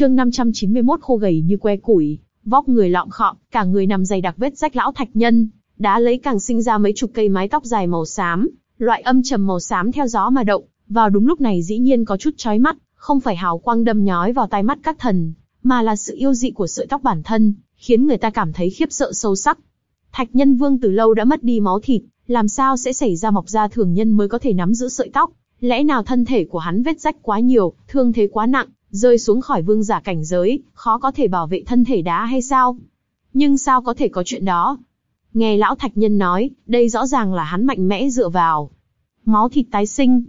Chương 591 khô gầy như que củi, vóc người lọm khọm, cả người nằm dày đặc vết rách lão thạch nhân, đã lấy càng sinh ra mấy chục cây mái tóc dài màu xám, loại âm trầm màu xám theo gió mà động, vào đúng lúc này dĩ nhiên có chút chói mắt, không phải hào quang đâm nhói vào tai mắt các thần, mà là sự yêu dị của sợi tóc bản thân, khiến người ta cảm thấy khiếp sợ sâu sắc. Thạch Nhân Vương từ lâu đã mất đi máu thịt, làm sao sẽ xảy ra mọc ra thường nhân mới có thể nắm giữ sợi tóc? Lẽ nào thân thể của hắn vết rách quá nhiều, thương thế quá nặng, rơi xuống khỏi vương giả cảnh giới, khó có thể bảo vệ thân thể đá hay sao? Nhưng sao có thể có chuyện đó? Nghe lão thạch nhân nói, đây rõ ràng là hắn mạnh mẽ dựa vào. Máu thịt tái sinh.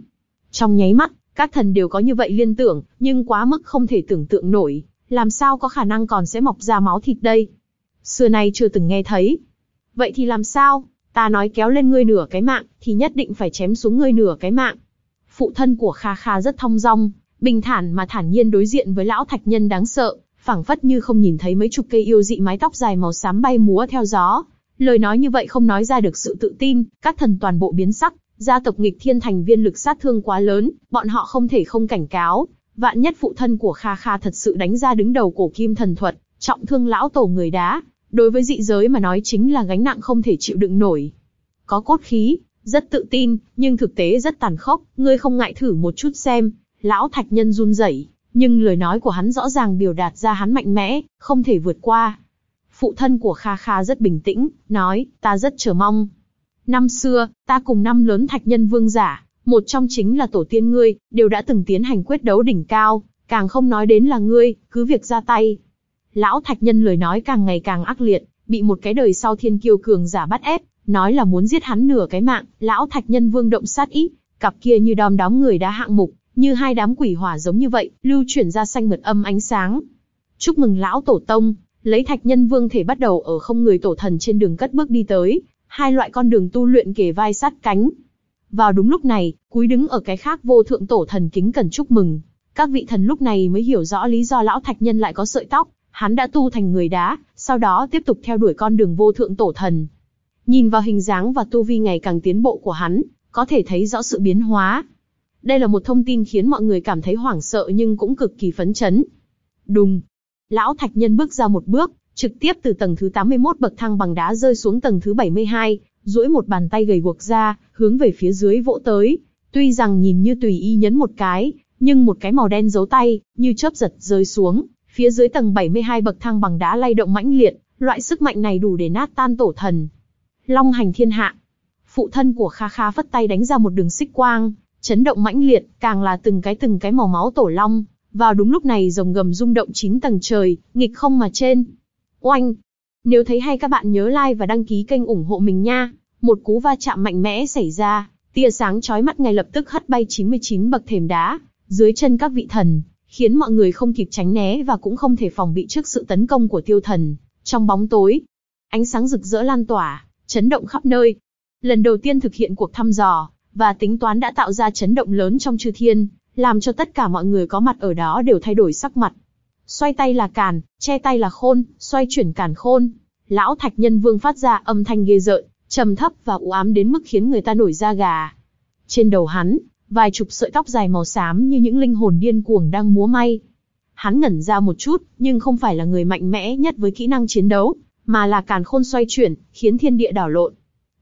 Trong nháy mắt, các thần đều có như vậy liên tưởng, nhưng quá mức không thể tưởng tượng nổi, làm sao có khả năng còn sẽ mọc ra máu thịt đây? Xưa nay chưa từng nghe thấy. Vậy thì làm sao? Ta nói kéo lên ngươi nửa cái mạng, thì nhất định phải chém xuống ngươi nửa cái mạng. Phụ thân của Kha Kha rất thong dong, bình thản mà thản nhiên đối diện với lão thạch nhân đáng sợ, phảng phất như không nhìn thấy mấy chục cây yêu dị mái tóc dài màu xám bay múa theo gió. Lời nói như vậy không nói ra được sự tự tin, các thần toàn bộ biến sắc, gia tộc nghịch thiên thành viên lực sát thương quá lớn, bọn họ không thể không cảnh cáo. Vạn nhất phụ thân của Kha Kha thật sự đánh ra đứng đầu cổ kim thần thuật, trọng thương lão tổ người đá, đối với dị giới mà nói chính là gánh nặng không thể chịu đựng nổi. Có cốt khí, rất tự tin, nhưng thực tế rất tàn khốc, ngươi không ngại thử một chút xem. Lão thạch nhân run rẩy, nhưng lời nói của hắn rõ ràng biểu đạt ra hắn mạnh mẽ, không thể vượt qua. Phụ thân của Kha Kha rất bình tĩnh, nói, ta rất chờ mong. Năm xưa, ta cùng năm lớn thạch nhân vương giả, một trong chính là tổ tiên ngươi, đều đã từng tiến hành quyết đấu đỉnh cao, càng không nói đến là ngươi, cứ việc ra tay. Lão thạch nhân lời nói càng ngày càng ác liệt, bị một cái đời sau thiên kiêu cường giả bắt ép, nói là muốn giết hắn nửa cái mạng, lão thạch nhân vương động sát ý, cặp kia như đom đóm người đã hạng mục, như hai đám quỷ hỏa giống như vậy, lưu chuyển ra xanh mượt âm ánh sáng. Chúc mừng lão tổ tông, lấy thạch nhân vương thể bắt đầu ở không người tổ thần trên đường cất bước đi tới, hai loại con đường tu luyện kề vai sát cánh. Vào đúng lúc này, cúi đứng ở cái khác vô thượng tổ thần kính cần chúc mừng. Các vị thần lúc này mới hiểu rõ lý do lão thạch nhân lại có sợi tóc, hắn đã tu thành người đá, sau đó tiếp tục theo đuổi con đường vô thượng tổ thần. Nhìn vào hình dáng và tu vi ngày càng tiến bộ của hắn, có thể thấy rõ sự biến hóa. Đây là một thông tin khiến mọi người cảm thấy hoảng sợ nhưng cũng cực kỳ phấn chấn. Đùng. Lão thạch nhân bước ra một bước, trực tiếp từ tầng thứ 81 bậc thang bằng đá rơi xuống tầng thứ 72, duỗi một bàn tay gầy guộc ra, hướng về phía dưới vỗ tới. Tuy rằng nhìn như tùy y nhấn một cái, nhưng một cái màu đen giấu tay, như chớp giật rơi xuống, phía dưới tầng 72 bậc thang bằng đá lay động mãnh liệt, loại sức mạnh này đủ để nát tan tổ thần. Long hành thiên hạ. Phụ thân của Kha Kha phất tay đánh ra một đường xích quang, chấn động mãnh liệt, càng là từng cái từng cái màu máu tổ long. Vào đúng lúc này rồng gầm rung động chín tầng trời, nghịch không mà trên. Oanh! Nếu thấy hay các bạn nhớ like và đăng ký kênh ủng hộ mình nha. Một cú va chạm mạnh mẽ xảy ra, tia sáng chói mắt ngay lập tức hất bay 99 bậc thềm đá, dưới chân các vị thần, khiến mọi người không kịp tránh né và cũng không thể phòng bị trước sự tấn công của tiêu thần. Trong bóng tối, ánh sáng rực rỡ lan tỏa, chấn động khắp nơi. Lần đầu tiên thực hiện cuộc thăm dò, và tính toán đã tạo ra chấn động lớn trong chư thiên, làm cho tất cả mọi người có mặt ở đó đều thay đổi sắc mặt. Xoay tay là càn, che tay là khôn, xoay chuyển càn khôn. Lão Thạch Nhân Vương phát ra âm thanh ghê rợn, trầm thấp và u ám đến mức khiến người ta nổi da gà. Trên đầu hắn, vài chục sợi tóc dài màu xám như những linh hồn điên cuồng đang múa may. Hắn ngẩn ra một chút, nhưng không phải là người mạnh mẽ nhất với kỹ năng chiến đấu, mà là càn khôn xoay chuyển, khiến thiên địa đảo lộn.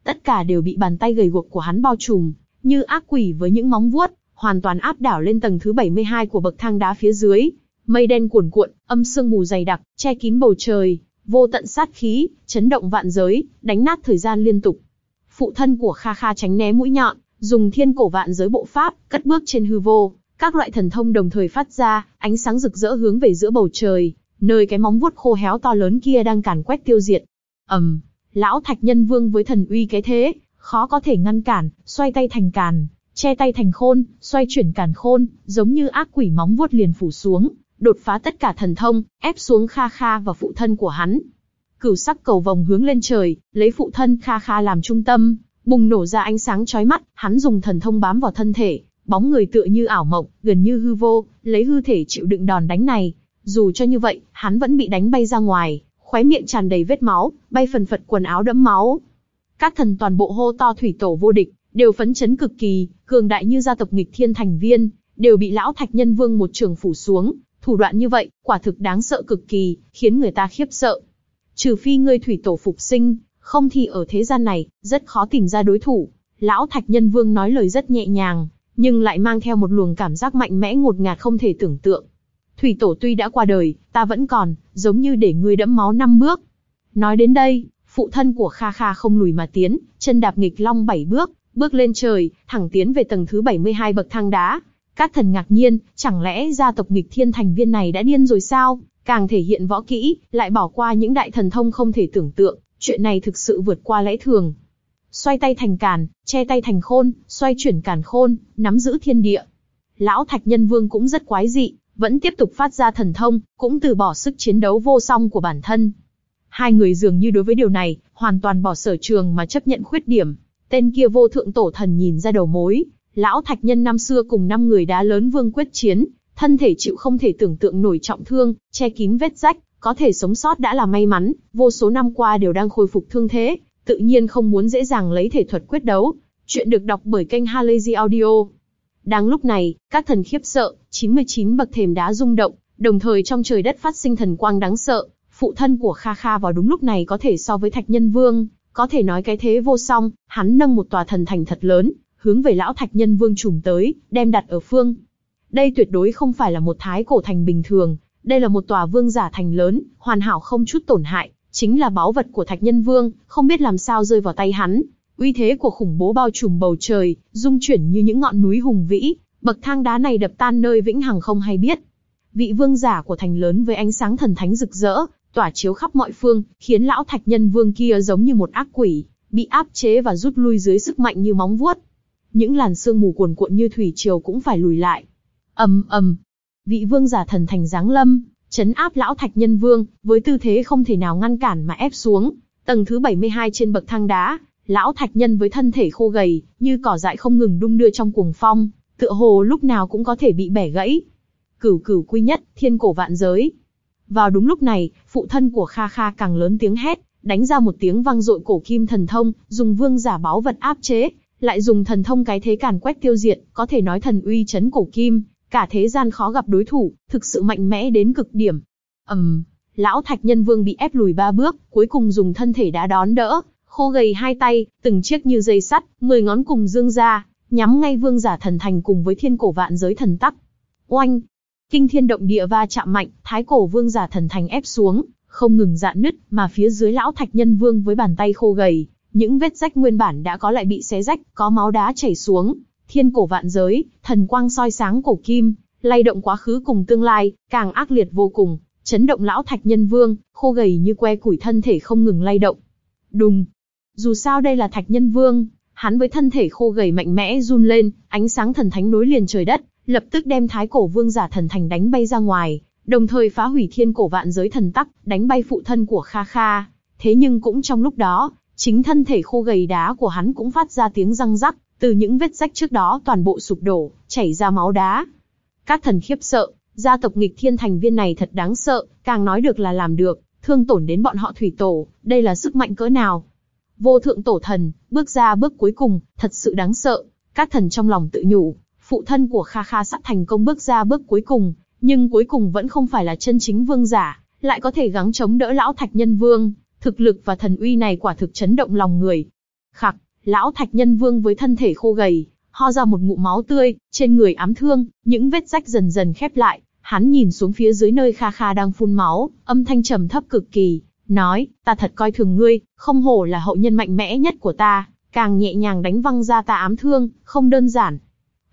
Tất cả đều bị bàn tay gầy guộc của hắn bao trùm, như ác quỷ với những móng vuốt, hoàn toàn áp đảo lên tầng thứ 72 của bậc thang đá phía dưới. Mây đen cuồn cuộn, âm sương mù dày đặc, che kín bầu trời, vô tận sát khí, chấn động vạn giới, đánh nát thời gian liên tục. Phụ thân của Kha Kha tránh né mũi nhọn, dùng thiên cổ vạn giới bộ pháp, cất bước trên hư vô, các loại thần thông đồng thời phát ra, ánh sáng rực rỡ hướng về giữa bầu trời, nơi cái móng vuốt khô héo to lớn kia đang càn quét tiêu diệt. ầm, um, lão thạch nhân vương với thần uy cái thế, khó có thể ngăn cản, xoay tay thành càn, che tay thành khôn, xoay chuyển càn khôn, giống như ác quỷ móng vuốt liền phủ xuống, đột phá tất cả thần thông, ép xuống Kha Kha và phụ thân của hắn. Cửu sắc cầu vòng hướng lên trời, lấy phụ thân Kha Kha làm trung tâm, bùng nổ ra ánh sáng chói mắt, hắn dùng thần thông bám vào thân thể, bóng người tựa như ảo mộng, gần như hư vô, lấy hư thể chịu đựng đòn đánh này. Dù cho như vậy, hắn vẫn bị đánh bay ra ngoài, khóe miệng tràn đầy vết máu, bay phần phật quần áo đẫm máu. Các thần toàn bộ hô to thủy tổ vô địch, đều phấn chấn cực kỳ, cường đại như gia tộc nghịch thiên thành viên, đều bị lão thạch nhân vương một trường phủ xuống, Thủ đoạn như vậy, quả thực đáng sợ cực kỳ, khiến người ta khiếp sợ. Trừ phi ngươi thủy tổ phục sinh, không thì ở thế gian này, rất khó tìm ra đối thủ. Lão Thạch Nhân Vương nói lời rất nhẹ nhàng, nhưng lại mang theo một luồng cảm giác mạnh mẽ ngột ngạt không thể tưởng tượng. Thủy tổ tuy đã qua đời, ta vẫn còn, giống như để ngươi đẫm máu năm bước. Nói đến đây, phụ thân của Kha Kha không lùi mà tiến, chân đạp nghịch long bảy bước, bước lên trời, thẳng tiến về tầng thứ 72 bậc thang đá. Các thần ngạc nhiên, chẳng lẽ gia tộc nghịch thiên thành viên này đã điên rồi sao? Càng thể hiện võ kỹ, lại bỏ qua những đại thần thông không thể tưởng tượng, chuyện này thực sự vượt qua lẽ thường. Xoay tay thành càn, che tay thành khôn, xoay chuyển càn khôn, nắm giữ thiên địa. Lão Thạch Nhân Vương cũng rất quái dị, vẫn tiếp tục phát ra thần thông, cũng từ bỏ sức chiến đấu vô song của bản thân. Hai người dường như đối với điều này, hoàn toàn bỏ sở trường mà chấp nhận khuyết điểm. Tên kia vô thượng tổ thần nhìn ra đầu mối, lão thạch nhân năm xưa cùng năm người đá lớn vương quyết chiến, thân thể chịu không thể tưởng tượng nổi trọng thương, che kín vết rách, có thể sống sót đã là may mắn, vô số năm qua đều đang khôi phục thương thế, tự nhiên không muốn dễ dàng lấy thể thuật quyết đấu. Chuyện được đọc bởi kênh Halazy Audio. Đang lúc này, các thần khiếp sợ, 99 bậc thềm đá rung động, đồng thời trong trời đất phát sinh thần quang đáng sợ, phụ thân của Kha Kha vào đúng lúc này có thể so với Thạch Nhân Vương, có thể nói cái thế vô song, hắn nâng một tòa thần thành thật lớn, hướng về lão Thạch Nhân Vương trùm tới, đem đặt ở phương. Đây tuyệt đối không phải là một thái cổ thành bình thường, đây là một tòa vương giả thành lớn, hoàn hảo không chút tổn hại, chính là báu vật của Thạch Nhân Vương, không biết làm sao rơi vào tay hắn. Uy thế của khủng bố bao trùm bầu trời, dung chuyển như những ngọn núi hùng vĩ, bậc thang đá này đập tan nơi vĩnh hằng không hay biết. Vị vương giả của thành lớn với ánh sáng thần thánh rực rỡ, tỏa chiếu khắp mọi phương, khiến lão thạch nhân vương kia giống như một ác quỷ, bị áp chế và rút lui dưới sức mạnh như móng vuốt. Những làn sương mù cuồn cuộn như thủy triều cũng phải lùi lại. ầm ầm, vị vương giả thần thành giáng lâm, chấn áp lão thạch nhân vương, với tư thế không thể nào ngăn cản mà ép xuống. Tầng thứ 72 trên bậc thang đá, lão thạch nhân với thân thể khô gầy, như cỏ dại không ngừng đung đưa trong cuồng phong, tựa hồ lúc nào cũng có thể bị bẻ gãy. Cửu cửu quy nhất, thiên cổ vạn giới, vào đúng lúc này, phụ thân của Kha Kha càng lớn tiếng hét, đánh ra một tiếng vang dội cổ kim thần thông, dùng vương giả báu vật áp chế, lại dùng thần thông cái thế càn quét tiêu diệt, có thể nói thần uy chấn cổ kim, cả thế gian khó gặp đối thủ, thực sự mạnh mẽ đến cực điểm. ầm, um, lão thạch nhân vương bị ép lùi ba bước, cuối cùng dùng thân thể đá đón đỡ, khô gầy hai tay, từng chiếc như dây sắt, mười ngón cùng dương ra, nhắm ngay vương giả thần thành cùng với thiên cổ vạn giới thần tắc. Oanh, Kinh thiên động địa va chạm mạnh, thái cổ vương giả thần thành ép xuống, không ngừng dạn nứt, mà phía dưới lão thạch nhân vương với bàn tay khô gầy, những vết rách nguyên bản đã có lại bị xé rách, có máu đá chảy xuống. Thiên cổ vạn giới, thần quang soi sáng cổ kim, lay động quá khứ cùng tương lai, càng ác liệt vô cùng, chấn động lão thạch nhân vương, khô gầy như que củi thân thể không ngừng lay động. Đùng. Dù sao đây là thạch nhân vương, hắn với thân thể khô gầy mạnh mẽ run lên, ánh sáng thần thánh nối liền trời đất, lập tức đem thái cổ vương giả thần thành đánh bay ra ngoài, đồng thời phá hủy thiên cổ vạn giới thần tắc, đánh bay phụ thân của Kha Kha. Thế nhưng cũng trong lúc đó, chính thân thể khô gầy đá của hắn cũng phát ra tiếng răng rắc, từ những vết rách trước đó toàn bộ sụp đổ, chảy ra máu đá. Các thần khiếp sợ, gia tộc nghịch thiên thành viên này thật đáng sợ, càng nói được là làm được, thương tổn đến bọn họ thủy tổ, đây là sức mạnh cỡ nào. Vô thượng tổ thần, bước ra bước cuối cùng, thật sự đáng sợ, các thần trong lòng tự nhủ, phụ thân của Kha Kha sắp thành công bước ra bước cuối cùng, nhưng cuối cùng vẫn không phải là chân chính vương giả, lại có thể gắng chống đỡ lão Thạch Nhân Vương, thực lực và thần uy này quả thực chấn động lòng người. Khặc, lão Thạch Nhân Vương với thân thể khô gầy, ho ra một ngụm máu tươi, trên người ám thương, những vết rách dần dần khép lại, hắn nhìn xuống phía dưới nơi Kha Kha đang phun máu, âm thanh trầm thấp cực kỳ, nói, ta thật coi thường ngươi, không hổ là hậu nhân mạnh mẽ nhất của ta, càng nhẹ nhàng đánh văng ra ta ám thương, không đơn giản,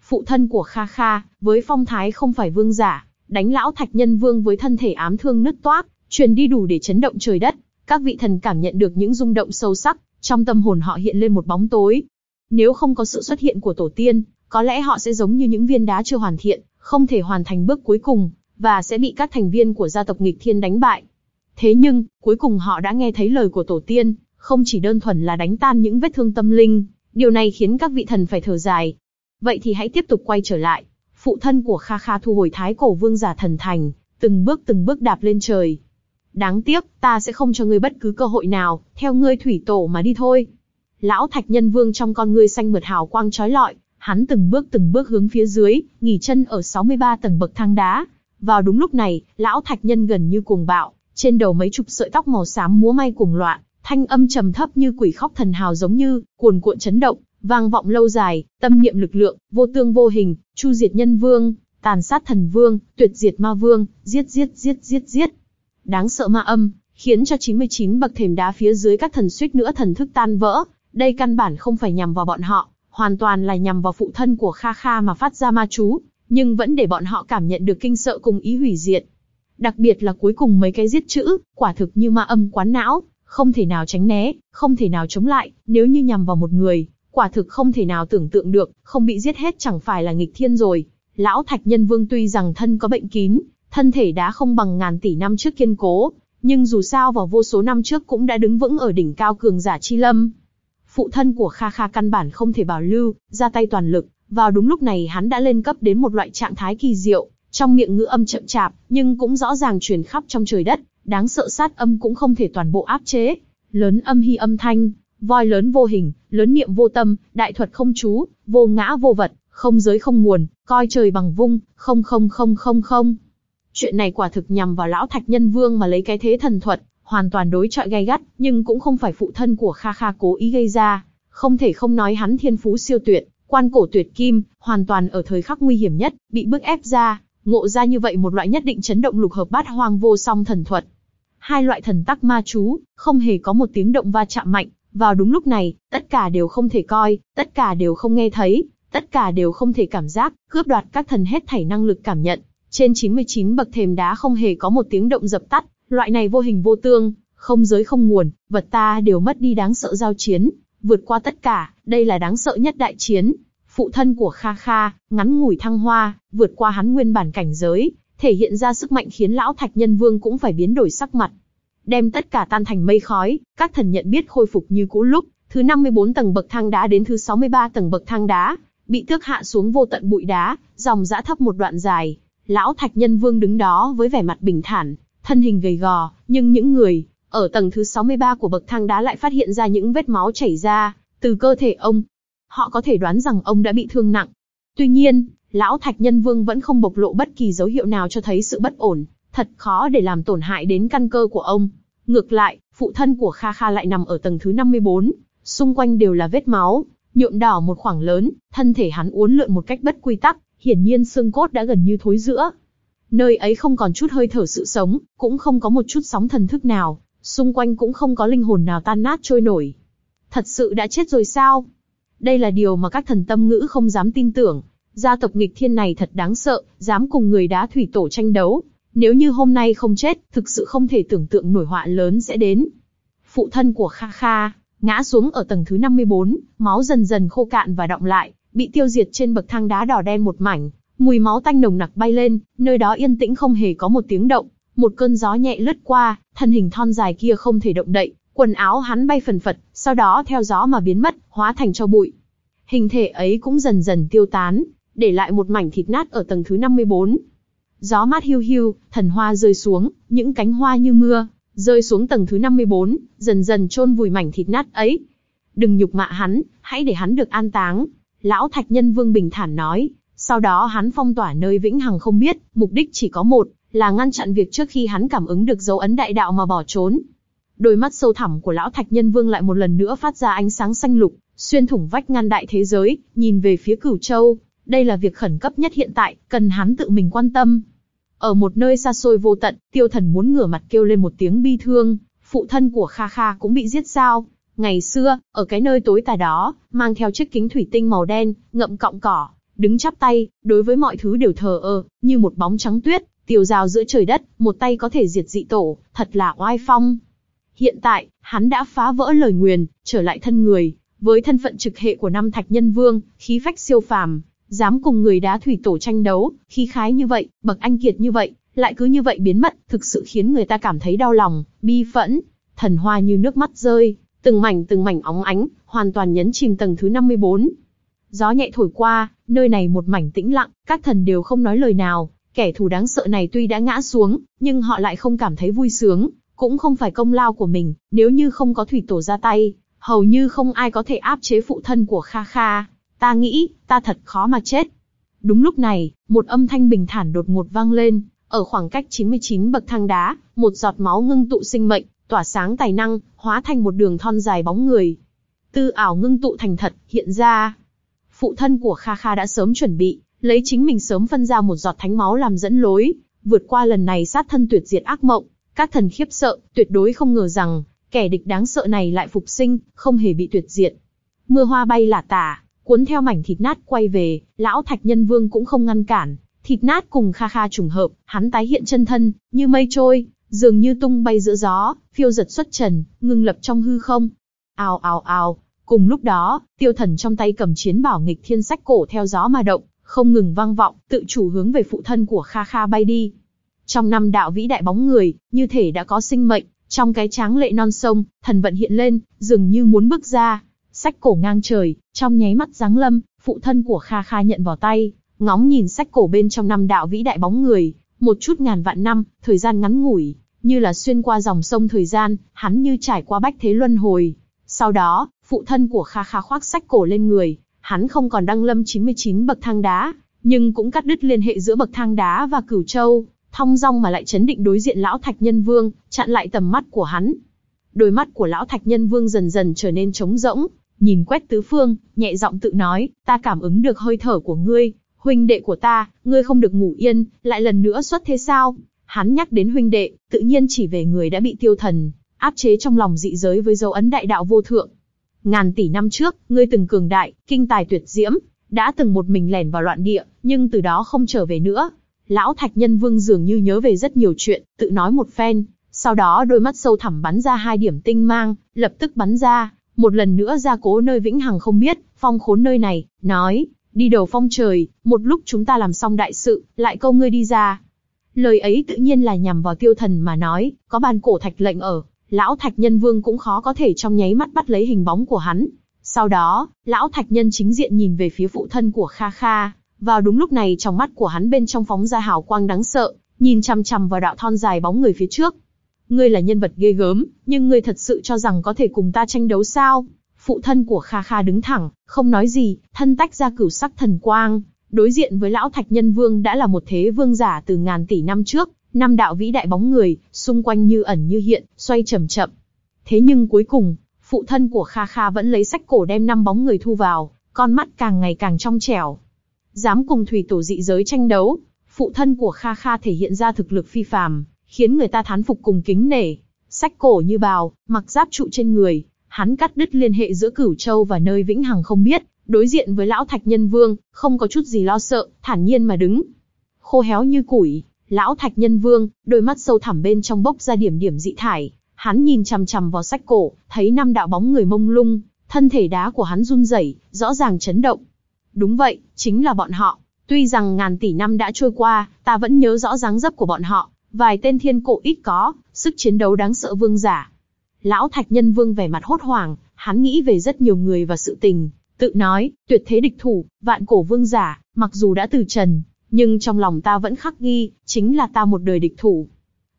phụ thân của Kha Kha, với phong thái không phải vương giả, đánh lão thạch nhân vương với thân thể ám thương nứt toác, truyền đi đủ để chấn động trời đất. Các vị thần cảm nhận được những rung động sâu sắc, trong tâm hồn họ hiện lên một bóng tối. Nếu không có sự xuất hiện của tổ tiên, có lẽ họ sẽ giống như những viên đá chưa hoàn thiện, không thể hoàn thành bước cuối cùng, và sẽ bị các thành viên của gia tộc nghịch thiên đánh bại. Thế nhưng, cuối cùng họ đã nghe thấy lời của tổ tiên, không chỉ đơn thuần là đánh tan những vết thương tâm linh, điều này khiến các vị thần phải thở dài, Vậy thì hãy tiếp tục quay trở lại. Phụ thân của Kha Kha thu hồi thái cổ vương giả thần thành, từng bước từng bước đạp lên trời. Đáng tiếc, ta sẽ không cho ngươi bất cứ cơ hội nào, theo ngươi thủy tổ mà đi thôi. Lão thạch nhân vương trong con ngươi xanh mượt hào quang trói lọi, hắn từng bước từng bước hướng phía dưới, nghỉ chân ở 63 tầng bậc thang đá. Vào đúng lúc này, lão thạch nhân gần như cuồng bạo, trên đầu mấy chục sợi tóc màu xám múa may cuồng loạn, thanh âm trầm thấp như quỷ khóc thần hào giống như cuồn cuộn chấn động, vang vọng lâu dài, tâm niệm lực lượng, vô tương vô hình, chu diệt nhân vương, tàn sát thần vương, tuyệt diệt ma vương, giết giết giết giết giết. Đáng sợ ma âm, khiến cho 99 bậc thềm đá phía dưới các thần suýt nữa thần thức tan vỡ, đây căn bản không phải nhằm vào bọn họ, hoàn toàn là nhằm vào phụ thân của Kha Kha mà phát ra ma chú, nhưng vẫn để bọn họ cảm nhận được kinh sợ cùng ý hủy diệt. Đặc biệt là cuối cùng mấy cái giết chữ, quả thực như ma âm quán não, không thể nào tránh né, không thể nào chống lại, nếu như nhằm vào một người, quả thực không thể nào tưởng tượng được, không bị giết hết chẳng phải là nghịch thiên rồi. Lão Thạch Nhân Vương tuy rằng thân có bệnh kín, thân thể đã không bằng ngàn tỷ năm trước kiên cố, nhưng dù sao vào vô số năm trước cũng đã đứng vững ở đỉnh cao cường giả chi lâm. Phụ thân của Kha Kha căn bản không thể bảo lưu, ra tay toàn lực, vào đúng lúc này hắn đã lên cấp đến một loại trạng thái kỳ diệu, trong miệng ngữ âm chậm chạp, nhưng cũng rõ ràng truyền khắp trong trời đất, đáng sợ sát âm cũng không thể toàn bộ áp chế. Lớn âm hy âm thanh, voi lớn vô hình, lớn niệm vô tâm, đại thuật không chú, vô ngã vô vật, không giới không nguồn, coi trời bằng vung, không không không không không. Chuyện này quả thực nhằm vào lão thạch nhân vương mà lấy cái thế thần thuật, hoàn toàn đối chọi gay gắt, nhưng cũng không phải phụ thân của Kha Kha cố ý gây ra. Không thể không nói hắn thiên phú siêu tuyệt, quan cổ tuyệt kim, hoàn toàn ở thời khắc nguy hiểm nhất, bị bức ép ra, ngộ ra như vậy một loại nhất định chấn động lục hợp bát hoang vô song thần thuật. Hai loại thần tắc ma chú, không hề có một tiếng động va chạm mạnh, vào đúng lúc này, tất cả đều không thể coi, tất cả đều không nghe thấy, tất cả đều không thể cảm giác, cướp đoạt các thần hết thảy năng lực cảm nhận. Trên 99 bậc thềm đá không hề có một tiếng động dập tắt, loại này vô hình vô tương, không giới không nguồn, vật ta đều mất đi đáng sợ giao chiến, vượt qua tất cả, đây là đáng sợ nhất đại chiến. Phụ thân của Kha Kha, ngắn ngủi thăng hoa, vượt qua hắn nguyên bản cảnh giới, thể hiện ra sức mạnh khiến lão Thạch Nhân Vương cũng phải biến đổi sắc mặt. Đem tất cả tan thành mây khói, các thần nhận biết khôi phục như cũ lúc, thứ 54 tầng bậc thang đá đến thứ 63 tầng bậc thang đá, bị tước hạ xuống vô tận bụi đá, dòng dã thấp một đoạn dài. Lão Thạch Nhân Vương đứng đó với vẻ mặt bình thản, thân hình gầy gò, nhưng những người ở tầng thứ 63 của bậc thang đá lại phát hiện ra những vết máu chảy ra từ cơ thể ông. Họ có thể đoán rằng ông đã bị thương nặng. Tuy nhiên, lão Thạch Nhân Vương vẫn không bộc lộ bất kỳ dấu hiệu nào cho thấy sự bất ổn, thật khó để làm tổn hại đến căn cơ của ông. Ngược lại, phụ thân của Kha Kha lại nằm ở tầng thứ 54, xung quanh đều là vết máu, nhuộm đỏ một khoảng lớn, thân thể hắn uốn lượn một cách bất quy tắc, hiển nhiên xương cốt đã gần như thối rữa. Nơi ấy không còn chút hơi thở sự sống, cũng không có một chút sóng thần thức nào, xung quanh cũng không có linh hồn nào tan nát trôi nổi. Thật sự đã chết rồi sao? Đây là điều mà các thần tâm ngữ không dám tin tưởng. Gia tộc nghịch thiên này thật đáng sợ, dám cùng người đá thủy tổ tranh đấu. Nếu như hôm nay không chết, thực sự không thể tưởng tượng nổi họa lớn sẽ đến. Phụ thân của Kha Kha, ngã xuống ở tầng thứ 54, máu dần dần khô cạn và động lại, bị tiêu diệt trên bậc thang đá đỏ đen một mảnh, mùi máu tanh nồng nặc bay lên, nơi đó yên tĩnh không hề có một tiếng động, một cơn gió nhẹ lướt qua, thân hình thon dài kia không thể động đậy, quần áo hắn bay phần phật, sau đó theo gió mà biến mất, hóa thành cho bụi. Hình thể ấy cũng dần dần tiêu tán, để lại một mảnh thịt nát ở tầng thứ 54. Gió mát hiu hiu, thần hoa rơi xuống, những cánh hoa như mưa, rơi xuống tầng thứ 54, dần dần chôn vùi mảnh thịt nát ấy. Đừng nhục mạ hắn, hãy để hắn được an táng. Lão Thạch Nhân Vương bình thản nói, sau đó hắn phong tỏa nơi vĩnh hằng không biết, mục đích chỉ có một, là ngăn chặn việc trước khi hắn cảm ứng được dấu ấn đại đạo mà bỏ trốn. Đôi mắt sâu thẳm của lão Thạch Nhân Vương lại một lần nữa phát ra ánh sáng xanh lục, xuyên thủng vách ngăn đại thế giới, nhìn về phía Cửu Châu. Đây là việc khẩn cấp nhất hiện tại, cần hắn tự mình quan tâm. Ở một nơi xa xôi vô tận, tiêu thần muốn ngửa mặt kêu lên một tiếng bi thương, phụ thân của Kha Kha cũng bị giết sao. Ngày xưa, ở cái nơi tối tà đó, mang theo chiếc kính thủy tinh màu đen, ngậm cọng cỏ, đứng chắp tay, đối với mọi thứ đều thờ ơ, như một bóng trắng tuyết, tiêu rào giữa trời đất, một tay có thể diệt dị tổ, thật là oai phong. Hiện tại, hắn đã phá vỡ lời nguyền, trở lại thân người, với thân phận trực hệ của năm thạch nhân vương, khí phách siêu phàm, dám cùng người đá thủy tổ tranh đấu, khí khái như vậy, bậc anh kiệt như vậy, lại cứ như vậy biến mất, thực sự khiến người ta cảm thấy đau lòng, bi phẫn, thần hoa như nước mắt rơi, từng mảnh từng mảnh óng ánh, hoàn toàn nhấn chìm tầng thứ 54. Gió nhẹ thổi qua, nơi này một mảnh tĩnh lặng, các thần đều không nói lời nào, kẻ thù đáng sợ này tuy đã ngã xuống, nhưng họ lại không cảm thấy vui sướng, cũng không phải công lao của mình, nếu như không có thủy tổ ra tay, hầu như không ai có thể áp chế phụ thân của Kha Kha. Ta nghĩ, ta thật khó mà chết. Đúng lúc này, một âm thanh bình thản đột ngột vang lên, Ở khoảng cách 99 bậc thang đá, một giọt máu ngưng tụ sinh mệnh, tỏa sáng tài năng, hóa thành một đường thon dài bóng người. Tư ảo ngưng tụ thành thật, hiện ra. Phụ thân của Kha Kha đã sớm chuẩn bị, lấy chính mình sớm phân ra một giọt thánh máu làm dẫn lối, vượt qua lần này sát thân tuyệt diệt ác mộng. Các thần khiếp sợ, tuyệt đối không ngờ rằng, kẻ địch đáng sợ này lại phục sinh, không hề bị tuyệt diệt. Mưa hoa bay lả tả, cuốn theo mảnh thịt nát quay về, lão Thạch Nhân Vương cũng không ngăn cản. Thịt nát cùng Kha Kha trùng hợp, hắn tái hiện chân thân, như mây trôi, dường như tung bay giữa gió, phiêu giật xuất trần, ngưng lập trong hư không. Ào ào ào, cùng lúc đó, tiêu thần trong tay cầm chiến bảo nghịch thiên sách cổ theo gió mà động, không ngừng vang vọng, tự chủ hướng về phụ thân của Kha Kha bay đi. Trong năm đạo vĩ đại bóng người, như thể đã có sinh mệnh, trong cái tráng lệ non sông, thần vận hiện lên, dường như muốn bước ra. Sách cổ ngang trời, trong nháy mắt giáng lâm, phụ thân của Kha Kha nhận vào tay, ngóng nhìn sách cổ bên trong năm đạo vĩ đại bóng người, một chút ngàn vạn năm, thời gian ngắn ngủi, như là xuyên qua dòng sông thời gian, hắn như trải qua bách thế luân hồi. Sau đó, phụ thân của Kha Kha khoác sách cổ lên người, hắn không còn đăng lâm 99 bậc thang đá, nhưng cũng cắt đứt liên hệ giữa bậc thang đá và Cửu Châu, thong dong mà lại chấn định đối diện lão Thạch Nhân Vương, chặn lại tầm mắt của hắn. Đôi mắt của lão Thạch Nhân Vương dần dần trở nên trống rỗng, nhìn quét tứ phương, nhẹ giọng tự nói, ta cảm ứng được hơi thở của ngươi, huynh đệ của ta, ngươi không được ngủ yên, lại lần nữa xuất thế sao? Hắn nhắc đến huynh đệ, tự nhiên chỉ về người đã bị tiêu thần, áp chế trong lòng dị giới với dấu ấn đại đạo vô thượng. Ngàn tỷ năm trước, ngươi từng cường đại, kinh tài tuyệt diễm, đã từng một mình lẻn vào loạn địa, nhưng từ đó không trở về nữa. Lão Thạch Nhân Vương dường như nhớ về rất nhiều chuyện, tự nói một phen, sau đó đôi mắt sâu thẳm bắn ra hai điểm tinh mang, lập tức bắn ra, một lần nữa ra cố nơi vĩnh hằng không biết, phong khốn nơi này, nói, đi đầu phong trời, một lúc chúng ta làm xong đại sự, lại câu ngươi đi ra. Lời ấy tự nhiên là nhằm vào tiêu thần mà nói, có bàn cổ thạch lệnh ở, lão thạch nhân vương cũng khó có thể trong nháy mắt bắt lấy hình bóng của hắn. Sau đó, lão thạch nhân chính diện nhìn về phía phụ thân của Kha Kha, vào đúng lúc này trong mắt của hắn bên trong phóng ra hào quang đáng sợ, nhìn chằm chằm vào đạo thon dài bóng người phía trước. Ngươi là nhân vật ghê gớm, nhưng ngươi thật sự cho rằng có thể cùng ta tranh đấu sao? Phụ thân của Kha Kha đứng thẳng, không nói gì, thân tách ra cửu sắc thần quang, đối diện với lão thạch nhân vương đã là một thế vương giả từ ngàn tỷ năm trước, năm đạo vĩ đại bóng người, xung quanh như ẩn như hiện, xoay chậm chậm. Thế nhưng cuối cùng, phụ thân của Kha Kha vẫn lấy sách cổ đem năm bóng người thu vào, con mắt càng ngày càng trong trẻo. Dám cùng thủy tổ dị giới tranh đấu, phụ thân của Kha Kha thể hiện ra thực lực phi phàm, khiến người ta thán phục cùng kính nể. Sách cổ như bào, mặc giáp trụ trên người, hắn cắt đứt liên hệ giữa Cửu Châu và nơi vĩnh hằng không biết, đối diện với lão Thạch Nhân Vương, không có chút gì lo sợ, thản nhiên mà đứng. Khô héo như củi, lão Thạch Nhân Vương, đôi mắt sâu thẳm bên trong bốc ra điểm điểm dị thải, hắn nhìn chằm chằm vào sách cổ, thấy năm đạo bóng người mông lung, thân thể đá của hắn run rẩy, rõ ràng chấn động. Đúng vậy, chính là bọn họ. Tuy rằng ngàn tỷ năm đã trôi qua, ta vẫn nhớ rõ dáng dấp của bọn họ, vài tên thiên cổ ít có, sức chiến đấu đáng sợ vương giả. Lão Thạch Nhân Vương vẻ mặt hốt hoảng, hắn nghĩ về rất nhiều người và sự tình, tự nói, tuyệt thế địch thủ, vạn cổ vương giả, mặc dù đã từ trần, nhưng trong lòng ta vẫn khắc ghi, chính là ta một đời địch thủ.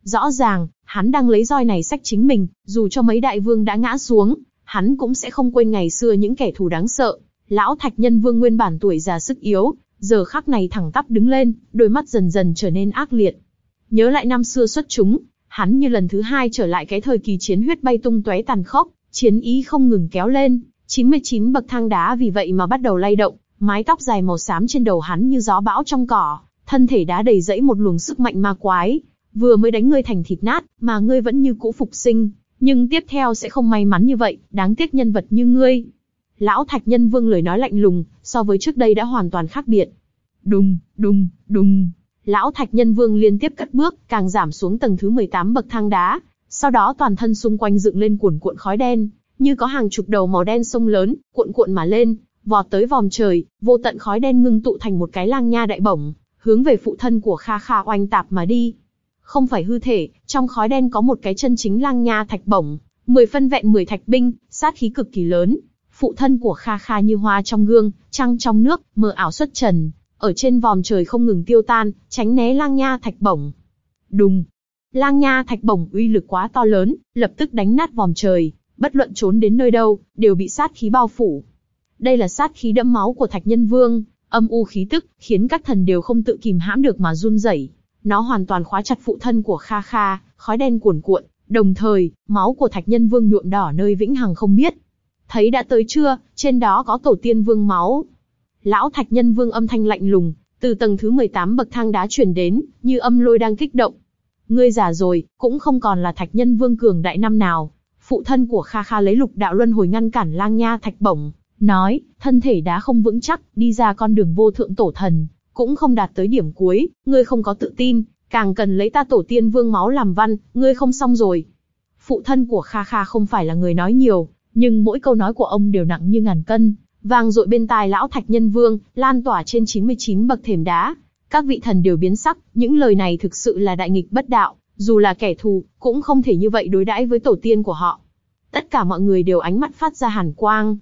Rõ ràng, hắn đang lấy roi này sách chính mình, dù cho mấy đại vương đã ngã xuống, hắn cũng sẽ không quên ngày xưa những kẻ thù đáng sợ. Lão Thạch Nhân Vương nguyên bản tuổi già sức yếu, giờ khắc này thẳng tắp đứng lên, đôi mắt dần dần trở nên ác liệt. Nhớ lại năm xưa xuất chúng, hắn như lần thứ hai trở lại cái thời kỳ chiến huyết bay tung tóe tàn khốc, chiến ý không ngừng kéo lên, 99 bậc thang đá vì vậy mà bắt đầu lay động, mái tóc dài màu xám trên đầu hắn như gió bão trong cỏ, thân thể đá đầy dẫy một luồng sức mạnh ma quái, vừa mới đánh ngươi thành thịt nát, mà ngươi vẫn như cũ phục sinh, nhưng tiếp theo sẽ không may mắn như vậy, đáng tiếc nhân vật như ngươi. Lão Thạch Nhân Vương lời nói lạnh lùng, so với trước đây đã hoàn toàn khác biệt. Đùng, đùng, đùng. Lão Thạch Nhân Vương liên tiếp cất bước, càng giảm xuống tầng thứ 18 bậc thang đá, sau đó toàn thân xung quanh dựng lên cuộn cuộn khói đen, như có hàng chục đầu màu đen sông lớn, cuộn cuộn mà lên, vọt tới vòm trời, vô tận khói đen ngưng tụ thành một cái lang nha đại bổng, hướng về phụ thân của Kha Kha oanh tạp mà đi. Không phải hư thể, trong khói đen có một cái chân chính lang nha thạch bổng, mười phân vẹn mười thạch binh, sát khí cực kỳ lớn. Phụ thân của Kha Kha như hoa trong gương, trăng trong nước, mờ ảo xuất trần, ở trên vòm trời không ngừng tiêu tan, tránh né lang nha thạch bổng. Đùng! Lang nha thạch bổng uy lực quá to lớn, lập tức đánh nát vòm trời, bất luận trốn đến nơi đâu, đều bị sát khí bao phủ. Đây là sát khí đẫm máu của Thạch Nhân Vương, âm u khí tức, khiến các thần đều không tự kìm hãm được mà run rẩy. nó hoàn toàn khóa chặt phụ thân của Kha Kha, khói đen cuồn cuộn, đồng thời, máu của Thạch Nhân Vương nhuộm đỏ nơi vĩnh hằng không biết. Thấy đã tới chưa, trên đó có tổ tiên vương máu. Lão Thạch Nhân Vương âm thanh lạnh lùng, từ tầng thứ 18 bậc thang đá truyền đến, như âm lôi đang kích động. Ngươi già rồi, cũng không còn là Thạch Nhân Vương cường đại năm nào. Phụ thân của Kha Kha lấy lục đạo luân hồi ngăn cản lang nha thạch bổng, nói, thân thể đá không vững chắc, đi ra con đường vô thượng tổ thần, cũng không đạt tới điểm cuối, ngươi không có tự tin, càng cần lấy ta tổ tiên vương máu làm văn, ngươi không xong rồi. Phụ thân của Kha Kha không phải là người nói nhiều, nhưng mỗi câu nói của ông đều nặng như ngàn cân, vang dội bên tai lão thạch nhân vương, lan tỏa trên 99 bậc thềm đá. Các vị thần đều biến sắc, những lời này thực sự là đại nghịch bất đạo, dù là kẻ thù, cũng không thể như vậy đối đãi với tổ tiên của họ. Tất cả mọi người đều ánh mắt phát ra hàn quang.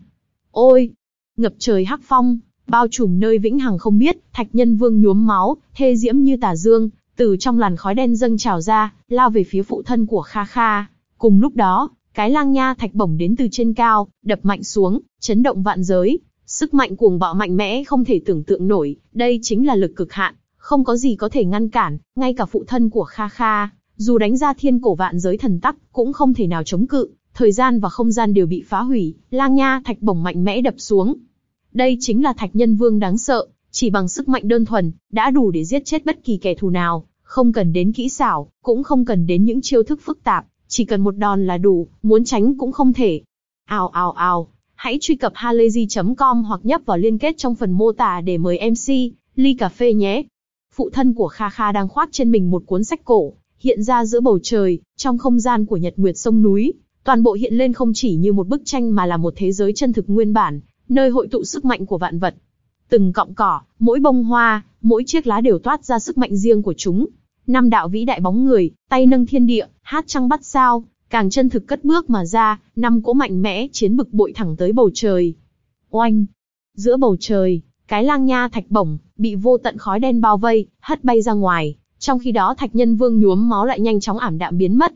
Ôi! Ngập trời hắc phong, bao trùm nơi vĩnh hằng không biết, thạch nhân vương nhuốm máu, thê diễm như tà dương, từ trong làn khói đen dâng trào ra, lao về phía phụ thân của Kha Kha. Cùng lúc đó, cái lang nha thạch bổng đến từ trên cao, đập mạnh xuống, chấn động vạn giới. Sức mạnh cuồng bạo mạnh mẽ không thể tưởng tượng nổi, đây chính là lực cực hạn, không có gì có thể ngăn cản, ngay cả phụ thân của Kha Kha, dù đánh ra thiên cổ vạn giới thần tắc, cũng không thể nào chống cự, thời gian và không gian đều bị phá hủy, lang nha thạch bổng mạnh mẽ đập xuống. Đây chính là thạch nhân vương đáng sợ, chỉ bằng sức mạnh đơn thuần, đã đủ để giết chết bất kỳ kẻ thù nào, không cần đến kỹ xảo, cũng không cần đến những chiêu thức phức tạp, chỉ cần một đòn là đủ, muốn tránh cũng không thể. Ào ào ào, hãy truy cập halayzi.com hoặc nhấp vào liên kết trong phần mô tả để mời MC, ly cà phê nhé. Phụ thân của Kha Kha đang khoác trên mình một cuốn sách cổ, hiện ra giữa bầu trời, trong không gian của nhật nguyệt sông núi, toàn bộ hiện lên không chỉ như một bức tranh mà là một thế giới chân thực nguyên bản, nơi hội tụ sức mạnh của vạn vật. Từng cọng cỏ, mỗi bông hoa, mỗi chiếc lá đều toát ra sức mạnh riêng của chúng. Năm đạo vĩ đại bóng người, tay nâng thiên địa, hát trăng bắt sao, càng chân thực cất bước mà ra, năm cỗ mạnh mẽ chiến bực bội thẳng tới bầu trời. Oanh! Giữa bầu trời, cái lang nha thạch bổng, bị vô tận khói đen bao vây, hất bay ra ngoài, trong khi đó thạch nhân vương nhuốm máu lại nhanh chóng ảm đạm biến mất.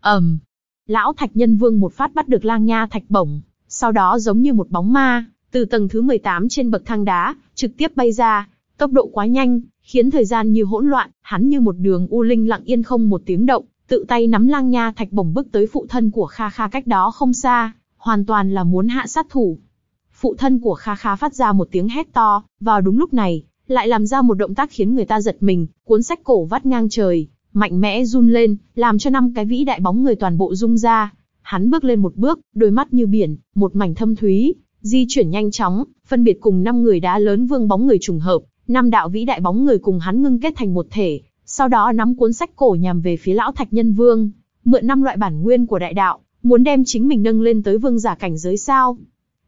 ầm, um, lão thạch nhân vương một phát bắt được lang nha thạch bổng, sau đó giống như một bóng ma, từ tầng thứ 18 trên bậc thang đá, trực tiếp bay ra, tốc độ quá nhanh, khiến thời gian như hỗn loạn, hắn như một đường u linh lặng yên không một tiếng động, tự tay nắm lang nha thạch bổng bước tới phụ thân của Kha Kha cách đó không xa, hoàn toàn là muốn hạ sát thủ. Phụ thân của Kha Kha phát ra một tiếng hét to, vào đúng lúc này, lại làm ra một động tác khiến người ta giật mình, cuốn sách cổ vắt ngang trời, mạnh mẽ run lên, làm cho năm cái vĩ đại bóng người toàn bộ rung ra. Hắn bước lên một bước, đôi mắt như biển, một mảnh thâm thúy, di chuyển nhanh chóng, phân biệt cùng năm người đá lớn vương bóng người trùng hợp, năm đạo vĩ đại bóng người cùng hắn ngưng kết thành một thể, sau đó nắm cuốn sách cổ nhằm về phía lão thạch nhân vương, mượn năm loại bản nguyên của đại đạo, muốn đem chính mình nâng lên tới vương giả cảnh giới sao.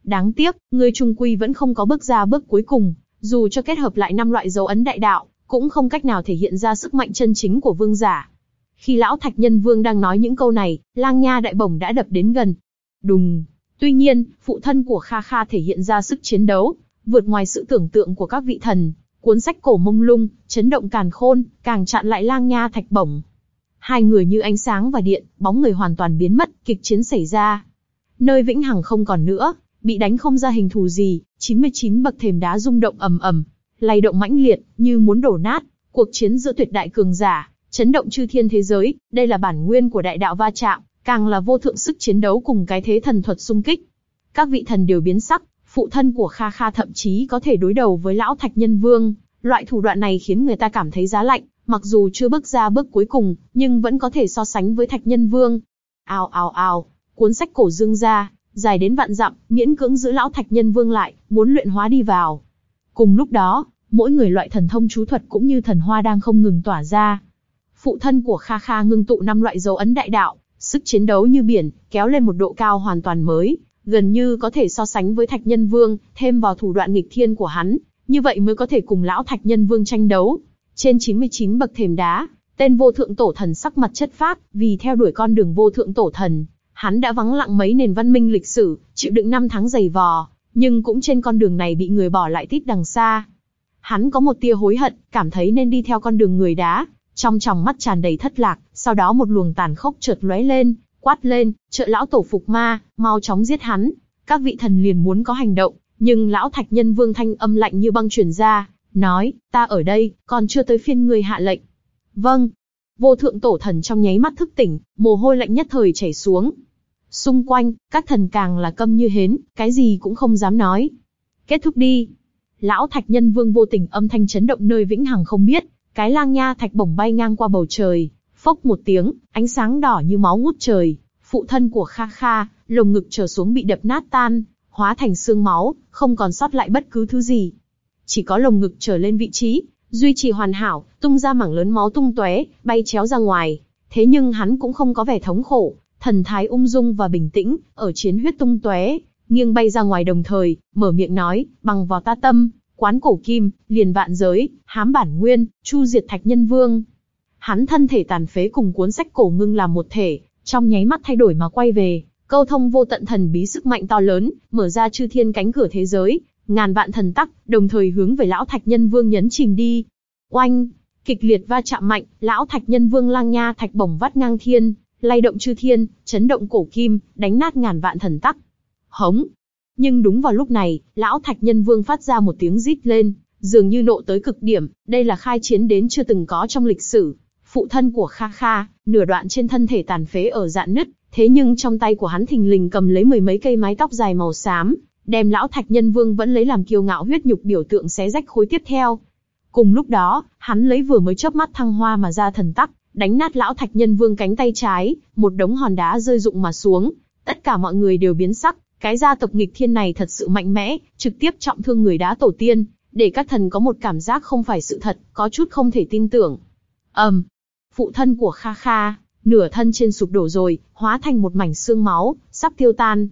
Đáng tiếc, người trung quy vẫn không có bước ra bước cuối cùng, dù cho kết hợp lại năm loại dấu ấn đại đạo, cũng không cách nào thể hiện ra sức mạnh chân chính của vương giả. Khi lão thạch nhân vương đang nói những câu này, lang nha đại bổng đã đập đến gần. Đùng. Tuy nhiên, phụ thân của Kha Kha thể hiện ra sức chiến đấu, vượt ngoài sự tưởng tượng của các vị thần, cuốn sách cổ mông lung, chấn động càn khôn, càng chặn lại lang nha thạch bổng. Hai người như ánh sáng và điện, bóng người hoàn toàn biến mất, kịch chiến xảy ra. Nơi vĩnh hằng không còn nữa, bị đánh không ra hình thù gì, 99 bậc thềm đá rung động ầm ầm, lay động mãnh liệt, như muốn đổ nát. Cuộc chiến giữa tuyệt đại cường giả, chấn động chư thiên thế giới, đây là bản nguyên của đại đạo va chạm, càng là vô thượng sức chiến đấu cùng cái thế thần thuật xung kích. Các vị thần đều biến sắc, phụ thân của Kha Kha thậm chí có thể đối đầu với lão Thạch Nhân Vương. Loại thủ đoạn này khiến người ta cảm thấy giá lạnh, mặc dù chưa bước ra bước cuối cùng, nhưng vẫn có thể so sánh với Thạch Nhân Vương. Ào ào ào, cuốn sách cổ dương ra, dài đến vạn dặm, miễn cưỡng giữ lão Thạch Nhân Vương lại, muốn luyện hóa đi vào. Cùng lúc đó, mỗi người loại thần thông chú thuật cũng như thần hoa đang không ngừng tỏa ra. Phụ thân của Kha Kha ngưng tụ năm loại dấu ấn đại đạo, sức chiến đấu như biển, kéo lên một độ cao hoàn toàn mới, gần như có thể so sánh với Thạch Nhân Vương, thêm vào thủ đoạn nghịch thiên của hắn, như vậy mới có thể cùng lão Thạch Nhân Vương tranh đấu. Trên 99 bậc thềm đá, tên vô thượng tổ thần sắc mặt chất phác, vì theo đuổi con đường vô thượng tổ thần, hắn đã vắng lặng mấy nền văn minh lịch sử, chịu đựng năm tháng dày vò, nhưng cũng trên con đường này bị người bỏ lại tít đằng xa. Hắn có một tia hối hận, cảm thấy nên đi theo con đường người đá, trong tròng mắt tràn đầy thất lạc, sau đó một luồng tàn khốc chợt lóe lên, quát lên, trợ lão tổ phục ma, mau chóng giết hắn. Các vị thần liền muốn có hành động, nhưng lão thạch nhân vương thanh âm lạnh như băng truyền ra, nói, ta ở đây, còn chưa tới phiên người hạ lệnh. Vâng. Vô thượng tổ thần trong nháy mắt thức tỉnh, mồ hôi lạnh nhất thời chảy xuống. Xung quanh, các thần càng là câm như hến, cái gì cũng không dám nói. Kết thúc đi. Lão Thạch Nhân Vương vô tình âm thanh chấn động nơi vĩnh hằng không biết, cái lang nha thạch bổng bay ngang qua bầu trời, phốc một tiếng, ánh sáng đỏ như máu ngút trời, phụ thân của Kha Kha, lồng ngực trở xuống bị đập nát tan, hóa thành xương máu, không còn sót lại bất cứ thứ gì. Chỉ có lồng ngực trở lên vị trí, duy trì hoàn hảo, tung ra mảng lớn máu tung tóe, bay chéo ra ngoài. Thế nhưng hắn cũng không có vẻ thống khổ, thần thái ung dung và bình tĩnh, ở chiến huyết tung tóe, nghiêng bay ra ngoài đồng thời, mở miệng nói, bằng vào ta tâm, quán cổ kim, liền vạn giới, hám bản nguyên, chu diệt thạch nhân vương. Hắn thân thể tàn phế cùng cuốn sách cổ ngưng làm một thể, trong nháy mắt thay đổi mà quay về, câu thông vô tận thần bí sức mạnh to lớn, mở ra chư thiên cánh cửa thế giới, ngàn vạn thần tắc, đồng thời hướng về lão thạch nhân vương nhấn chìm đi. Oanh, kịch liệt va chạm mạnh, lão thạch nhân vương lang nha thạch bổng vắt ngang thiên, lay động chư thiên, chấn động cổ kim, đánh nát ngàn vạn thần tắc. Hống. Nhưng đúng vào lúc này, lão thạch nhân vương phát ra một tiếng rít lên, dường như nộ tới cực điểm, đây là khai chiến đến chưa từng có trong lịch sử. Phụ thân của Kha Kha, nửa đoạn trên thân thể tàn phế ở dạn nứt, thế nhưng trong tay của hắn thình lình cầm lấy mười mấy cây mái tóc dài màu xám, đem lão thạch nhân vương vẫn lấy làm kiêu ngạo huyết nhục biểu tượng xé rách khối tiếp theo. Cùng lúc đó, hắn lấy vừa mới chớp mắt thăng hoa mà ra thần tắc, đánh nát lão thạch nhân vương cánh tay trái, một đống hòn đá rơi rụng mà xuống. Tất cả mọi người đều biến sắc, cái gia tộc nghịch thiên này thật sự mạnh mẽ, trực tiếp trọng thương người đá tổ tiên, để các thần có một cảm giác không phải sự thật, có chút không thể tin tưởng. ầm, um, phụ thân của Kha Kha, nửa thân trên sụp đổ rồi, hóa thành một mảnh xương máu, sắp tiêu tan.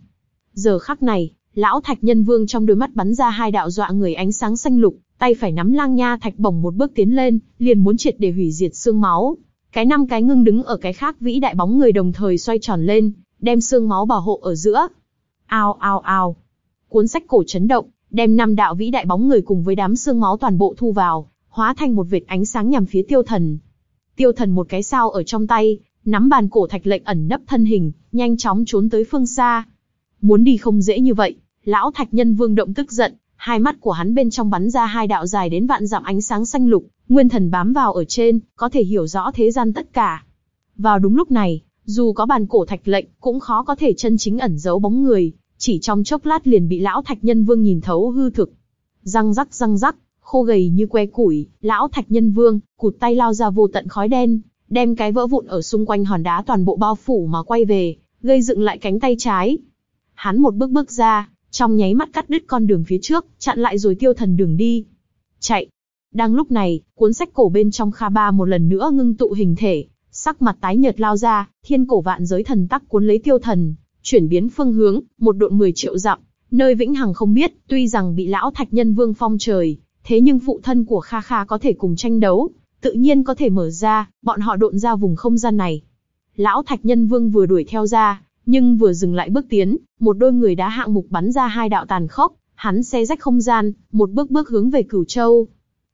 Giờ khắc này, lão thạch nhân vương trong đôi mắt bắn ra hai đạo dọa người ánh sáng xanh lục, tay phải nắm lang nha thạch bổng một bước tiến lên, liền muốn triệt để hủy diệt xương máu. Cái năm cái ngưng đứng ở cái khác vĩ đại bóng người đồng thời xoay tròn lên, đem xương máu bảo hộ ở giữa. Ao ao ao. Cuốn sách cổ chấn động, đem năm đạo vĩ đại bóng người cùng với đám xương máu toàn bộ thu vào, hóa thành một vệt ánh sáng nhằm phía tiêu thần. Tiêu thần một cái sao ở trong tay, nắm bàn cổ thạch lệnh ẩn nấp thân hình, nhanh chóng trốn tới phương xa. Muốn đi không dễ như vậy, lão thạch nhân vương động tức giận, hai mắt của hắn bên trong bắn ra hai đạo dài đến vạn dặm ánh sáng xanh lục, nguyên thần bám vào ở trên, có thể hiểu rõ thế gian tất cả. Vào đúng lúc này, dù có bàn cổ thạch lệnh, cũng khó có thể chân chính ẩn giấu bóng người, chỉ trong chốc lát liền bị lão thạch nhân vương nhìn thấu hư thực. Răng rắc răng rắc, khô gầy như que củi, lão thạch nhân vương, cụt tay lao ra vô tận khói đen, đem cái vỡ vụn ở xung quanh hòn đá toàn bộ bao phủ mà quay về, gây dựng lại cánh tay trái. Hắn một bước bước ra, trong nháy mắt cắt đứt con đường phía trước, chặn lại rồi tiêu thần đường đi. Chạy. Đang lúc này, cuốn sách cổ bên trong kha ba một lần nữa ngưng tụ hình thể, sắc mặt tái nhợt lao ra, thiên cổ vạn giới thần tắc cuốn lấy tiêu thần, chuyển biến phương hướng, một độn 10 triệu dặm, nơi vĩnh hằng không biết, tuy rằng bị lão thạch nhân vương phong trời, thế nhưng phụ thân của Kha Kha có thể cùng tranh đấu, tự nhiên có thể mở ra, bọn họ độn ra vùng không gian này. Lão thạch nhân vương vừa đuổi theo ra, nhưng vừa dừng lại bước tiến, một đôi người đá hạng mục bắn ra hai đạo tàn khốc, hắn xe rách không gian, một bước bước hướng về Cửu Châu.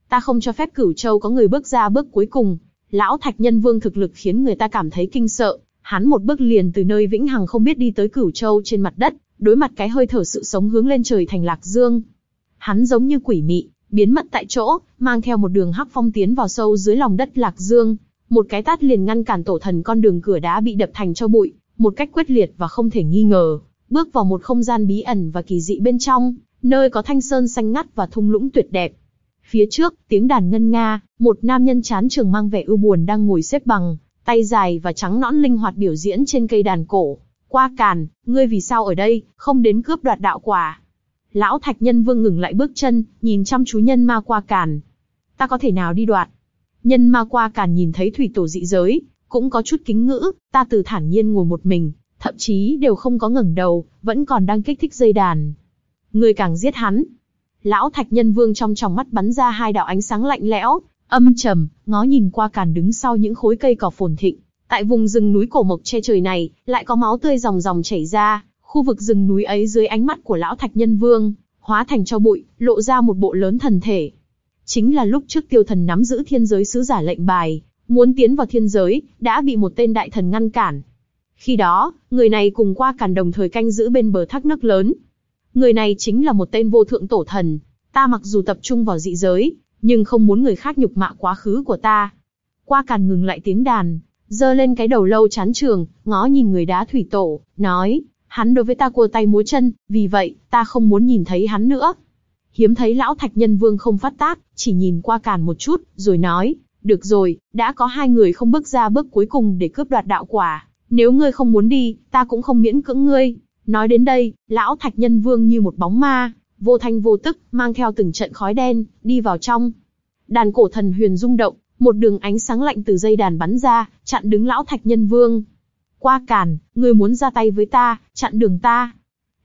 Ta không cho phép Cửu Châu có người bước ra bước cuối cùng. Lão Thạch Nhân Vương thực lực khiến người ta cảm thấy kinh sợ, hắn một bước liền từ nơi vĩnh hằng không biết đi tới Cửu Châu trên mặt đất, đối mặt cái hơi thở sự sống hướng lên trời thành Lạc Dương. Hắn giống như quỷ mị, biến mất tại chỗ, mang theo một đường hắc phong tiến vào sâu dưới lòng đất Lạc Dương, một cái tát liền ngăn cản tổ thần con đường cửa đá bị đập thành cho bụi, một cách quyết liệt và không thể nghi ngờ, bước vào một không gian bí ẩn và kỳ dị bên trong, nơi có thanh sơn xanh ngắt và thung lũng tuyệt đẹp. Phía trước, tiếng đàn ngân nga, một nam nhân chán trường mang vẻ ưu buồn đang ngồi xếp bằng, tay dài và trắng nõn linh hoạt biểu diễn trên cây đàn cổ. Qua càn, ngươi vì sao ở đây, không đến cướp đoạt đạo quả? Lão Thạch Nhân Vương ngừng lại bước chân, nhìn chăm chú nhân ma qua càn. Ta có thể nào đi đoạt? Nhân ma qua càn nhìn thấy thủy tổ dị giới, cũng có chút kính ngữ, ta từ thản nhiên ngồi một mình, thậm chí đều không có ngẩng đầu, vẫn còn đang kích thích dây đàn. Người càng giết hắn. Lão Thạch Nhân Vương trong tròng mắt bắn ra hai đạo ánh sáng lạnh lẽo, âm trầm, ngó nhìn qua càn đứng sau những khối cây cỏ phồn thịnh. Tại vùng rừng núi cổ mộc che trời này, lại có máu tươi dòng dòng chảy ra, khu vực rừng núi ấy dưới ánh mắt của lão Thạch Nhân Vương, hóa thành cho bụi, lộ ra một bộ lớn thần thể. Chính là lúc trước tiêu thần nắm giữ thiên giới sứ giả lệnh bài, muốn tiến vào thiên giới, đã bị một tên đại thần ngăn cản. Khi đó, người này cùng qua cản đồng thời canh giữ bên bờ thác nước lớn. Người này chính là một tên vô thượng tổ thần. Ta mặc dù tập trung vào dị giới, nhưng không muốn người khác nhục mạ quá khứ của ta. Qua càn ngừng lại tiếng đàn, giơ lên cái đầu lâu chán trường, ngó nhìn người đá thủy tổ, nói, hắn đối với ta cua tay múa chân, vì vậy, ta không muốn nhìn thấy hắn nữa. Hiếm thấy lão thạch nhân vương không phát tác, chỉ nhìn qua càn một chút, rồi nói, được rồi, đã có hai người không bước ra bước cuối cùng để cướp đoạt đạo quả, nếu ngươi không muốn đi, ta cũng không miễn cưỡng ngươi. Nói đến đây, lão thạch nhân vương như một bóng ma, vô thanh vô tức, mang theo từng trận khói đen, đi vào trong. Đàn cổ thần huyền rung động, một đường ánh sáng lạnh từ dây đàn bắn ra, chặn đứng lão thạch nhân vương. Qua càn, ngươi muốn ra tay với ta, chặn đường ta.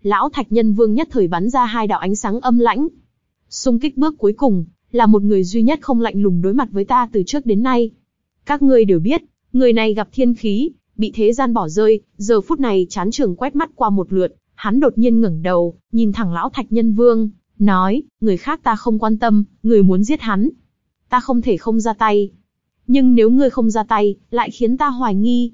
Lão thạch nhân vương nhất thời bắn ra hai đạo ánh sáng âm lãnh. Xung kích bước cuối cùng, là một người duy nhất không lạnh lùng đối mặt với ta từ trước đến nay. Các ngươi đều biết, người này gặp thiên khí, bị thế gian bỏ rơi, giờ phút này chán trường quét mắt qua một lượt, hắn đột nhiên ngẩng đầu, nhìn thẳng lão thạch nhân vương, nói, người khác ta không quan tâm, người muốn giết hắn. Ta không thể không ra tay. Nhưng nếu ngươi không ra tay, lại khiến ta hoài nghi.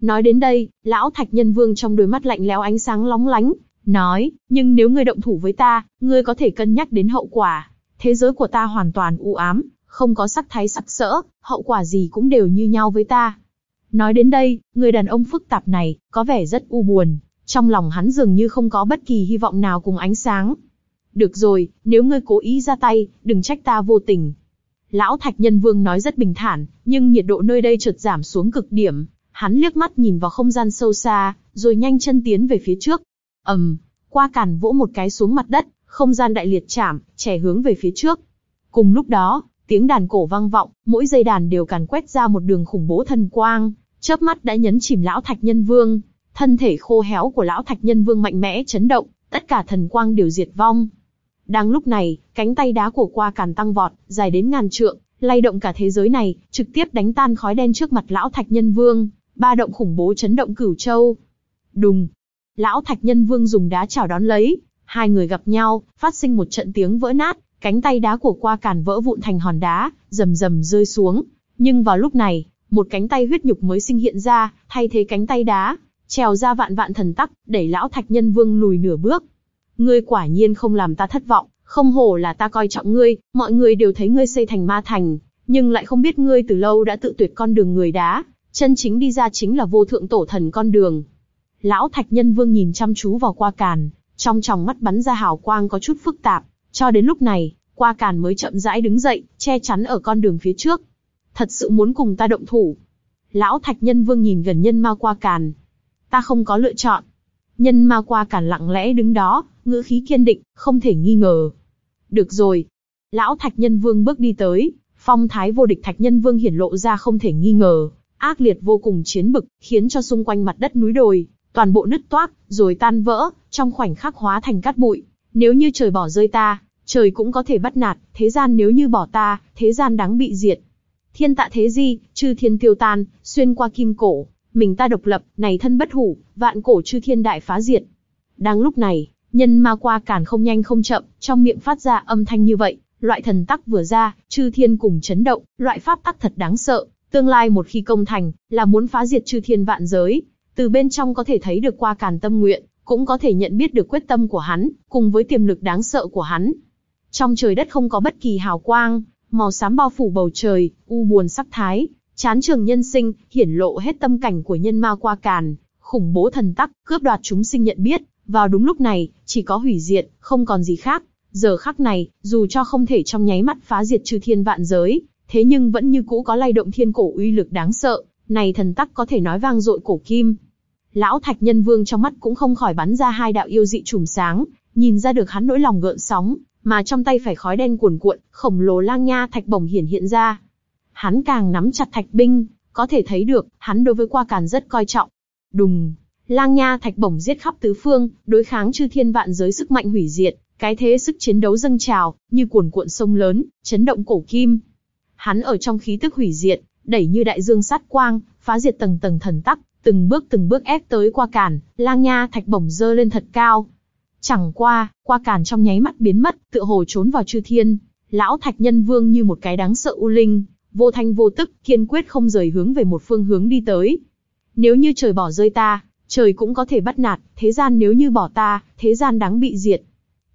Nói đến đây, lão thạch nhân vương trong đôi mắt lạnh lẽo ánh sáng lóng lánh, nói, nhưng nếu ngươi động thủ với ta, ngươi có thể cân nhắc đến hậu quả. Thế giới của ta hoàn toàn u ám, không có sắc thái sắc sỡ, hậu quả gì cũng đều như nhau với ta. Nói đến đây, người đàn ông phức tạp này, có vẻ rất u buồn, trong lòng hắn dường như không có bất kỳ hy vọng nào cùng ánh sáng. Được rồi, nếu ngươi cố ý ra tay, đừng trách ta vô tình. Lão Thạch Nhân Vương nói rất bình thản, nhưng nhiệt độ nơi đây chợt giảm xuống cực điểm. Hắn liếc mắt nhìn vào không gian sâu xa, rồi nhanh chân tiến về phía trước. ầm, um, qua cản vỗ một cái xuống mặt đất, không gian đại liệt chạm, trẻ hướng về phía trước. Cùng lúc đó, tiếng đàn cổ vang vọng, mỗi dây đàn đều càn quét ra một đường khủng bố thần quang, chớp mắt đã nhấn chìm lão Thạch Nhân Vương. Thân thể khô héo của lão Thạch Nhân Vương mạnh mẽ chấn động, tất cả thần quang đều diệt vong. Đang lúc này, cánh tay đá của qua càn tăng vọt, dài đến ngàn trượng, lay động cả thế giới này, trực tiếp đánh tan khói đen trước mặt lão Thạch Nhân Vương, ba động khủng bố chấn động cửu châu. Đùng! Lão Thạch Nhân Vương dùng đá chào đón lấy, hai người gặp nhau, phát sinh một trận tiếng vỡ nát, cánh tay đá của qua càn vỡ vụn thành hòn đá, rầm rầm rơi xuống. Nhưng vào lúc này, một cánh tay huyết nhục mới sinh hiện ra, thay thế cánh tay đá, trèo ra vạn vạn thần tắc, đẩy lão thạch nhân vương lùi nửa bước. Ngươi quả nhiên không làm ta thất vọng, không hổ là ta coi trọng ngươi, mọi người đều thấy ngươi xây thành ma thành, nhưng lại không biết ngươi từ lâu đã tự tuyệt con đường người đá, chân chính đi ra chính là vô thượng tổ thần con đường. Lão thạch nhân vương nhìn chăm chú vào qua càn, trong tròng mắt bắn ra hào quang có chút phức tạp, cho đến lúc này, qua càn mới chậm rãi đứng dậy, che chắn ở con đường phía trước. Thật sự muốn cùng ta động thủ. Lão thạch nhân vương nhìn gần nhân ma qua càn, ta không có lựa chọn. Nhân ma qua càn lặng lẽ đứng đó, ngữ khí kiên định, không thể nghi ngờ. Được rồi. Lão Thạch Nhân Vương bước đi tới, phong thái vô địch Thạch Nhân Vương hiển lộ ra không thể nghi ngờ, ác liệt vô cùng chiến bực, khiến cho xung quanh mặt đất núi đồi, toàn bộ nứt toác, rồi tan vỡ, trong khoảnh khắc hóa thành cát bụi. Nếu như trời bỏ rơi ta, trời cũng có thể bắt nạt, thế gian nếu như bỏ ta, thế gian đáng bị diệt. Thiên tạ thế di, chư thiên tiêu tan, xuyên qua kim cổ, mình ta độc lập, này thân bất hủ, vạn cổ chư thiên đại phá diệt. Đang lúc này, nhân ma qua cản không nhanh không chậm, trong miệng phát ra âm thanh như vậy, loại thần tắc vừa ra, chư thiên cùng chấn động, loại pháp tắc thật đáng sợ, tương lai một khi công thành, là muốn phá diệt chư thiên vạn giới. Từ bên trong có thể thấy được qua càn tâm nguyện, cũng có thể nhận biết được quyết tâm của hắn, cùng với tiềm lực đáng sợ của hắn. Trong trời đất không có bất kỳ hào quang, màu xám bao phủ bầu trời, u buồn sắc thái, Chán trường nhân sinh, hiển lộ hết tâm cảnh của nhân ma qua càn, khủng bố thần tắc, cướp đoạt chúng sinh nhận biết, vào đúng lúc này, chỉ có hủy diệt, không còn gì khác. Giờ khắc này, dù cho không thể trong nháy mắt phá diệt trừ thiên vạn giới, thế nhưng vẫn như cũ có lay động thiên cổ uy lực đáng sợ, này thần tắc có thể nói vang dội cổ kim. Lão Thạch Nhân Vương trong mắt cũng không khỏi bắn ra hai đạo yêu dị trùm sáng, nhìn ra được hắn nỗi lòng gợn sóng, mà trong tay phải khói đen cuồn cuộn, khổng lồ lang nha thạch bổng hiển hiện ra, hắn càng nắm chặt thạch binh, có thể thấy được, hắn đối với qua càn rất coi trọng. Đùng, lang nha thạch bổng giết khắp tứ phương, đối kháng chư thiên vạn giới sức mạnh hủy diệt, cái thế sức chiến đấu dâng trào, như cuồn cuộn sông lớn, chấn động cổ kim. Hắn ở trong khí tức hủy diệt, đẩy như đại dương sát quang, phá diệt tầng tầng thần tắc, từng bước từng bước ép tới qua càn, lang nha thạch bổng dơ lên thật cao. Chẳng qua, qua càn trong nháy mắt biến mất, tựa hồ trốn vào chư thiên. Lão thạch nhân vương như một cái đáng sợ u linh, vô thanh vô tức, kiên quyết không rời hướng về một phương hướng đi tới. Nếu như trời bỏ rơi ta, trời cũng có thể bắt nạt, thế gian nếu như bỏ ta, thế gian đáng bị diệt.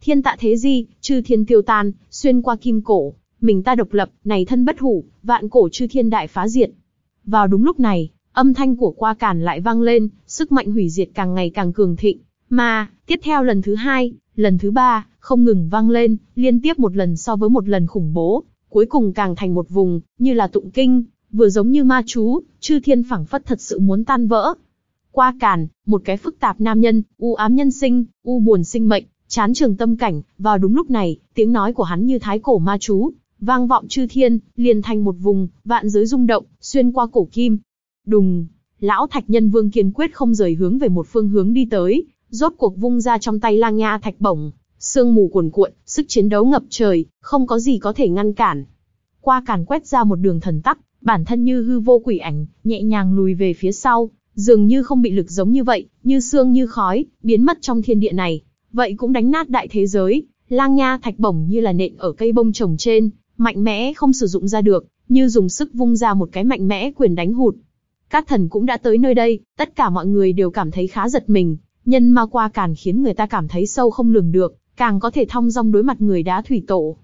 Thiên tạ thế di, chư thiên tiêu tan, xuyên qua kim cổ, mình ta độc lập, này thân bất hủ, vạn cổ chư thiên đại phá diệt. Vào đúng lúc này, âm thanh của qua cản lại vang lên, sức mạnh hủy diệt càng ngày càng cường thịnh. Mà, tiếp theo lần thứ hai, lần thứ ba, không ngừng vang lên, liên tiếp một lần so với một lần khủng bố, cuối cùng càng thành một vùng, như là tụng kinh, vừa giống như ma chú, chư thiên phảng phất thật sự muốn tan vỡ. Qua càn, một cái phức tạp nam nhân, u ám nhân sinh, u buồn sinh mệnh, chán trường tâm cảnh, vào đúng lúc này, tiếng nói của hắn như thái cổ ma chú, vang vọng chư thiên, liền thành một vùng, vạn giới rung động, xuyên qua cổ kim. Đùng, lão thạch nhân vương kiên quyết không rời hướng về một phương hướng đi tới, rốt cuộc vung ra trong tay lang nha thạch bổng, sương mù cuồn cuộn, sức chiến đấu ngập trời, không có gì có thể ngăn cản. Qua càn quét ra một đường thần tắc, bản thân như hư vô quỷ ảnh, nhẹ nhàng lùi về phía sau, dường như không bị lực giống như vậy, như xương như khói, biến mất trong thiên địa này. Vậy cũng đánh nát đại thế giới, lang nha thạch bổng như là nện ở cây bông trồng trên, mạnh mẽ không sử dụng ra được, như dùng sức vung ra một cái mạnh mẽ quyền đánh hụt. Các thần cũng đã tới nơi đây, tất cả mọi người đều cảm thấy khá giật mình, nhân ma qua càn khiến người ta cảm thấy sâu không lường được, càng có thể thong dong đối mặt người đá thủy tổ.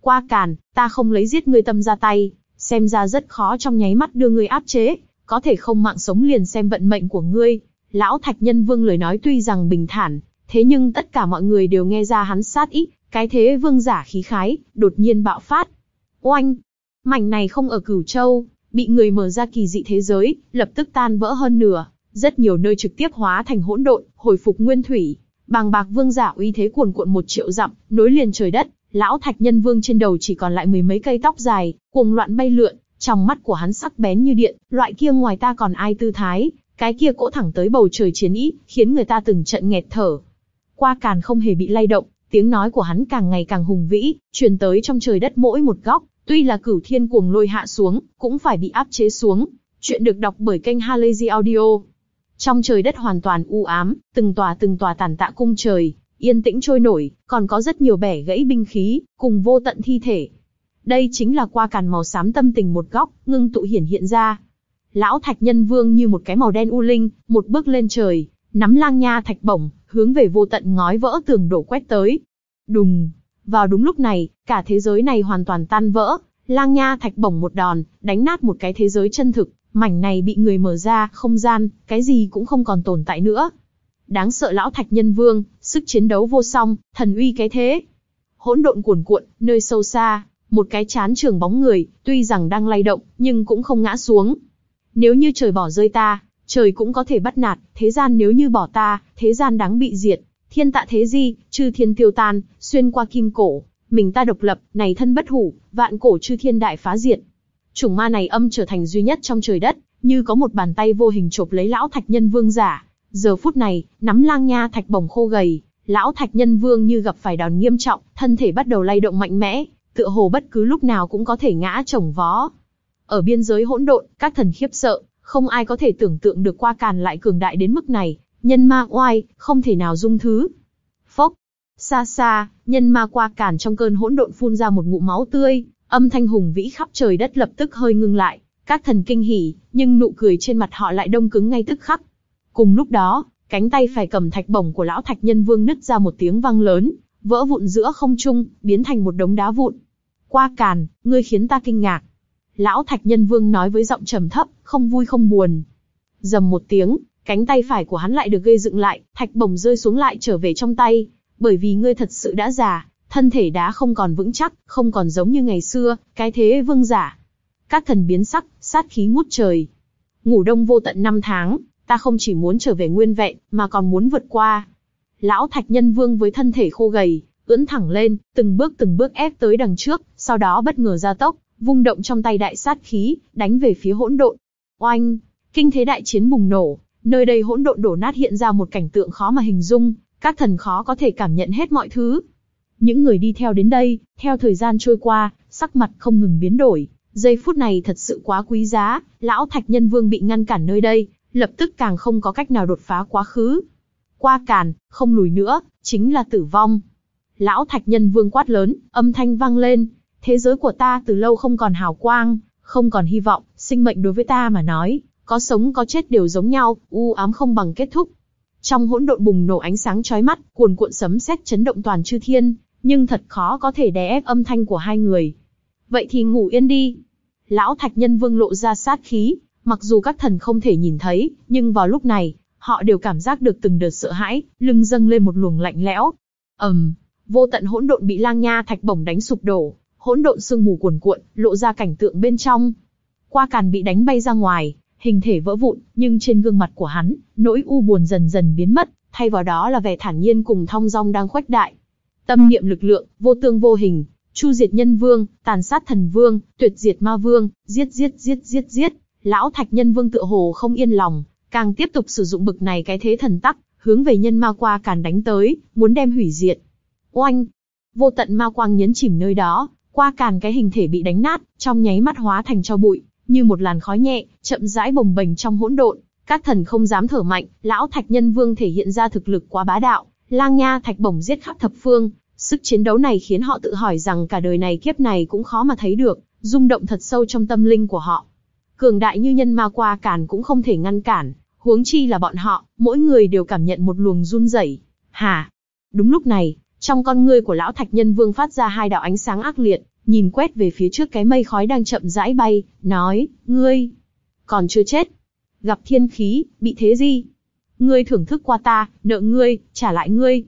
Qua càn, ta không lấy giết ngươi tâm ra tay, xem ra rất khó trong nháy mắt đưa ngươi áp chế, có thể không mạng sống liền xem vận mệnh của ngươi. Lão Thạch Nhân Vương lời nói tuy rằng bình thản, thế nhưng tất cả mọi người đều nghe ra hắn sát ý, cái thế vương giả khí khái, đột nhiên bạo phát. Oanh! Mảnh này không ở Cửu Châu, bị người mở ra kỳ dị thế giới, lập tức tan vỡ hơn nửa, rất nhiều nơi trực tiếp hóa thành hỗn độn, hồi phục nguyên thủy. Bàng bạc vương giả uy thế cuồn cuộn một triệu dặm, nối liền trời đất, lão thạch nhân vương trên đầu chỉ còn lại mười mấy cây tóc dài, cuồng loạn bay lượn, trong mắt của hắn sắc bén như điện, loại kia ngoài ta còn ai tư thái, cái kia cỗ thẳng tới bầu trời chiến ý, khiến người ta từng trận nghẹt thở. Qua càn không hề bị lay động, tiếng nói của hắn càng ngày càng hùng vĩ, truyền tới trong trời đất mỗi một góc, tuy là cửu thiên cuồng lôi hạ xuống, cũng phải bị áp chế xuống. Chuyện được đọc bởi kênh Halazy Audio. Trong trời đất hoàn toàn u ám, từng tòa từng tòa tàn tạ cung trời, yên tĩnh trôi nổi, còn có rất nhiều bẻ gãy binh khí, cùng vô tận thi thể. Đây chính là qua càn màu xám tâm tình một góc, ngưng tụ hiển hiện ra. Lão Thạch Nhân Vương như một cái màu đen u linh, một bước lên trời, nắm lang nha thạch bổng, hướng về vô tận ngói vỡ tường đổ quét tới. Đùng! Vào đúng lúc này, cả thế giới này hoàn toàn tan vỡ, lang nha thạch bổng một đòn, đánh nát một cái thế giới chân thực, mảnh này bị người mở ra, không gian, cái gì cũng không còn tồn tại nữa. Đáng sợ lão thạch nhân vương, sức chiến đấu vô song, thần uy cái thế. Hỗn độn cuồn cuộn, nơi sâu xa, một cái chán trường bóng người, tuy rằng đang lay động, nhưng cũng không ngã xuống. Nếu như trời bỏ rơi ta, trời cũng có thể bắt nạt, thế gian nếu như bỏ ta, thế gian đáng bị diệt. Thiên tạ thế di, chư thiên tiêu tan, xuyên qua kim cổ, mình ta độc lập, này thân bất hủ, vạn cổ chư thiên đại phá diệt. Chủng ma này âm trở thành duy nhất trong trời đất, như có một bàn tay vô hình chộp lấy lão thạch nhân vương giả. Giờ phút này, nắm lang nha thạch bổng khô gầy, lão thạch nhân vương như gặp phải đòn nghiêm trọng, thân thể bắt đầu lay động mạnh mẽ, tựa hồ bất cứ lúc nào cũng có thể ngã chồng vó. Ở biên giới hỗn độn, các thần khiếp sợ, không ai có thể tưởng tượng được qua càn lại cường đại đến mức này, nhân ma oai, không thể nào dung thứ. Phốc, xa xa, nhân ma qua càn trong cơn hỗn độn phun ra một ngụm máu tươi, âm thanh hùng vĩ khắp trời đất lập tức hơi ngưng lại, các thần kinh hỉ, nhưng nụ cười trên mặt họ lại đông cứng ngay tức khắc. Cùng lúc đó, cánh tay phải cầm thạch bổng của lão thạch nhân vương nứt ra một tiếng vang lớn, vỡ vụn giữa không trung, biến thành một đống đá vụn. Qua càn, ngươi khiến ta kinh ngạc. Lão thạch nhân vương nói với giọng trầm thấp, không vui không buồn. Dầm một tiếng, cánh tay phải của hắn lại được gây dựng lại, thạch bổng rơi xuống lại trở về trong tay. Bởi vì ngươi thật sự đã già, thân thể đã không còn vững chắc, không còn giống như ngày xưa, cái thế vương giả. Các thần biến sắc, sát khí ngút trời. Ngủ đông vô tận năm tháng, ta không chỉ muốn trở về nguyên vẹn, mà còn muốn vượt qua. Lão Thạch Nhân Vương với thân thể khô gầy, ưỡn thẳng lên, từng bước từng bước ép tới đằng trước, sau đó bất ngờ ra tốc, vung động trong tay đại sát khí, đánh về phía hỗn độn. Oanh! Kinh thế đại chiến bùng nổ, nơi đây hỗn độn đổ nát hiện ra một cảnh tượng khó mà hình dung, các thần khó có thể cảm nhận hết mọi thứ. Những người đi theo đến đây, theo thời gian trôi qua, sắc mặt không ngừng biến đổi. Giây phút này thật sự quá quý giá, lão thạch nhân vương bị ngăn cản nơi đây, lập tức càng không có cách nào đột phá quá khứ. Qua càn, không lùi nữa, chính là tử vong. Lão thạch nhân vương quát lớn, âm thanh vang lên. Thế giới của ta từ lâu không còn hào quang, không còn hy vọng, sinh mệnh đối với ta mà nói, có sống có chết đều giống nhau, u ám không bằng kết thúc. Trong hỗn độn bùng nổ ánh sáng chói mắt, cuồn cuộn sấm sét chấn động toàn chư thiên, nhưng thật khó có thể đè ép âm thanh của hai người. Vậy thì ngủ yên đi. Lão Thạch Nhân Vương lộ ra sát khí, Mặc dù các thần không thể nhìn thấy, nhưng vào lúc này, họ đều cảm giác được từng đợt sợ hãi, lưng dâng lên một luồng lạnh lẽo. ầm, vô tận hỗn độn bị lang nha thạch bổng đánh sụp đổ, hỗn độn sương mù cuồn cuộn, lộ ra cảnh tượng bên trong. Qua càn bị đánh bay ra ngoài, hình thể vỡ vụn, nhưng trên gương mặt của hắn, nỗi u buồn dần dần biến mất, thay vào đó là vẻ thản nhiên cùng thong dong đang khuếch đại. Tâm niệm lực lượng, vô tương vô hình, chu diệt nhân vương, tàn sát thần vương, tuyệt diệt ma vương, giết giết giết giết giết. Lão thạch nhân vương tựa hồ không yên lòng, càng tiếp tục sử dụng bực này cái thế thần tắc, hướng về nhân ma qua càn đánh tới, muốn đem hủy diệt. Oanh! Vô tận ma quang nhấn chìm nơi đó, qua càn cái hình thể bị đánh nát, trong nháy mắt hóa thành cho bụi, như một làn khói nhẹ, chậm rãi bồng bềnh trong hỗn độn. Các thần không dám thở mạnh, lão thạch nhân vương thể hiện ra thực lực quá bá đạo, lang nha thạch bổng giết khắp thập phương, sức chiến đấu này khiến họ tự hỏi rằng cả đời này kiếp này cũng khó mà thấy được, rung động thật sâu trong tâm linh của họ. Cường đại như nhân ma qua càn cũng không thể ngăn cản, huống chi là bọn họ, mỗi người đều cảm nhận một luồng run rẩy. Hà! Đúng lúc này, trong con ngươi của lão thạch nhân vương phát ra hai đạo ánh sáng ác liệt, nhìn quét về phía trước cái mây khói đang chậm rãi bay, nói, ngươi, còn chưa chết. Gặp thiên khí, bị thế gì? Ngươi thưởng thức qua ta, nợ ngươi, trả lại ngươi.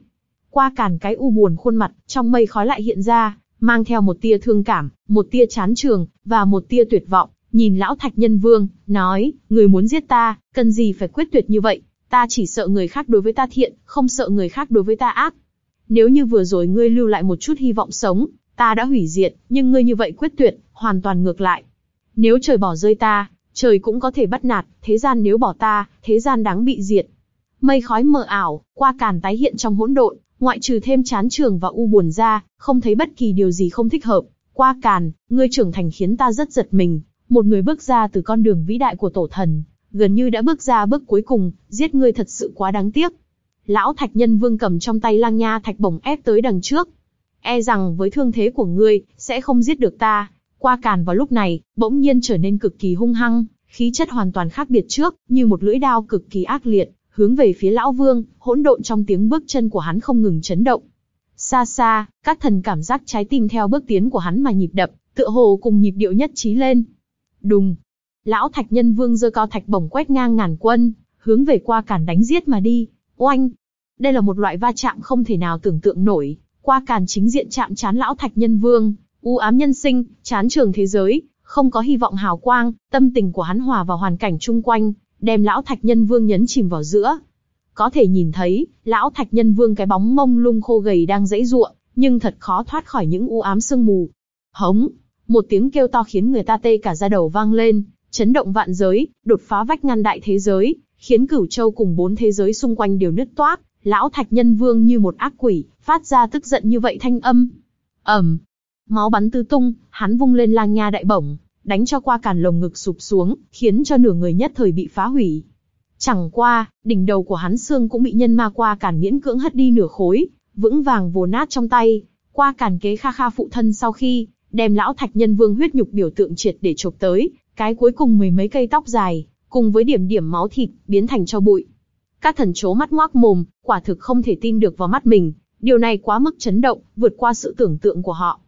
Qua càn cái u buồn khuôn mặt, trong mây khói lại hiện ra, mang theo một tia thương cảm, một tia chán trường, và một tia tuyệt vọng, nhìn lão thạch nhân vương, nói, người muốn giết ta, cần gì phải quyết tuyệt như vậy, ta chỉ sợ người khác đối với ta thiện, không sợ người khác đối với ta ác. Nếu như vừa rồi ngươi lưu lại một chút hy vọng sống, ta đã hủy diệt, nhưng ngươi như vậy quyết tuyệt, hoàn toàn ngược lại. Nếu trời bỏ rơi ta, trời cũng có thể bắt nạt, thế gian nếu bỏ ta, thế gian đáng bị diệt. Mây khói mờ ảo, qua càn tái hiện trong hỗn độn, ngoại trừ thêm chán trường và u buồn ra, không thấy bất kỳ điều gì không thích hợp. Qua càn, ngươi trưởng thành khiến ta rất giật mình, một người bước ra từ con đường vĩ đại của tổ thần, gần như đã bước ra bước cuối cùng, giết ngươi thật sự quá đáng tiếc. Lão Thạch Nhân Vương cầm trong tay lang nha thạch bổng ép tới đằng trước. E rằng với thương thế của ngươi, sẽ không giết được ta. Qua càn vào lúc này, bỗng nhiên trở nên cực kỳ hung hăng, khí chất hoàn toàn khác biệt trước, như một lưỡi đao cực kỳ ác liệt, hướng về phía lão vương, hỗn độn trong tiếng bước chân của hắn không ngừng chấn động. Xa xa, các thần cảm giác trái tim theo bước tiến của hắn mà nhịp đập, tựa hồ cùng nhịp điệu nhất trí lên. Đùng! Lão thạch nhân vương giơ cao thạch bổng quét ngang ngàn quân, hướng về qua càn đánh giết mà đi. Oanh! Đây là một loại va chạm không thể nào tưởng tượng nổi, qua càn chính diện chạm chán lão thạch nhân vương, u ám nhân sinh, chán trường thế giới, không có hy vọng hào quang, tâm tình của hắn hòa vào hoàn cảnh chung quanh, đem lão thạch nhân vương nhấn chìm vào giữa. Có thể nhìn thấy, lão thạch nhân vương cái bóng mông lung khô gầy đang dãy ruộng, nhưng thật khó thoát khỏi những u ám sương mù. Hống! Một tiếng kêu to khiến người ta tê cả da đầu vang lên, chấn động vạn giới, đột phá vách ngăn đại thế giới, khiến cửu châu cùng bốn thế giới xung quanh đều nứt toác. Lão thạch nhân vương như một ác quỷ, phát ra tức giận như vậy thanh âm. ầm, máu bắn tứ tung, hắn vung lên lang nha đại bổng, đánh cho qua càn lồng ngực sụp xuống, khiến cho nửa người nhất thời bị phá hủy. Chẳng qua, đỉnh đầu của hắn xương cũng bị nhân ma qua càn miễn cưỡng hất đi nửa khối, vững vàng vồ nát trong tay. Qua càn kế kha kha phụ thân sau khi, đem lão thạch nhân vương huyết nhục biểu tượng triệt để chộp tới, cái cuối cùng mười mấy cây tóc dài, cùng với điểm điểm máu thịt, biến thành cho bụi. Các thần chố mắt ngoác mồm, quả thực không thể tin được vào mắt mình, điều này quá mức chấn động, vượt qua sự tưởng tượng của họ.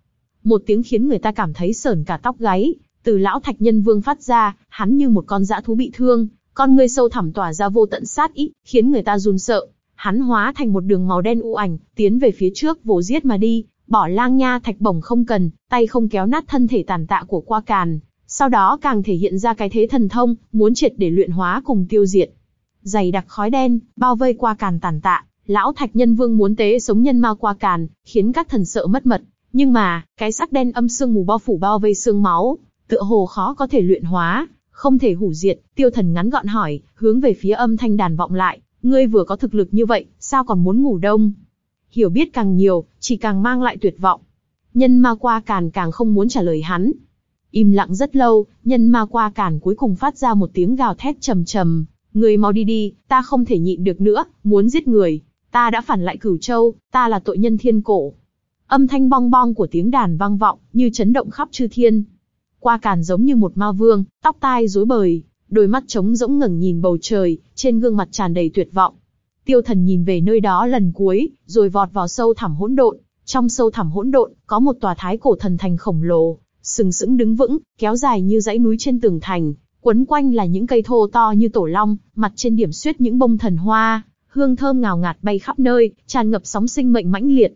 Một tiếng khiến người ta cảm thấy sờn cả tóc gáy, từ lão thạch nhân vương phát ra, hắn như một con dã thú bị thương, con ngươi sâu thẳm tỏa ra vô tận sát ý, khiến người ta run sợ. Hắn hóa thành một đường màu đen u ảnh, tiến về phía trước vồ giết mà đi, bỏ lang nha thạch bổng không cần, tay không kéo nát thân thể tàn tạ của qua càn. Sau đó càng thể hiện ra cái thế thần thông, muốn triệt để luyện hóa cùng tiêu diệt. Dày đặc khói đen, bao vây qua càn tàn tạ, lão thạch nhân vương muốn tế sống nhân ma qua càn, khiến các thần sợ mất mật. Nhưng mà, cái sắc đen âm sương mù bao phủ bao vây xương máu, tựa hồ khó có thể luyện hóa, không thể hủ diệt, tiêu thần ngắn gọn hỏi, hướng về phía âm thanh đàn vọng lại, ngươi vừa có thực lực như vậy, sao còn muốn ngủ đông? Hiểu biết càng nhiều, chỉ càng mang lại tuyệt vọng. Nhân ma qua càn càng không muốn trả lời hắn. Im lặng rất lâu, nhân ma qua càn cuối cùng phát ra một tiếng gào thét trầm trầm, người mau đi đi, ta không thể nhịn được nữa, muốn giết người. Ta đã phản lại cửu châu, ta là tội nhân thiên cổ. Âm thanh bong bong của tiếng đàn vang vọng, như chấn động khắp chư thiên. Qua càn giống như một ma vương, tóc tai rối bời, đôi mắt trống rỗng ngẩng nhìn bầu trời, trên gương mặt tràn đầy tuyệt vọng. Tiêu thần nhìn về nơi đó lần cuối, rồi vọt vào sâu thẳm hỗn độn. Trong sâu thẳm hỗn độn, có một tòa thái cổ thần thành khổng lồ, sừng sững đứng vững, kéo dài như dãy núi trên tường thành, Quấn quanh là những cây thô to như tổ long, mặt trên điểm xuyết những bông thần hoa, hương thơm ngào ngạt bay khắp nơi, tràn ngập sóng sinh mệnh mãnh liệt.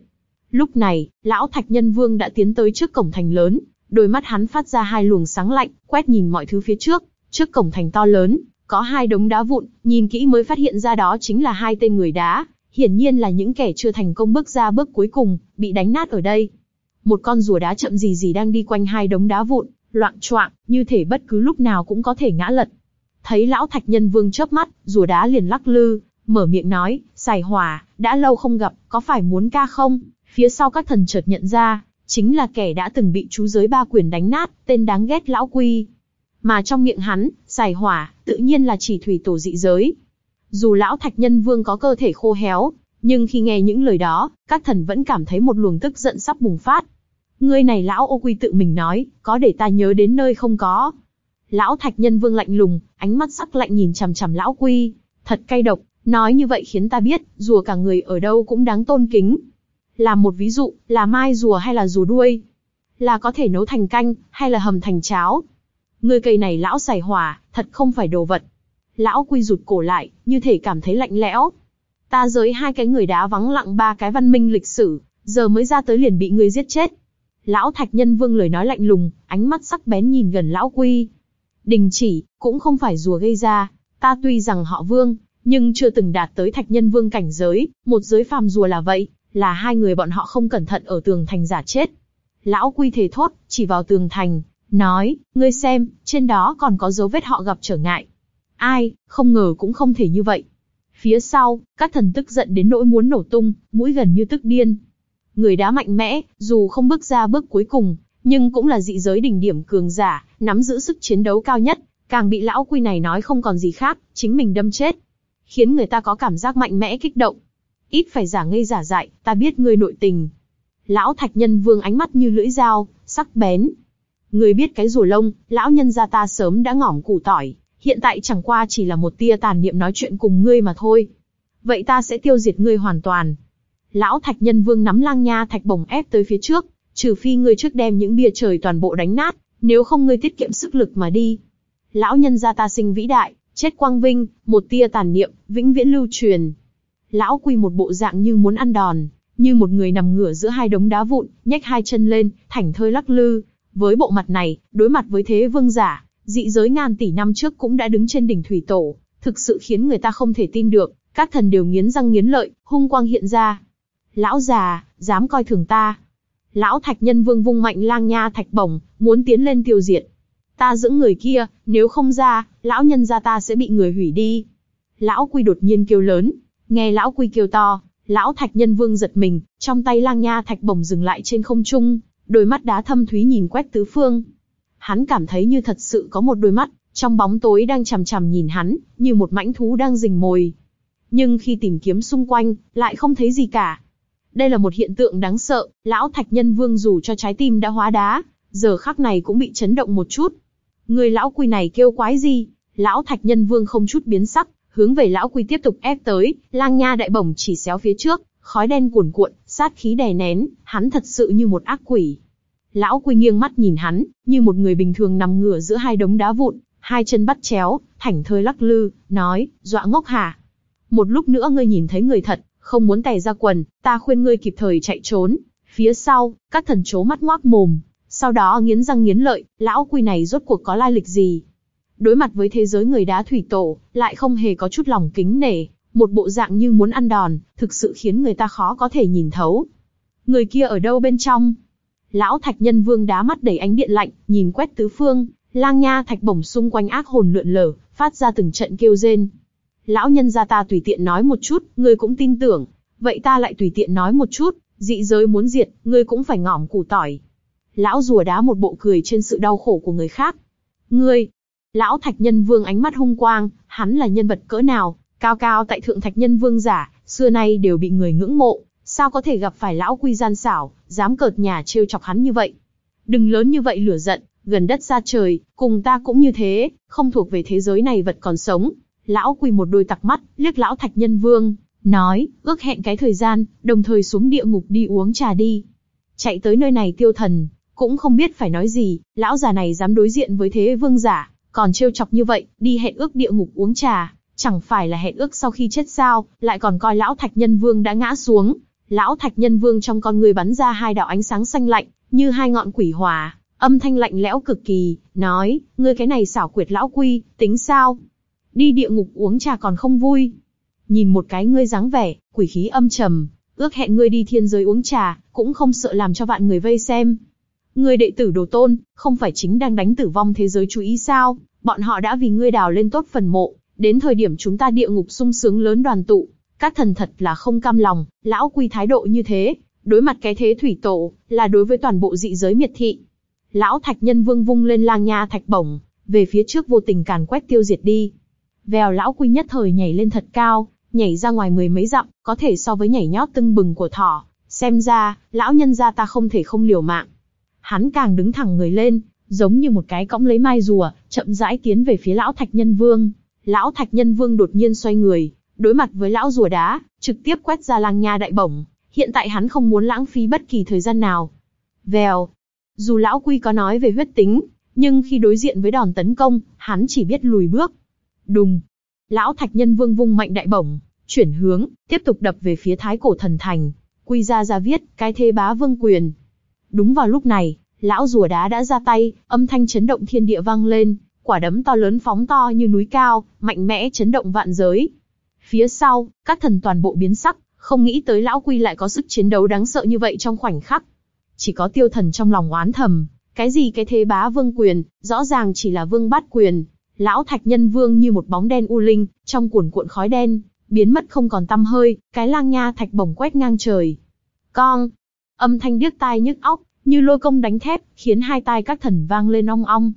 Lúc này, lão Thạch Nhân Vương đã tiến tới trước cổng thành lớn, đôi mắt hắn phát ra hai luồng sáng lạnh, quét nhìn mọi thứ phía trước. Trước cổng thành to lớn, có hai đống đá vụn, nhìn kỹ mới phát hiện ra đó chính là hai tên người đá, hiển nhiên là những kẻ chưa thành công bước ra bước cuối cùng, bị đánh nát ở đây. Một con rùa đá chậm gì gì đang đi quanh hai đống đá vụn, loạn choạng, như thể bất cứ lúc nào cũng có thể ngã lật. Thấy lão thạch nhân vương chớp mắt, rùa đá liền lắc lư, mở miệng nói, xài hòa, đã lâu không gặp, có phải muốn ca không? Phía sau các thần chợt nhận ra, chính là kẻ đã từng bị chú giới ba quyền đánh nát, tên đáng ghét lão quy. Mà trong miệng hắn, xài hỏa, tự nhiên là chỉ thủy tổ dị giới. Dù lão thạch nhân vương có cơ thể khô héo, nhưng khi nghe những lời đó, các thần vẫn cảm thấy một luồng tức giận sắp bùng phát. Ngươi này lão ô quy tự mình nói, có để ta nhớ đến nơi không có. Lão thạch nhân vương lạnh lùng, ánh mắt sắc lạnh nhìn chằm chằm lão quy, thật cay độc, nói như vậy khiến ta biết, rùa cả người ở đâu cũng đáng tôn kính. là một ví dụ, là mai rùa hay là rùa đuôi? Là có thể nấu thành canh, hay là hầm thành cháo? Người cây này lão xài hỏa, thật không phải đồ vật. Lão quy rụt cổ lại, như thể cảm thấy lạnh lẽo. Ta giới hai cái người đá vắng lặng ba cái văn minh lịch sử, giờ mới ra tới liền bị người giết chết. Lão Thạch Nhân Vương lời nói lạnh lùng, ánh mắt sắc bén nhìn gần lão quy. Đình chỉ, cũng không phải rùa gây ra, ta tuy rằng họ Vương, nhưng chưa từng đạt tới Thạch Nhân Vương cảnh giới, một giới phàm rùa là vậy, là hai người bọn họ không cẩn thận ở tường thành giả chết. Lão quy thề thốt, chỉ vào tường thành, nói, ngươi xem, trên đó còn có dấu vết họ gặp trở ngại. Ai, không ngờ cũng không thể như vậy. Phía sau, các thần tức giận đến nỗi muốn nổ tung, mũi gần như tức điên. Người đá mạnh mẽ, dù không bước ra bước cuối cùng, nhưng cũng là dị giới đỉnh điểm cường giả, nắm giữ sức chiến đấu cao nhất, càng bị lão quy này nói không còn gì khác, chính mình đâm chết. Khiến người ta có cảm giác mạnh mẽ kích động. Ít phải giả ngây giả dại, ta biết ngươi nội tình. Lão thạch nhân vương ánh mắt như lưỡi dao, sắc bén. Ngươi biết cái rùa lông, lão nhân gia ta sớm đã ngỏm củ tỏi, hiện tại chẳng qua chỉ là một tia tàn niệm nói chuyện cùng ngươi mà thôi. Vậy ta sẽ tiêu diệt ngươi hoàn toàn. Lão Thạch Nhân Vương nắm lang nha thạch bổng ép tới phía trước, trừ phi ngươi trước đem những bia trời toàn bộ đánh nát, nếu không ngươi tiết kiệm sức lực mà đi. Lão nhân gia ta sinh vĩ đại, chết quang vinh, một tia tàn niệm, vĩnh viễn lưu truyền. Lão quỳ một bộ dạng như muốn ăn đòn, như một người nằm ngửa giữa hai đống đá vụn, nhếch hai chân lên, thảnh thơi lắc lư. Với bộ mặt này, đối mặt với thế vương giả, dị giới ngàn tỷ năm trước cũng đã đứng trên đỉnh thủy tổ, thực sự khiến người ta không thể tin được, các thần đều nghiến răng nghiến lợi, hung quang hiện ra. Lão già, dám coi thường ta. Lão thạch nhân vương vung mạnh lang nha thạch bổng, muốn tiến lên tiêu diệt. Ta giữ người kia, nếu không ra, lão nhân gia ta sẽ bị người hủy đi. Lão quy đột nhiên kêu lớn, nghe lão quy kêu to, lão thạch nhân vương giật mình, trong tay lang nha thạch bổng dừng lại trên không trung, đôi mắt đá thâm thúy nhìn quét tứ phương. Hắn cảm thấy như thật sự có một đôi mắt, trong bóng tối đang chằm chằm nhìn hắn, như một mãnh thú đang rình mồi. Nhưng khi tìm kiếm xung quanh, lại không thấy gì cả. Đây là một hiện tượng đáng sợ, lão thạch nhân vương dù cho trái tim đã hóa đá, giờ khắc này cũng bị chấn động một chút. Người lão quy này kêu quái gì? Lão thạch nhân vương không chút biến sắc, hướng về lão quy tiếp tục ép tới, lang nha đại bổng chỉ xéo phía trước, khói đen cuồn cuộn, sát khí đè nén, hắn thật sự như một ác quỷ. Lão quy nghiêng mắt nhìn hắn, như một người bình thường nằm ngửa giữa hai đống đá vụn, hai chân bắt chéo, thảnh thơi lắc lư, nói, dọa ngốc hả? Một lúc nữa ngươi nhìn thấy người thật, không muốn tè ra quần, ta khuyên ngươi kịp thời chạy trốn. Phía sau, các thần chố mắt ngoác mồm, sau đó nghiến răng nghiến lợi, lão quy này rốt cuộc có lai lịch gì? Đối mặt với thế giới người đá thủy tổ, lại không hề có chút lòng kính nể, một bộ dạng như muốn ăn đòn, thực sự khiến người ta khó có thể nhìn thấu. Người kia ở đâu bên trong? Lão thạch nhân vương đá mắt đầy ánh điện lạnh, nhìn quét tứ phương, lang nha thạch bổng xung quanh ác hồn lượn lờ, phát ra từng trận kêu rên. Lão nhân gia ta tùy tiện nói một chút, ngươi cũng tin tưởng. Vậy ta lại tùy tiện nói một chút, dị giới muốn diệt, ngươi cũng phải ngỏm củ tỏi. Lão rùa đá một bộ cười trên sự đau khổ của người khác. Ngươi, lão thạch nhân vương ánh mắt hung quang, hắn là nhân vật cỡ nào, cao cao tại thượng thạch nhân vương giả, xưa nay đều bị người ngưỡng mộ, sao có thể gặp phải lão quy gian xảo, dám cợt nhà trêu chọc hắn như vậy. Đừng lớn như vậy lửa giận, gần đất xa trời, cùng ta cũng như thế, không thuộc về thế giới này vật còn sống, Lão quỳ một đôi tặc mắt, liếc lão thạch nhân vương, nói, ước hẹn cái thời gian, đồng thời xuống địa ngục đi uống trà đi. Chạy tới nơi này tiêu thần, cũng không biết phải nói gì, lão già này dám đối diện với thế vương giả, còn trêu chọc như vậy, đi hẹn ước địa ngục uống trà, chẳng phải là hẹn ước sau khi chết sao, lại còn coi lão Thạch Nhân Vương đã ngã xuống. Lão Thạch Nhân Vương trong con người bắn ra hai đạo ánh sáng xanh lạnh, như hai ngọn quỷ hỏa, âm thanh lạnh lẽo cực kỳ, nói, ngươi cái này xảo quyệt lão quy, tính sao? Đi địa ngục uống trà còn không vui. Nhìn một cái ngươi dáng vẻ, quỷ khí âm trầm, ước hẹn ngươi đi thiên giới uống trà, cũng không sợ làm cho vạn người vây xem. Ngươi đệ tử đồ tôn, không phải chính đang đánh tử vong thế giới chú ý sao, bọn họ đã vì ngươi đào lên tốt phần mộ, đến thời điểm chúng ta địa ngục sung sướng lớn đoàn tụ, các thần thật là không cam lòng, lão quy thái độ như thế, đối mặt cái thế thủy tổ, là đối với toàn bộ dị giới miệt thị. Lão thạch nhân vương vung lên lang nha thạch bổng, về phía trước vô tình càn quét tiêu diệt đi. Vèo lão quy nhất thời nhảy lên thật cao, nhảy ra ngoài mười mấy dặm, có thể so với nhảy nhót tưng bừng của thỏ. Xem ra, lão nhân gia ta không thể không liều mạng. Hắn càng đứng thẳng người lên, giống như một cái cõng lấy mai rùa, chậm rãi tiến về phía lão thạch nhân vương. Lão thạch nhân vương đột nhiên xoay người, đối mặt với lão rùa đá, trực tiếp quét ra lang nha đại bổng. Hiện tại hắn không muốn lãng phí bất kỳ thời gian nào. Vèo. Dù lão quy có nói về huyết tính, nhưng khi đối diện với đòn tấn công, hắn chỉ biết lùi bước. Đùng. Lão thạch nhân vương vung mạnh đại bổng, chuyển hướng, tiếp tục đập về phía thái cổ thần thành. Quy ra ra viết, cái thế bá vương quyền. Đúng vào lúc này, lão rùa đá đã ra tay, âm thanh chấn động thiên địa vang lên, quả đấm to lớn phóng to như núi cao, mạnh mẽ chấn động vạn giới. Phía sau, các thần toàn bộ biến sắc, không nghĩ tới lão quy lại có sức chiến đấu đáng sợ như vậy trong khoảnh khắc. Chỉ có tiêu thần trong lòng oán thầm, cái gì cái thế bá vương quyền, rõ ràng chỉ là vương bát quyền. Lão thạch nhân vương như một bóng đen u linh, trong cuồn cuộn khói đen, biến mất không còn tăm hơi, cái lang nha thạch bổng quét ngang trời. Con! Âm thanh điếc tai nhức óc, như lôi công đánh thép, khiến hai tai các thần vang lên ong ong.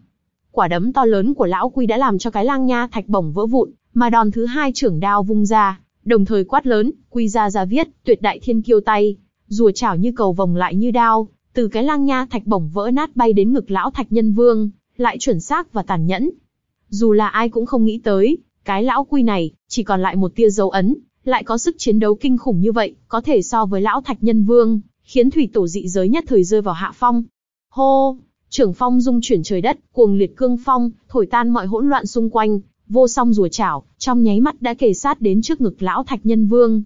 Quả đấm to lớn của lão quy đã làm cho cái lang nha thạch bổng vỡ vụn, mà đòn thứ hai trưởng đao vung ra, đồng thời quát lớn, quy ra ra viết, tuyệt đại thiên kiêu tay, rùa chảo như cầu vòng lại như đao, từ cái lang nha thạch bổng vỡ nát bay đến ngực lão thạch nhân vương, lại chuẩn xác và tàn nhẫn. Dù là ai cũng không nghĩ tới, cái lão quy này, chỉ còn lại một tia dấu ấn, lại có sức chiến đấu kinh khủng như vậy, có thể so với lão thạch nhân vương, khiến thủy tổ dị giới nhất thời rơi vào hạ phong. Hô! Trưởng phong dung chuyển trời đất, cuồng liệt cương phong, thổi tan mọi hỗn loạn xung quanh, vô song rùa chảo, trong nháy mắt đã kề sát đến trước ngực lão thạch nhân vương.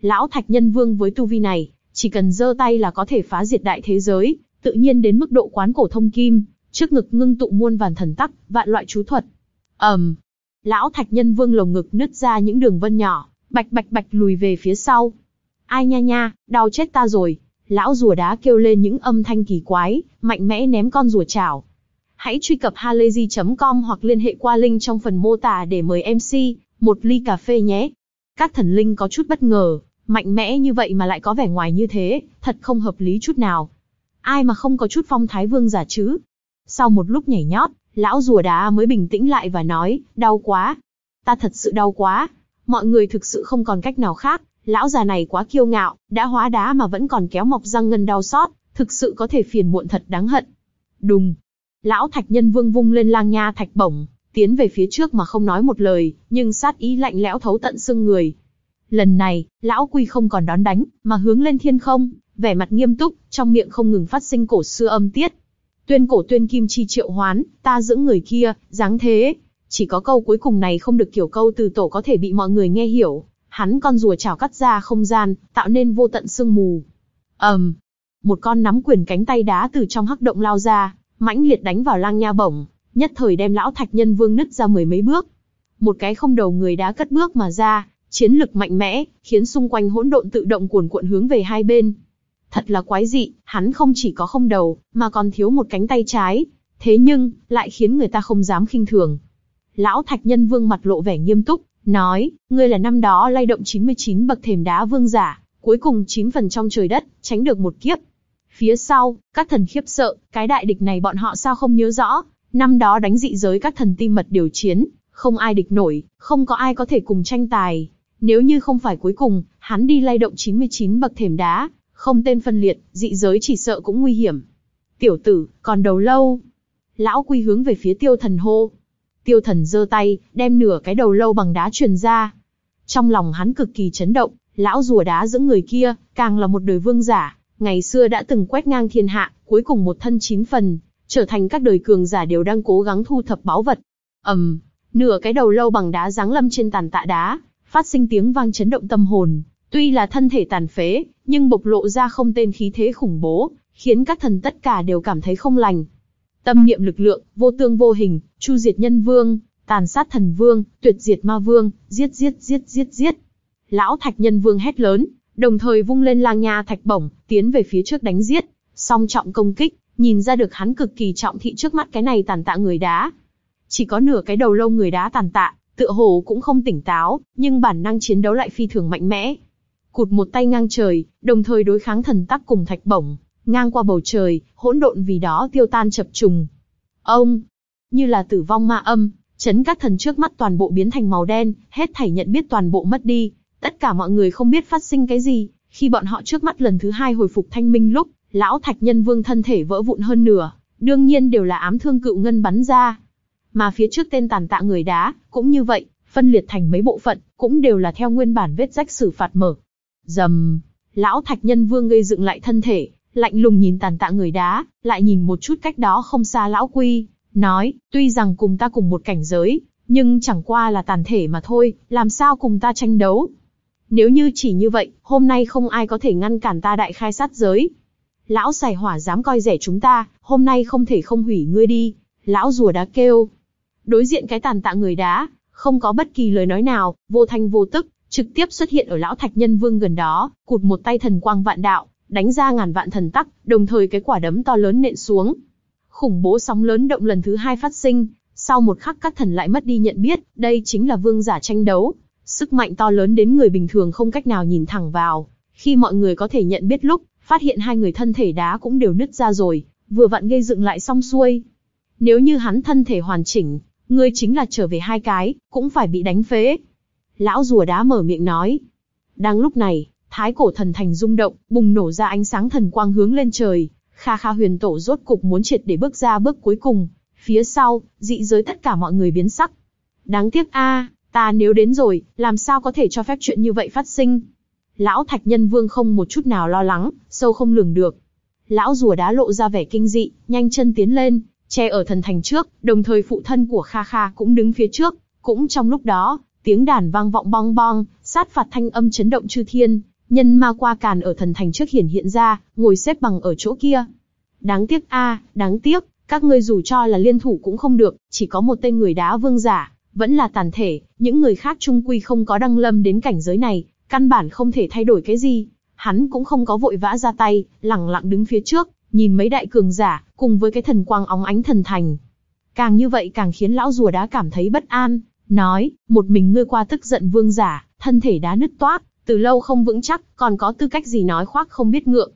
Lão thạch nhân vương với tu vi này, chỉ cần giơ tay là có thể phá diệt đại thế giới, tự nhiên đến mức độ quán cổ thông kim, trước ngực ngưng tụ muôn vàn thần tắc, vạn loại chú thuật ầm, lão thạch nhân vương lồng ngực nứt ra những đường vân nhỏ, bạch bạch bạch lùi về phía sau. Ai nha nha, đau chết ta rồi, lão rùa đá kêu lên những âm thanh kỳ quái, mạnh mẽ ném con rùa chảo. Hãy truy cập halayzi.com hoặc liên hệ qua link trong phần mô tả để mời MC một ly cà phê nhé. Các thần linh có chút bất ngờ, mạnh mẽ như vậy mà lại có vẻ ngoài như thế, thật không hợp lý chút nào. Ai mà không có chút phong thái vương giả chứ? Sau một lúc nhảy nhót, lão rùa đá mới bình tĩnh lại và nói, đau quá. Ta thật sự đau quá. Mọi người thực sự không còn cách nào khác, Lão già này quá kiêu ngạo, đã hóa đá mà vẫn còn kéo mọc răng ngân đau xót, thực sự có thể phiền muộn thật đáng hận. Đùng. Lão thạch nhân vương vung lên lang nha thạch bổng, tiến về phía trước mà không nói một lời, nhưng sát ý lạnh lẽo thấu tận xương người. Lần này, lão quy không còn đón đánh, mà hướng lên thiên không, vẻ mặt nghiêm túc, trong miệng không ngừng phát sinh cổ xưa âm tiết. Tuyên cổ tuyên kim chi triệu hoán, ta dưỡng người kia, dáng thế. Chỉ có câu cuối cùng này không được kiểu câu từ tổ có thể bị mọi người nghe hiểu, hắn con rùa chảo cắt ra không gian, tạo nên vô tận sương mù. ầm, um, một con nắm quyền cánh tay đá từ trong hắc động lao ra, mãnh liệt đánh vào lang nha bổng, nhất thời đem lão thạch nhân vương nứt ra mười mấy bước. Một cái không đầu người đá cất bước mà ra, chiến lực mạnh mẽ, khiến xung quanh hỗn độn tự động cuồn cuộn hướng về hai bên. Thật là quái dị, hắn không chỉ có không đầu, mà còn thiếu một cánh tay trái. Thế nhưng, lại khiến người ta không dám khinh thường. Lão thạch nhân vương mặt lộ vẻ nghiêm túc, nói, ngươi là năm đó lay động 99 bậc thềm đá vương giả, cuối cùng 9 phần trong trời đất, tránh được một kiếp. Phía sau, các thần khiếp sợ, cái đại địch này bọn họ sao không nhớ rõ, năm đó đánh dị giới các thần tim mật điều chiến, không ai địch nổi, không có ai có thể cùng tranh tài. Nếu như không phải cuối cùng, hắn đi lay động 99 bậc thềm đá, không tên phân liệt, dị giới chỉ sợ cũng nguy hiểm. Tiểu tử, còn đầu lâu. Lão quy hướng về phía tiêu thần hô, Tiêu thần giơ tay, đem nửa cái đầu lâu bằng đá truyền ra. Trong lòng hắn cực kỳ chấn động, lão rùa đá giữa người kia, càng là một đời vương giả, ngày xưa đã từng quét ngang thiên hạ, cuối cùng một thân chín phần, trở thành các đời cường giả đều đang cố gắng thu thập báu vật. ầm, nửa cái đầu lâu bằng đá giáng lâm trên tàn tạ đá, phát sinh tiếng vang chấn động tâm hồn. Tuy là thân thể tàn phế, nhưng bộc lộ ra không tên khí thế khủng bố, khiến các thần tất cả đều cảm thấy không lành. Tâm niệm lực lượng, vô tương vô hình, chu diệt nhân vương, tàn sát thần vương, tuyệt diệt ma vương, giết giết giết giết giết. Lão thạch nhân vương hét lớn, đồng thời vung lên lang nha thạch bổng, tiến về phía trước đánh giết, song trọng công kích, nhìn ra được hắn cực kỳ trọng thị trước mắt cái này tàn tạ người đá. Chỉ có nửa cái đầu lâu người đá tàn tạ, tựa hồ cũng không tỉnh táo, nhưng bản năng chiến đấu lại phi thường mạnh mẽ. Cụt một tay ngang trời, đồng thời đối kháng thần tắc cùng thạch bổng, ngang qua bầu trời, hỗn độn vì đó tiêu tan chập trùng. Ông, như là tử vong ma âm, chấn các thần trước mắt toàn bộ biến thành màu đen, hết thảy nhận biết toàn bộ mất đi. Tất cả mọi người không biết phát sinh cái gì, khi bọn họ trước mắt lần thứ hai hồi phục thanh minh lúc, lão thạch nhân vương thân thể vỡ vụn hơn nửa, đương nhiên đều là ám thương cựu ngân bắn ra. Mà phía trước tên tàn tạ người đá, cũng như vậy, phân liệt thành mấy bộ phận, cũng đều là theo nguyên bản vết rách xử phạt mở. Dầm, lão thạch nhân vương gây dựng lại thân thể, lạnh lùng nhìn tàn tạ người đá, lại nhìn một chút cách đó không xa lão quy, nói, tuy rằng cùng ta cùng một cảnh giới, nhưng chẳng qua là tàn thể mà thôi, làm sao cùng ta tranh đấu. Nếu như chỉ như vậy, hôm nay không ai có thể ngăn cản ta đại khai sát giới. Lão xài hỏa dám coi rẻ chúng ta, hôm nay không thể không hủy ngươi đi. Lão rùa đá kêu. Đối diện cái tàn tạ người đá, không có bất kỳ lời nói nào, vô thanh vô tức, trực tiếp xuất hiện ở lão thạch nhân vương gần đó, cụt một tay thần quang vạn đạo, đánh ra ngàn vạn thần tắc, đồng thời cái quả đấm to lớn nện xuống. Khủng bố sóng lớn động lần thứ hai phát sinh, sau một khắc các thần lại mất đi nhận biết, đây chính là vương giả tranh đấu. Sức mạnh to lớn đến người bình thường không cách nào nhìn thẳng vào. Khi mọi người có thể nhận biết lúc, phát hiện hai người thân thể đá cũng đều nứt ra rồi, vừa vặn gây dựng lại xong xuôi. Nếu như hắn thân thể hoàn chỉnh, ngươi chính là trở về hai cái, cũng phải bị đánh phế. Lão rùa đá mở miệng nói. Đang lúc này, thái cổ thần thành rung động, bùng nổ ra ánh sáng thần quang hướng lên trời. Kha Kha huyền tổ rốt cục muốn triệt để bước ra bước cuối cùng. Phía sau, dị giới tất cả mọi người biến sắc. Đáng tiếc a, ta nếu đến rồi, làm sao có thể cho phép chuyện như vậy phát sinh? Lão Thạch Nhân Vương không một chút nào lo lắng, sâu không lường được. Lão rùa đá lộ ra vẻ kinh dị, nhanh chân tiến lên, che ở thần thành trước, đồng thời phụ thân của Kha Kha cũng đứng phía trước. Cũng trong lúc đó, tiếng đàn vang vọng bong bong, sát phạt thanh âm chấn động chư thiên, nhân ma qua càn ở thần thành trước hiển hiện ra, ngồi xếp bằng ở chỗ kia. Đáng tiếc a, đáng tiếc, các ngươi dù cho là liên thủ cũng không được, chỉ có một tên người đá vương giả, vẫn là tàn thể, những người khác trung quy không có đăng lâm đến cảnh giới này, căn bản không thể thay đổi cái gì. Hắn cũng không có vội vã ra tay, lặng lặng đứng phía trước, nhìn mấy đại cường giả, cùng với cái thần quang óng ánh thần thành. Càng như vậy càng khiến lão rùa đá cảm thấy bất an, nói, một mình ngươi qua tức giận vương giả, thân thể đá nứt toác, từ lâu không vững chắc, còn có tư cách gì nói khoác không biết ngượng.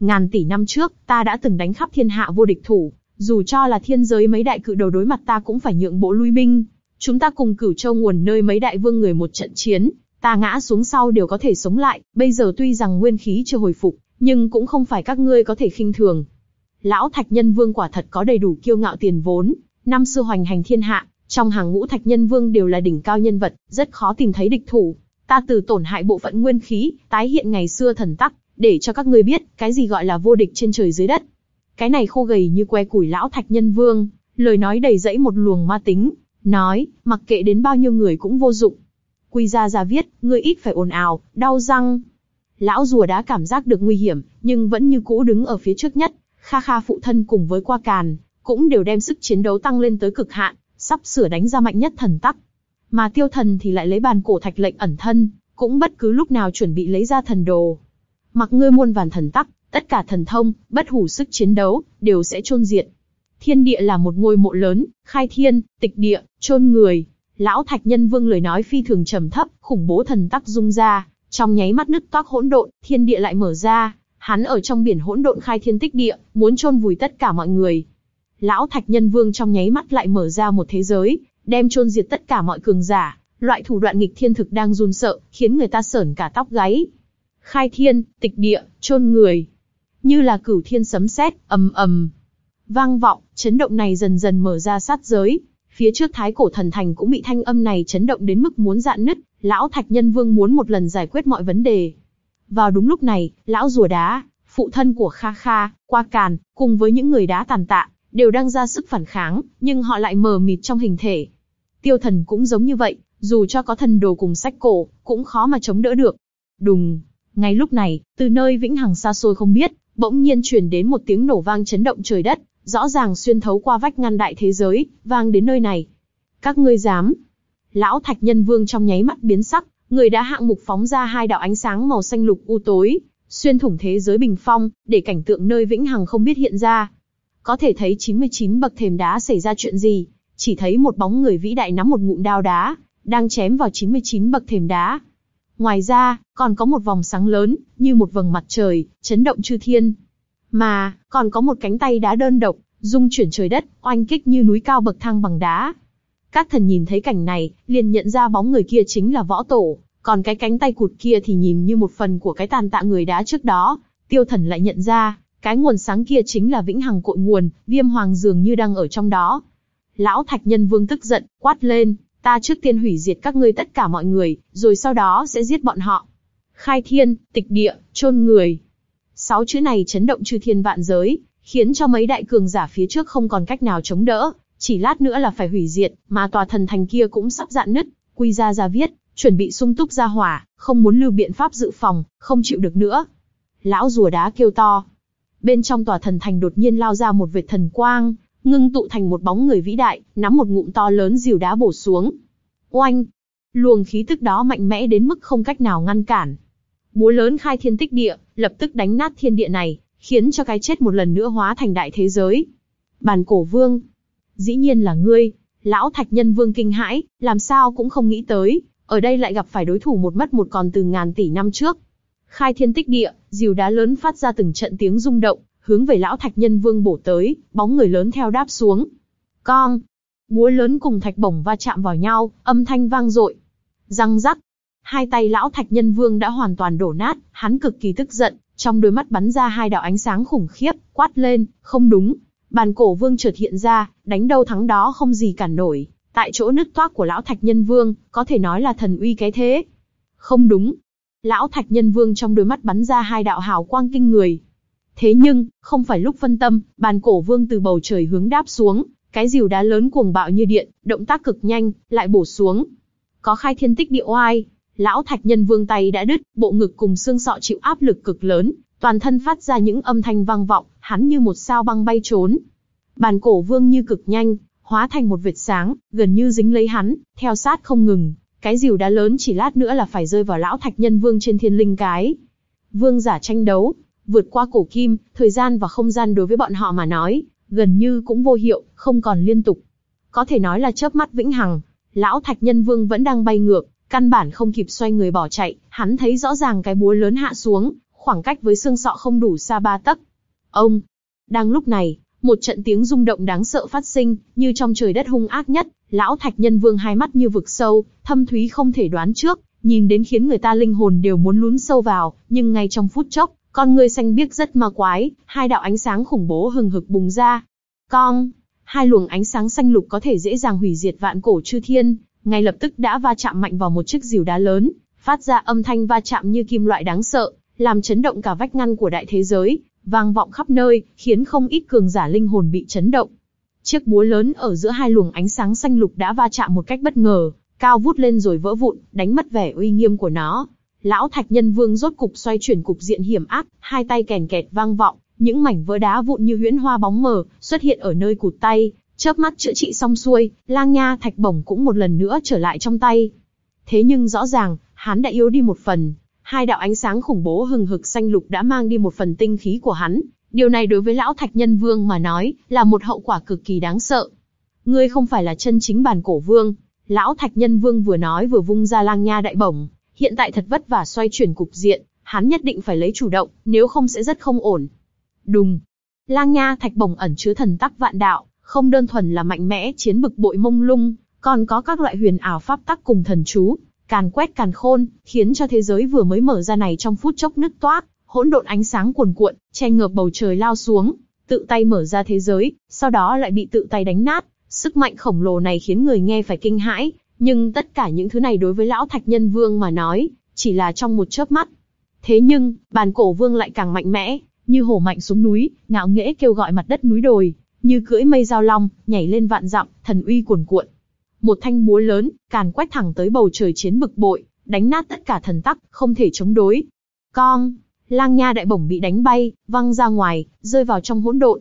Ngàn tỷ năm trước, ta đã từng đánh khắp thiên hạ vô địch thủ, dù cho là thiên giới mấy đại cự đầu đối mặt ta cũng phải nhượng bộ lui binh. Chúng ta cùng cửu châu nguồn nơi mấy đại vương người một trận chiến, ta ngã xuống sau đều có thể sống lại, bây giờ tuy rằng nguyên khí chưa hồi phục, nhưng cũng không phải các ngươi có thể khinh thường. Lão Thạch Nhân Vương quả thật có đầy đủ kiêu ngạo tiền vốn, năm xưa hoành hành thiên hạ, trong hàng ngũ Thạch Nhân Vương đều là đỉnh cao nhân vật, rất khó tìm thấy địch thủ. Ta từ tổn hại bộ phận nguyên khí, tái hiện ngày xưa thần tắc, để cho các ngươi biết, cái gì gọi là vô địch trên trời dưới đất. Cái này khô gầy như que củi lão Thạch Nhân Vương, lời nói đầy dẫy một luồng ma tính, nói, mặc kệ đến bao nhiêu người cũng vô dụng. Quy ra ra viết, ngươi ít phải ồn ào, đau răng. Lão rùa đã cảm giác được nguy hiểm, nhưng vẫn như cũ đứng ở phía trước nhất. Kha Kha phụ thân cùng với qua càn, cũng đều đem sức chiến đấu tăng lên tới cực hạn, sắp sửa đánh ra mạnh nhất thần tắc. Mà tiêu thần thì lại lấy bàn cổ thạch lệnh ẩn thân, cũng bất cứ lúc nào chuẩn bị lấy ra thần đồ. Mặc ngươi muôn vàn thần tắc, tất cả thần thông, bất hủ sức chiến đấu, đều sẽ chôn diệt. Thiên địa là một ngôi mộ lớn, khai thiên, tịch địa, chôn người. Lão Thạch Nhân Vương lời nói phi thường trầm thấp, khủng bố thần tắc dung ra, trong nháy mắt nứt toác hỗn độn, thiên địa lại mở ra, hắn ở trong biển hỗn độn khai thiên tích địa, muốn chôn vùi tất cả mọi người. Lão Thạch Nhân Vương trong nháy mắt lại mở ra một thế giới, đem chôn diệt tất cả mọi cường giả, loại thủ đoạn nghịch thiên thực đang run sợ, khiến người ta sởn cả tóc gáy. Khai thiên, tịch địa, chôn người, như là cửu thiên sấm sét, ầm ầm, vang vọng, chấn động này dần dần mở ra sát giới. Phía trước thái cổ thần thành cũng bị thanh âm này chấn động đến mức muốn dạn nứt, lão thạch nhân vương muốn một lần giải quyết mọi vấn đề. Vào đúng lúc này, lão rùa đá, phụ thân của Kha Kha, qua càn, cùng với những người đá tàn tạ, đều đang ra sức phản kháng, nhưng họ lại mờ mịt trong hình thể. Tiêu thần cũng giống như vậy, dù cho có thần đồ cùng sách cổ, cũng khó mà chống đỡ được. Đùng, ngay lúc này, từ nơi vĩnh hằng xa xôi không biết, bỗng nhiên truyền đến một tiếng nổ vang chấn động trời đất, rõ ràng xuyên thấu qua vách ngăn đại thế giới, vang đến nơi này. Các ngươi dám? Lão Thạch Nhân Vương trong nháy mắt biến sắc, người đã hạng mục phóng ra hai đạo ánh sáng màu xanh lục u tối, xuyên thủng thế giới bình phong, để cảnh tượng nơi vĩnh hằng không biết hiện ra. Có thể thấy 99 bậc thềm đá xảy ra chuyện gì, chỉ thấy một bóng người vĩ đại nắm một ngụm đao đá, đang chém vào 99 bậc thềm đá. Ngoài ra, còn có một vòng sáng lớn, như một vầng mặt trời, chấn động chư thiên. Mà, còn có một cánh tay đá đơn độc, dung chuyển trời đất, oanh kích như núi cao bậc thang bằng đá. Các thần nhìn thấy cảnh này, liền nhận ra bóng người kia chính là võ tổ, còn cái cánh tay cụt kia thì nhìn như một phần của cái tàn tạ người đá trước đó. Tiêu thần lại nhận ra, cái nguồn sáng kia chính là vĩnh hằng cội nguồn, viêm hoàng dường như đang ở trong đó. Lão Thạch Nhân Vương tức giận, quát lên, ta trước tiên hủy diệt các ngươi tất cả mọi người, rồi sau đó sẽ giết bọn họ. Khai thiên, tịch địa, chôn người. Sáu chữ này chấn động chư thiên vạn giới, khiến cho mấy đại cường giả phía trước không còn cách nào chống đỡ, chỉ lát nữa là phải hủy diệt, mà tòa thần thành kia cũng sắp dạn nứt, quy ra ra viết, chuẩn bị sung túc ra hỏa, không muốn lưu biện pháp dự phòng, không chịu được nữa. Lão rùa đá kêu to. Bên trong tòa thần thành đột nhiên lao ra một vệt thần quang, ngưng tụ thành một bóng người vĩ đại, nắm một ngụm to lớn dìu đá bổ xuống. Oanh! Luồng khí tức đó mạnh mẽ đến mức không cách nào ngăn cản. Búa lớn khai thiên tích địa, lập tức đánh nát thiên địa này, khiến cho cái chết một lần nữa hóa thành đại thế giới. Bàn cổ vương. Dĩ nhiên là ngươi, lão thạch nhân vương kinh hãi, làm sao cũng không nghĩ tới, ở đây lại gặp phải đối thủ một mất một còn từ ngàn tỷ năm trước. Khai thiên tích địa, dìu đá lớn phát ra từng trận tiếng rung động, hướng về lão thạch nhân vương bổ tới, bóng người lớn theo đáp xuống. Con, búa lớn cùng thạch bổng va chạm vào nhau, âm thanh vang dội. Răng rắc, hai tay lão thạch nhân vương đã hoàn toàn đổ nát, hắn cực kỳ tức giận, trong đôi mắt bắn ra hai đạo ánh sáng khủng khiếp, quát lên, không đúng. Bàn cổ vương chợt hiện ra, đánh đâu thắng đó không gì cản nổi. Tại chỗ nứt toác của lão thạch nhân vương, có thể nói là thần uy cái thế. Không đúng. Lão thạch nhân vương trong đôi mắt bắn ra hai đạo hào quang kinh người, Thế nhưng, không phải lúc phân tâm, bàn cổ vương từ bầu trời hướng đáp xuống, cái rìu đá lớn cuồng bạo như điện, động tác cực nhanh, lại bổ xuống. Có khai thiên tích địa oai, lão thạch nhân vương tay đã đứt, bộ ngực cùng xương sọ chịu áp lực cực lớn, toàn thân phát ra những âm thanh vang vọng, hắn như một sao băng bay trốn. Bàn cổ vương như cực nhanh, hóa thành một vệt sáng, gần như dính lấy hắn, theo sát không ngừng. Cái rìu đá lớn chỉ lát nữa là phải rơi vào lão thạch nhân vương trên thiên linh cái. Vương giả tranh đấu, vượt qua cổ kim, thời gian và không gian đối với bọn họ mà nói, gần như cũng vô hiệu, không còn liên tục. Có thể nói là chớp mắt vĩnh hằng, lão thạch nhân vương vẫn đang bay ngược, căn bản không kịp xoay người bỏ chạy, hắn thấy rõ ràng cái búa lớn hạ xuống, khoảng cách với xương sọ không đủ xa ba tấc. Ông! Đang lúc này, một trận tiếng rung động đáng sợ phát sinh, như trong trời đất hung ác nhất, lão thạch nhân vương hai mắt như vực sâu, thâm thúy không thể đoán trước, nhìn đến khiến người ta linh hồn đều muốn lún sâu vào, nhưng ngay trong phút chốc, con người xanh biếc rất ma quái, hai đạo ánh sáng khủng bố hừng hực bùng ra. Con, hai luồng ánh sáng xanh lục có thể dễ dàng hủy diệt vạn cổ chư thiên, ngay lập tức đã va chạm mạnh vào một chiếc rìu đá lớn, phát ra âm thanh va chạm như kim loại đáng sợ, làm chấn động cả vách ngăn của đại thế giới, vang vọng khắp nơi, khiến không ít cường giả linh hồn bị chấn động. Chiếc búa lớn ở giữa hai luồng ánh sáng xanh lục đã va chạm một cách bất ngờ, cao vút lên rồi vỡ vụn, đánh mất vẻ uy nghiêm của nó. Lão Thạch Nhân Vương rốt cục xoay chuyển cục diện hiểm ác, hai tay kèn kẹt vang vọng, những mảnh vỡ đá vụn như huyễn hoa bóng mờ xuất hiện ở nơi cụt tay, chớp mắt chữa trị xong xuôi, Lang Nha Thạch Bổng cũng một lần nữa trở lại trong tay. Thế nhưng rõ ràng, hắn đã yếu đi một phần, hai đạo ánh sáng khủng bố hừng hực xanh lục đã mang đi một phần tinh khí của hắn. Điều này đối với lão Thạch Nhân Vương mà nói, là một hậu quả cực kỳ đáng sợ. Ngươi không phải là chân chính bản cổ vương. Lão Thạch Nhân Vương vừa nói vừa vung ra lang nha đại bổng, Hiện tại thật vất vả xoay chuyển cục diện, hắn nhất định phải lấy chủ động, nếu không sẽ rất không ổn. Đùng. Lang Nha thạch bổng ẩn chứa thần tắc vạn đạo, không đơn thuần là mạnh mẽ chiến bực bội mông lung, còn có các loại huyền ảo pháp tắc cùng thần chú, càn quét càn khôn, khiến cho thế giới vừa mới mở ra này trong phút chốc nứt toác, hỗn độn ánh sáng cuồn cuộn, che ngược bầu trời lao xuống, tự tay mở ra thế giới, sau đó lại bị tự tay đánh nát. Sức mạnh khổng lồ này khiến người nghe phải kinh hãi, nhưng tất cả những thứ này đối với lão thạch nhân vương mà nói, chỉ là trong một chớp mắt. Thế nhưng, bàn cổ vương lại càng mạnh mẽ, như hổ mạnh xuống núi, ngạo nghễ kêu gọi mặt đất núi đồi, như cưỡi mây giao long, nhảy lên vạn dặm, thần uy cuồn cuộn một thanh búa lớn, càn quét thẳng tới bầu trời chiến bực bội, đánh nát tất cả thần tắc, không thể chống đối. Con, lang nha đại bổng bị đánh bay, văng ra ngoài, rơi vào trong hỗn độn.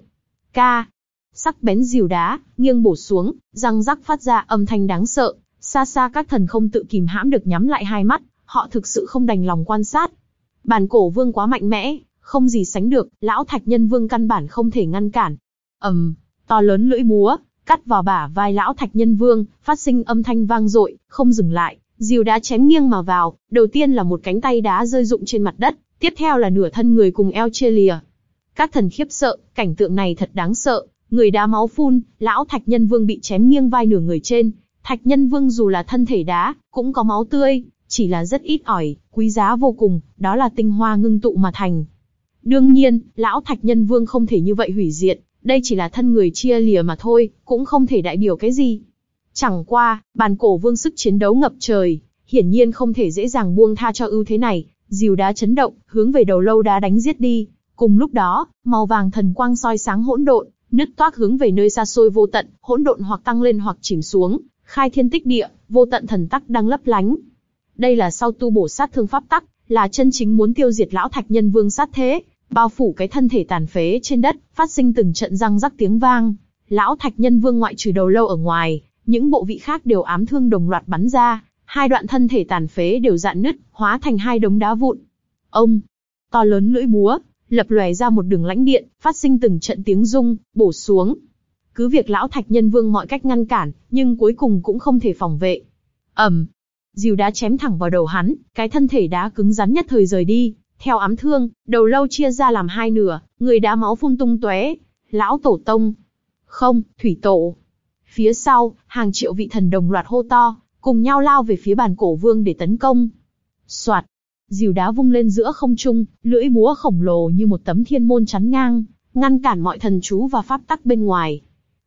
Ca, sắc bén dìu đá, nghiêng bổ xuống, răng rắc phát ra âm thanh đáng sợ. Xa xa các thần không tự kìm hãm được nhắm lại hai mắt, họ thực sự không đành lòng quan sát. Bản cổ vương quá mạnh mẽ, không gì sánh được, lão thạch nhân vương căn bản không thể ngăn cản. ầm, um, to lớn lưỡi búa, cắt vào bả vai lão thạch nhân vương, phát sinh âm thanh vang dội, không dừng lại, diều đá chém nghiêng mà vào, đầu tiên là một cánh tay đá rơi rụng trên mặt đất, tiếp theo là nửa thân người cùng eo chia lìa. Các thần khiếp sợ, cảnh tượng này thật đáng sợ, người đá máu phun, lão thạch nhân vương bị chém nghiêng vai nửa người trên, thạch nhân vương dù là thân thể đá, cũng có máu tươi, chỉ là rất ít ỏi, quý giá vô cùng, đó là tinh hoa ngưng tụ mà thành. Đương nhiên, lão thạch nhân vương không thể như vậy hủy diệt, đây chỉ là thân người chia lìa mà thôi, cũng không thể đại biểu cái gì. Chẳng qua, bàn cổ vương sức chiến đấu ngập trời, hiển nhiên không thể dễ dàng buông tha cho ưu thế này, dìu đá chấn động, hướng về đầu lâu đá đánh giết đi. Cùng lúc đó, màu vàng thần quang soi sáng hỗn độn, nứt toác hướng về nơi xa xôi vô tận, hỗn độn hoặc tăng lên hoặc chìm xuống, khai thiên tích địa, vô tận thần tắc đang lấp lánh. Đây là sau tu bổ sát thương pháp tắc, là chân chính muốn tiêu diệt lão thạch nhân vương sát thế, bao phủ cái thân thể tàn phế trên đất, phát sinh từng trận răng rắc tiếng vang. Lão Thạch Nhân Vương ngoại trừ đầu lâu ở ngoài, những bộ vị khác đều ám thương đồng loạt bắn ra, hai đoạn thân thể tàn phế đều dạn nứt, hóa thành hai đống đá vụn. Ông, to lớn lưỡi búa, lập lòe ra một đường lãnh điện, phát sinh từng trận tiếng rung, bổ xuống. Cứ việc lão Thạch Nhân Vương mọi cách ngăn cản, nhưng cuối cùng cũng không thể phòng vệ. ầm, dìu đá chém thẳng vào đầu hắn, cái thân thể đá cứng rắn nhất thời rời đi, theo ám thương, đầu lâu chia ra làm hai nửa, người đá máu phun tung tóe. Lão tổ tông. Không, thủy tổ. Phía sau, hàng triệu vị thần đồng loạt hô to, cùng nhau lao về phía bàn cổ vương để tấn công. Soạt. Dìu đá vung lên giữa không trung, lưỡi búa khổng lồ như một tấm thiên môn chắn ngang, ngăn cản mọi thần chú và pháp tắc bên ngoài.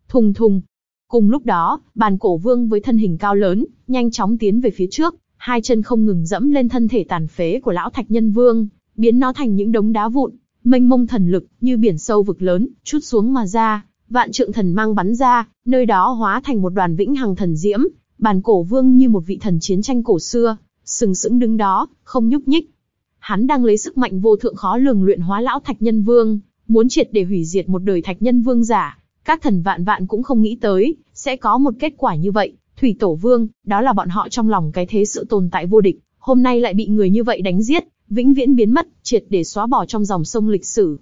Thùng thùng. Cùng lúc đó, bàn cổ vương với thân hình cao lớn, nhanh chóng tiến về phía trước, hai chân không ngừng dẫm lên thân thể tàn phế của lão thạch nhân vương, biến nó thành những đống đá vụn, mênh mông thần lực, như biển sâu vực lớn, chút xuống mà ra, vạn trượng thần mang bắn ra, nơi đó hóa thành một đoàn vĩnh hằng thần diễm, bàn cổ vương như một vị thần chiến tranh cổ xưa, sừng sững đứng đó, không nhúc nhích. Hắn đang lấy sức mạnh vô thượng khó lường luyện hóa lão thạch nhân vương, muốn triệt để hủy diệt một đời thạch nhân vương giả. Các thần vạn vạn cũng không nghĩ tới, sẽ có một kết quả như vậy. Thủy tổ vương, đó là bọn họ trong lòng cái thế sự tồn tại vô địch, hôm nay lại bị người như vậy đánh giết, vĩnh viễn biến mất, triệt để xóa bỏ trong dòng sông lịch sử.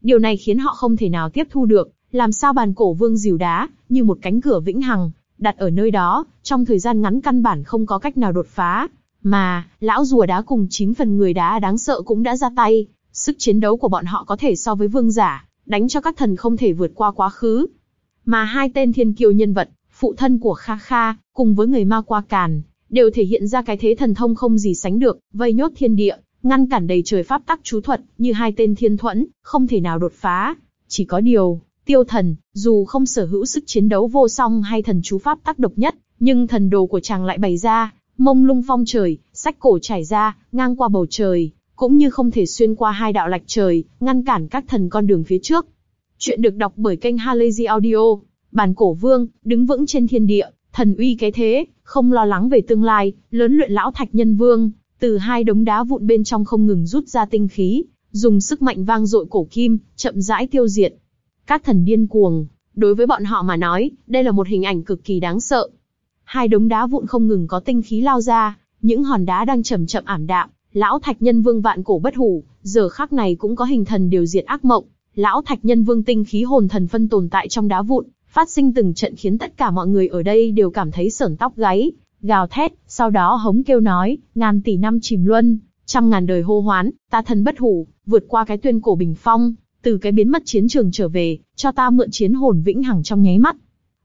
Điều này khiến họ không thể nào tiếp thu được, làm sao bàn cổ vương dìu đá, như một cánh cửa vĩnh hằng, đặt ở nơi đó, trong thời gian ngắn căn bản không có cách nào đột phá. Mà, lão rùa đá cùng chín phần người đá đáng sợ cũng đã ra tay, sức chiến đấu của bọn họ có thể so với vương giả, đánh cho các thần không thể vượt qua quá khứ. Mà hai tên thiên kiêu nhân vật, phụ thân của Kha Kha, cùng với người ma qua càn, đều thể hiện ra cái thế thần thông không gì sánh được, vây nhốt thiên địa, ngăn cản đầy trời pháp tắc chú thuật, như hai tên thiên thuẫn, không thể nào đột phá. Chỉ có điều, tiêu thần, dù không sở hữu sức chiến đấu vô song hay thần chú pháp tắc độc nhất, nhưng thần đồ của chàng lại bày ra, mông lung phong trời, sách cổ trải ra, ngang qua bầu trời, cũng như không thể xuyên qua hai đạo lạch trời, ngăn cản các thần con đường phía trước. Chuyện được đọc bởi kênh Halazy Audio, bản cổ vương, đứng vững trên thiên địa, thần uy cái thế, không lo lắng về tương lai, lớn luyện lão thạch nhân vương, từ hai đống đá vụn bên trong không ngừng rút ra tinh khí, dùng sức mạnh vang dội cổ kim, chậm rãi tiêu diệt. Các thần điên cuồng, đối với bọn họ mà nói, đây là một hình ảnh cực kỳ đáng sợ. Hai đống đá vụn không ngừng có tinh khí lao ra, những hòn đá đang chậm chậm ảm đạm, lão thạch nhân vương vạn cổ bất hủ, giờ khắc này cũng có hình thần điều diệt ác mộng. Lão thạch nhân vương tinh khí hồn thần phân tồn tại trong đá vụn, phát sinh từng trận khiến tất cả mọi người ở đây đều cảm thấy sởn tóc gáy, gào thét, sau đó hống kêu nói, ngàn tỷ năm chìm luân, trăm ngàn đời hô hoán, ta thân bất hủ, vượt qua cái tuyên cổ bình phong, từ cái biến mất chiến trường trở về, cho ta mượn chiến hồn vĩnh hằng trong nháy mắt.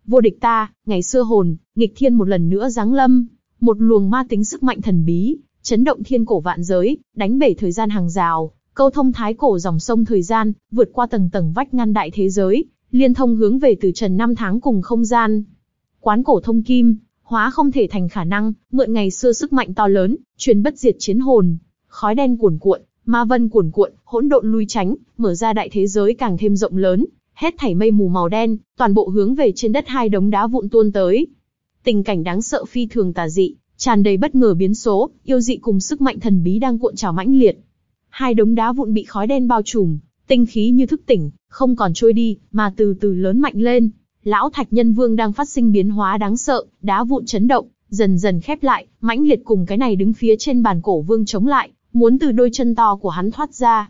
Vô địch ta, ngày xưa hồn, nghịch thiên một lần nữa giáng lâm, một luồng ma tính sức mạnh thần bí, chấn động thiên cổ vạn giới, đánh bể thời gian hàng rào, câu thông thái cổ dòng sông thời gian, vượt qua tầng tầng vách ngăn đại thế giới, liên thông hướng về từ trần năm tháng cùng không gian. Quán cổ thông kim, hóa không thể thành khả năng, mượn ngày xưa sức mạnh to lớn, truyền bất diệt chiến hồn, khói đen cuồn cuộn, ma vân cuồn cuộn, hỗn độn lui tránh, mở ra đại thế giới càng thêm rộng lớn, hết thảy mây mù màu đen, toàn bộ hướng về trên đất hai đống đá vụn tuôn tới. tình cảnh đáng sợ phi thường tà dị, tràn đầy bất ngờ biến số, yêu dị cùng sức mạnh thần bí đang cuộn trào mãnh liệt. Hai đống đá vụn bị khói đen bao trùm, tinh khí như thức tỉnh, không còn trôi đi, mà từ từ lớn mạnh lên. Lão Thạch Nhân Vương đang phát sinh biến hóa đáng sợ, đá vụn chấn động, dần dần khép lại, mãnh liệt cùng cái này đứng phía trên bàn cổ vương chống lại, muốn từ đôi chân to của hắn thoát ra.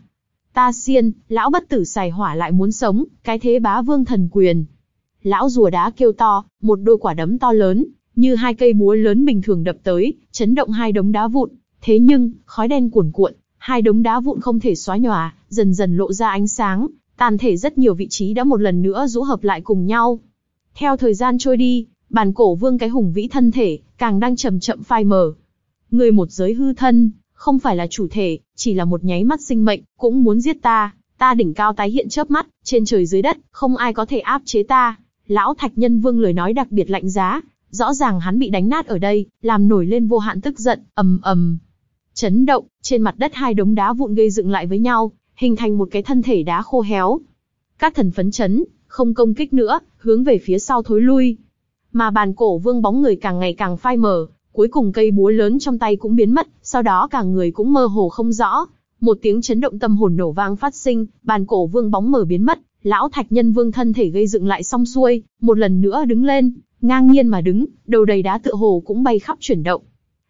Ta xiên, lão bất tử xài hỏa lại muốn sống, cái thế bá vương thần quyền. Lão rùa đá kêu to, một đôi quả đấm to lớn, như hai cây búa lớn bình thường đập tới, chấn động hai đống đá vụn. Thế nhưng, khói đen cuồn cuộn, hai đống đá vụn không thể xóa nhòa, dần dần lộ ra ánh sáng, tàn thể rất nhiều vị trí đã một lần nữa rũ hợp lại cùng nhau. Theo thời gian trôi đi, bản cổ vương cái hùng vĩ thân thể, càng đang chậm chậm phai mờ. Người một giới hư thân, không phải là chủ thể, chỉ là một nháy mắt sinh mệnh, cũng muốn giết ta. Ta đỉnh cao tái hiện chớp mắt, trên trời dưới đất, không ai có thể áp chế ta. Lão Thạch Nhân Vương lời nói đặc biệt lạnh giá, rõ ràng hắn bị đánh nát ở đây, làm nổi lên vô hạn tức giận, ầm ầm. Chấn động, trên mặt đất hai đống đá vụn gây dựng lại với nhau, hình thành một cái thân thể đá khô héo. Các thần phấn chấn, không công kích nữa, hướng về phía sau thối lui. Mà bàn cổ vương bóng người càng ngày càng phai mờ, cuối cùng cây búa lớn trong tay cũng biến mất, sau đó cả người cũng mơ hồ không rõ. Một tiếng chấn động tâm hồn nổ vang phát sinh, bàn cổ vương bóng mờ biến mất, lão thạch nhân vương thân thể gây dựng lại xong xuôi, một lần nữa đứng lên, ngang nhiên mà đứng, đầu đầy đá tựa hồ cũng bay khắp chuyển động.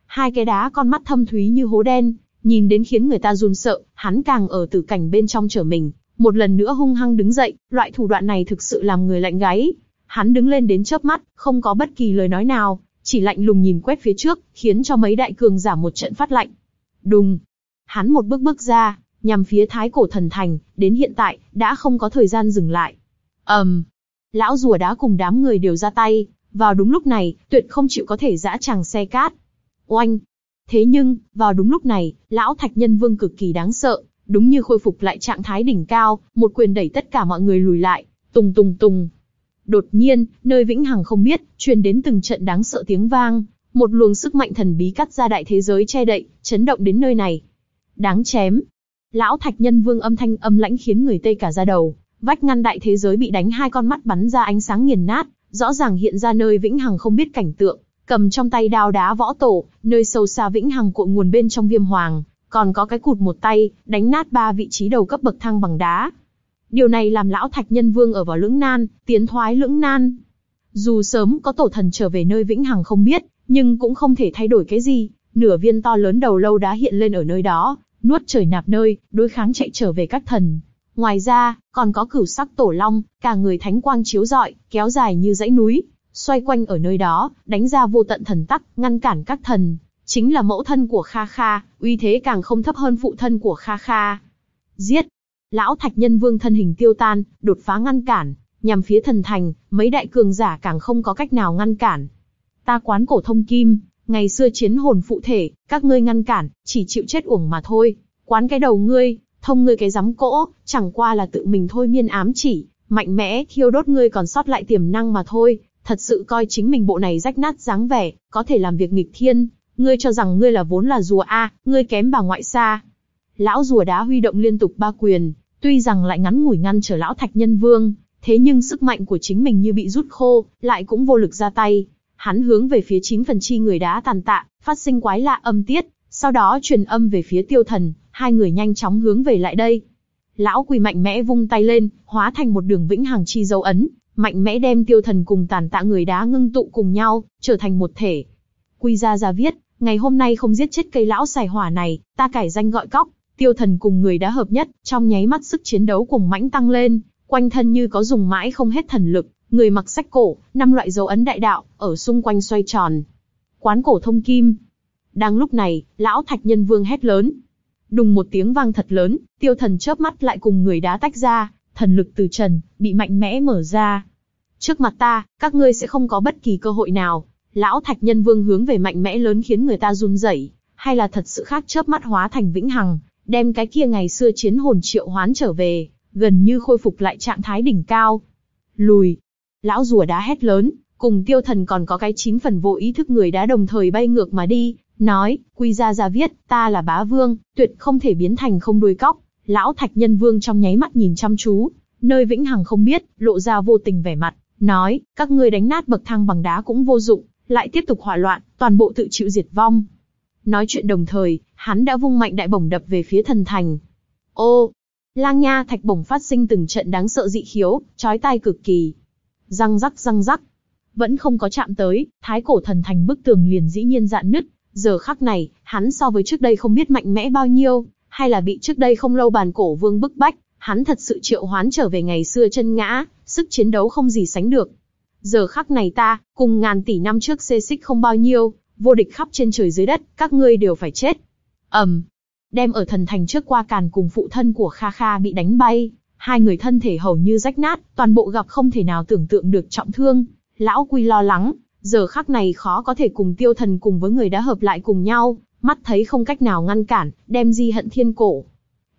Hai cái đá con mắt thâm thúy như hố đen, nhìn đến khiến người ta run sợ, hắn càng ở tử cảnh bên trong trở mình, một lần nữa hung hăng đứng dậy, loại thủ đoạn này thực sự làm người lạnh gáy. Hắn đứng lên đến chớp mắt, không có bất kỳ lời nói nào, chỉ lạnh lùng nhìn quét phía trước, khiến cho mấy đại cường giả một trận phát lạnh. Đùng! Hắn một bước bước ra, nhằm phía thái cổ thần thành, đến hiện tại, đã không có thời gian dừng lại. ầm, um, Lão rùa đá cùng đám người đều ra tay, vào đúng lúc này, tuyệt không chịu có thể dã tràng xe cát. Oanh! Thế nhưng, vào đúng lúc này, lão thạch nhân vương cực kỳ đáng sợ, đúng như khôi phục lại trạng thái đỉnh cao, một quyền đẩy tất cả mọi người lùi lại, tùng tùng tùng. Đột nhiên, nơi vĩnh hằng không biết, truyền đến từng trận đáng sợ tiếng vang, một luồng sức mạnh thần bí cắt ra đại thế giới che đậy, chấn động đến nơi này. Đáng chém. Lão thạch nhân vương âm thanh âm lãnh khiến người tây cả ra đầu, vách ngăn đại thế giới bị đánh hai con mắt bắn ra ánh sáng nghiền nát, rõ ràng hiện ra nơi vĩnh hằng không biết cảnh tượng, cầm trong tay đao đá võ tổ, nơi sâu xa vĩnh hằng cội nguồn bên trong viêm hoàng, còn có cái cụt một tay, đánh nát ba vị trí đầu cấp bậc thang bằng đá. Điều này làm lão thạch nhân vương ở vào lưỡng nan, tiến thoái lưỡng nan. Dù sớm có tổ thần trở về nơi vĩnh hằng không biết, nhưng cũng không thể thay đổi cái gì, nửa viên to lớn đầu lâu đá hiện lên ở nơi đó, nuốt trời nạp nơi, đối kháng chạy trở về các thần. Ngoài ra, còn có cửu sắc tổ long, cả người thánh quang chiếu rọi, kéo dài như dãy núi, xoay quanh ở nơi đó, đánh ra vô tận thần tắc, ngăn cản các thần. Chính là mẫu thân của Kha Kha, uy thế càng không thấp hơn phụ thân của Kha Kha. Giết! Lão Thạch Nhân Vương thân hình tiêu tan, đột phá ngăn cản, nhằm phía thần thành, mấy đại cường giả càng không có cách nào ngăn cản. Ta quán cổ thông kim, ngày xưa chiến hồn phụ thể, các ngươi ngăn cản, chỉ chịu chết uổng mà thôi. Quán cái đầu ngươi, thông ngươi cái giám cỗ, chẳng qua là tự mình thôi miên ám chỉ, mạnh mẽ thiêu đốt ngươi còn sót lại tiềm năng mà thôi, thật sự coi chính mình bộ này rách nát dáng vẻ, có thể làm việc nghịch thiên, ngươi cho rằng ngươi là vốn là rùa a, ngươi kém bà ngoại xa. Lão rùa đá huy động liên tục ba quyền, tuy rằng lại ngắn ngủi ngăn trở lão thạch nhân vương, thế nhưng sức mạnh của chính mình như bị rút khô, lại cũng vô lực ra tay. Hắn hướng về phía chín phần chi người đá tàn tạ, phát sinh quái lạ âm tiết, sau đó truyền âm về phía tiêu thần, hai người nhanh chóng hướng về lại đây. Lão quỳ mạnh mẽ vung tay lên, hóa thành một đường vĩnh hằng chi dấu ấn, mạnh mẽ đem tiêu thần cùng tàn tạ người đá ngưng tụ cùng nhau, trở thành một thể. Quy ra ra viết, ngày hôm nay không giết chết cây lão xài hỏa này, ta cải danh gọi cóc, tiêu thần cùng người đã hợp nhất, trong nháy mắt sức chiến đấu cùng mãnh tăng lên, quanh thân như có dùng mãi không hết thần lực, người mặc sách cổ, năm loại dấu ấn đại đạo, ở xung quanh xoay tròn. Quán cổ thông kim. Đang lúc này, lão thạch nhân vương hét lớn. Đùng một tiếng vang thật lớn, tiêu thần chớp mắt lại cùng người đá tách ra, thần lực từ trần, bị mạnh mẽ mở ra. Trước mặt ta, các ngươi sẽ không có bất kỳ cơ hội nào. Lão Thạch Nhân Vương hướng về mạnh mẽ lớn khiến người ta run rẩy, hay là thật sự khác chớp mắt hóa thành vĩnh hằng, đem cái kia ngày xưa chiến hồn triệu hoán trở về, gần như khôi phục lại trạng thái đỉnh cao. Lùi. Lão rùa đá hét lớn, cùng tiêu thần còn có cái chín phần vô ý thức người đá đồng thời bay ngược mà đi, nói, quy ra ra viết, ta là bá vương, tuyệt không thể biến thành không đuôi cóc, Lão Thạch Nhân Vương trong nháy mắt nhìn chăm chú, nơi vĩnh hằng không biết, lộ ra vô tình vẻ mặt, nói, các ngươi đánh nát bậc thang bằng đá cũng vô dụng, lại tiếp tục hỏa loạn, toàn bộ tự chịu diệt vong. Nói chuyện đồng thời, hắn đã vung mạnh đại bổng đập về phía thần thành. Ô, lang nha thạch bổng phát sinh từng trận đáng sợ dị khiếu, chói tai cực kỳ. Răng rắc răng rắc. Vẫn không có chạm tới, thái cổ thần thành bức tường liền dĩ nhiên dạn nứt. Giờ khắc này, hắn so với trước đây không biết mạnh mẽ bao nhiêu, hay là bị trước đây không lâu bàn cổ vương bức bách, hắn thật sự triệu hoán trở về ngày xưa chân ngã, sức chiến đấu không gì sánh được. Giờ khắc này ta, cùng ngàn tỷ năm trước xê xích không bao nhiêu, vô địch khắp trên trời dưới đất, các ngươi đều phải chết. ầm, um, đem ở thần thành trước qua càn cùng phụ thân của Kha Kha bị đánh bay, hai người thân thể hầu như rách nát, toàn bộ gặp không thể nào tưởng tượng được trọng thương. Lão Quy lo lắng, giờ khắc này khó có thể cùng tiêu thần cùng với người đã hợp lại cùng nhau, mắt thấy không cách nào ngăn cản, đem di hận thiên cổ.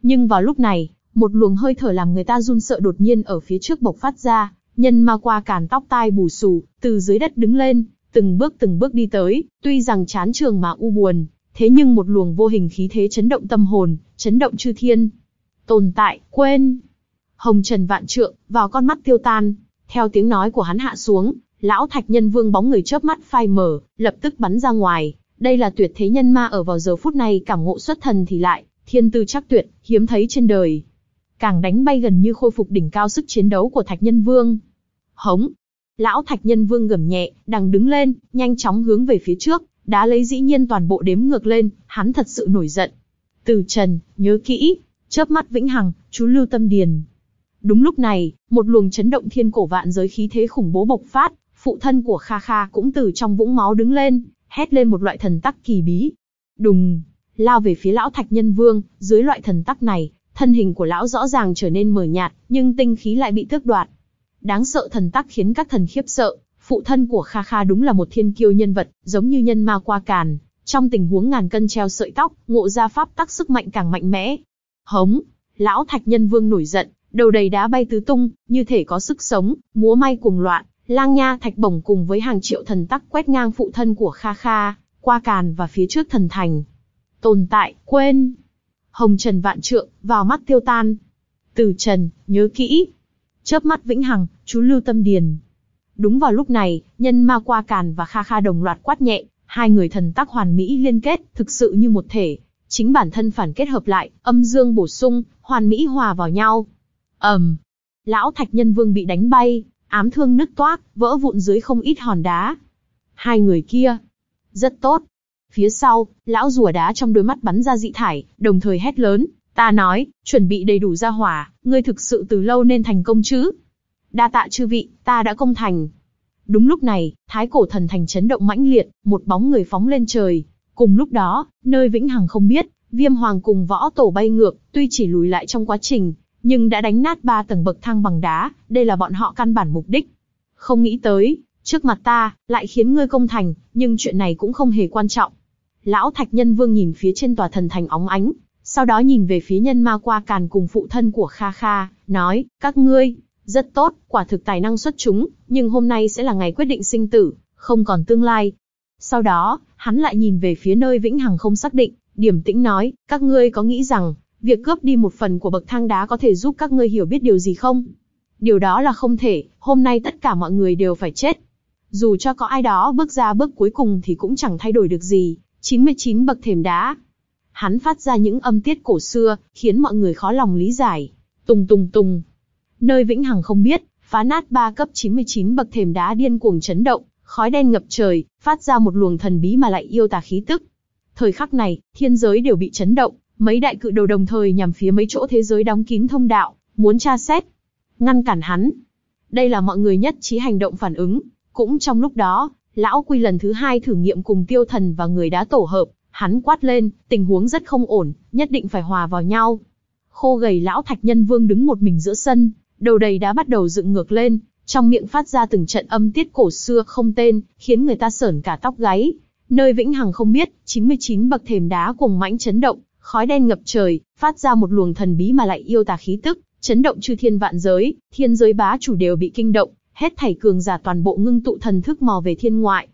Nhưng vào lúc này, một luồng hơi thở làm người ta run sợ đột nhiên ở phía trước bộc phát ra, nhân ma qua càn tóc tai bù xù, từ dưới đất đứng lên, từng bước từng bước đi tới, tuy rằng chán trường mà u buồn, thế nhưng một luồng vô hình khí thế chấn động tâm hồn, chấn động chư thiên. Tồn tại, quên. Hồng trần vạn trượng, vào con mắt tiêu tan. Theo tiếng nói của hắn hạ xuống, lão thạch nhân vương bóng người chớp mắt phai mở, lập tức bắn ra ngoài. Đây là tuyệt thế nhân ma ở vào giờ phút này cảm ngộ xuất thần thì lại, thiên tư chắc tuyệt, hiếm thấy trên đời. Càng đánh bay gần như khôi phục đỉnh cao sức chiến đấu của thạch nhân vương. Hống, Lão Thạch Nhân Vương gầm nhẹ, đằng đứng lên, nhanh chóng hướng về phía trước, đã lấy dĩ nhiên toàn bộ đếm ngược lên, hắn thật sự nổi giận. Từ Trần, nhớ kỹ, chớp mắt vĩnh hằng, chú lưu tâm điền. Đúng lúc này, một luồng chấn động thiên cổ vạn giới khí thế khủng bố bộc phát, phụ thân của Kha Kha cũng từ trong vũng máu đứng lên, hét lên một loại thần tắc kỳ bí. Đùng, lao về phía lão Thạch Nhân Vương, dưới loại thần tắc này, thân hình của lão rõ ràng trở nên mờ nhạt, nhưng tinh khí lại bị tước đoạt. Đáng sợ thần tắc khiến các thần khiếp sợ, phụ thân của Kha Kha đúng là một thiên kiêu nhân vật, giống như nhân ma qua càn. Trong tình huống ngàn cân treo sợi tóc, ngộ ra pháp tắc sức mạnh càng mạnh mẽ. Hống, lão thạch nhân vương nổi giận, đầu đầy đá bay tứ tung, như thể có sức sống, múa may cùng loạn, lang nha thạch bổng cùng với hàng triệu thần tắc quét ngang phụ thân của Kha Kha, qua càn và phía trước thần thành. Tồn tại, quên. Hồng trần vạn trượng, vào mắt tiêu tan. Từ trần, nhớ kỹ, chớp mắt vĩnh hằng, chú lưu tâm điền. Đúng vào lúc này, nhân ma qua càn và kha kha đồng loạt quát nhẹ, hai người thần tác hoàn mỹ liên kết, thực sự như một thể. Chính bản thân phản kết hợp lại, âm dương bổ sung, hoàn mỹ hòa vào nhau. ầm, um, lão thạch nhân vương bị đánh bay, ám thương nứt toác, vỡ vụn dưới không ít hòn đá. Hai người kia, rất tốt. Phía sau, lão rùa đá trong đôi mắt bắn ra dị thải, đồng thời hét lớn, Ta nói, chuẩn bị đầy đủ ra hỏa, ngươi thực sự từ lâu nên thành công chứ. Đa tạ chư vị, ta đã công thành. Đúng lúc này, thái cổ thần thành chấn động mãnh liệt, một bóng người phóng lên trời. Cùng lúc đó, nơi vĩnh hằng không biết, viêm hoàng cùng võ tổ bay ngược, tuy chỉ lùi lại trong quá trình, nhưng đã đánh nát ba tầng bậc thang bằng đá, đây là bọn họ căn bản mục đích. Không nghĩ tới, trước mặt ta, lại khiến ngươi công thành, nhưng chuyện này cũng không hề quan trọng. Lão Thạch Nhân Vương nhìn phía trên tòa thần thành óng ánh, sau đó nhìn về phía nhân ma qua càn cùng phụ thân của Kha Kha, nói, các ngươi, rất tốt, quả thực tài năng xuất chúng, nhưng hôm nay sẽ là ngày quyết định sinh tử, không còn tương lai. Sau đó, hắn lại nhìn về phía nơi vĩnh hằng không xác định, điểm tĩnh nói, các ngươi có nghĩ rằng, việc cướp đi một phần của bậc thang đá có thể giúp các ngươi hiểu biết điều gì không? Điều đó là không thể, hôm nay tất cả mọi người đều phải chết. Dù cho có ai đó bước ra bước cuối cùng thì cũng chẳng thay đổi được gì, 99 bậc thềm đá, hắn phát ra những âm tiết cổ xưa, khiến mọi người khó lòng lý giải. Tùng tùng tùng. Nơi vĩnh hằng không biết, phá nát ba cấp 99 bậc thềm đá điên cuồng chấn động, khói đen ngập trời, phát ra một luồng thần bí mà lại yêu tà khí tức. Thời khắc này, thiên giới đều bị chấn động, mấy đại cự đầu đồng thời nhằm phía mấy chỗ thế giới đóng kín thông đạo, muốn tra xét, ngăn cản hắn. Đây là mọi người nhất trí hành động phản ứng. Cũng trong lúc đó, lão quy lần thứ hai thử nghiệm cùng tiêu thần và người đá tổ hợp, Hắn quát lên, tình huống rất không ổn, nhất định phải hòa vào nhau. Khô gầy lão thạch nhân vương đứng một mình giữa sân, đầu đầy đã bắt đầu dựng ngược lên, trong miệng phát ra từng trận âm tiết cổ xưa không tên, khiến người ta sởn cả tóc gáy. Nơi vĩnh hằng không biết, 99 bậc thềm đá cùng mãnh chấn động, khói đen ngập trời, phát ra một luồng thần bí mà lại yêu tà khí tức, chấn động chư thiên vạn giới, thiên giới bá chủ đều bị kinh động, hết thảy cường giả toàn bộ ngưng tụ thần thức mò về thiên ngoại.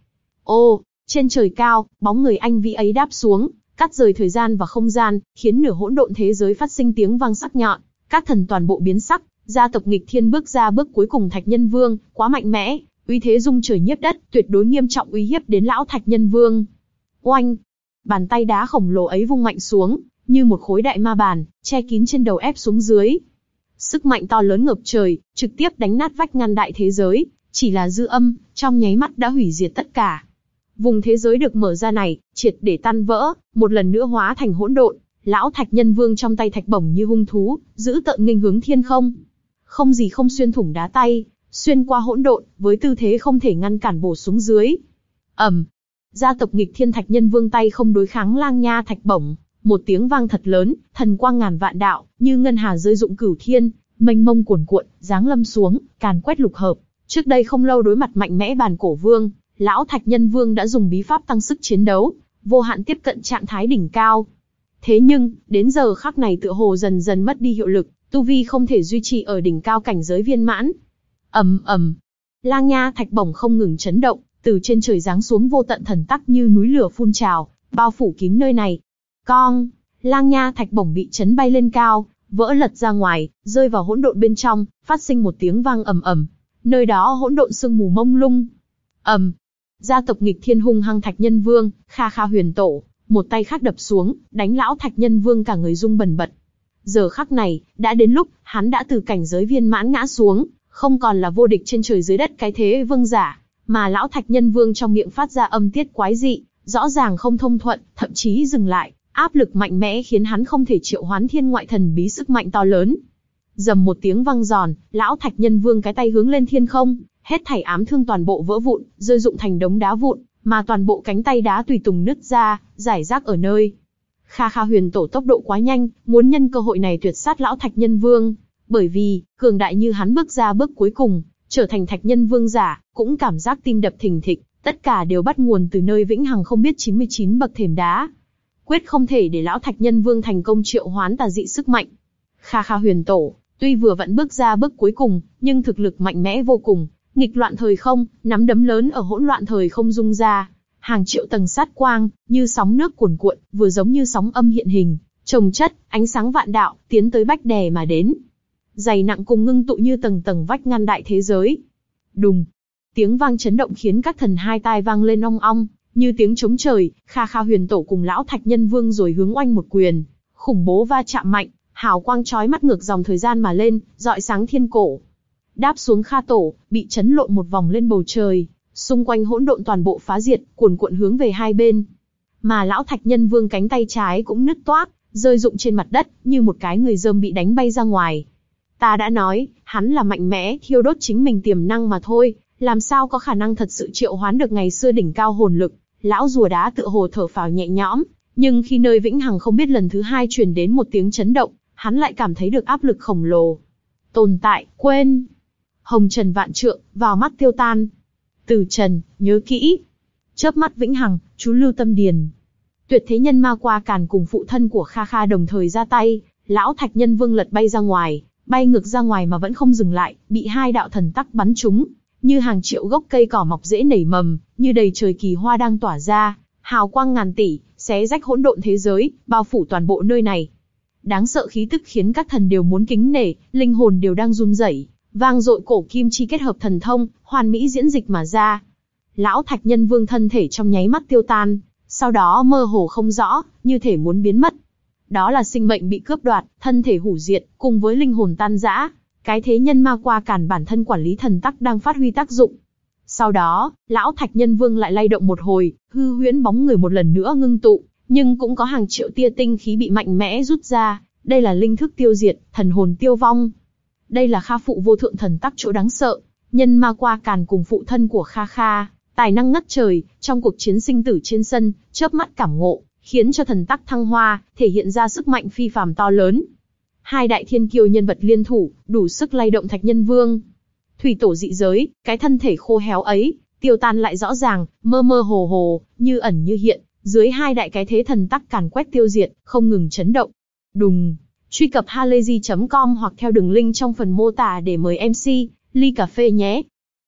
Ô, trên trời cao, bóng người anh vĩ ấy đáp xuống, cắt rời thời gian và không gian, khiến nửa hỗn độn thế giới phát sinh tiếng vang sắc nhọn. Các thần toàn bộ biến sắc, gia tộc nghịch thiên bước ra bước cuối cùng Thạch Nhân Vương, quá mạnh mẽ, uy thế dung trời nhiếp đất, tuyệt đối nghiêm trọng uy hiếp đến lão Thạch Nhân Vương. Oanh! Bàn tay đá khổng lồ ấy vung mạnh xuống, như một khối đại ma bàn, che kín trên đầu ép xuống dưới. Sức mạnh to lớn ngập trời, trực tiếp đánh nát vách ngăn đại thế giới, chỉ là dư âm, trong nháy mắt đã hủy diệt tất cả. Vùng thế giới được mở ra này, triệt để tan vỡ, một lần nữa hóa thành hỗn độn, lão thạch nhân vương trong tay thạch bổng như hung thú, giữ tợn nghênh hướng thiên không. Không gì không xuyên thủng đá tay, xuyên qua hỗn độn, với tư thế không thể ngăn cản bổ xuống dưới. ầm, gia tộc nghịch thiên thạch nhân vương tay không đối kháng lang nha thạch bổng, một tiếng vang thật lớn, thần quang ngàn vạn đạo, như ngân hà rơi dụng cửu thiên, mênh mông cuồn cuộn, giáng lâm xuống, càn quét lục hợp. Trước đây không lâu đối mặt mạnh mẽ bàn cổ vương, lão thạch nhân vương đã dùng bí pháp tăng sức chiến đấu, vô hạn tiếp cận trạng thái đỉnh cao. Thế nhưng, đến giờ khắc này tựa hồ dần dần mất đi hiệu lực, tu vi không thể duy trì ở đỉnh cao cảnh giới viên mãn. ầm ầm, lang nha thạch bổng không ngừng chấn động, từ trên trời giáng xuống vô tận thần tắc như núi lửa phun trào, bao phủ kín nơi này. Cong, lang nha thạch bổng bị chấn bay lên cao, vỡ lật ra ngoài, rơi vào hỗn độn bên trong, phát sinh một tiếng vang ầm ầm. Nơi đó hỗn độn sương mù mông lung. ầm, gia tộc nghịch thiên hung hăng thạch nhân vương, kha kha huyền tổ, một tay khác đập xuống, đánh lão thạch nhân vương cả người rung bần bật. Giờ khắc này, đã đến lúc, hắn đã từ cảnh giới viên mãn ngã xuống, không còn là vô địch trên trời dưới đất cái thế vương giả, mà lão thạch nhân vương trong miệng phát ra âm tiết quái dị, rõ ràng không thông thuận, thậm chí dừng lại, áp lực mạnh mẽ khiến hắn không thể triệu hoán thiên ngoại thần bí sức mạnh to lớn. Dầm một tiếng vang giòn, lão thạch nhân vương cái tay hướng lên thiên không, hết thảy ám thương toàn bộ vỡ vụn, rơi dụng thành đống đá vụn, mà toàn bộ cánh tay đá tùy tùng nứt ra, giải rác ở nơi. Kha Kha huyền tổ tốc độ quá nhanh, muốn nhân cơ hội này tuyệt sát lão thạch nhân vương, bởi vì cường đại như hắn bước ra bước cuối cùng, trở thành thạch nhân vương giả, cũng cảm giác tim đập thình thịch, tất cả đều bắt nguồn từ nơi vĩnh hằng không biết 99 bậc thềm đá. Quyết không thể để lão thạch nhân vương thành công triệu hoán tà dị sức mạnh. Kha Kha huyền tổ, tuy vừa vẫn bước ra bước cuối cùng, nhưng thực lực mạnh mẽ vô cùng, nghịch loạn thời không, nắm đấm lớn ở hỗn loạn thời không dung ra, hàng triệu tầng sát quang, như sóng nước cuồn cuộn, vừa giống như sóng âm hiện hình, trồng chất, ánh sáng vạn đạo, tiến tới bách đè mà đến. Dày nặng cùng ngưng tụ như tầng tầng vách ngăn đại thế giới. Đùng, tiếng vang chấn động khiến các thần hai tai vang lên ong ong, như tiếng chống trời, Kha Kha huyền tổ cùng lão thạch nhân vương rồi hướng oanh một quyền, khủng bố va chạm mạnh, hào quang chói mắt ngược dòng thời gian mà lên, dọi sáng thiên cổ. Đáp xuống Kha tổ, bị chấn lộn một vòng lên bầu trời, xung quanh hỗn độn toàn bộ phá diệt, cuồn cuộn hướng về hai bên. Mà lão thạch nhân vương cánh tay trái cũng nứt toác, rơi rụng trên mặt đất, như một cái người dơm bị đánh bay ra ngoài. Ta đã nói, hắn là mạnh mẽ, thiêu đốt chính mình tiềm năng mà thôi, làm sao có khả năng thật sự triệu hoán được ngày xưa đỉnh cao hồn lực. Lão rùa đá tự hồ thở phào nhẹ nhõm, nhưng khi nơi vĩnh hằng không biết lần thứ hai truyền đến một tiếng chấn động, hắn lại cảm thấy được áp lực khổng lồ. Tồn tại, quên. Hồng trần vạn trượng, vào mắt tiêu tan. Từ trần, nhớ kỹ. Chớp mắt vĩnh hằng, chú lưu tâm điền. Tuyệt thế nhân ma qua càn cùng phụ thân của Kha Kha đồng thời ra tay, lão thạch nhân vương lật bay ra ngoài, bay ngược ra ngoài mà vẫn không dừng lại, bị hai đạo thần tắc bắn trúng, như hàng triệu gốc cây cỏ mọc dễ nảy mầm, như đầy trời kỳ hoa đang tỏa ra, hào quang ngàn tỷ, xé rách hỗn độn thế giới, bao phủ toàn bộ nơi này. Đáng sợ khí tức khiến các thần đều muốn kính nể, linh hồn đều đang run rẩy, vang dội cổ kim chi kết hợp thần thông, hoàn mỹ diễn dịch mà ra. Lão Thạch Nhân Vương thân thể trong nháy mắt tiêu tan, sau đó mơ hồ không rõ, như thể muốn biến mất. Đó là sinh mệnh bị cướp đoạt, thân thể hủ diệt, cùng với linh hồn tan rã. Cái thế nhân ma qua cản bản thân quản lý thần tắc đang phát huy tác dụng. Sau đó, lão thạch nhân vương lại lay động một hồi, hư huyễn bóng người một lần nữa ngưng tụ, nhưng cũng có hàng triệu tia tinh khí bị mạnh mẽ rút ra. Đây là linh thức tiêu diệt, thần hồn tiêu vong. Đây là kha phụ vô thượng thần tắc chỗ đáng sợ. Nhân ma qua càn cùng phụ thân của kha kha, tài năng ngất trời, trong cuộc chiến sinh tử trên sân, chớp mắt cảm ngộ, khiến cho thần tắc thăng hoa, thể hiện ra sức mạnh phi phàm to lớn. Hai đại thiên kiêu nhân vật liên thủ, đủ sức lay động thạch nhân vương. Thủy tổ dị giới, cái thân thể khô héo ấy, tiêu tan lại rõ ràng, mơ mơ hồ hồ, như ẩn như hiện, dưới hai đại cái thế thần tắc càn quét tiêu diệt, không ngừng chấn động. Đùng, truy cập halayzi.com hoặc theo đường link trong phần mô tả để mời MC, ly cà phê nhé.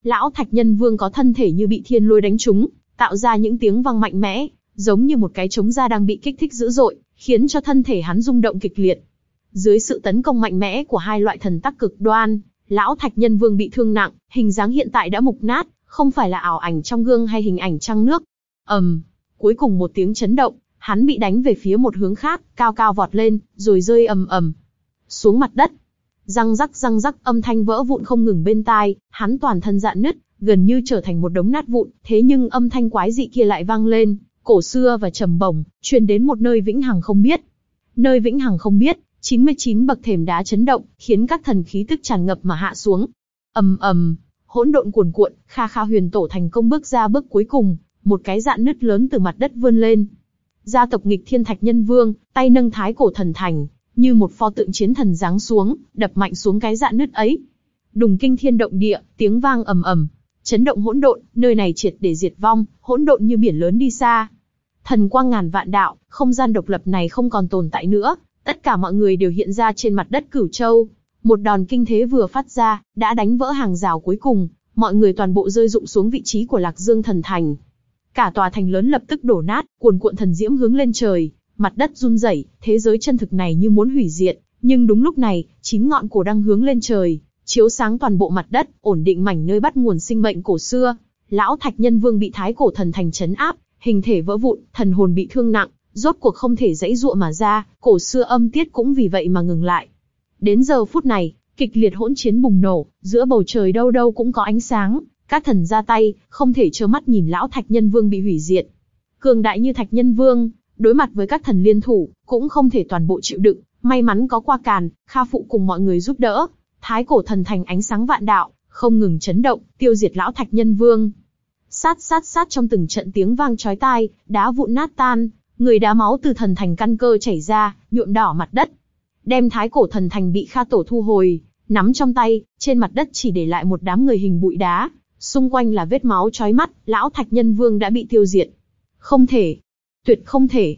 Lão Thạch Nhân Vương có thân thể như bị thiên lôi đánh trúng, tạo ra những tiếng vang mạnh mẽ, giống như một cái trống da đang bị kích thích dữ dội, khiến cho thân thể hắn rung động kịch liệt. Dưới sự tấn công mạnh mẽ của hai loại thần tắc cực đoan, lão thạch nhân vương bị thương nặng, hình dáng hiện tại đã mục nát, không phải là ảo ảnh trong gương hay hình ảnh trăng nước. ầm, cuối cùng một tiếng chấn động, hắn bị đánh về phía một hướng khác, cao cao vọt lên, rồi rơi ầm ầm xuống mặt đất. Răng rắc răng rắc âm thanh vỡ vụn không ngừng bên tai, hắn toàn thân dạn nứt, gần như trở thành một đống nát vụn, thế nhưng âm thanh quái dị kia lại vang lên, cổ xưa và trầm bổng, truyền đến một nơi vĩnh hằng không biết. Nơi vĩnh hằng không biết, 99 bậc thềm đá chấn động, khiến các thần khí tức tràn ngập mà hạ xuống. ầm ầm, hỗn độn cuồn cuộn, Kha Kha Huyền Tổ thành công bước ra bước cuối cùng, một cái dạn nứt lớn từ mặt đất vươn lên. Gia tộc nghịch thiên thạch nhân vương, tay nâng thái cổ thần thành, như một pho tượng chiến thần giáng xuống, đập mạnh xuống cái dạ nứt ấy. Đùng kinh thiên động địa, tiếng vang ầm ầm, chấn động hỗn độn, nơi này triệt để diệt vong, hỗn độn như biển lớn đi xa. Thần quang ngàn vạn đạo, không gian độc lập này không còn tồn tại nữa, tất cả mọi người đều hiện ra trên mặt đất Cửu Châu. Một đòn kinh thế vừa phát ra, đã đánh vỡ hàng rào cuối cùng, mọi người toàn bộ rơi rụng xuống vị trí của Lạc Dương thần thành. Cả tòa thành lớn lập tức đổ nát, cuồn cuộn thần diễm hướng lên trời, mặt đất run rẩy, thế giới chân thực này như muốn hủy diệt, nhưng đúng lúc này, chín ngọn cổ đang hướng lên trời, chiếu sáng toàn bộ mặt đất, ổn định mảnh nơi bắt nguồn sinh mệnh cổ xưa. Lão Thạch Nhân Vương bị Thái Cổ Thần Thành chấn áp, hình thể vỡ vụn, thần hồn bị thương nặng, rốt cuộc không thể dãy dụa mà ra, cổ xưa âm tiết cũng vì vậy mà ngừng lại. Đến giờ phút này, kịch liệt hỗn chiến bùng nổ, giữa bầu trời đâu đâu cũng có ánh sáng, các thần ra tay, không thể trơ mắt nhìn lão Thạch Nhân Vương bị hủy diệt. Cường đại như Thạch Nhân Vương, đối mặt với các thần liên thủ, cũng không thể toàn bộ chịu đựng, may mắn có qua càn, Kha phụ cùng mọi người giúp đỡ, thái cổ thần thành ánh sáng vạn đạo, không ngừng chấn động, tiêu diệt lão Thạch Nhân Vương. Sát sát sát trong từng trận tiếng vang chói tai, đá vụn nát tan, người đá máu từ thần thành căn cơ chảy ra, nhuộm đỏ mặt đất. Đem thái cổ thần thành bị Kha tổ thu hồi, nắm trong tay, trên mặt đất chỉ để lại một đám người hình bụi đá, xung quanh là vết máu chói mắt, lão Thạch Nhân Vương đã bị tiêu diệt. Không thể, tuyệt không thể.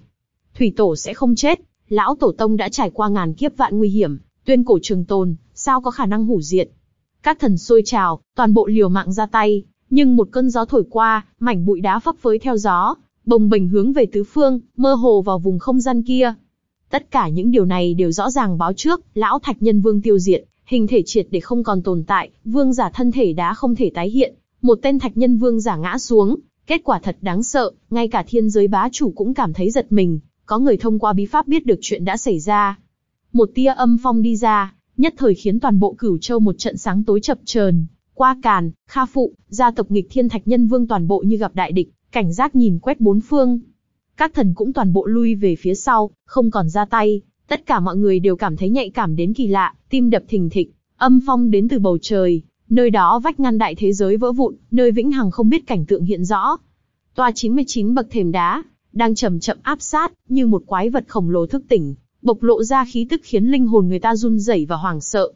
Thủy tổ sẽ không chết, lão tổ tông đã trải qua ngàn kiếp vạn nguy hiểm, tuyên cổ trường tồn, sao có khả năng hủ diệt. Các thần sôi trào, toàn bộ liều mạng ra tay, nhưng một cơn gió thổi qua, mảnh bụi đá phấp phới theo gió, bồng bềnh hướng về tứ phương, mơ hồ vào vùng không gian kia. Tất cả những điều này đều rõ ràng báo trước, lão thạch nhân vương tiêu diệt, hình thể triệt để không còn tồn tại, vương giả thân thể đã không thể tái hiện, một tên thạch nhân vương giả ngã xuống, kết quả thật đáng sợ, ngay cả thiên giới bá chủ cũng cảm thấy giật mình, có người thông qua bí pháp biết được chuyện đã xảy ra. Một tia âm phong đi ra, nhất thời khiến toàn bộ cửu châu một trận sáng tối chập chờn. Qua càn, kha phụ, gia tộc nghịch thiên thạch nhân vương toàn bộ như gặp đại địch, cảnh giác nhìn quét bốn phương. Các thần cũng toàn bộ lui về phía sau, không còn ra tay, tất cả mọi người đều cảm thấy nhạy cảm đến kỳ lạ, tim đập thình thịch, âm phong đến từ bầu trời, nơi đó vách ngăn đại thế giới vỡ vụn, nơi vĩnh hằng không biết cảnh tượng hiện rõ. Toa 99 bậc thềm đá, đang chậm chậm áp sát, như một quái vật khổng lồ thức tỉnh, bộc lộ ra khí tức khiến linh hồn người ta run rẩy và hoảng sợ.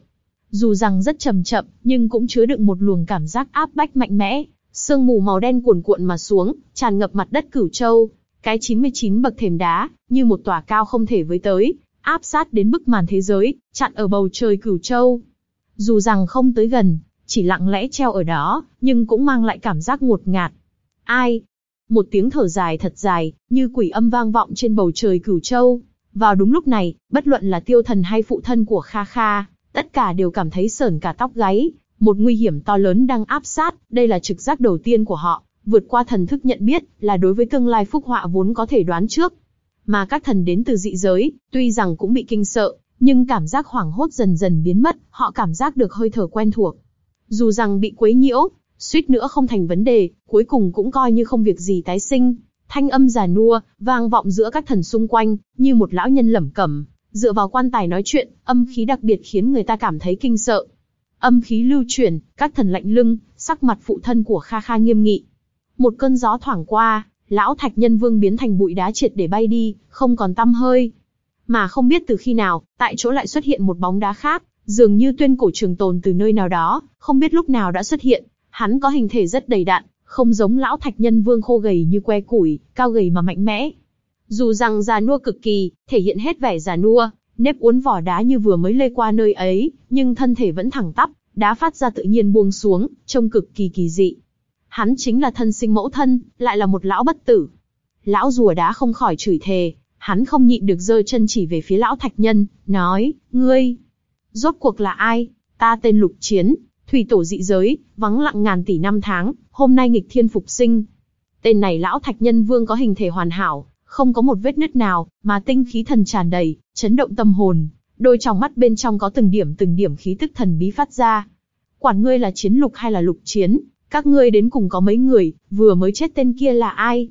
Dù rằng rất chậm chậm, nhưng cũng chứa đựng một luồng cảm giác áp bách mạnh mẽ. Sương mù màu đen cuồn cuộn mà xuống, tràn ngập mặt đất cửu châu. Cái 99 bậc thềm đá, như một tòa cao không thể với tới, áp sát đến bức màn thế giới, chặn ở bầu trời cửu châu. Dù rằng không tới gần, chỉ lặng lẽ treo ở đó, nhưng cũng mang lại cảm giác ngột ngạt. Ai? Một tiếng thở dài thật dài, như quỷ âm vang vọng trên bầu trời cửu châu. Vào đúng lúc này, bất luận là tiêu thần hay phụ thân của Kha Kha, tất cả đều cảm thấy sờn cả tóc gáy. Một nguy hiểm to lớn đang áp sát, đây là trực giác đầu tiên của họ, vượt qua thần thức nhận biết, là đối với tương lai phúc họa vốn có thể đoán trước. Mà các thần đến từ dị giới, tuy rằng cũng bị kinh sợ, nhưng cảm giác hoảng hốt dần dần biến mất, họ cảm giác được hơi thở quen thuộc. Dù rằng bị quấy nhiễu, suýt nữa không thành vấn đề, cuối cùng cũng coi như không việc gì tái sinh. Thanh âm già nua, vang vọng giữa các thần xung quanh, như một lão nhân lẩm cẩm, dựa vào quan tài nói chuyện, âm khí đặc biệt khiến người ta cảm thấy kinh sợ. Âm khí lưu chuyển, các thần lạnh lưng, sắc mặt phụ thân của Kha Kha nghiêm nghị. Một cơn gió thoảng qua, lão thạch nhân vương biến thành bụi đá triệt để bay đi, không còn tăm hơi. Mà không biết từ khi nào, tại chỗ lại xuất hiện một bóng đá khác, dường như tuyên cổ trường tồn từ nơi nào đó, không biết lúc nào đã xuất hiện. Hắn có hình thể rất đầy đặn, không giống lão thạch nhân vương khô gầy như que củi, cao gầy mà mạnh mẽ. Dù rằng già nua cực kỳ, thể hiện hết vẻ già nua, nếp uốn vỏ đá như vừa mới lê qua nơi ấy, nhưng thân thể vẫn thẳng tắp, đá phát ra tự nhiên buông xuống, trông cực kỳ kỳ dị. Hắn chính là thân sinh mẫu thân, lại là một lão bất tử. Lão rùa đá không khỏi chửi thề, hắn không nhịn được giơ chân chỉ về phía lão thạch nhân, nói, ngươi, rốt cuộc là ai? Ta tên Lục Chiến, thủy tổ dị giới, vắng lặng ngàn tỷ năm tháng, hôm nay nghịch thiên phục sinh. Tên này lão thạch nhân vương có hình thể hoàn hảo, không có một vết nứt nào, mà tinh khí thần tràn đầy, chấn động tâm hồn. Đôi trong mắt bên trong có từng điểm từng điểm khí tức thần bí phát ra. Quản ngươi là chiến lục hay là lục chiến, các ngươi đến cùng có mấy người, vừa mới chết tên kia là ai?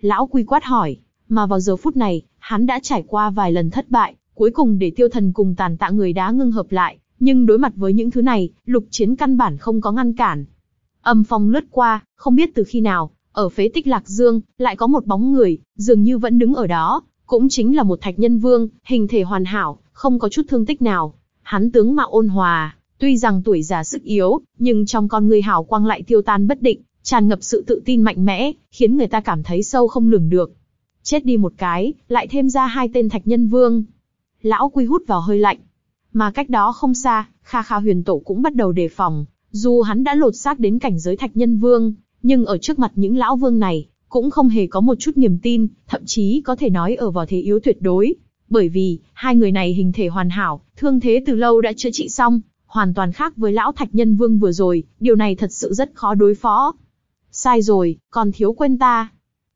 Lão quy quát hỏi, mà vào giờ phút này, hắn đã trải qua vài lần thất bại, cuối cùng để tiêu thần cùng tàn tạ người đá ngưng hợp lại, nhưng đối mặt với những thứ này, lục chiến căn bản không có ngăn cản. Âm phong lướt qua, không biết từ khi nào, ở phế tích Lạc Dương, lại có một bóng người, dường như vẫn đứng ở đó, cũng chính là một thạch nhân vương, hình thể hoàn hảo, không có chút thương tích nào. Hắn tướng mạo ôn hòa, tuy rằng tuổi già sức yếu, nhưng trong con người hào quang lại tiêu tan bất định, tràn ngập sự tự tin mạnh mẽ, khiến người ta cảm thấy sâu không lường được. Chết đi một cái, lại thêm ra hai tên thạch nhân vương. Lão quy hút vào hơi lạnh. Mà cách đó không xa, Kha Kha huyền tổ cũng bắt đầu đề phòng, dù hắn đã lột xác đến cảnh giới thạch nhân vương, nhưng ở trước mặt những lão vương này, cũng không hề có một chút niềm tin, thậm chí có thể nói ở vào thế yếu tuyệt đối. Bởi vì, hai người này hình thể hoàn hảo, thương thế từ lâu đã chữa trị xong, hoàn toàn khác với lão thạch nhân vương vừa rồi, điều này thật sự rất khó đối phó. Sai rồi, còn thiếu quên ta.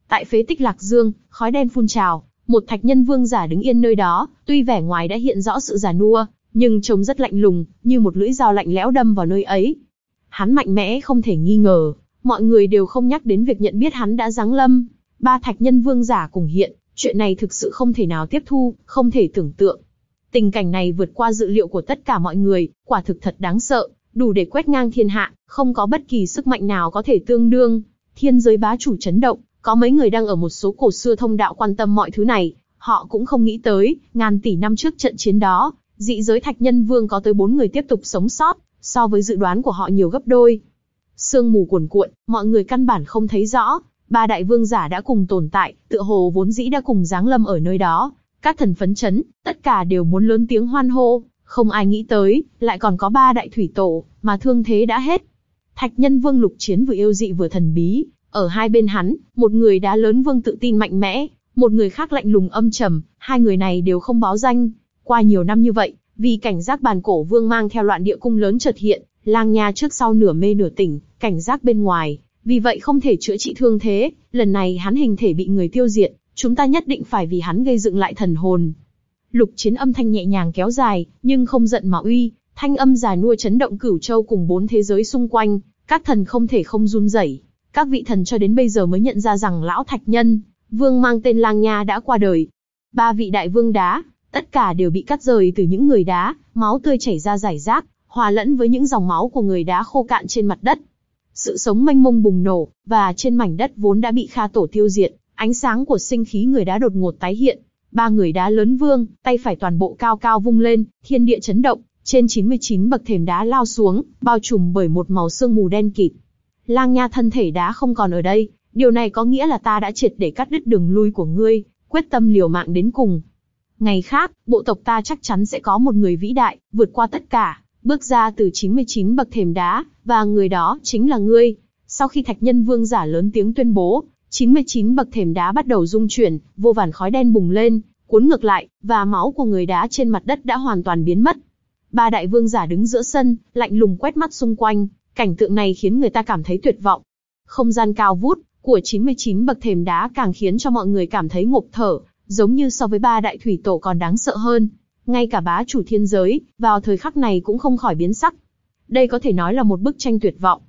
Tại phế tích Lạc Dương, khói đen phun trào, một thạch nhân vương giả đứng yên nơi đó, tuy vẻ ngoài đã hiện rõ sự giả nua, nhưng trông rất lạnh lùng, như một lưỡi dao lạnh lẽo đâm vào nơi ấy. Hắn mạnh mẽ không thể nghi ngờ, mọi người đều không nhắc đến việc nhận biết hắn đã giáng lâm. Ba thạch nhân vương giả cùng hiện, chuyện này thực sự không thể nào tiếp thu, không thể tưởng tượng. Tình cảnh này vượt qua dự liệu của tất cả mọi người, quả thực thật đáng sợ, đủ để quét ngang thiên hạ, không có bất kỳ sức mạnh nào có thể tương đương. Thiên giới bá chủ chấn động, có mấy người đang ở một số cổ xưa thông đạo quan tâm mọi thứ này, họ cũng không nghĩ tới, ngàn tỷ năm trước trận chiến đó, dị giới thạch nhân vương có tới bốn người tiếp tục sống sót, so với dự đoán của họ nhiều gấp đôi. Sương mù cuồn cuộn, mọi người căn bản không thấy rõ, ba đại vương giả đã cùng tồn tại, tựa hồ vốn dĩ đã cùng giáng lâm ở nơi đó. Các thần phấn chấn, tất cả đều muốn lớn tiếng hoan hô, không ai nghĩ tới, lại còn có ba đại thủy tổ, mà thương thế đã hết. Thạch nhân vương lục chiến vừa yêu dị vừa thần bí, ở hai bên hắn, một người đá lớn vương tự tin mạnh mẽ, một người khác lạnh lùng âm trầm, hai người này đều không báo danh. Qua nhiều năm như vậy, vì cảnh giác bàn cổ vương mang theo loạn địa cung lớn chợt hiện, lang nha trước sau nửa mê nửa tỉnh, cảnh giác bên ngoài, vì vậy không thể chữa trị thương thế, lần này hắn hình thể bị người tiêu diệt, chúng ta nhất định phải vì hắn gây dựng lại thần hồn. Lục chiến âm thanh nhẹ nhàng kéo dài, nhưng không giận mà uy, thanh âm già nua chấn động cửu châu cùng bốn thế giới xung quanh, các thần không thể không run rẩy. Các vị thần cho đến bây giờ mới nhận ra rằng lão thạch nhân, vương mang tên lang nha đã qua đời. Ba vị đại vương đá, tất cả đều bị cắt rời từ những người đá, máu tươi chảy ra rải rác, hòa lẫn với những dòng máu của người đá khô cạn trên mặt đất. Sự sống mênh mông bùng nổ, và trên mảnh đất vốn đã bị Kha Tổ tiêu diệt, ánh sáng của sinh khí người đá đột ngột tái hiện. Ba người đá lớn vương, tay phải toàn bộ cao cao vung lên, thiên địa chấn động, trên 99 bậc thềm đá lao xuống, bao trùm bởi một màu sương mù đen kịt. Lang Nha thân thể đá không còn ở đây, điều này có nghĩa là ta đã triệt để cắt đứt đường lui của ngươi, quyết tâm liều mạng đến cùng. Ngày khác, bộ tộc ta chắc chắn sẽ có một người vĩ đại, vượt qua tất cả, bước ra từ 99 bậc thềm đá, và người đó chính là ngươi. Sau khi Thạch Nhân Vương giả lớn tiếng tuyên bố, 99 bậc thềm đá bắt đầu rung chuyển, vô vàn khói đen bùng lên, cuốn ngược lại, và máu của người đá trên mặt đất đã hoàn toàn biến mất. Ba đại vương giả đứng giữa sân, lạnh lùng quét mắt xung quanh, cảnh tượng này khiến người ta cảm thấy tuyệt vọng. Không gian cao vút của 99 bậc thềm đá càng khiến cho mọi người cảm thấy ngộp thở, giống như so với ba đại thủy tổ còn đáng sợ hơn. Ngay cả bá chủ thiên giới, vào thời khắc này cũng không khỏi biến sắc. Đây có thể nói là một bức tranh tuyệt vọng.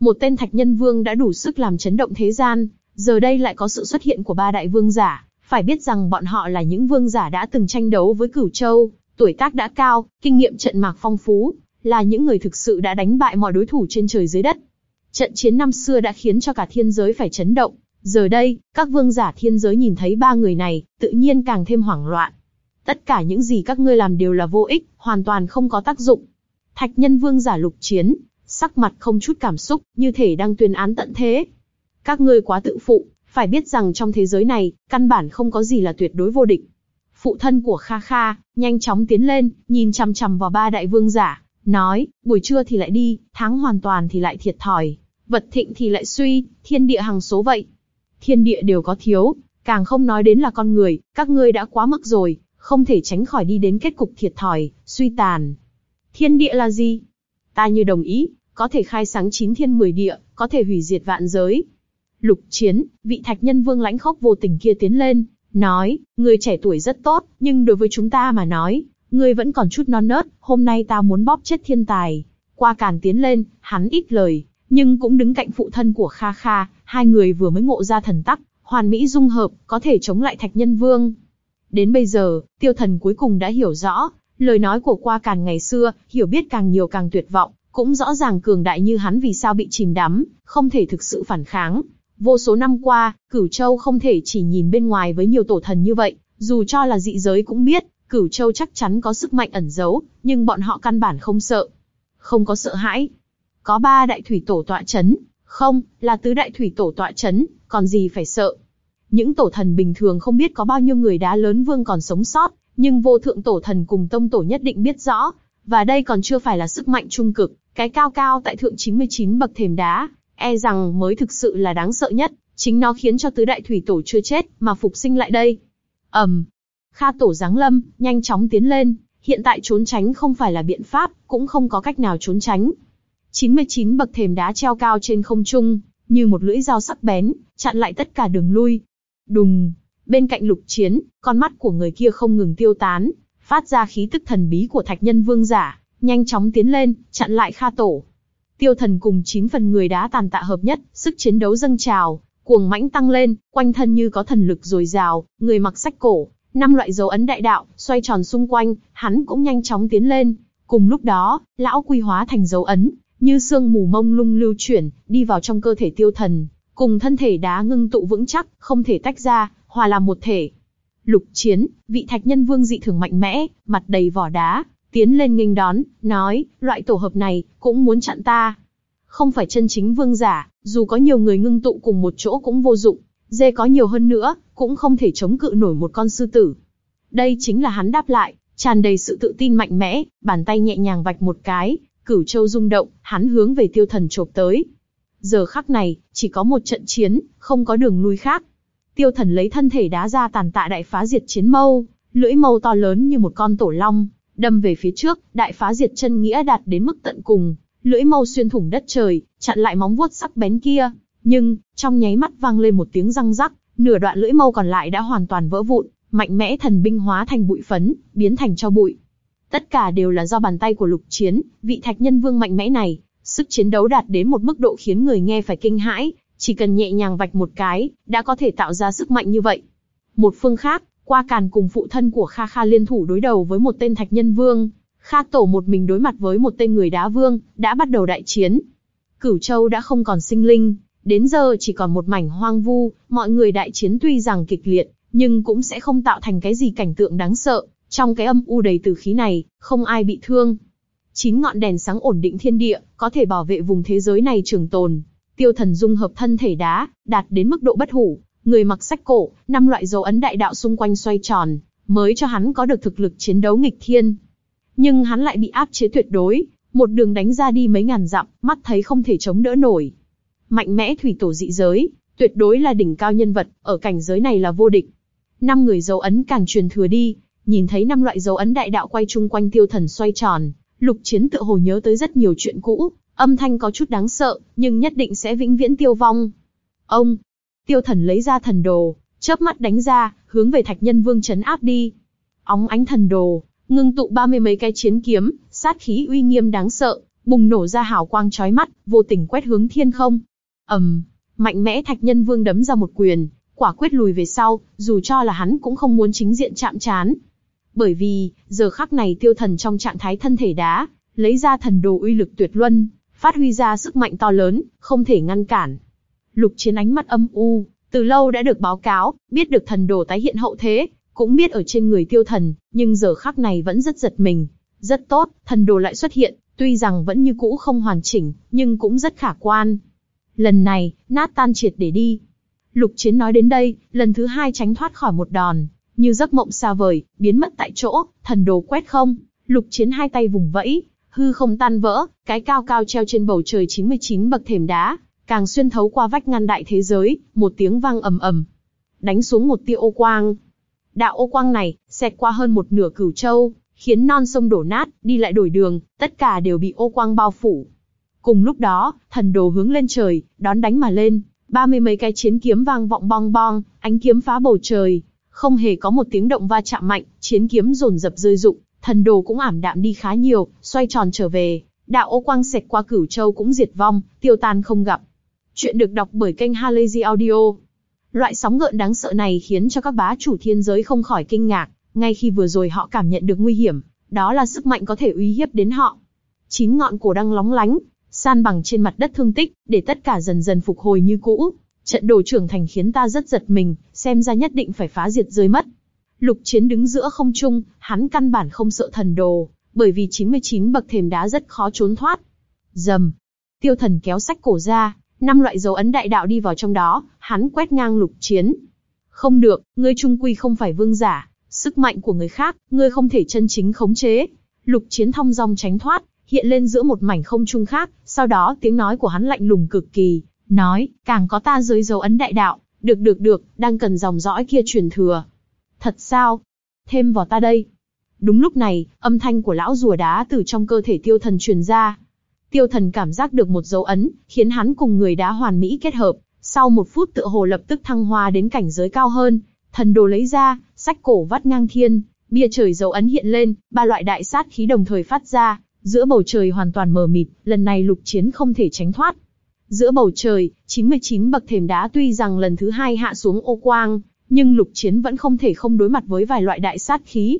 Một tên thạch nhân vương đã đủ sức làm chấn động thế gian, giờ đây lại có sự xuất hiện của ba đại vương giả. Phải biết rằng bọn họ là những vương giả đã từng tranh đấu với cửu châu, tuổi tác đã cao, kinh nghiệm trận mạc phong phú, là những người thực sự đã đánh bại mọi đối thủ trên trời dưới đất. Trận chiến năm xưa đã khiến cho cả thiên giới phải chấn động, giờ đây, các vương giả thiên giới nhìn thấy ba người này, tự nhiên càng thêm hoảng loạn. Tất cả những gì các ngươi làm đều là vô ích, hoàn toàn không có tác dụng. Thạch nhân vương giả lục chiến, sắc mặt không chút cảm xúc, như thể đang tuyên án tận thế. Các ngươi quá tự phụ, phải biết rằng trong thế giới này, căn bản không có gì là tuyệt đối vô địch. Phụ thân của Kha Kha, nhanh chóng tiến lên, nhìn chằm chằm vào ba đại vương giả, nói, buổi trưa thì lại đi, tháng hoàn toàn thì lại thiệt thòi, vật thịnh thì lại suy, thiên địa hàng số vậy. Thiên địa đều có thiếu, càng không nói đến là con người, các ngươi đã quá mức rồi, không thể tránh khỏi đi đến kết cục thiệt thòi, suy tàn. Thiên địa là gì? Ta như đồng ý, có thể khai sáng chín thiên mười địa, có thể hủy diệt vạn giới. Lục chiến, vị thạch nhân vương lãnh khốc vô tình kia tiến lên, nói, người trẻ tuổi rất tốt, nhưng đối với chúng ta mà nói, người vẫn còn chút non nớt, hôm nay ta muốn bóp chết thiên tài. Qua càn tiến lên, hắn ít lời, nhưng cũng đứng cạnh phụ thân của Kha Kha, hai người vừa mới ngộ ra thần tắc, hoàn mỹ dung hợp, có thể chống lại thạch nhân vương. Đến bây giờ, tiêu thần cuối cùng đã hiểu rõ, lời nói của qua càn ngày xưa, hiểu biết càng nhiều càng tuyệt vọng, cũng rõ ràng cường đại như hắn vì sao bị chìm đắm, không thể thực sự phản kháng. Vô số năm qua, Cửu Châu không thể chỉ nhìn bên ngoài với nhiều tổ thần như vậy, dù cho là dị giới cũng biết, Cửu Châu chắc chắn có sức mạnh ẩn giấu, nhưng bọn họ căn bản không sợ. Không có sợ hãi. Có ba đại thủy tổ tọa chấn, không, là tứ đại thủy tổ tọa chấn, còn gì phải sợ. Những tổ thần bình thường không biết có bao nhiêu người đá lớn vương còn sống sót, nhưng vô thượng tổ thần cùng tông tổ nhất định biết rõ. Và đây còn chưa phải là sức mạnh trung cực, cái cao cao tại thượng 99 bậc thềm đá, e rằng mới thực sự là đáng sợ nhất, chính nó khiến cho tứ đại thủy tổ chưa chết, mà phục sinh lại đây. ầm, um, Kha tổ giáng lâm, nhanh chóng tiến lên, hiện tại trốn tránh không phải là biện pháp, cũng không có cách nào trốn tránh. 99 bậc thềm đá treo cao trên không trung, như một lưỡi dao sắc bén, chặn lại tất cả đường lui. Đùng, bên cạnh lục chiến, con mắt của người kia không ngừng tiêu tán, phát ra khí tức thần bí của thạch nhân vương giả, nhanh chóng tiến lên, chặn lại Kha tổ. Tiêu thần cùng chín phần người đá tàn tạ hợp nhất, sức chiến đấu dâng trào, cuồng mãnh tăng lên, quanh thân như có thần lực dồi dào, người mặc sách cổ, năm loại dấu ấn đại đạo, xoay tròn xung quanh, hắn cũng nhanh chóng tiến lên. Cùng lúc đó, lão quy hóa thành dấu ấn, như sương mù mông lung lưu chuyển, đi vào trong cơ thể tiêu thần, cùng thân thể đá ngưng tụ vững chắc, không thể tách ra, hòa làm một thể. Lục chiến, vị thạch nhân vương dị thường mạnh mẽ, mặt đầy vỏ đá, tiến lên nghênh đón, nói, loại tổ hợp này, cũng muốn chặn ta. Không phải chân chính vương giả, dù có nhiều người ngưng tụ cùng một chỗ cũng vô dụng, dê có nhiều hơn nữa, cũng không thể chống cự nổi một con sư tử. Đây chính là hắn đáp lại, tràn đầy sự tự tin mạnh mẽ, bàn tay nhẹ nhàng vạch một cái, cửu châu rung động, hắn hướng về tiêu thần chộp tới. Giờ khắc này, chỉ có một trận chiến, không có đường lui khác. Tiêu thần lấy thân thể đá ra tàn tạ đại phá diệt chiến mâu, lưỡi mâu to lớn như một con tổ long, đâm về phía trước, đại phá diệt chân nghĩa đạt đến mức tận cùng, lưỡi mâu xuyên thủng đất trời, chặn lại móng vuốt sắc bén kia. Nhưng, trong nháy mắt vang lên một tiếng răng rắc, nửa đoạn lưỡi mâu còn lại đã hoàn toàn vỡ vụn, mạnh mẽ thần binh hóa thành bụi phấn, biến thành cho bụi. Tất cả đều là do bàn tay của lục chiến, vị thạch nhân vương mạnh mẽ này, sức chiến đấu đạt đến một mức độ khiến người nghe phải kinh hãi, chỉ cần nhẹ nhàng vạch một cái, đã có thể tạo ra sức mạnh như vậy. Một phương khác, qua càn cùng phụ thân của Kha Kha liên thủ đối đầu với một tên thạch nhân vương. Kha tổ một mình đối mặt với một tên người đá vương, đã bắt đầu đại chiến. Cửu Châu đã không còn sinh linh, đến giờ chỉ còn một mảnh hoang vu, mọi người đại chiến tuy rằng kịch liệt, nhưng cũng sẽ không tạo thành cái gì cảnh tượng đáng sợ. Trong cái âm u đầy tử khí này, không ai bị thương. Chín ngọn đèn sáng ổn định thiên địa, có thể bảo vệ vùng thế giới này trường tồn. Tiêu thần dung hợp thân thể đá, đạt đến mức độ bất hủ, người mặc sách cổ, năm loại dấu ấn đại đạo xung quanh xoay tròn, mới cho hắn có được thực lực chiến đấu nghịch thiên. Nhưng hắn lại bị áp chế tuyệt đối, một đường đánh ra đi mấy ngàn dặm, mắt thấy không thể chống đỡ nổi. Mạnh mẽ thủy tổ dị giới, tuyệt đối là đỉnh cao nhân vật, ở cảnh giới này là vô địch. Năm người dấu ấn càng truyền thừa đi, nhìn thấy năm loại dấu ấn đại đạo quay chung quanh tiêu thần xoay tròn, lục chiến tự hồ nhớ tới rất nhiều chuyện cũ, âm thanh có chút đáng sợ, nhưng nhất định sẽ vĩnh viễn tiêu vong. Ông, Tiêu thần lấy ra thần đồ, chớp mắt đánh ra, hướng về thạch nhân vương chấn áp đi. Óng ánh thần đồ, ngưng tụ ba mươi mấy cái chiến kiếm, sát khí uy nghiêm đáng sợ, bùng nổ ra hào quang chói mắt, vô tình quét hướng thiên không. ầm, um, mạnh mẽ thạch nhân vương đấm ra một quyền, quả quyết lùi về sau, dù cho là hắn cũng không muốn chính diện chạm chán. Bởi vì, giờ khắc này tiêu thần trong trạng thái thân thể đá, lấy ra thần đồ uy lực tuyệt luân, phát huy ra sức mạnh to lớn, không thể ngăn cản. Lục Chiến ánh mắt âm u, từ lâu đã được báo cáo, biết được thần đồ tái hiện hậu thế, cũng biết ở trên người tiêu thần, nhưng giờ khắc này vẫn rất giật mình. Rất tốt, thần đồ lại xuất hiện, tuy rằng vẫn như cũ không hoàn chỉnh, nhưng cũng rất khả quan. Lần này, nát tan triệt để đi. Lục Chiến nói đến đây, lần thứ hai tránh thoát khỏi một đòn, như giấc mộng xa vời, biến mất tại chỗ, thần đồ quét không. Lục Chiến hai tay vùng vẫy, hư không tan vỡ, cái cao cao treo trên bầu trời 99 bậc thềm đá, càng xuyên thấu qua vách ngăn đại thế giới, một tiếng vang ầm ầm, đánh xuống một tia ô quang. Đạo ô quang này xẹt qua hơn một nửa cửu châu, khiến non sông đổ nát, đi lại đổi đường, tất cả đều bị ô quang bao phủ. Cùng lúc đó, thần đồ hướng lên trời, đón đánh mà lên, ba mươi mấy cái chiến kiếm vang vọng bong bong, ánh kiếm phá bầu trời, không hề có một tiếng động va chạm mạnh, chiến kiếm dồn dập rơi rụng, thần đồ cũng ảm đạm đi khá nhiều, xoay tròn trở về, đạo ô quang xẹt qua cửu châu cũng diệt vong, tiêu tan không gặp. Chuyện được đọc bởi kênh Halazy Audio. Loại sóng gợn đáng sợ này khiến cho các bá chủ thiên giới không khỏi kinh ngạc, ngay khi vừa rồi họ cảm nhận được nguy hiểm, đó là sức mạnh có thể uy hiếp đến họ. Chín ngọn cổ đang lóng lánh, san bằng trên mặt đất thương tích, để tất cả dần dần phục hồi như cũ. Trận đồ trưởng thành khiến ta rất giật mình, xem ra nhất định phải phá diệt rơi mất. Lục chiến đứng giữa không trung, hắn căn bản không sợ thần đồ, bởi vì 99 bậc thềm đá rất khó trốn thoát. Dầm. Tiêu thần kéo sách cổ ra, năm loại dấu ấn đại đạo đi vào trong đó, hắn quét ngang lục chiến. Không được, ngươi trung quy không phải vương giả, sức mạnh của người khác, ngươi không thể chân chính khống chế. Lục chiến thong dong tránh thoát, hiện lên giữa một mảnh không trung khác, sau đó tiếng nói của hắn lạnh lùng cực kỳ, nói, càng có ta dưới dấu ấn đại đạo, được được được, đang cần dòng dõi kia truyền thừa. Thật sao? Thêm vào ta đây. Đúng lúc này, âm thanh của lão rùa đá từ trong cơ thể tiêu thần truyền ra. Tiêu thần cảm giác được một dấu ấn, khiến hắn cùng người đá hoàn mỹ kết hợp. Sau một phút tựa hồ lập tức thăng hoa đến cảnh giới cao hơn, thần đồ lấy ra, sách cổ vắt ngang thiên, bia trời dấu ấn hiện lên, ba loại đại sát khí đồng thời phát ra, giữa bầu trời hoàn toàn mờ mịt, lần này lục chiến không thể tránh thoát. Giữa bầu trời, 99 bậc thềm đá tuy rằng lần thứ hai hạ xuống ô quang, nhưng lục chiến vẫn không thể không đối mặt với vài loại đại sát khí.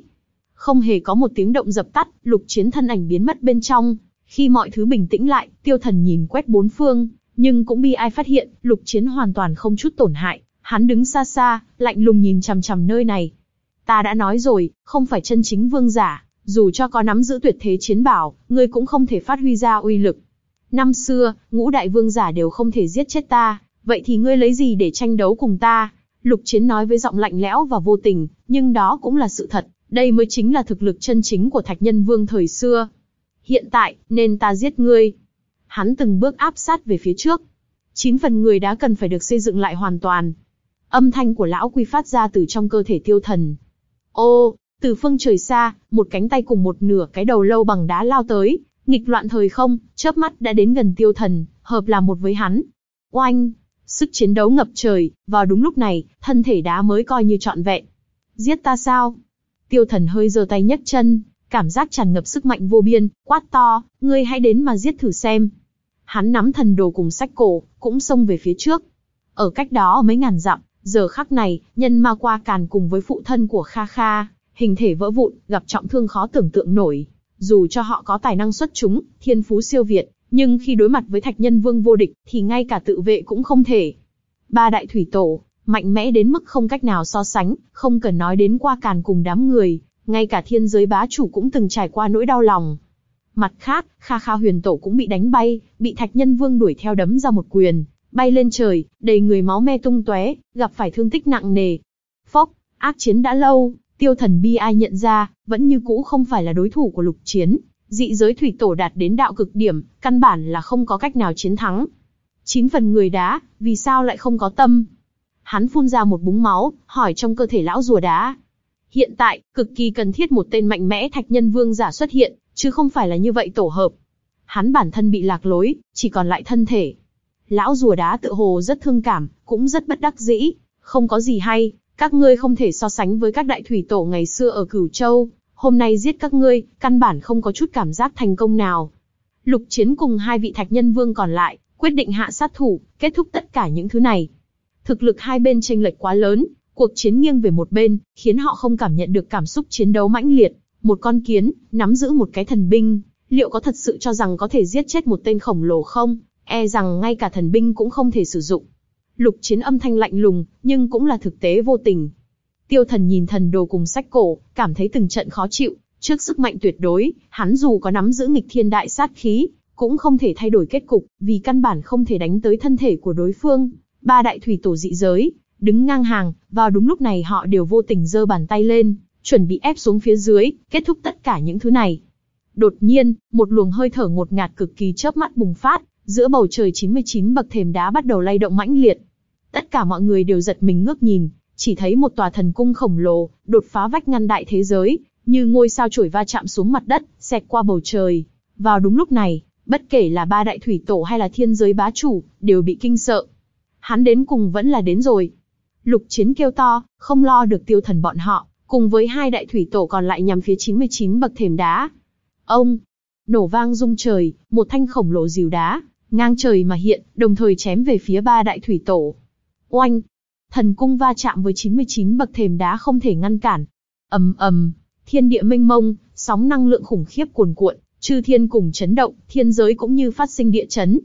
Không hề có một tiếng động dập tắt, lục chiến thân ảnh biến mất bên trong. Khi mọi thứ bình tĩnh lại, tiêu thần nhìn quét bốn phương, nhưng cũng bi ai phát hiện, lục chiến hoàn toàn không chút tổn hại. Hắn đứng xa xa, lạnh lùng nhìn chằm chằm nơi này. Ta đã nói rồi, không phải chân chính vương giả, dù cho có nắm giữ tuyệt thế chiến bảo, ngươi cũng không thể phát huy ra uy lực. Năm xưa, ngũ đại vương giả đều không thể giết chết ta, vậy thì ngươi lấy gì để tranh đấu cùng ta? Lục Chiến nói với giọng lạnh lẽo và vô tình, nhưng đó cũng là sự thật, đây mới chính là thực lực chân chính của Thạch Nhân Vương thời xưa. Hiện tại, nên ta giết ngươi. Hắn từng bước áp sát về phía trước. Chín phần người đã cần phải được xây dựng lại hoàn toàn. Âm thanh của lão quy phát ra từ trong cơ thể tiêu thần. Ô, từ phương trời xa, một cánh tay cùng một nửa cái đầu lâu bằng đá lao tới, nghịch loạn thời không, chớp mắt đã đến gần tiêu thần, hợp là một với hắn. Oanh! Sức chiến đấu ngập trời, vào đúng lúc này, thân thể đá mới coi như trọn vẹn. Giết ta sao? Tiêu thần hơi giơ tay nhấc chân, cảm giác tràn ngập sức mạnh vô biên, quát to, ngươi hãy đến mà giết thử xem. Hắn nắm thần đồ cùng sách cổ, cũng xông về phía trước. Ở cách đó mấy ngàn dặm, giờ khắc này, nhân ma qua càn cùng với phụ thân của Kha Kha, hình thể vỡ vụn, gặp trọng thương khó tưởng tượng nổi. Dù cho họ có tài năng xuất chúng, thiên phú siêu việt, nhưng khi đối mặt với thạch nhân vương vô địch, thì ngay cả tự vệ cũng không thể. Ba đại thủy tổ, mạnh mẽ đến mức không cách nào so sánh, không cần nói đến qua càn cùng đám người, ngay cả thiên giới bá chủ cũng từng trải qua nỗi đau lòng. Mặt khác, Kha Kha huyền tổ cũng bị đánh bay, bị thạch nhân vương đuổi theo đấm ra một quyền, bay lên trời, đầy người máu me tung tóe, gặp phải thương tích nặng nề. Phốc, ác chiến đã lâu, tiêu thần bi ai nhận ra, vẫn như cũ không phải là đối thủ của lục chiến, dị giới thủy tổ đạt đến đạo cực điểm, căn bản là không có cách nào chiến thắng. Chín phần người đá, vì sao lại không có tâm? Hắn phun ra một búng máu, hỏi trong cơ thể lão rùa đá. Hiện tại, cực kỳ cần thiết một tên mạnh mẽ thạch nhân vương giả xuất hiện, chứ không phải là như vậy tổ hợp. Hắn bản thân bị lạc lối, chỉ còn lại thân thể. Lão rùa đá tự hồ rất thương cảm, cũng rất bất đắc dĩ, không có gì hay, các ngươi không thể so sánh với các đại thủy tổ ngày xưa ở Cửu Châu, hôm nay giết các ngươi, căn bản không có chút cảm giác thành công nào. Lục Chiến cùng hai vị thạch nhân vương còn lại, quyết định hạ sát thủ, kết thúc tất cả những thứ này. Thực lực hai bên chênh lệch quá lớn, cuộc chiến nghiêng về một bên, khiến họ không cảm nhận được cảm xúc chiến đấu mãnh liệt. Một con kiến, nắm giữ một cái thần binh, liệu có thật sự cho rằng có thể giết chết một tên khổng lồ không? E rằng ngay cả thần binh cũng không thể sử dụng. Lục chiến âm thanh lạnh lùng, nhưng cũng là thực tế vô tình. Tiêu thần nhìn thần đồ cùng sách cổ, cảm thấy từng trận khó chịu, trước sức mạnh tuyệt đối, hắn dù có nắm giữ nghịch thiên đại sát khí, cũng không thể thay đổi kết cục, vì căn bản không thể đánh tới thân thể của đối phương. Ba đại thủy tổ dị giới, đứng ngang hàng, vào đúng lúc này họ đều vô tình giơ bàn tay lên, chuẩn bị ép xuống phía dưới, kết thúc tất cả những thứ này. Đột nhiên, một luồng hơi thở ngột ngạt cực kỳ chớp mắt bùng phát, giữa bầu trời 99 bậc thềm đá bắt đầu lay động mãnh liệt. Tất cả mọi người đều giật mình ngước nhìn, chỉ thấy một tòa thần cung khổng lồ, đột phá vách ngăn đại thế giới, như ngôi sao chổi va chạm xuống mặt đất, xẹt qua bầu trời. Vào đúng lúc này, Bất kể là ba đại thủy tổ hay là thiên giới bá chủ, đều bị kinh sợ. Hắn đến cùng vẫn là đến rồi. Lục chiến kêu to, không lo được tiêu thần bọn họ, cùng với hai đại thủy tổ còn lại nhằm phía 99 bậc thềm đá. Ông, nổ vang rung trời, một thanh khổng lồ dìu đá, ngang trời mà hiện, đồng thời chém về phía ba đại thủy tổ. Oanh! Thần cung va chạm với 99 bậc thềm đá không thể ngăn cản. ầm ầm, thiên địa mênh mông, sóng năng lượng khủng khiếp cuồn cuộn, chư thiên cùng chấn động, thiên giới cũng như phát sinh địa chấn.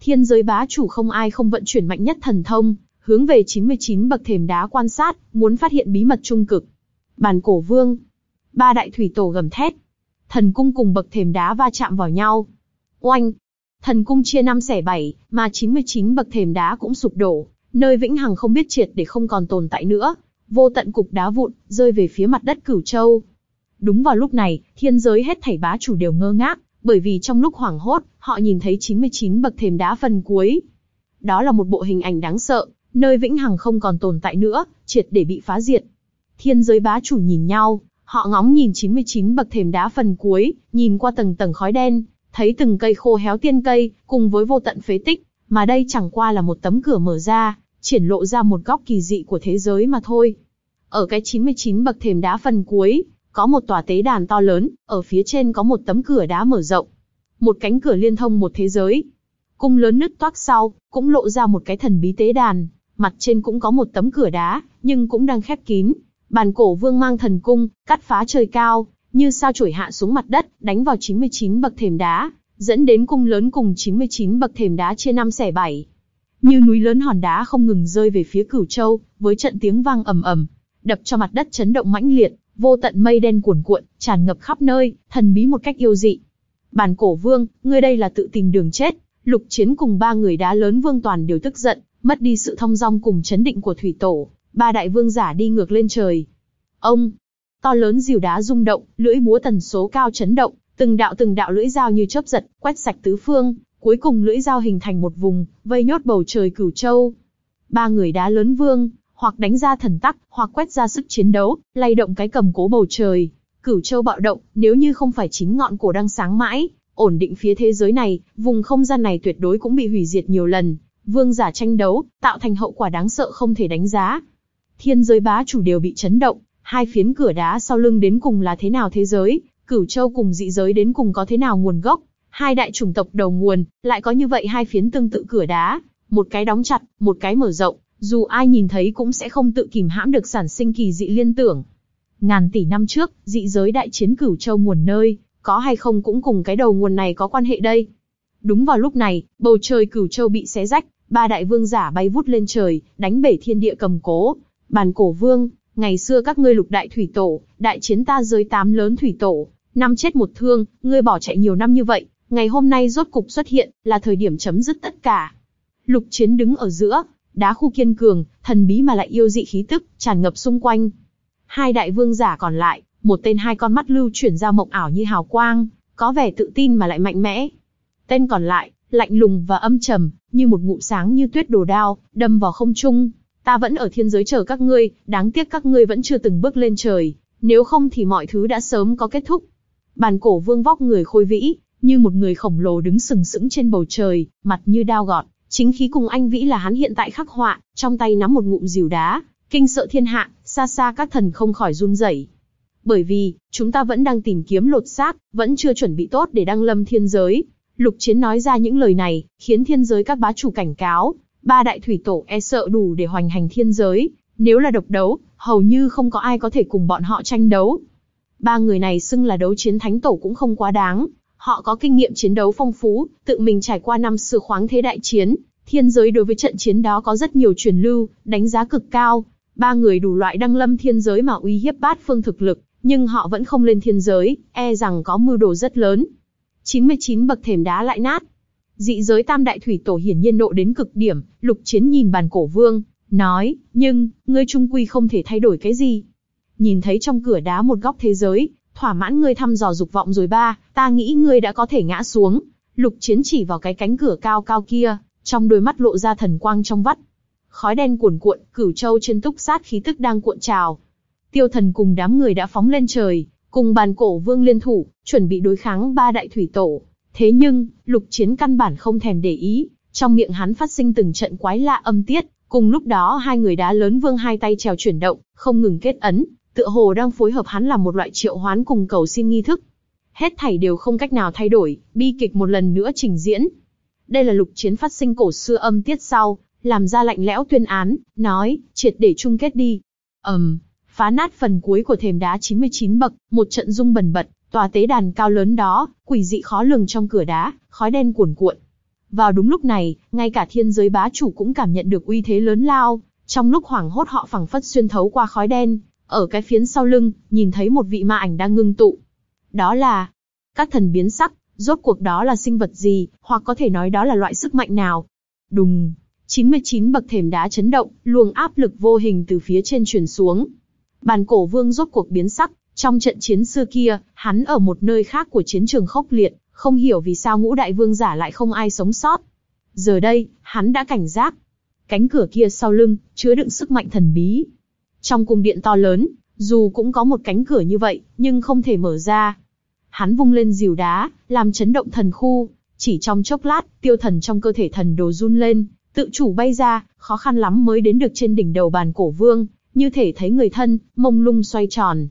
Thiên giới bá chủ không ai không vận chuyển mạnh nhất thần thông, hướng về 99 bậc thềm đá quan sát, muốn phát hiện bí mật trung cực. Bàn cổ vương, ba đại thủy tổ gầm thét, thần cung cùng bậc thềm đá va chạm vào nhau. Oanh, thần cung chia năm xẻ bảy, mà 99 bậc thềm đá cũng sụp đổ, nơi vĩnh hằng không biết triệt để không còn tồn tại nữa, vô tận cục đá vụn rơi về phía mặt đất cửu châu. Đúng vào lúc này, thiên giới hết thảy bá chủ đều ngơ ngác, bởi vì trong lúc hoảng hốt, họ nhìn thấy 99 bậc thềm đá phần cuối. Đó là một bộ hình ảnh đáng sợ, nơi vĩnh hằng không còn tồn tại nữa, triệt để bị phá diệt. Thiên giới bá chủ nhìn nhau, họ ngóng nhìn 99 bậc thềm đá phần cuối, nhìn qua tầng tầng khói đen, thấy từng cây khô héo tiên cây, cùng với vô tận phế tích, mà đây chẳng qua là một tấm cửa mở ra, triển lộ ra một góc kỳ dị của thế giới mà thôi. Ở cái 99 bậc thềm đá phần cuối, có một tòa tế đàn to lớn, ở phía trên có một tấm cửa đá mở rộng. Một cánh cửa liên thông một thế giới. Cung lớn nứt toác sau, cũng lộ ra một cái thần bí tế đàn, mặt trên cũng có một tấm cửa đá, nhưng cũng đang khép kín. Bàn cổ vương mang thần cung, cắt phá trời cao, như sao chổi hạ xuống mặt đất, đánh vào 99 bậc thềm đá, dẫn đến cung lớn cùng 99 bậc thềm đá chia năm xẻ bảy. Như núi lớn hòn đá không ngừng rơi về phía Cửu Châu, với trận tiếng vang ầm ầm, đập cho mặt đất chấn động mãnh liệt, vô tận mây đen cuồn cuộn, tràn ngập khắp nơi, thần bí một cách yêu dị. Bàn cổ vương, ngươi đây là tự tìm đường chết. Lục chiến cùng ba người đá lớn vương toàn đều tức giận, mất đi sự thông dong cùng chấn định của thủy tổ, ba đại vương giả đi ngược lên trời. Ông, to lớn dìu đá rung động, lưỡi búa tần số cao chấn động, từng đạo từng đạo lưỡi dao như chớp giật, quét sạch tứ phương, cuối cùng lưỡi dao hình thành một vùng, vây nhốt bầu trời cửu châu. Ba người đá lớn vương, hoặc đánh ra thần tắc, hoặc quét ra sức chiến đấu, lay động cái cầm cố bầu trời. Cửu châu bạo động, nếu như không phải chính ngọn cổ đang sáng mãi, ổn định phía thế giới này, vùng không gian này tuyệt đối cũng bị hủy diệt nhiều lần. Vương giả tranh đấu, tạo thành hậu quả đáng sợ không thể đánh giá. Thiên giới bá chủ đều bị chấn động, hai phiến cửa đá sau lưng đến cùng là thế nào thế giới, cửu châu cùng dị giới đến cùng có thế nào nguồn gốc, hai đại chủng tộc đầu nguồn, lại có như vậy hai phiến tương tự cửa đá, một cái đóng chặt, một cái mở rộng, dù ai nhìn thấy cũng sẽ không tự kìm hãm được sản sinh kỳ dị liên tưởng. Ngàn tỷ năm trước, dị giới đại chiến cửu châu nguồn nơi, có hay không cũng cùng cái đầu nguồn này có quan hệ đây. Đúng vào lúc này, bầu trời cửu châu bị xé rách, ba đại vương giả bay vút lên trời, đánh bể thiên địa cầm cố. Bàn cổ vương, ngày xưa các ngươi lục đại thủy tổ, đại chiến ta dưới tám lớn thủy tổ, năm chết một thương, ngươi bỏ chạy nhiều năm như vậy, ngày hôm nay rốt cục xuất hiện, là thời điểm chấm dứt tất cả. Lục chiến đứng ở giữa, đá khu kiên cường, thần bí mà lại yêu dị khí tức, tràn ngập xung quanh. Hai đại vương giả còn lại, một tên hai con mắt lưu chuyển ra mộng ảo như hào quang, có vẻ tự tin mà lại mạnh mẽ. Tên còn lại, lạnh lùng và âm trầm, như một ngụm sáng như tuyết đổ đao, đâm vào không trung. Ta vẫn ở thiên giới chờ các ngươi, đáng tiếc các ngươi vẫn chưa từng bước lên trời, nếu không thì mọi thứ đã sớm có kết thúc. Bàn cổ vương vóc người khôi vĩ, như một người khổng lồ đứng sừng sững trên bầu trời, mặt như đao gọt, chính khí cùng anh vĩ là hắn hiện tại khắc họa, trong tay nắm một ngụm rìu đá, kinh sợ thiên hạ, xa xa các thần không khỏi run rẩy. Bởi vì, chúng ta vẫn đang tìm kiếm lột xác, vẫn chưa chuẩn bị tốt để đăng lâm thiên giới. Lục Chiến nói ra những lời này, khiến thiên giới các bá chủ cảnh cáo, ba đại thủy tổ e sợ đủ để hoành hành thiên giới, nếu là độc đấu, hầu như không có ai có thể cùng bọn họ tranh đấu. Ba người này xưng là đấu chiến thánh tổ cũng không quá đáng, Họ có kinh nghiệm chiến đấu phong phú, tự mình trải qua năm xưa khoáng thế đại chiến, thiên giới đối với trận chiến đó có rất nhiều truyền lưu, đánh giá cực cao. Ba người đủ loại đăng lâm thiên giới mà uy hiếp bát phương thực lực, nhưng họ vẫn không lên thiên giới, e rằng có mưu đồ rất lớn. 99 bậc thềm đá lại nát. Dị giới tam đại thủy tổ hiển nhiên nộ đến cực điểm, lục chiến nhìn bàn cổ vương, nói, nhưng, ngươi trung quy không thể thay đổi cái gì. Nhìn thấy trong cửa đá một góc thế giới, thỏa mãn ngươi thăm dò dục vọng rồi ba, ta nghĩ ngươi đã có thể ngã xuống. Lục chiến chỉ vào cái cánh cửa cao cao kia, trong đôi mắt lộ ra thần quang trong vắt. Khói đen cuồn cuộn, cửu châu trên túc sát khí tức đang cuộn trào. Tiêu thần cùng đám người đã phóng lên trời, cùng bàn cổ vương liên thủ, chuẩn bị đối kháng ba đại thủy tổ. Thế nhưng, lục chiến căn bản không thèm để ý, trong miệng hắn phát sinh từng trận quái lạ âm tiết, cùng lúc đó hai người đá lớn vương hai tay trèo chuyển động, không ngừng kết ấn, tựa hồ đang phối hợp hắn làm một loại triệu hoán cùng cầu xin nghi thức. Hết thảy đều không cách nào thay đổi, bi kịch một lần nữa trình diễn. Đây là lục chiến phát sinh cổ xưa âm tiết sau, làm ra lạnh lẽo tuyên án, nói, triệt để chung kết đi. ầm, um, phá nát phần cuối của thềm đá 99 bậc, một trận rung bần bật, tòa tế đàn cao lớn đó, quỷ dị khó lường trong cửa đá, khói đen cuồn cuộn. Vào đúng lúc này, ngay cả thiên giới bá chủ cũng cảm nhận được uy thế lớn lao, trong lúc hoảng hốt họ phẳng phất xuyên thấu qua khói đen, ở cái phiến sau lưng, nhìn thấy một vị ma ảnh đang ngưng tụ. Đó là các thần biến sắc, rốt cuộc đó là sinh vật gì, hoặc có thể nói đó là loại sức mạnh nào. Đùng, 99 bậc thềm đá chấn động, luồng áp lực vô hình từ phía trên truyền xuống. Bàn cổ vương rốt cuộc biến sắc, trong trận chiến xưa kia, hắn ở một nơi khác của chiến trường khốc liệt, không hiểu vì sao ngũ đại vương giả lại không ai sống sót. Giờ đây, hắn đã cảnh giác. Cánh cửa kia sau lưng, chứa đựng sức mạnh thần bí. Trong cung điện to lớn, dù cũng có một cánh cửa như vậy, nhưng không thể mở ra. Hắn vung lên dìu đá, làm chấn động thần khu. Chỉ trong chốc lát, tiêu thần trong cơ thể thần đồ run lên, tự chủ bay ra, khó khăn lắm mới đến được trên đỉnh đầu bàn cổ vương, như thể thấy người thân, mông lung xoay tròn.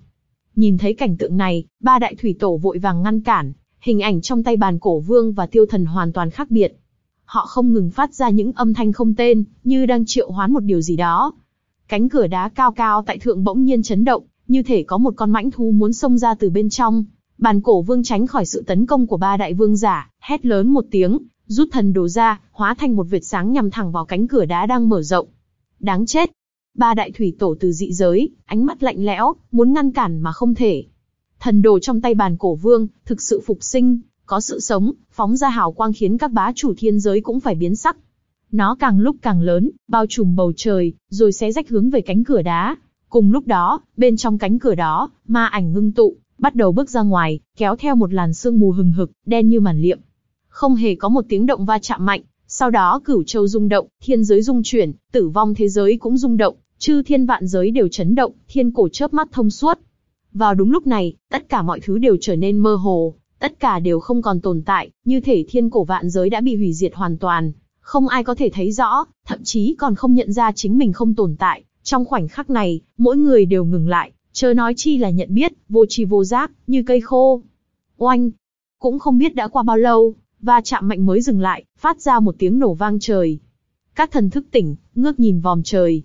Nhìn thấy cảnh tượng này, ba đại thủy tổ vội vàng ngăn cản, hình ảnh trong tay bàn cổ vương và tiêu thần hoàn toàn khác biệt. Họ không ngừng phát ra những âm thanh không tên, như đang triệu hoán một điều gì đó. Cánh cửa đá cao cao tại thượng bỗng nhiên chấn động, như thể có một con mãnh thú muốn xông ra từ bên trong. Bàn cổ vương tránh khỏi sự tấn công của ba đại vương giả, hét lớn một tiếng, rút thần đồ ra, hóa thành một vệt sáng nhằm thẳng vào cánh cửa đá đang mở rộng. Đáng chết! Ba đại thủy tổ từ dị giới, ánh mắt lạnh lẽo, muốn ngăn cản mà không thể. Thần đồ trong tay bàn cổ vương, thực sự phục sinh, có sự sống, phóng ra hào quang khiến các bá chủ thiên giới cũng phải biến sắc. Nó càng lúc càng lớn, bao trùm bầu trời, rồi xé rách hướng về cánh cửa đá. Cùng lúc đó, bên trong cánh cửa đó, ma ảnh ngưng tụ, bắt đầu bước ra ngoài, kéo theo một làn sương mù hừng hực, đen như màn liệm. Không hề có một tiếng động va chạm mạnh, sau đó cửu châu rung động, thiên giới rung chuyển, tử vong thế giới cũng rung động, chư thiên vạn giới đều chấn động, thiên cổ chớp mắt thông suốt. Vào đúng lúc này, tất cả mọi thứ đều trở nên mơ hồ, tất cả đều không còn tồn tại, như thể thiên cổ vạn giới đã bị hủy diệt hoàn toàn. Không ai có thể thấy rõ, thậm chí còn không nhận ra chính mình không tồn tại. Trong khoảnh khắc này, mỗi người đều ngừng lại, chớ nói chi là nhận biết, vô tri vô giác, như cây khô. Oanh! Cũng không biết đã qua bao lâu, và chạm mạnh mới dừng lại, phát ra một tiếng nổ vang trời. Các thần thức tỉnh, ngước nhìn vòm trời.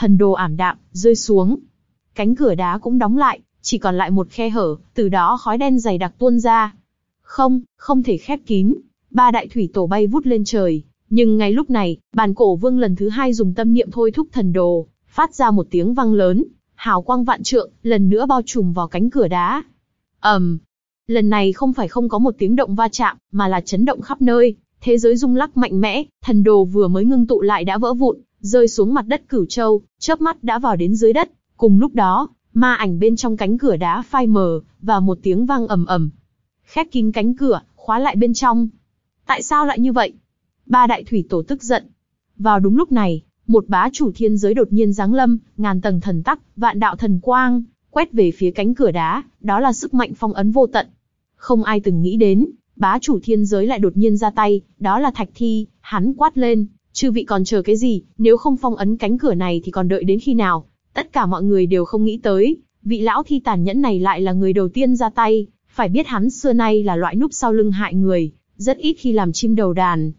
Thần đồ ảm đạm, rơi xuống. Cánh cửa đá cũng đóng lại, chỉ còn lại một khe hở, từ đó khói đen dày đặc tuôn ra. Không, không thể khép kín. Ba đại thủy tổ bay vút lên trời. Nhưng ngay lúc này, bàn cổ vương lần thứ hai dùng tâm niệm thôi thúc thần đồ, phát ra một tiếng vang lớn, hào quang vạn trượng, lần nữa bao trùm vào cánh cửa đá. ầm, um, lần này không phải không có một tiếng động va chạm, mà là chấn động khắp nơi, thế giới rung lắc mạnh mẽ, thần đồ vừa mới ngưng tụ lại đã vỡ vụn, rơi xuống mặt đất cửu châu, chớp mắt đã vào đến dưới đất. Cùng lúc đó, ma ảnh bên trong cánh cửa đá phai mờ, và một tiếng vang ầm ầm. Khép kín cánh cửa, khóa lại bên trong. Tại sao lại như vậy? Ba đại thủy tổ tức giận. Vào đúng lúc này, một bá chủ thiên giới đột nhiên giáng lâm, ngàn tầng thần tắc, vạn đạo thần quang, quét về phía cánh cửa đá, đó là sức mạnh phong ấn vô tận. Không ai từng nghĩ đến, bá chủ thiên giới lại đột nhiên ra tay, đó là thạch thi, hắn quát lên, chư vị còn chờ cái gì, nếu không phong ấn cánh cửa này thì còn đợi đến khi nào? Tất cả mọi người đều không nghĩ tới, vị lão thi tàn nhẫn này lại là người đầu tiên ra tay, phải biết hắn xưa nay là loại núp sau lưng hại người, rất ít khi làm chim đầu đàn.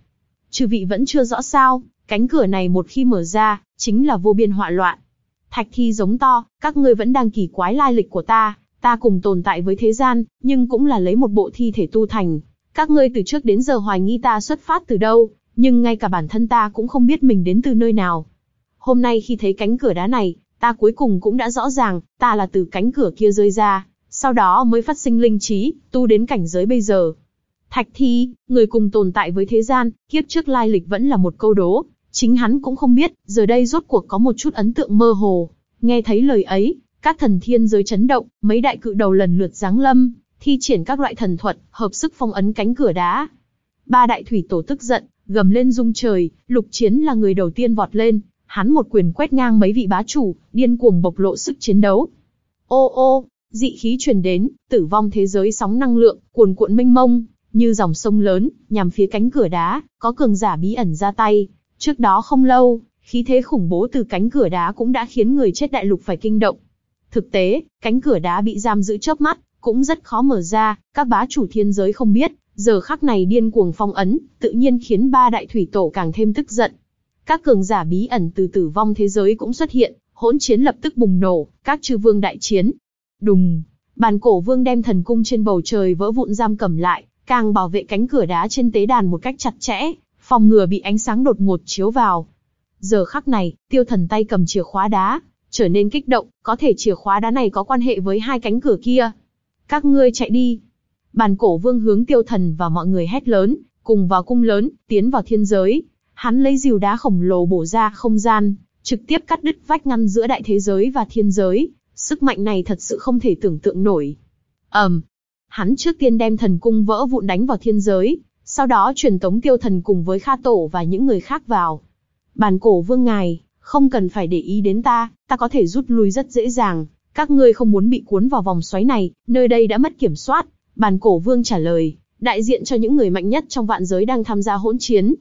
Chư vị vẫn chưa rõ sao, cánh cửa này một khi mở ra, chính là vô biên họa loạn. Thạch thi giống to, các ngươi vẫn đang kỳ quái lai lịch của ta, ta cùng tồn tại với thế gian, nhưng cũng là lấy một bộ thi thể tu thành. Các ngươi từ trước đến giờ hoài nghi ta xuất phát từ đâu, nhưng ngay cả bản thân ta cũng không biết mình đến từ nơi nào. Hôm nay khi thấy cánh cửa đá này, ta cuối cùng cũng đã rõ ràng, ta là từ cánh cửa kia rơi ra, sau đó mới phát sinh linh trí, tu đến cảnh giới bây giờ. Thạch thi, người cùng tồn tại với thế gian, kiếp trước lai lịch vẫn là một câu đố, chính hắn cũng không biết, giờ đây rốt cuộc có một chút ấn tượng mơ hồ. Nghe thấy lời ấy, các thần thiên giới chấn động, mấy đại cự đầu lần lượt giáng lâm, thi triển các loại thần thuật, hợp sức phong ấn cánh cửa đá. Ba đại thủy tổ tức giận, gầm lên rung trời, lục chiến là người đầu tiên vọt lên, hắn một quyền quét ngang mấy vị bá chủ, điên cuồng bộc lộ sức chiến đấu. Ô ô, dị khí truyền đến, tử vong thế giới sóng năng lượng, cuồn cuộn mênh mông, như dòng sông lớn, nhằm phía cánh cửa đá, có cường giả bí ẩn ra tay. Trước đó không lâu, khí thế khủng bố từ cánh cửa đá cũng đã khiến người chết đại lục phải kinh động. Thực tế, cánh cửa đá bị giam giữ chớp mắt, cũng rất khó mở ra, các bá chủ thiên giới không biết, giờ khắc này điên cuồng phong ấn, tự nhiên khiến ba đại thủy tổ càng thêm tức giận. Các cường giả bí ẩn từ tử vong thế giới cũng xuất hiện, hỗn chiến lập tức bùng nổ, các chư vương đại chiến. Đùng, bàn cổ vương đem thần cung trên bầu trời vỡ vụn giam cầm lại, càng bảo vệ cánh cửa đá trên tế đàn một cách chặt chẽ, phòng ngừa bị ánh sáng đột ngột chiếu vào. Giờ khắc này, tiêu thần tay cầm chìa khóa đá, trở nên kích động, có thể chìa khóa đá này có quan hệ với hai cánh cửa kia. Các ngươi chạy đi. Bàn cổ vương hướng tiêu thần và mọi người hét lớn, cùng vào cung lớn, tiến vào thiên giới. Hắn lấy rìu đá khổng lồ bổ ra không gian, trực tiếp cắt đứt vách ngăn giữa đại thế giới và thiên giới. Sức mạnh này thật sự không thể tưởng tượng nổi. ầm, um, hắn trước tiên đem thần cung vỡ vụn đánh vào thiên giới, sau đó truyền tống tiêu thần cùng với Kha Tổ và những người khác vào. Bàn cổ vương ngài, không cần phải để ý đến ta, ta có thể rút lui rất dễ dàng. Các ngươi không muốn bị cuốn vào vòng xoáy này, nơi đây đã mất kiểm soát. Bàn cổ vương trả lời, đại diện cho những người mạnh nhất trong vạn giới đang tham gia hỗn chiến.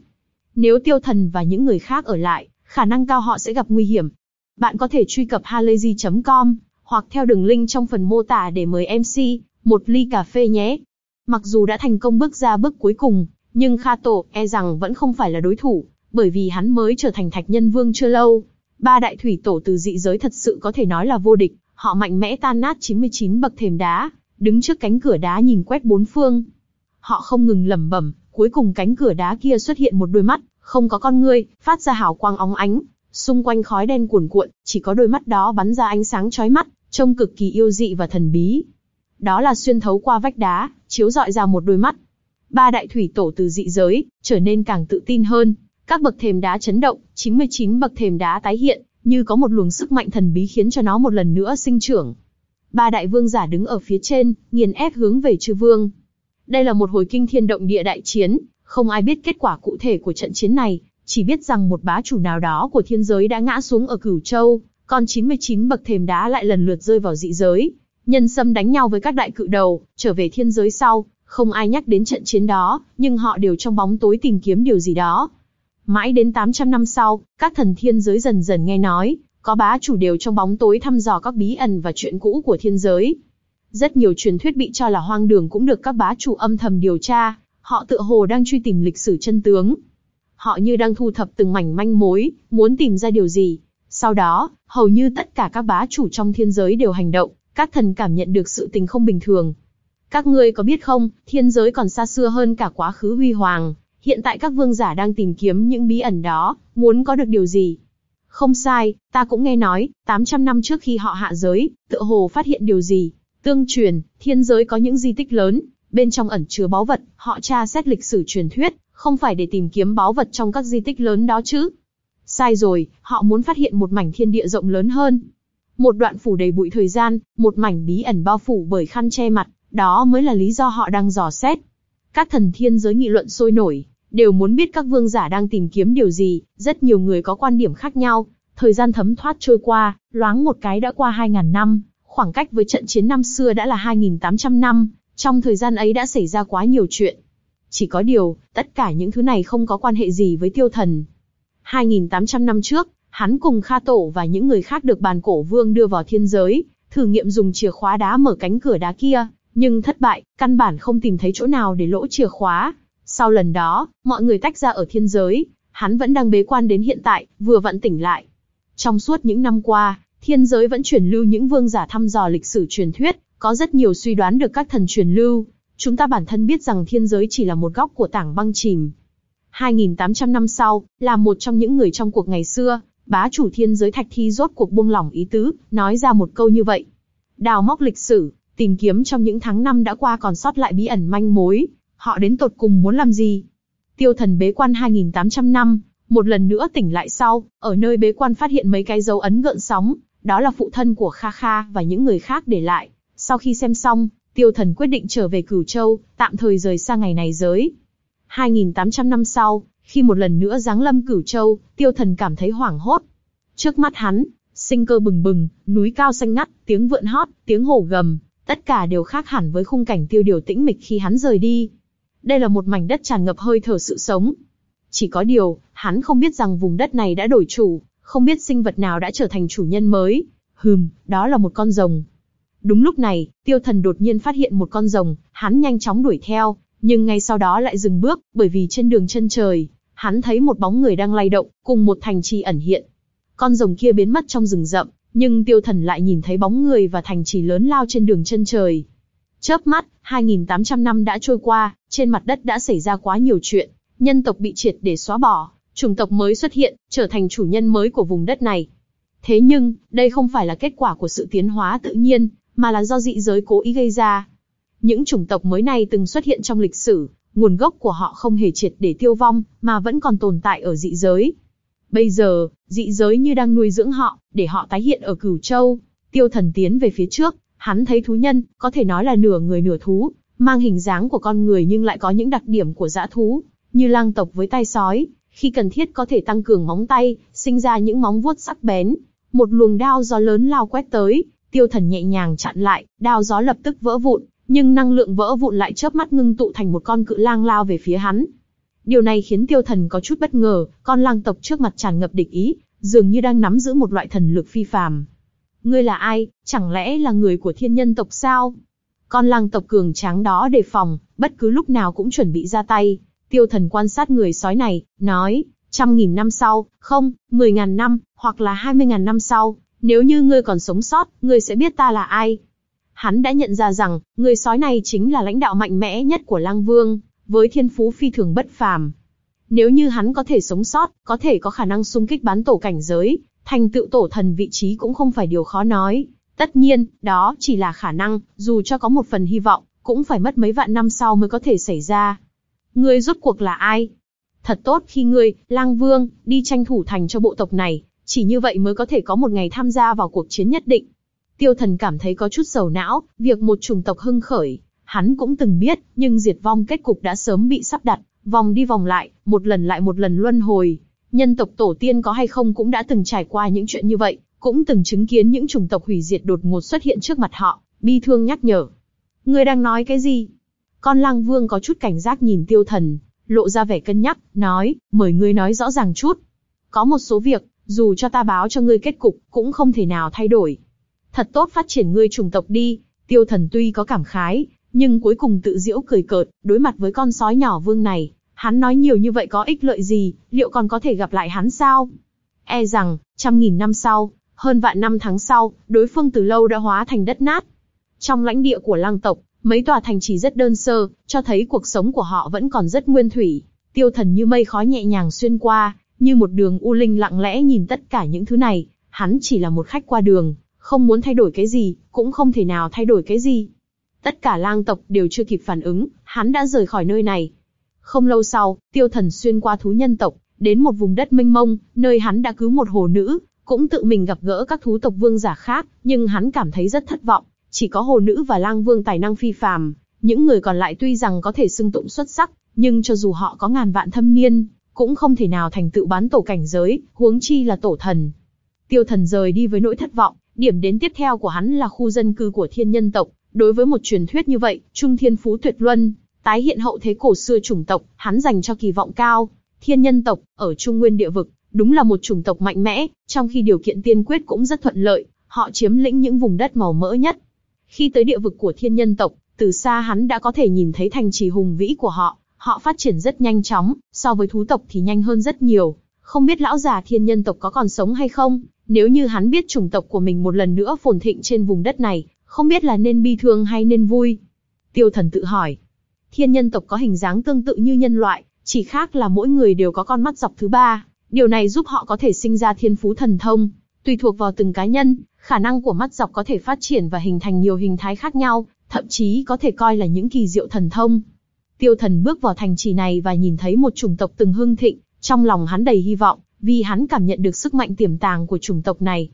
Nếu tiêu thần và những người khác ở lại, khả năng cao họ sẽ gặp nguy hiểm. Bạn có thể truy cập halayzi.com, hoặc theo đường link trong phần mô tả để mời MC, một ly cà phê nhé. Mặc dù đã thành công bước ra bước cuối cùng, nhưng Kha Tổ e rằng vẫn không phải là đối thủ, bởi vì hắn mới trở thành thạch nhân vương chưa lâu. Ba đại thủy tổ từ dị giới thật sự có thể nói là vô địch, họ mạnh mẽ tan nát 99 bậc thềm đá, đứng trước cánh cửa đá nhìn quét bốn phương. Họ không ngừng lẩm bẩm, cuối cùng cánh cửa đá kia xuất hiện một đôi mắt, không có con ngươi, phát ra hào quang óng ánh, xung quanh khói đen cuồn cuộn, chỉ có đôi mắt đó bắn ra ánh sáng chói mắt, trông cực kỳ yêu dị và thần bí. Đó là xuyên thấu qua vách đá, chiếu rọi ra một đôi mắt. Ba đại thủy tổ từ dị giới, trở nên càng tự tin hơn, các bậc thềm đá chấn động, 99 bậc thềm đá tái hiện, như có một luồng sức mạnh thần bí khiến cho nó một lần nữa sinh trưởng. Ba đại vương giả đứng ở phía trên, nghiền ép hướng về chư vương. Đây là một hồi kinh thiên động địa đại chiến, không ai biết kết quả cụ thể của trận chiến này, chỉ biết rằng một bá chủ nào đó của thiên giới đã ngã xuống ở Cửu Châu, còn 99 bậc thềm đá lại lần lượt rơi vào dị giới. Nhân sâm đánh nhau với các đại cự đầu, trở về thiên giới sau, không ai nhắc đến trận chiến đó, nhưng họ đều trong bóng tối tìm kiếm điều gì đó. Mãi đến 800 năm sau, các thần thiên giới dần dần nghe nói, có bá chủ đều trong bóng tối thăm dò các bí ẩn và chuyện cũ của thiên giới. Rất nhiều truyền thuyết bị cho là hoang đường cũng được các bá chủ âm thầm điều tra, họ tựa hồ đang truy tìm lịch sử chân tướng. Họ như đang thu thập từng mảnh manh mối, muốn tìm ra điều gì. Sau đó, hầu như tất cả các bá chủ trong thiên giới đều hành động, các thần cảm nhận được sự tình không bình thường. Các ngươi có biết không, thiên giới còn xa xưa hơn cả quá khứ huy hoàng, Hiện tại các vương giả đang tìm kiếm những bí ẩn đó, muốn có được điều gì? Không sai, ta cũng nghe nói, 800 năm trước khi họ hạ giới, tựa hồ phát hiện điều gì? Tương truyền, thiên giới có những di tích lớn, bên trong ẩn chứa báu vật, họ tra xét lịch sử truyền thuyết, không phải để tìm kiếm báu vật trong các di tích lớn đó chứ. Sai rồi, họ muốn phát hiện một mảnh thiên địa rộng lớn hơn. Một đoạn phủ đầy bụi thời gian, một mảnh bí ẩn bao phủ bởi khăn che mặt, đó mới là lý do họ đang dò xét. Các thần thiên giới nghị luận sôi nổi, đều muốn biết các vương giả đang tìm kiếm điều gì, rất nhiều người có quan điểm khác nhau. Thời gian thấm thoát trôi qua, loáng một cái đã qua 2.000 năm, khoảng cách với trận chiến năm xưa đã là 2.800 năm, trong thời gian ấy đã xảy ra quá nhiều chuyện. Chỉ có điều, tất cả những thứ này không có quan hệ gì với tiêu thần. 2.800 năm trước, hắn cùng Kha Tổ và những người khác được bàn cổ vương đưa vào thiên giới, thử nghiệm dùng chìa khóa đá mở cánh cửa đá kia, nhưng thất bại, căn bản không tìm thấy chỗ nào để lỗ chìa khóa. Sau lần đó, mọi người tách ra ở thiên giới, hắn vẫn đang bế quan đến hiện tại, vừa vặn tỉnh lại. Trong suốt những năm qua, thiên giới vẫn truyền lưu những vương giả thăm dò lịch sử truyền thuyết, có rất nhiều suy đoán được các thần truyền lưu. Chúng ta bản thân biết rằng thiên giới chỉ là một góc của tảng băng chìm. 2.800 năm sau, là một trong những người trong cuộc ngày xưa, bá chủ thiên giới thạch thi rốt cuộc buông lỏng ý tứ, nói ra một câu như vậy. Đào móc lịch sử, tìm kiếm trong những tháng năm đã qua còn sót lại bí ẩn manh mối, Họ đến tột cùng muốn làm gì? Tiêu thần bế quan 2.800 năm, một lần nữa tỉnh lại sau, ở nơi bế quan phát hiện mấy cái dấu ấn gợn sóng, đó là phụ thân của Kha Kha và những người khác để lại. Sau khi xem xong, tiêu thần quyết định trở về Cửu Châu, tạm thời rời xa ngày này giới. 2.800 năm sau, khi một lần nữa giáng lâm Cửu Châu, tiêu thần cảm thấy hoảng hốt. Trước mắt hắn, sinh cơ bừng bừng, núi cao xanh ngắt, tiếng vượn hót, tiếng hổ gầm, tất cả đều khác hẳn với khung cảnh tiêu điều tĩnh mịch khi hắn rời đi đây là một mảnh đất tràn ngập hơi thở sự sống. Chỉ có điều, hắn không biết rằng vùng đất này đã đổi chủ, không biết sinh vật nào đã trở thành chủ nhân mới. Hừm, đó là một con rồng. Đúng lúc này, tiêu thần đột nhiên phát hiện một con rồng, hắn nhanh chóng đuổi theo, nhưng ngay sau đó lại dừng bước, bởi vì trên đường chân trời, hắn thấy một bóng người đang lay động, cùng một thành trì ẩn hiện. Con rồng kia biến mất trong rừng rậm, nhưng tiêu thần lại nhìn thấy bóng người và thành trì lớn lao trên đường chân trời. Chớp mắt, 2.800 năm đã trôi qua, trên mặt đất đã xảy ra quá nhiều chuyện, nhân tộc bị triệt để xóa bỏ, chủng tộc mới xuất hiện, trở thành chủ nhân mới của vùng đất này. Thế nhưng, đây không phải là kết quả của sự tiến hóa tự nhiên, mà là do dị giới cố ý gây ra. Những chủng tộc mới này từng xuất hiện trong lịch sử, nguồn gốc của họ không hề triệt để tiêu vong, mà vẫn còn tồn tại ở dị giới. Bây giờ, dị giới như đang nuôi dưỡng họ, để họ tái hiện ở Cửu Châu. Tiêu thần tiến về phía trước, hắn thấy thú nhân, có thể nói là nửa người nửa thú, mang hình dáng của con người nhưng lại có những đặc điểm của dã thú, như lang tộc với tai sói, khi cần thiết có thể tăng cường móng tay, sinh ra những móng vuốt sắc bén. Một luồng đao gió lớn lao quét tới, tiêu thần nhẹ nhàng chặn lại, đao gió lập tức vỡ vụn, nhưng năng lượng vỡ vụn lại chớp mắt ngưng tụ thành một con cự lang lao về phía hắn. Điều này khiến tiêu thần có chút bất ngờ, con lang tộc trước mặt tràn ngập địch ý, dường như đang nắm giữ một loại thần lực phi phàm. Ngươi là ai, chẳng lẽ là người của thiên nhân tộc sao? Con lang tộc cường tráng đó đề phòng, bất cứ lúc nào cũng chuẩn bị ra tay. Tiêu thần quan sát người sói này, nói, trăm nghìn năm sau, không, mười ngàn năm, hoặc là hai mươi ngàn năm sau, nếu như ngươi còn sống sót, ngươi sẽ biết ta là ai. Hắn đã nhận ra rằng, người sói này chính là lãnh đạo mạnh mẽ nhất của lang vương, với thiên phú phi thường bất phàm. Nếu như hắn có thể sống sót, có thể có khả năng xung kích bán tổ cảnh giới, thành tựu tổ thần vị trí cũng không phải điều khó nói. Tất nhiên, đó chỉ là khả năng, dù cho có một phần hy vọng, cũng phải mất mấy vạn năm sau mới có thể xảy ra. Ngươi rốt cuộc là ai? Thật tốt khi ngươi, lang vương, đi tranh thủ thành cho bộ tộc này, chỉ như vậy mới có thể có một ngày tham gia vào cuộc chiến nhất định. Tiêu thần cảm thấy có chút sầu não, việc một chủng tộc hưng khởi, hắn cũng từng biết, nhưng diệt vong kết cục đã sớm bị sắp đặt, vòng đi vòng lại, một lần lại một lần luân hồi. Nhân tộc tổ tiên có hay không cũng đã từng trải qua những chuyện như vậy, cũng từng chứng kiến những chủng tộc hủy diệt đột ngột xuất hiện trước mặt họ, bi thương nhắc nhở. Ngươi đang nói cái gì? Con lang vương có chút cảnh giác nhìn tiêu thần, lộ ra vẻ cân nhắc, nói, mời ngươi nói rõ ràng chút. Có một số việc, dù cho ta báo cho ngươi kết cục, cũng không thể nào thay đổi. Thật tốt phát triển ngươi chủng tộc đi, tiêu thần tuy có cảm khái, nhưng cuối cùng tự diễu cười cợt, đối mặt với con sói nhỏ vương này, hắn nói nhiều như vậy có ích lợi gì, liệu còn có thể gặp lại hắn sao? E rằng, trăm nghìn năm sau, hơn vạn năm tháng sau, đối phương từ lâu đã hóa thành đất nát. Trong lãnh địa của lang tộc, mấy tòa thành chỉ rất đơn sơ, cho thấy cuộc sống của họ vẫn còn rất nguyên thủy. Tiêu thần như mây khói nhẹ nhàng xuyên qua, như một đường u linh lặng lẽ nhìn tất cả những thứ này, hắn chỉ là một khách qua đường, không muốn thay đổi cái gì, cũng không thể nào thay đổi cái gì. Tất cả lang tộc đều chưa kịp phản ứng, hắn đã rời khỏi nơi này. Không lâu sau, tiêu thần xuyên qua thú nhân tộc, đến một vùng đất mênh mông, nơi hắn đã cứu một hồ nữ, cũng tự mình gặp gỡ các thú tộc vương giả khác, nhưng hắn cảm thấy rất thất vọng. Chỉ có hồ nữ và lang vương tài năng phi phàm, những người còn lại tuy rằng có thể xưng tụng xuất sắc, nhưng cho dù họ có ngàn vạn thâm niên, cũng không thể nào thành tựu bán tổ cảnh giới, huống chi là tổ thần. Tiêu thần rời đi với nỗi thất vọng, điểm đến tiếp theo của hắn là khu dân cư của thiên nhân tộc. Đối với một truyền thuyết như vậy, Trung Thiên Phú Tuyệt Luân, tái hiện hậu thế cổ xưa chủng tộc, hắn dành cho kỳ vọng cao. Thiên nhân tộc, ở Trung Nguyên địa vực, đúng là một chủng tộc mạnh mẽ, trong khi điều kiện tiên quyết cũng rất thuận lợi, họ chiếm lĩnh những vùng đất màu mỡ nhất. Khi tới địa vực của thiên nhân tộc, từ xa hắn đã có thể nhìn thấy thành trì hùng vĩ của họ, họ phát triển rất nhanh chóng, so với thú tộc thì nhanh hơn rất nhiều. Không biết lão già thiên nhân tộc có còn sống hay không, nếu như hắn biết chủng tộc của mình một lần nữa phồn thịnh trên vùng đất này, không biết là nên bi thương hay nên vui. Tiêu thần tự hỏi. Thiên nhân tộc có hình dáng tương tự như nhân loại, chỉ khác là mỗi người đều có con mắt dọc thứ ba. Điều này giúp họ có thể sinh ra thiên phú thần thông. Tùy thuộc vào từng cá nhân, khả năng của mắt dọc có thể phát triển và hình thành nhiều hình thái khác nhau, thậm chí có thể coi là những kỳ diệu thần thông. Tiêu thần bước vào thành trì này và nhìn thấy một chủng tộc từng hưng thịnh, trong lòng hắn đầy hy vọng, vì hắn cảm nhận được sức mạnh tiềm tàng của chủng tộc này.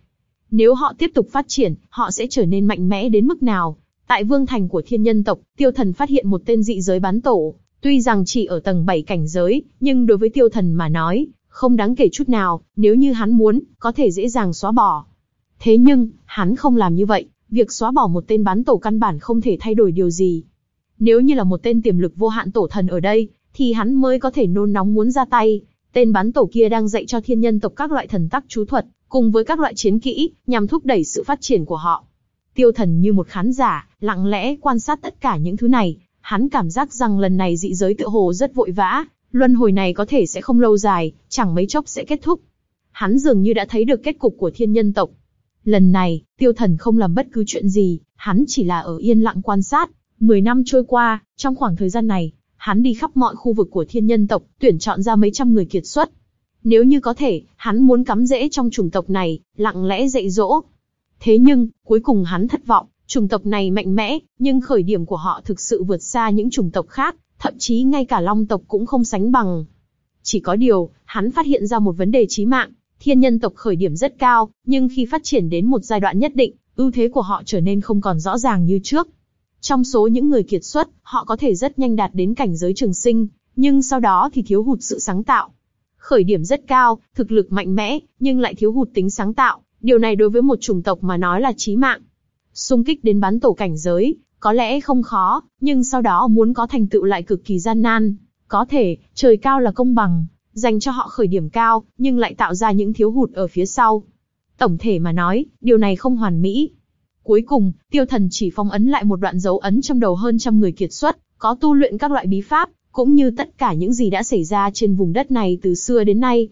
Nếu họ tiếp tục phát triển, họ sẽ trở nên mạnh mẽ đến mức nào? Tại vương thành của thiên nhân tộc, tiêu thần phát hiện một tên dị giới bán tổ. Tuy rằng chỉ ở tầng 7 cảnh giới, nhưng đối với tiêu thần mà nói, không đáng kể chút nào, nếu như hắn muốn, có thể dễ dàng xóa bỏ. Thế nhưng, hắn không làm như vậy, việc xóa bỏ một tên bán tổ căn bản không thể thay đổi điều gì. Nếu như là một tên tiềm lực vô hạn tổ thần ở đây, thì hắn mới có thể nôn nóng muốn ra tay. Tên bán tổ kia đang dạy cho thiên nhân tộc các loại thần tắc chú thuật, cùng với các loại chiến kỹ, nhằm thúc đẩy sự phát triển của họ. Tiêu thần như một khán giả, lặng lẽ quan sát tất cả những thứ này, hắn cảm giác rằng lần này dị giới tự hồ rất vội vã, luân hồi này có thể sẽ không lâu dài, chẳng mấy chốc sẽ kết thúc. Hắn dường như đã thấy được kết cục của thiên nhân tộc. Lần này, tiêu thần không làm bất cứ chuyện gì, hắn chỉ là ở yên lặng quan sát. Mười năm trôi qua, trong khoảng thời gian này, hắn đi khắp mọi khu vực của thiên nhân tộc, tuyển chọn ra mấy trăm người kiệt xuất. Nếu như có thể, hắn muốn cắm rễ trong chủng tộc này, lặng lẽ dạy dỗ. Thế nhưng, cuối cùng hắn thất vọng, chủng tộc này mạnh mẽ, nhưng khởi điểm của họ thực sự vượt xa những chủng tộc khác, thậm chí ngay cả long tộc cũng không sánh bằng. Chỉ có điều, hắn phát hiện ra một vấn đề chí mạng, thiên nhân tộc khởi điểm rất cao, nhưng khi phát triển đến một giai đoạn nhất định, ưu thế của họ trở nên không còn rõ ràng như trước. Trong số những người kiệt xuất, họ có thể rất nhanh đạt đến cảnh giới trường sinh, nhưng sau đó thì thiếu hụt sự sáng tạo. Khởi điểm rất cao, thực lực mạnh mẽ, nhưng lại thiếu hụt tính sáng tạo, điều này đối với một chủng tộc mà nói là chí mạng. Xung kích đến bán tổ cảnh giới, có lẽ không khó, nhưng sau đó muốn có thành tựu lại cực kỳ gian nan. Có thể, trời cao là công bằng, dành cho họ khởi điểm cao, nhưng lại tạo ra những thiếu hụt ở phía sau. Tổng thể mà nói, điều này không hoàn mỹ. Cuối cùng, tiêu thần chỉ phong ấn lại một đoạn dấu ấn trong đầu hơn trăm người kiệt xuất, có tu luyện các loại bí pháp, cũng như tất cả những gì đã xảy ra trên vùng đất này từ xưa đến nay.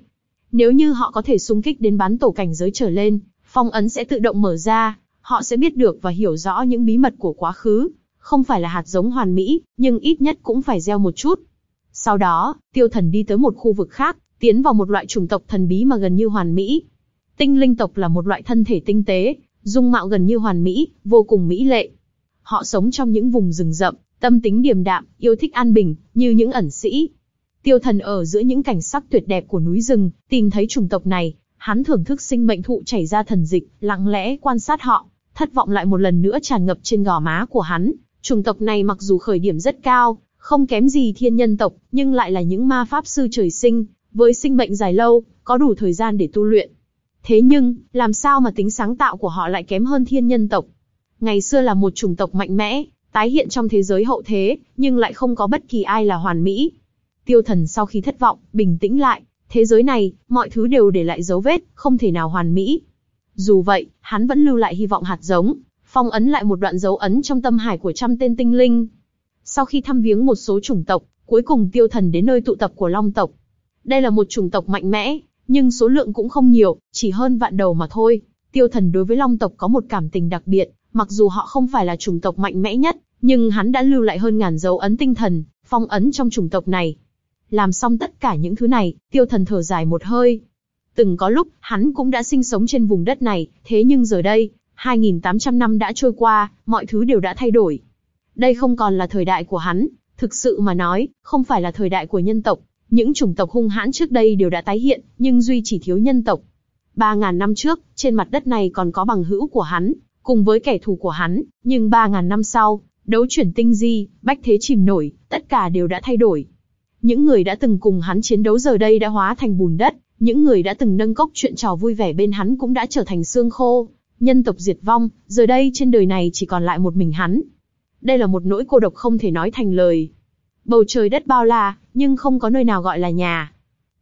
Nếu như họ có thể xung kích đến bán tổ cảnh giới trở lên, phong ấn sẽ tự động mở ra, họ sẽ biết được và hiểu rõ những bí mật của quá khứ. Không phải là hạt giống hoàn mỹ, nhưng ít nhất cũng phải gieo một chút. Sau đó, tiêu thần đi tới một khu vực khác, tiến vào một loại chủng tộc thần bí mà gần như hoàn mỹ. Tinh linh tộc là một loại thân thể tinh tế, dung mạo gần như hoàn mỹ, vô cùng mỹ lệ. Họ sống trong những vùng rừng rậm, tâm tính điềm đạm, yêu thích an bình, như những ẩn sĩ. Tiêu thần ở giữa những cảnh sắc tuyệt đẹp của núi rừng, tìm thấy chủng tộc này, hắn thưởng thức sinh mệnh thụ chảy ra thần dịch, lặng lẽ quan sát họ, thất vọng lại một lần nữa tràn ngập trên gò má của hắn. Chủng tộc này mặc dù khởi điểm rất cao, không kém gì thiên nhân tộc, nhưng lại là những ma pháp sư trời sinh, với sinh mệnh dài lâu, có đủ thời gian để tu luyện. Thế nhưng, làm sao mà tính sáng tạo của họ lại kém hơn thiên nhân tộc? Ngày xưa là một chủng tộc mạnh mẽ, tái hiện trong thế giới hậu thế, nhưng lại không có bất kỳ ai là hoàn mỹ. Tiêu thần sau khi thất vọng, bình tĩnh lại, thế giới này, mọi thứ đều để lại dấu vết, không thể nào hoàn mỹ. Dù vậy, hắn vẫn lưu lại hy vọng hạt giống, phong ấn lại một đoạn dấu ấn trong tâm hải của trăm tên tinh linh. Sau khi thăm viếng một số chủng tộc, cuối cùng tiêu thần đến nơi tụ tập của long tộc. Đây là một chủng tộc mạnh mẽ, nhưng số lượng cũng không nhiều, chỉ hơn vạn đầu mà thôi. Tiêu thần đối với long tộc có một cảm tình đặc biệt, mặc dù họ không phải là chủng tộc mạnh mẽ nhất, nhưng hắn đã lưu lại hơn ngàn dấu ấn tinh thần, phong ấn trong chủng tộc này. Làm xong tất cả những thứ này, tiêu thần thở dài một hơi. Từng có lúc, hắn cũng đã sinh sống trên vùng đất này, thế nhưng giờ đây, 2.800 năm đã trôi qua, mọi thứ đều đã thay đổi. Đây không còn là thời đại của hắn, thực sự mà nói, không phải là thời đại của nhân tộc. Những chủng tộc hung hãn trước đây đều đã tái hiện, nhưng duy chỉ thiếu nhân tộc. 3.000 năm trước, trên mặt đất này còn có bằng hữu của hắn, cùng với kẻ thù của hắn, nhưng 3.000 năm sau, đấu chuyển tinh di, bách thế chìm nổi, tất cả đều đã thay đổi. Những người đã từng cùng hắn chiến đấu giờ đây đã hóa thành bùn đất, những người đã từng nâng cốc chuyện trò vui vẻ bên hắn cũng đã trở thành xương khô. Nhân tộc diệt vong, giờ đây trên đời này chỉ còn lại một mình hắn. Đây là một nỗi cô độc không thể nói thành lời. Bầu trời đất bao la, nhưng không có nơi nào gọi là nhà.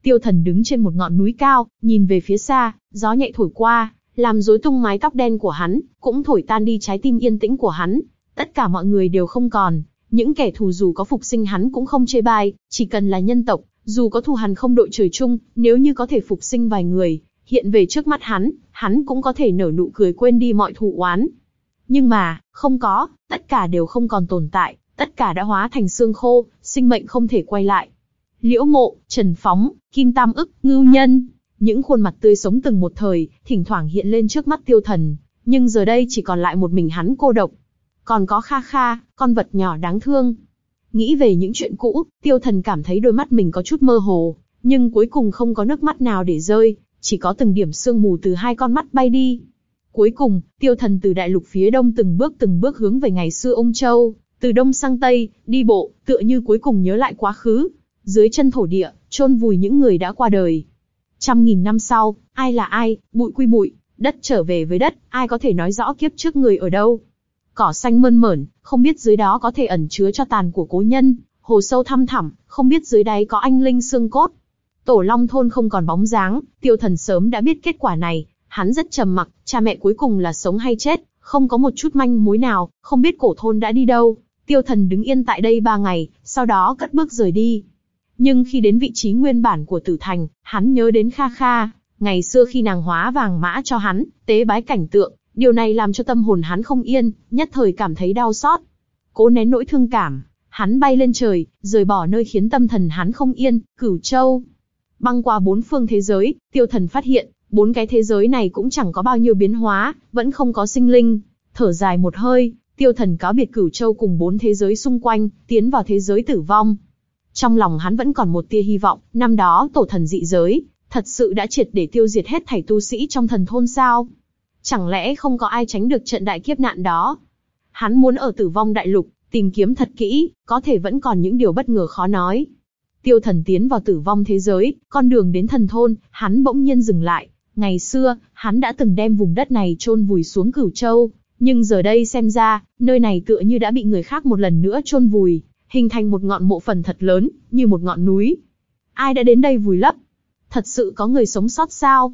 Tiêu thần đứng trên một ngọn núi cao, nhìn về phía xa, gió nhẹ thổi qua, làm rối tung mái tóc đen của hắn, cũng thổi tan đi trái tim yên tĩnh của hắn. Tất cả mọi người đều không còn, những kẻ thù dù có phục sinh hắn cũng không chê bai, chỉ cần là nhân tộc, dù có thù hằn không đội trời chung, nếu như có thể phục sinh vài người, hiện về trước mắt hắn, hắn cũng có thể nở nụ cười quên đi mọi thù oán. Nhưng mà, không có, tất cả đều không còn tồn tại, tất cả đã hóa thành xương khô, sinh mệnh không thể quay lại. Liễu mộ, Trần Phóng, Kim Tam ức, Ngưu Nhân, những khuôn mặt tươi sống từng một thời, thỉnh thoảng hiện lên trước mắt tiêu thần, nhưng giờ đây chỉ còn lại một mình hắn cô độc. Còn có Kha Kha, con vật nhỏ đáng thương. Nghĩ về những chuyện cũ, tiêu thần cảm thấy đôi mắt mình có chút mơ hồ, nhưng cuối cùng không có nước mắt nào để rơi, chỉ có từng điểm sương mù từ hai con mắt bay đi. Cuối cùng, tiêu thần từ đại lục phía đông từng bước từng bước hướng về ngày xưa ông Châu, từ đông sang tây, đi bộ, tựa như cuối cùng nhớ lại quá khứ. Dưới chân thổ địa, chôn vùi những người đã qua đời. Trăm nghìn năm sau, ai là ai, bụi quy bụi, đất trở về với đất, ai có thể nói rõ kiếp trước người ở đâu. Cỏ xanh mơn mởn, không biết dưới đó có thể ẩn chứa cho tàn của cố nhân, hồ sâu thăm thẳm, không biết dưới đáy có anh linh xương cốt. Tổ Long thôn không còn bóng dáng, Tiêu Thần sớm đã biết kết quả này, hắn rất trầm mặc, cha mẹ cuối cùng là sống hay chết, không có một chút manh mối nào, không biết cổ thôn đã đi đâu. Tiêu Thần đứng yên tại đây ba ngày, sau đó cất bước rời đi. Nhưng khi đến vị trí nguyên bản của Tử Thành, hắn nhớ đến Kha Kha, ngày xưa khi nàng hóa vàng mã cho hắn, tế bái cảnh tượng, điều này làm cho tâm hồn hắn không yên, nhất thời cảm thấy đau xót. Cố nén nỗi thương cảm, hắn bay lên trời, rời bỏ nơi khiến tâm thần hắn không yên, Cửu Châu. Băng qua bốn phương thế giới, tiêu thần phát hiện, bốn cái thế giới này cũng chẳng có bao nhiêu biến hóa, vẫn không có sinh linh. Thở dài một hơi, tiêu thần cáo biệt Cửu Châu cùng bốn thế giới xung quanh, tiến vào thế giới tử vong. Trong lòng hắn vẫn còn một tia hy vọng, năm đó tổ thần dị giới, thật sự đã triệt để tiêu diệt hết thảy tu sĩ trong thần thôn sao? Chẳng lẽ không có ai tránh được trận đại kiếp nạn đó? Hắn muốn ở tử vong đại lục, tìm kiếm thật kỹ, có thể vẫn còn những điều bất ngờ khó nói. Tiêu thần tiến vào tử vong thế giới, con đường đến thần thôn, hắn bỗng nhiên dừng lại. Ngày xưa, hắn đã từng đem vùng đất này chôn vùi xuống cửu châu, nhưng giờ đây xem ra, nơi này tựa như đã bị người khác một lần nữa chôn vùi, hình thành một ngọn mộ phần thật lớn, như một ngọn núi. Ai đã đến đây vùi lấp? Thật sự có người sống sót sao?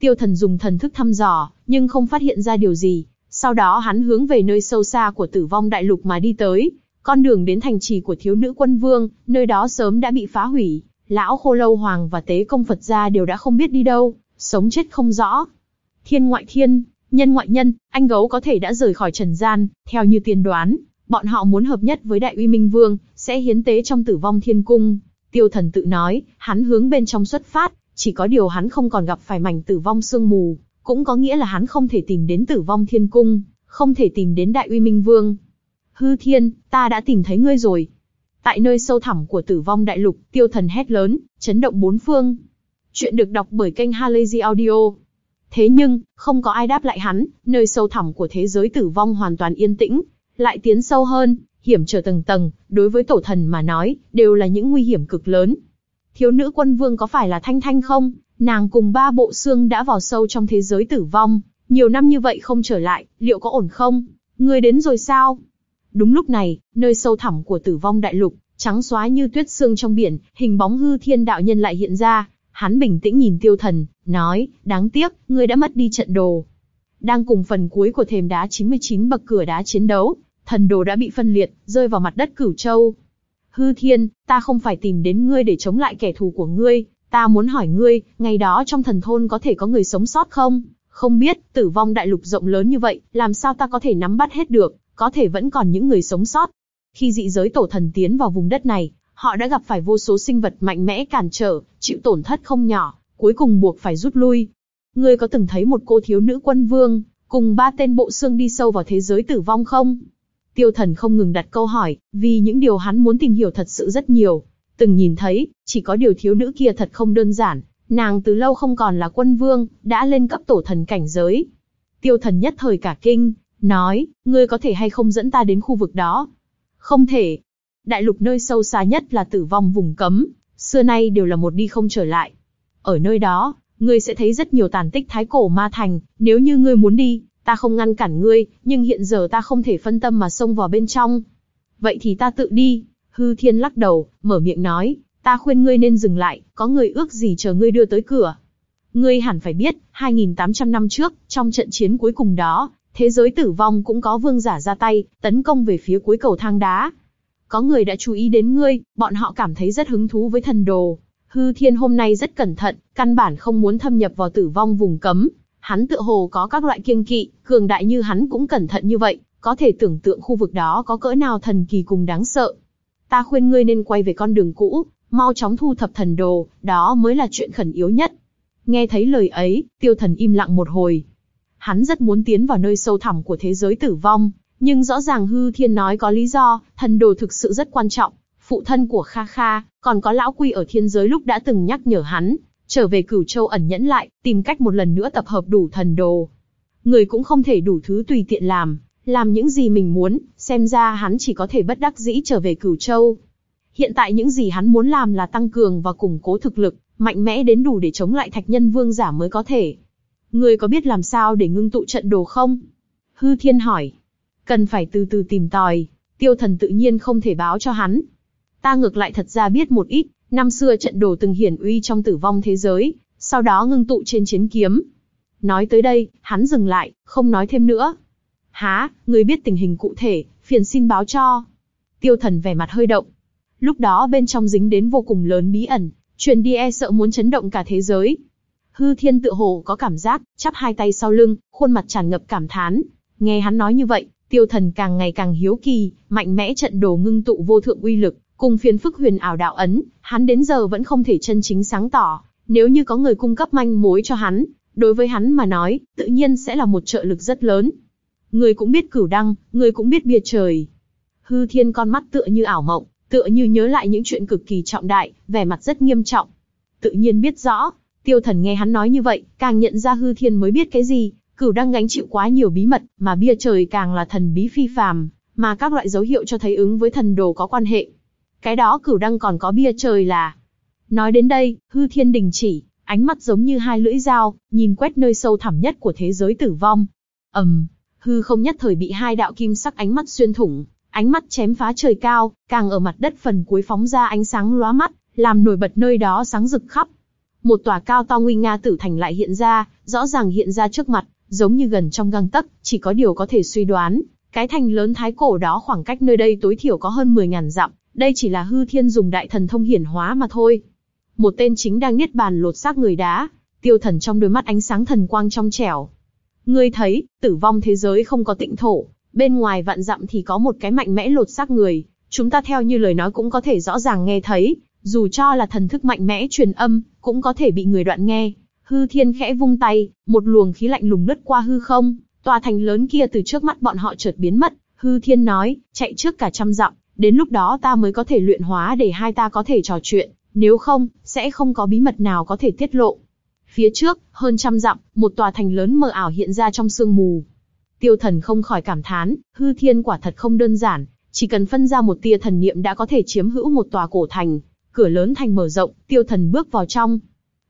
Tiêu thần dùng thần thức thăm dò, nhưng không phát hiện ra điều gì. Sau đó hắn hướng về nơi sâu xa của tử vong đại lục mà đi tới. Con đường đến thành trì của thiếu nữ quân vương, nơi đó sớm đã bị phá hủy. Lão khô lâu hoàng và tế công Phật gia đều đã không biết đi đâu, sống chết không rõ. Thiên ngoại thiên, nhân ngoại nhân, anh gấu có thể đã rời khỏi trần gian, theo như tiên đoán, bọn họ muốn hợp nhất với đại uy minh vương, sẽ hiến tế trong tử vong thiên cung. Tiêu thần tự nói, hắn hướng bên trong xuất phát, chỉ có điều hắn không còn gặp phải mảnh tử vong sương mù, cũng có nghĩa là hắn không thể tìm đến tử vong thiên cung, không thể tìm đến đại uy minh vương. Hư thiên, ta đã tìm thấy ngươi rồi. Tại nơi sâu thẳm của tử vong đại lục, tiêu thần hét lớn, chấn động bốn phương. Chuyện được đọc bởi kênh Halazy Audio. Thế nhưng, không có ai đáp lại hắn, nơi sâu thẳm của thế giới tử vong hoàn toàn yên tĩnh. Lại tiến sâu hơn, hiểm trở tầng tầng, đối với tổ thần mà nói, đều là những nguy hiểm cực lớn. Thiếu nữ quân vương có phải là Thanh Thanh không? Nàng cùng ba bộ xương đã vào sâu trong thế giới tử vong, nhiều năm như vậy không trở lại, liệu có ổn không? Người đến rồi sao? Đúng lúc này, nơi sâu thẳm của tử vong đại lục, trắng xóa như tuyết xương trong biển, hình bóng hư thiên đạo nhân lại hiện ra. Hắn bình tĩnh nhìn tiêu thần, nói, đáng tiếc, ngươi đã mất đi trận đồ. Đang cùng phần cuối của thềm đá 99 bậc cửa đá chiến đấu, thần đồ đã bị phân liệt, rơi vào mặt đất cửu châu. Hư thiên, ta không phải tìm đến ngươi để chống lại kẻ thù của ngươi, ta muốn hỏi ngươi, ngày đó trong thần thôn có thể có người sống sót không? Không biết, tử vong đại lục rộng lớn như vậy, làm sao ta có thể nắm bắt hết được, có thể vẫn còn những người sống sót. Khi dị giới tổ thần tiến vào vùng đất này, họ đã gặp phải vô số sinh vật mạnh mẽ cản trở, chịu tổn thất không nhỏ, cuối cùng buộc phải rút lui. Ngươi có từng thấy một cô thiếu nữ quân vương, cùng ba tên bộ xương đi sâu vào thế giới tử vong không? Tiêu thần không ngừng đặt câu hỏi, vì những điều hắn muốn tìm hiểu thật sự rất nhiều. Từng nhìn thấy, chỉ có điều thiếu nữ kia thật không đơn giản, nàng từ lâu không còn là quân vương, đã lên cấp tổ thần cảnh giới. Tiêu thần nhất thời cả kinh, nói, ngươi có thể hay không dẫn ta đến khu vực đó? Không thể. Đại lục nơi sâu xa nhất là tử vong vùng cấm, xưa nay đều là một đi không trở lại. Ở nơi đó, ngươi sẽ thấy rất nhiều tàn tích thái cổ ma thành, nếu như ngươi muốn đi, ta không ngăn cản ngươi, nhưng hiện giờ ta không thể phân tâm mà xông vào bên trong. Vậy thì ta tự đi. Hư Thiên lắc đầu, mở miệng nói, ta khuyên ngươi nên dừng lại, có người ước gì chờ ngươi đưa tới cửa. Ngươi hẳn phải biết, 2.800 năm trước, trong trận chiến cuối cùng đó, thế giới tử vong cũng có vương giả ra tay, tấn công về phía cuối cầu thang đá. Có người đã chú ý đến ngươi, bọn họ cảm thấy rất hứng thú với thần đồ. Hư Thiên hôm nay rất cẩn thận, căn bản không muốn thâm nhập vào tử vong vùng cấm, Hắn tựa hồ có các loại kiêng kỵ, cường đại như hắn cũng cẩn thận như vậy, có thể tưởng tượng khu vực đó có cỡ nào thần kỳ cùng đáng sợ. Ta khuyên ngươi nên quay về con đường cũ, mau chóng thu thập thần đồ, đó mới là chuyện khẩn yếu nhất. Nghe thấy lời ấy, tiêu thần im lặng một hồi. Hắn rất muốn tiến vào nơi sâu thẳm của thế giới tử vong, nhưng rõ ràng hư thiên nói có lý do, thần đồ thực sự rất quan trọng. Phụ thân của Kha Kha, còn có lão quy ở thiên giới lúc đã từng nhắc nhở hắn, trở về cửu châu ẩn nhẫn lại, tìm cách một lần nữa tập hợp đủ thần đồ. Người cũng không thể đủ thứ tùy tiện làm, làm những gì mình muốn, xem ra hắn chỉ có thể bất đắc dĩ trở về cửu châu. Hiện tại những gì hắn muốn làm là tăng cường và củng cố thực lực, mạnh mẽ đến đủ để chống lại thạch nhân vương giả mới có thể. Người có biết làm sao để ngưng tụ trận đồ không? Hư Thiên hỏi. cần phải từ từ tìm tòi, tiêu thần tự nhiên không thể báo cho hắn. Ta ngược lại thật ra biết một ít, năm xưa trận đồ từng hiển uy trong tử vong thế giới, sau đó ngưng tụ trên chiến kiếm. Nói tới đây, hắn dừng lại, không nói thêm nữa. Há, người biết tình hình cụ thể, phiền xin báo cho. Tiêu thần vẻ mặt hơi động. Lúc đó bên trong dính đến vô cùng lớn bí ẩn, truyền đi e sợ muốn chấn động cả thế giới. Hư thiên tự hồ có cảm giác, chắp hai tay sau lưng, khuôn mặt tràn ngập cảm thán. Nghe hắn nói như vậy, tiêu thần càng ngày càng hiếu kỳ, mạnh mẽ trận đồ ngưng tụ vô thượng uy lực, cùng phiền phức huyền ảo đạo ấn, hắn đến giờ vẫn không thể chân chính sáng tỏ. Nếu như có người cung cấp manh mối cho hắn, đối với hắn mà nói, tự nhiên sẽ là một trợ lực rất lớn. Người cũng biết cửu đăng, người cũng biết bia trời. Hư thiên con mắt tựa như ảo mộng, tựa như nhớ lại những chuyện cực kỳ trọng đại, vẻ mặt rất nghiêm trọng. Tự nhiên biết rõ, tiêu thần nghe hắn nói như vậy, càng nhận ra hư thiên mới biết cái gì, cửu đang gánh chịu quá nhiều bí mật, mà bia trời càng là thần bí phi phàm, mà các loại dấu hiệu cho thấy ứng với thần đồ có quan hệ. Cái đó cửu đăng còn có bia trời là... Nói đến đây, hư thiên đình chỉ, ánh mắt giống như hai lưỡi dao, nhìn quét nơi sâu thẳm nhất của thế giới tử vong. ầm, um, hư không nhất thời bị hai đạo kim sắc ánh mắt xuyên thủng, ánh mắt chém phá trời cao, càng ở mặt đất phần cuối phóng ra ánh sáng lóa mắt, làm nổi bật nơi đó sáng rực khắp. Một tòa cao to nguy nga tử thành lại hiện ra, rõ ràng hiện ra trước mặt, giống như gần trong gang tấc, chỉ có điều có thể suy đoán, cái thành lớn thái cổ đó khoảng cách nơi đây tối thiểu có hơn 10.000 dặm, đây chỉ là hư thiên dùng đại thần thông hiển hóa mà thôi. Một tên chính đang niết bàn lột xác người đá, tiêu thần trong đôi mắt ánh sáng thần quang trong trẻo. Ngươi thấy, tử vong thế giới không có tịnh thổ, bên ngoài vạn dặm thì có một cái mạnh mẽ lột xác người, chúng ta theo như lời nói cũng có thể rõ ràng nghe thấy, dù cho là thần thức mạnh mẽ truyền âm, cũng có thể bị người đoạn nghe. Hư Thiên khẽ vung tay, một luồng khí lạnh lùng lướt qua hư không, tòa thành lớn kia từ trước mắt bọn họ chợt biến mất. Hư Thiên nói, chạy trước cả trăm dặm, đến lúc đó ta mới có thể luyện hóa để hai ta có thể trò chuyện, nếu không, sẽ không có bí mật nào có thể tiết lộ. Phía trước, hơn trăm dặm, một tòa thành lớn mờ ảo hiện ra trong sương mù. Tiêu thần không khỏi cảm thán, hư thiên quả thật không đơn giản, chỉ cần phân ra một tia thần niệm đã có thể chiếm hữu một tòa cổ thành. Cửa lớn thành mở rộng, tiêu thần bước vào trong.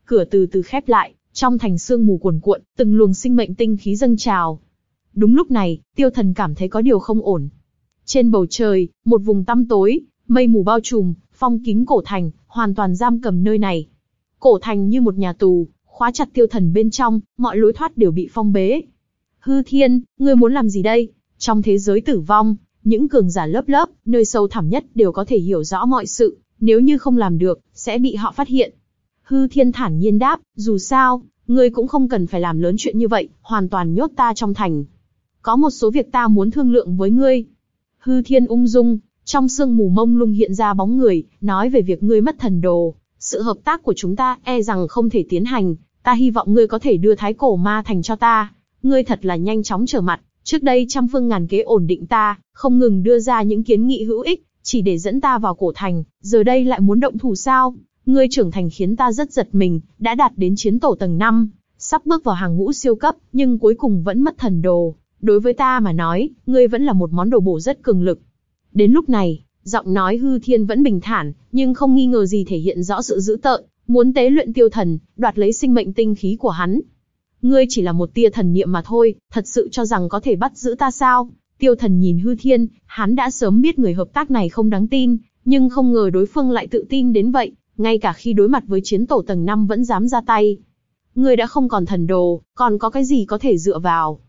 Cửa từ từ khép lại, trong thành sương mù cuồn cuộn, từng luồng sinh mệnh tinh khí dâng trào. Đúng lúc này, tiêu thần cảm thấy có điều không ổn. Trên bầu trời, một vùng tăm tối, mây mù bao trùm, phong kín cổ thành, hoàn toàn giam cầm nơi này. Cổ thành như một nhà tù, khóa chặt tiêu thần bên trong, mọi lối thoát đều bị phong bế. Hư Thiên, ngươi muốn làm gì đây? Trong thế giới tử vong, những cường giả lớp lớp, nơi sâu thẳm nhất đều có thể hiểu rõ mọi sự, nếu như không làm được, sẽ bị họ phát hiện. Hư Thiên thản nhiên đáp, dù sao, ngươi cũng không cần phải làm lớn chuyện như vậy, hoàn toàn nhốt ta trong thành. Có một số việc ta muốn thương lượng với ngươi. Hư Thiên ung dung, trong sương mù mông lung hiện ra bóng người, nói về việc ngươi mất thần đồ. Sự hợp tác của chúng ta e rằng không thể tiến hành, ta hy vọng ngươi có thể đưa thái cổ ma thành cho ta. Ngươi thật là nhanh chóng trở mặt, trước đây trăm phương ngàn kế ổn định ta, không ngừng đưa ra những kiến nghị hữu ích, chỉ để dẫn ta vào cổ thành, giờ đây lại muốn động thủ sao? Ngươi trưởng thành khiến ta rất giật mình, đã đạt đến chiến tổ tầng 5, sắp bước vào hàng ngũ siêu cấp, nhưng cuối cùng vẫn mất thần đồ. Đối với ta mà nói, ngươi vẫn là một món đồ bổ rất cường lực. Đến lúc này, giọng nói hư thiên vẫn bình thản, nhưng không nghi ngờ gì thể hiện rõ sự dữ tợn, muốn tế luyện tiêu thần, đoạt lấy sinh mệnh tinh khí của hắn, Ngươi chỉ là một tia thần niệm mà thôi, thật sự cho rằng có thể bắt giữ ta sao? Tiêu thần nhìn hư thiên, hắn đã sớm biết người hợp tác này không đáng tin, nhưng không ngờ đối phương lại tự tin đến vậy, ngay cả khi đối mặt với chiến tổ tầng 5 vẫn dám ra tay. Ngươi đã không còn thần đồ, còn có cái gì có thể dựa vào?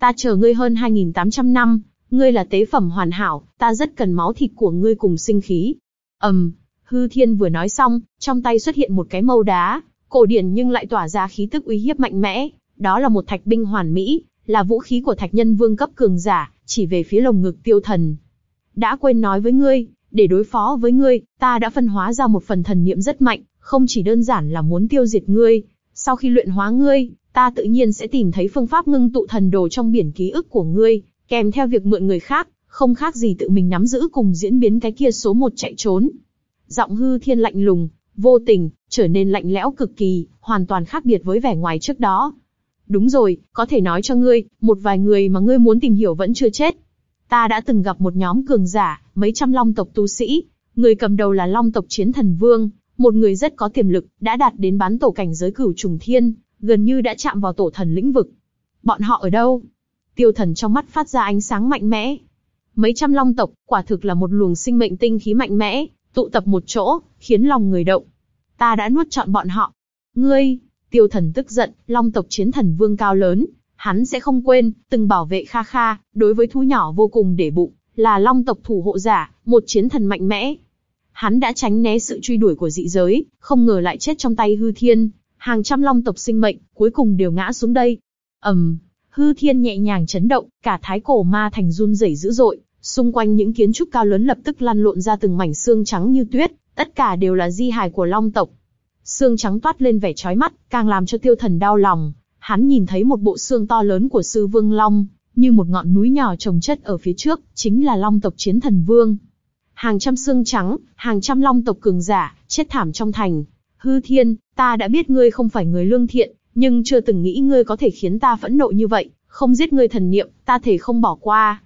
Ta chờ ngươi hơn 2.800 năm, ngươi là tế phẩm hoàn hảo, ta rất cần máu thịt của ngươi cùng sinh khí. ầm, um, hư thiên vừa nói xong, trong tay xuất hiện một cái mâu đá, cổ điển nhưng lại tỏa ra khí tức uy hiếp mạnh mẽ. Đó là một thạch binh hoàn mỹ, là vũ khí của thạch nhân vương cấp cường giả, chỉ về phía lồng ngực tiêu thần. Đã quên nói với ngươi, để đối phó với ngươi, ta đã phân hóa ra một phần thần niệm rất mạnh, không chỉ đơn giản là muốn tiêu diệt ngươi. Sau khi luyện hóa ngươi, ta tự nhiên sẽ tìm thấy phương pháp ngưng tụ thần đồ trong biển ký ức của ngươi, kèm theo việc mượn người khác, không khác gì tự mình nắm giữ cùng diễn biến cái kia số một chạy trốn. Giọng hư thiên lạnh lùng, vô tình, trở nên lạnh lẽo cực kỳ, hoàn toàn khác biệt với vẻ ngoài trước đó. Đúng rồi, có thể nói cho ngươi, một vài người mà ngươi muốn tìm hiểu vẫn chưa chết. Ta đã từng gặp một nhóm cường giả, mấy trăm long tộc tu sĩ, người cầm đầu là long tộc chiến thần vương, một người rất có tiềm lực, đã đạt đến bán tổ cảnh giới cửu trùng thiên, gần như đã chạm vào tổ thần lĩnh vực. Bọn họ ở đâu? Tiêu thần trong mắt phát ra ánh sáng mạnh mẽ. Mấy trăm long tộc, quả thực là một luồng sinh mệnh tinh khí mạnh mẽ, tụ tập một chỗ, khiến lòng người động. Ta đã nuốt chọn bọn họ. Ngươi, tiêu thần tức giận, long tộc chiến thần vương cao lớn, hắn sẽ không quên, từng bảo vệ Kha Kha, đối với thú nhỏ vô cùng để bụng, là long tộc thủ hộ giả, một chiến thần mạnh mẽ. Hắn đã tránh né sự truy đuổi của dị giới, không ngờ lại chết trong tay hư thiên, hàng trăm long tộc sinh mệnh, cuối cùng đều ngã xuống đây. ầm, hư thiên nhẹ nhàng chấn động, cả thái cổ ma thành run rẩy dữ dội, xung quanh những kiến trúc cao lớn lập tức lăn lộn ra từng mảnh xương trắng như tuyết, tất cả đều là di hài của long tộc. Xương trắng toát lên vẻ chói mắt, càng làm cho tiêu thần đau lòng. Hắn nhìn thấy một bộ xương to lớn của sư vương long, như một ngọn núi nhỏ trồng chất ở phía trước, chính là long tộc chiến thần vương. Hàng trăm xương trắng, hàng trăm long tộc cường giả, chết thảm trong thành. Hư thiên, ta đã biết ngươi không phải người lương thiện, nhưng chưa từng nghĩ ngươi có thể khiến ta phẫn nộ như vậy, không giết ngươi thần niệm, ta thể không bỏ qua.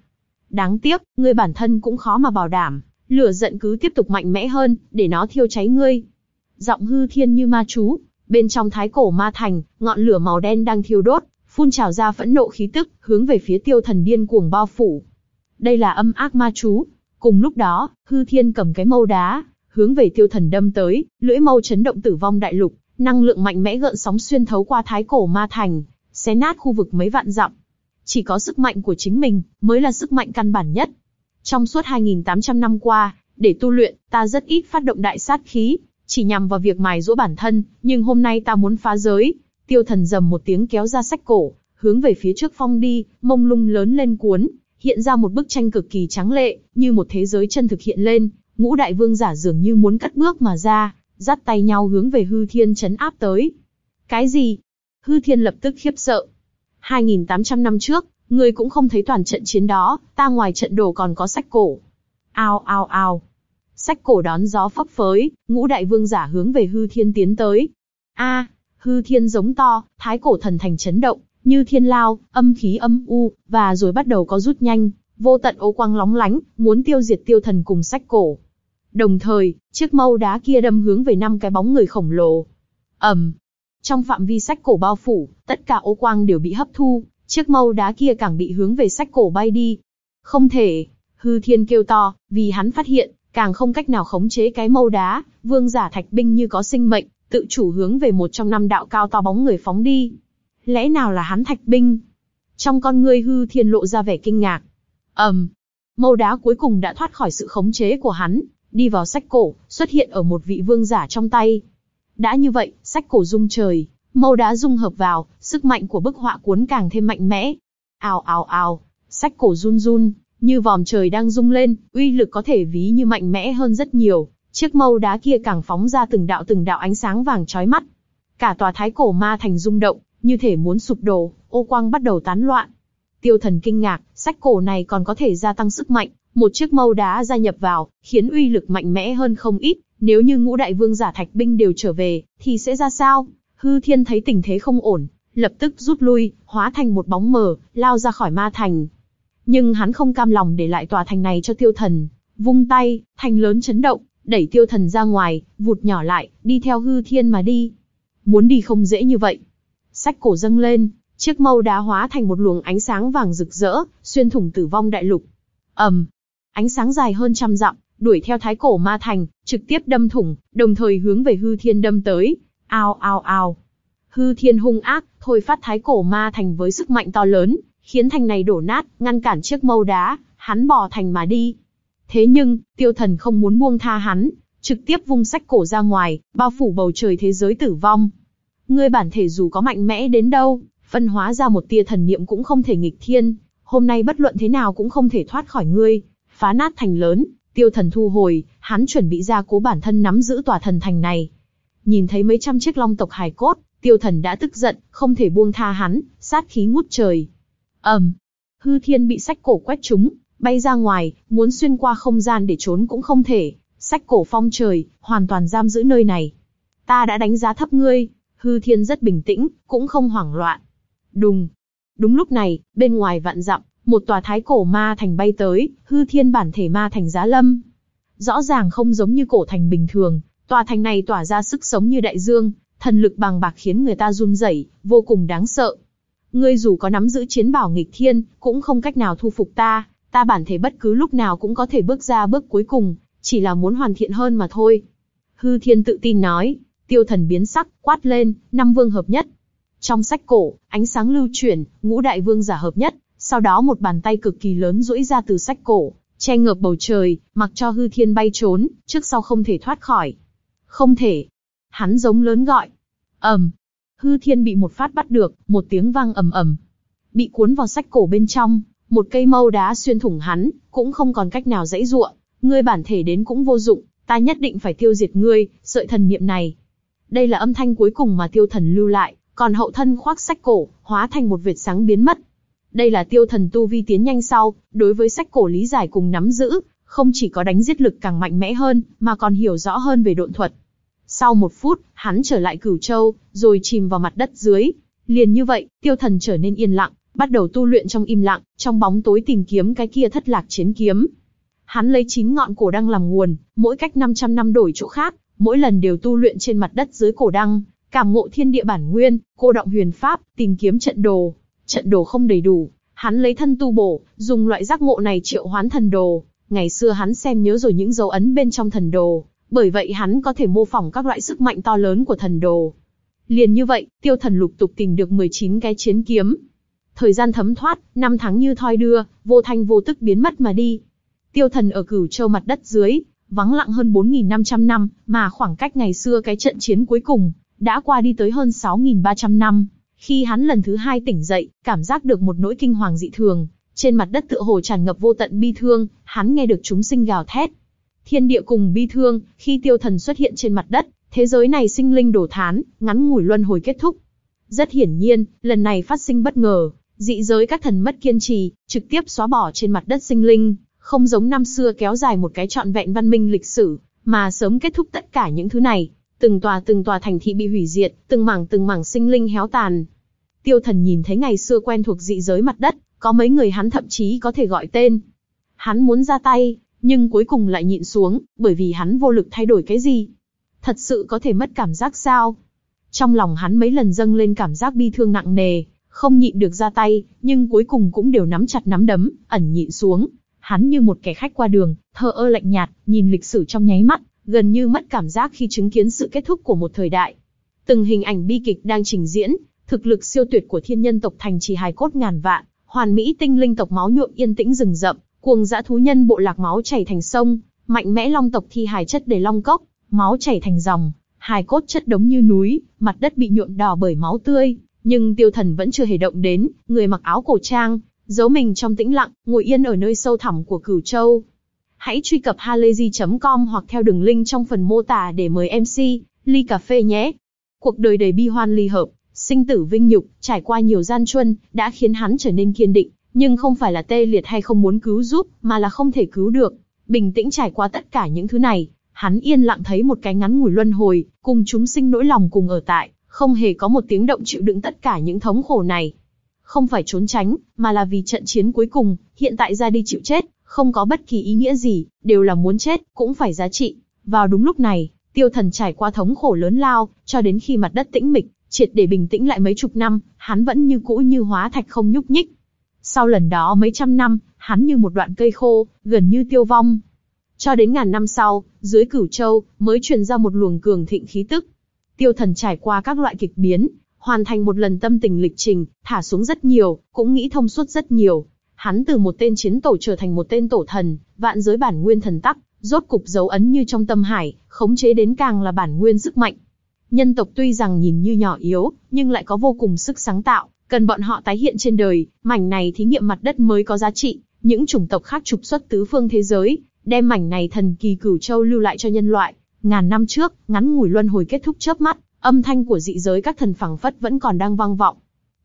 Đáng tiếc, ngươi bản thân cũng khó mà bảo đảm, lửa giận cứ tiếp tục mạnh mẽ hơn, để nó thiêu cháy ngươi. Giọng hư thiên như ma chú, bên trong thái cổ ma thành, ngọn lửa màu đen đang thiêu đốt, phun trào ra phẫn nộ khí tức, hướng về phía tiêu thần điên cuồng bao phủ. Đây là âm ác ma chú. Cùng lúc đó, hư thiên cầm cái mâu đá, hướng về tiêu thần đâm tới, lưỡi mâu chấn động tử vong đại lục, năng lượng mạnh mẽ gợn sóng xuyên thấu qua thái cổ ma thành, xé nát khu vực mấy vạn dặm. Chỉ có sức mạnh của chính mình, mới là sức mạnh căn bản nhất. Trong suốt 2.800 năm qua, để tu luyện, ta rất ít phát động đại sát khí, chỉ nhằm vào việc mài dũa bản thân, nhưng hôm nay ta muốn phá giới. Tiêu thần dầm một tiếng kéo ra sách cổ, hướng về phía trước phong đi, mông lung lớn lên cuốn, hiện ra một bức tranh cực kỳ trắng lệ, như một thế giới chân thực hiện lên, ngũ đại vương giả dường như muốn cắt bước mà ra, dắt tay nhau hướng về hư thiên chấn áp tới. Cái gì? Hư thiên lập tức khiếp sợ. 2.800 năm trước, người cũng không thấy toàn trận chiến đó, ta ngoài trận đồ còn có sách cổ. Ao ao ao. Sách cổ đón gió phấp phới, ngũ đại vương giả hướng về hư thiên tiến tới. A, hư thiên giống to, thái cổ thần thành chấn động, như thiên lao, âm khí âm u, và rồi bắt đầu có rút nhanh, vô tận ô quang lóng lánh, muốn tiêu diệt tiêu thần cùng sách cổ. Đồng thời, chiếc mâu đá kia đâm hướng về năm cái bóng người khổng lồ. ầm, trong phạm vi sách cổ bao phủ, tất cả ô quang đều bị hấp thu, chiếc mâu đá kia càng bị hướng về sách cổ bay đi. Không thể, hư thiên kêu to, vì hắn phát hiện, càng không cách nào khống chế cái mâu đá, vương giả thạch binh như có sinh mệnh, tự chủ hướng về một trong năm đạo cao to bóng người phóng đi. Lẽ nào là hắn thạch binh? Trong con ngươi hư thiên lộ ra vẻ kinh ngạc. ầm, um, mâu đá cuối cùng đã thoát khỏi sự khống chế của hắn, đi vào sách cổ, xuất hiện ở một vị vương giả trong tay. Đã như vậy, sách cổ rung trời, mâu đá dung hợp vào, sức mạnh của bức họa cuốn càng thêm mạnh mẽ. Ào ào ào, sách cổ run run, như vòm trời đang rung lên, uy lực có thể ví như mạnh mẽ hơn rất nhiều. Chiếc mâu đá kia càng phóng ra từng đạo từng đạo ánh sáng vàng chói mắt. Cả tòa thái cổ ma thành rung động, như thể muốn sụp đổ, ô quang bắt đầu tán loạn. Tiêu thần kinh ngạc, sách cổ này còn có thể gia tăng sức mạnh, một chiếc mâu đá gia nhập vào, khiến uy lực mạnh mẽ hơn không ít. Nếu như ngũ đại vương giả thạch binh đều trở về, thì sẽ ra sao? Hư thiên thấy tình thế không ổn, lập tức rút lui, hóa thành một bóng mờ, lao ra khỏi ma thành. Nhưng hắn không cam lòng để lại tòa thành này cho tiêu thần, vung tay, thành lớn chấn động, đẩy tiêu thần ra ngoài, vụt nhỏ lại, đi theo hư thiên mà đi. Muốn đi không dễ như vậy. Sách cổ dâng lên, chiếc mâu đá hóa thành một luồng ánh sáng vàng rực rỡ, xuyên thủng tử vong đại lục. ầm, ánh sáng dài hơn trăm dặm, đuổi theo thái cổ ma thành, trực tiếp đâm thủng, đồng thời hướng về hư thiên đâm tới. Ao ao ao. Hư thiên hung ác, thôi phát thái cổ ma thành với sức mạnh to lớn, khiến thành này đổ nát, ngăn cản chiếc mâu đá, hắn bò thành mà đi. Thế nhưng, tiêu thần không muốn buông tha hắn, trực tiếp vung sách cổ ra ngoài, bao phủ bầu trời thế giới tử vong. Ngươi bản thể dù có mạnh mẽ đến đâu, phân hóa ra một tia thần niệm cũng không thể nghịch thiên, hôm nay bất luận thế nào cũng không thể thoát khỏi ngươi, phá nát thành lớn, tiêu thần thu hồi, hắn chuẩn bị ra cố bản thân nắm giữ tòa thần thành này. Nhìn thấy mấy trăm chiếc long tộc hài cốt, tiêu thần đã tức giận, không thể buông tha hắn, sát khí ngút trời. ầm, hư thiên bị sách cổ quét trúng, bay ra ngoài, muốn xuyên qua không gian để trốn cũng không thể. Sách cổ phong trời, hoàn toàn giam giữ nơi này. Ta đã đánh giá thấp ngươi, hư thiên rất bình tĩnh, cũng không hoảng loạn. Đùng. Đúng lúc này, bên ngoài vạn dặm, một tòa thái cổ ma thành bay tới, hư thiên bản thể ma thành giá lâm. Rõ ràng không giống như cổ thành bình thường, tòa thành này tỏa ra sức sống như đại dương, thần lực bằng bạc khiến người ta run rẩy, vô cùng đáng sợ. ngươi dù có nắm giữ chiến bảo nghịch thiên, cũng không cách nào thu phục ta, ta bản thể bất cứ lúc nào cũng có thể bước ra bước cuối cùng, chỉ là muốn hoàn thiện hơn mà thôi. Hư Thiên tự tin nói, tiêu thần biến sắc, quát lên, năm vương hợp nhất. Trong sách cổ, ánh sáng lưu chuyển, ngũ đại vương giả hợp nhất, sau đó một bàn tay cực kỳ lớn duỗi ra từ sách cổ, che ngợp bầu trời, mặc cho hư thiên bay trốn, trước sau không thể thoát khỏi. Không thể. Hắn giống lớn gọi. ầm, hư thiên bị một phát bắt được, một tiếng vang ầm ầm, bị cuốn vào sách cổ bên trong, một cây mâu đá xuyên thủng hắn, cũng không còn cách nào dãy ruộng. Ngươi bản thể đến cũng vô dụng, ta nhất định phải tiêu diệt ngươi, sợi thần niệm này. Đây là âm thanh cuối cùng mà tiêu thần lưu lại, còn hậu thân khoác sách cổ, hóa thành một vệt sáng biến mất. Đây là tiêu thần tu vi tiến nhanh sau, đối với sách cổ lý giải cùng nắm giữ, không chỉ có đánh giết lực càng mạnh mẽ hơn, mà còn hiểu rõ hơn về độn thuật. Sau một phút, hắn trở lại cửu châu, rồi chìm vào mặt đất dưới. Liền như vậy, tiêu thần trở nên yên lặng, bắt đầu tu luyện trong im lặng, trong bóng tối tìm kiếm cái kia thất lạc chiến kiếm. Hắn lấy chín ngọn cổ đăng làm nguồn, mỗi cách 500 năm đổi chỗ khác, mỗi lần đều tu luyện trên mặt đất dưới cổ đăng, cảm ngộ thiên địa bản nguyên, cô động huyền pháp, tìm kiếm trận đồ. Trận đồ không đầy đủ, hắn lấy thân tu bổ, dùng loại giác ngộ này triệu hoán thần đồ. Ngày xưa hắn xem nhớ rồi những dấu ấn bên trong thần đồ, bởi vậy hắn có thể mô phỏng các loại sức mạnh to lớn của thần đồ. Liền như vậy, tiêu thần lục tục tìm được 19 cái chiến kiếm. Thời gian thấm thoát, năm tháng như thoi đưa, vô thanh vô tức biến mất mà đi. Tiêu thần ở cửu châu mặt đất dưới, vắng lặng hơn 4.500 năm, mà khoảng cách ngày xưa cái trận chiến cuối cùng, đã qua đi tới hơn 6.300 năm. Khi hắn lần thứ hai tỉnh dậy, cảm giác được một nỗi kinh hoàng dị thường, trên mặt đất tựa hồ tràn ngập vô tận bi thương, hắn nghe được chúng sinh gào thét. Thiên địa cùng bi thương, khi tiêu thần xuất hiện trên mặt đất, thế giới này sinh linh đổ thán, ngắn ngủi luân hồi kết thúc. Rất hiển nhiên, lần này phát sinh bất ngờ, dị giới các thần mất kiên trì, trực tiếp xóa bỏ trên mặt đất sinh linh, không giống năm xưa kéo dài một cái trọn vẹn văn minh lịch sử, mà sớm kết thúc tất cả những thứ này. Từng tòa từng tòa thành thị bị hủy diệt, từng mảng từng mảng sinh linh héo tàn. Tiêu thần nhìn thấy ngày xưa quen thuộc dị giới mặt đất, có mấy người hắn thậm chí có thể gọi tên. Hắn muốn ra tay, nhưng cuối cùng lại nhịn xuống, bởi vì hắn vô lực thay đổi cái gì. Thật sự có thể mất cảm giác sao? Trong lòng hắn mấy lần dâng lên cảm giác bi thương nặng nề, không nhịn được ra tay, nhưng cuối cùng cũng đều nắm chặt nắm đấm, ẩn nhịn xuống. Hắn như một kẻ khách qua đường, thờ ơ lạnh nhạt, nhìn lịch sử trong nháy mắt, gần như mất cảm giác khi chứng kiến sự kết thúc của một thời đại. Từng hình ảnh bi kịch đang trình diễn, thực lực siêu tuyệt của thiên nhân tộc thành trì hài cốt ngàn vạn, hoàn mỹ tinh linh tộc máu nhuộm yên tĩnh rừng rậm, cuồng dã thú nhân bộ lạc máu chảy thành sông, mạnh mẽ long tộc thi hài chất đầy long cốc, máu chảy thành dòng, hài cốt chất đống như núi, mặt đất bị nhuộm đỏ bởi máu tươi, nhưng tiêu thần vẫn chưa hề động đến, người mặc áo cổ trang, giấu mình trong tĩnh lặng, ngồi yên ở nơi sâu thẳm của cửu châu. Hãy truy cập halayzi.com hoặc theo đường link trong phần mô tả để mời MC, ly cà phê nhé. Cuộc đời đầy bi hoan ly hợp, sinh tử vinh nhục, trải qua nhiều gian truân, đã khiến hắn trở nên kiên định, nhưng không phải là tê liệt hay không muốn cứu giúp, mà là không thể cứu được. Bình tĩnh trải qua tất cả những thứ này, hắn yên lặng thấy một cái ngắn ngủi luân hồi, cùng chúng sinh nỗi lòng cùng ở tại, không hề có một tiếng động chịu đựng tất cả những thống khổ này. Không phải trốn tránh, mà là vì trận chiến cuối cùng, hiện tại ra đi chịu chết, không có bất kỳ ý nghĩa gì, đều là muốn chết, cũng phải giá trị. Vào đúng lúc này, tiêu thần trải qua thống khổ lớn lao, cho đến khi mặt đất tĩnh mịch, triệt để bình tĩnh lại mấy chục năm, hắn vẫn như cũ như hóa thạch không nhúc nhích. Sau lần đó mấy trăm năm, hắn như một đoạn cây khô, gần như tiêu vong. Cho đến ngàn năm sau, dưới cửu châu, mới truyền ra một luồng cường thịnh khí tức. Tiêu thần trải qua các loại kịch biến, hoàn thành một lần tâm tình lịch trình, thả xuống rất nhiều, cũng nghĩ thông suốt rất nhiều. Hắn từ một tên chiến tổ trở thành một tên tổ thần, vạn giới bản nguyên thần tắc, rốt cục dấu ấn như trong tâm hải, khống chế đến càng là bản nguyên sức mạnh. Nhân tộc tuy rằng nhìn như nhỏ yếu, nhưng lại có vô cùng sức sáng tạo, cần bọn họ tái hiện trên đời, mảnh này thí nghiệm mặt đất mới có giá trị, những chủng tộc khác trục xuất tứ phương thế giới, đem mảnh này thần kỳ cửu châu lưu lại cho nhân loại. Ngàn năm trước, ngắn ngủi luân hồi kết thúc chớp mắt, âm thanh của dị giới các thần phẳng phất vẫn còn đang vang vọng.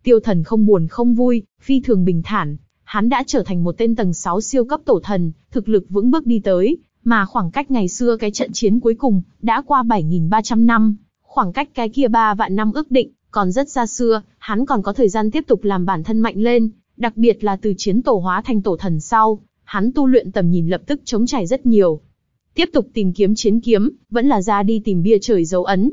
Tiêu thần không buồn không vui, phi thường bình thản, hắn đã trở thành một tên tầng 6 siêu cấp tổ thần, thực lực vững bước đi tới, mà khoảng cách ngày xưa cái trận chiến cuối cùng, đã qua 7.300 năm, khoảng cách cái kia ba vạn năm ước định, còn rất xa xưa, hắn còn có thời gian tiếp tục làm bản thân mạnh lên, đặc biệt là từ chiến tổ hóa thành tổ thần sau, hắn tu luyện tầm nhìn lập tức chống trải rất nhiều. Tiếp tục tìm kiếm chiến kiếm, vẫn là ra đi tìm bia trời dấu ấn.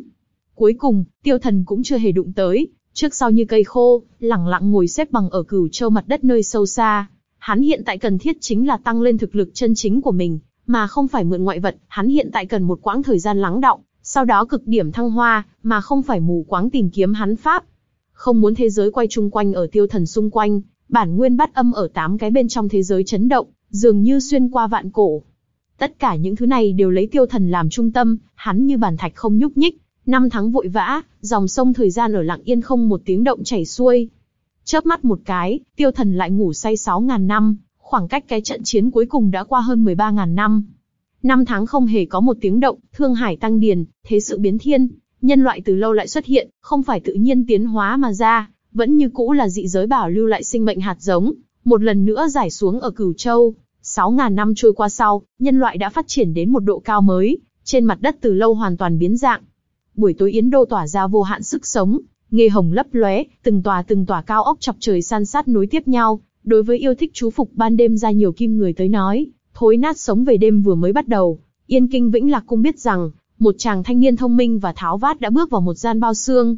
Cuối cùng, tiêu thần cũng chưa hề đụng tới, trước sau như cây khô, lẳng lặng ngồi xếp bằng ở cửu châu mặt đất nơi sâu xa. Hắn hiện tại cần thiết chính là tăng lên thực lực chân chính của mình, mà không phải mượn ngoại vật, hắn hiện tại cần một quãng thời gian lắng động, sau đó cực điểm thăng hoa, mà không phải mù quáng tìm kiếm hắn pháp. Không muốn thế giới quay chung quanh ở tiêu thần xung quanh, bản nguyên bắt âm ở tám cái bên trong thế giới chấn động, dường như xuyên qua vạn cổ. Tất cả những thứ này đều lấy tiêu thần làm trung tâm, hắn như bàn thạch không nhúc nhích, năm tháng vội vã, dòng sông thời gian ở lặng yên không một tiếng động chảy xuôi. Chớp mắt một cái, tiêu thần lại ngủ say 6.000 năm, khoảng cách cái trận chiến cuối cùng đã qua hơn 13.000 năm. Năm tháng không hề có một tiếng động, thương hải tăng điền, thế sự biến thiên, nhân loại từ lâu lại xuất hiện, không phải tự nhiên tiến hóa mà ra, vẫn như cũ là dị giới bảo lưu lại sinh mệnh hạt giống, một lần nữa giải xuống ở Cửu Châu. 6.000 năm trôi qua sau, nhân loại đã phát triển đến một độ cao mới, trên mặt đất từ lâu hoàn toàn biến dạng. Buổi tối Yến Đô tỏa ra vô hạn sức sống, nghề hồng lấp lóe, từng tòa từng tòa cao ốc chọc trời san sát nối tiếp nhau, đối với yêu thích chú phục ban đêm ra nhiều kim người tới nói, thối nát sống về đêm vừa mới bắt đầu. Yên Kinh Vĩnh Lạc cũng biết rằng, một chàng thanh niên thông minh và tháo vát đã bước vào một gian bao xương.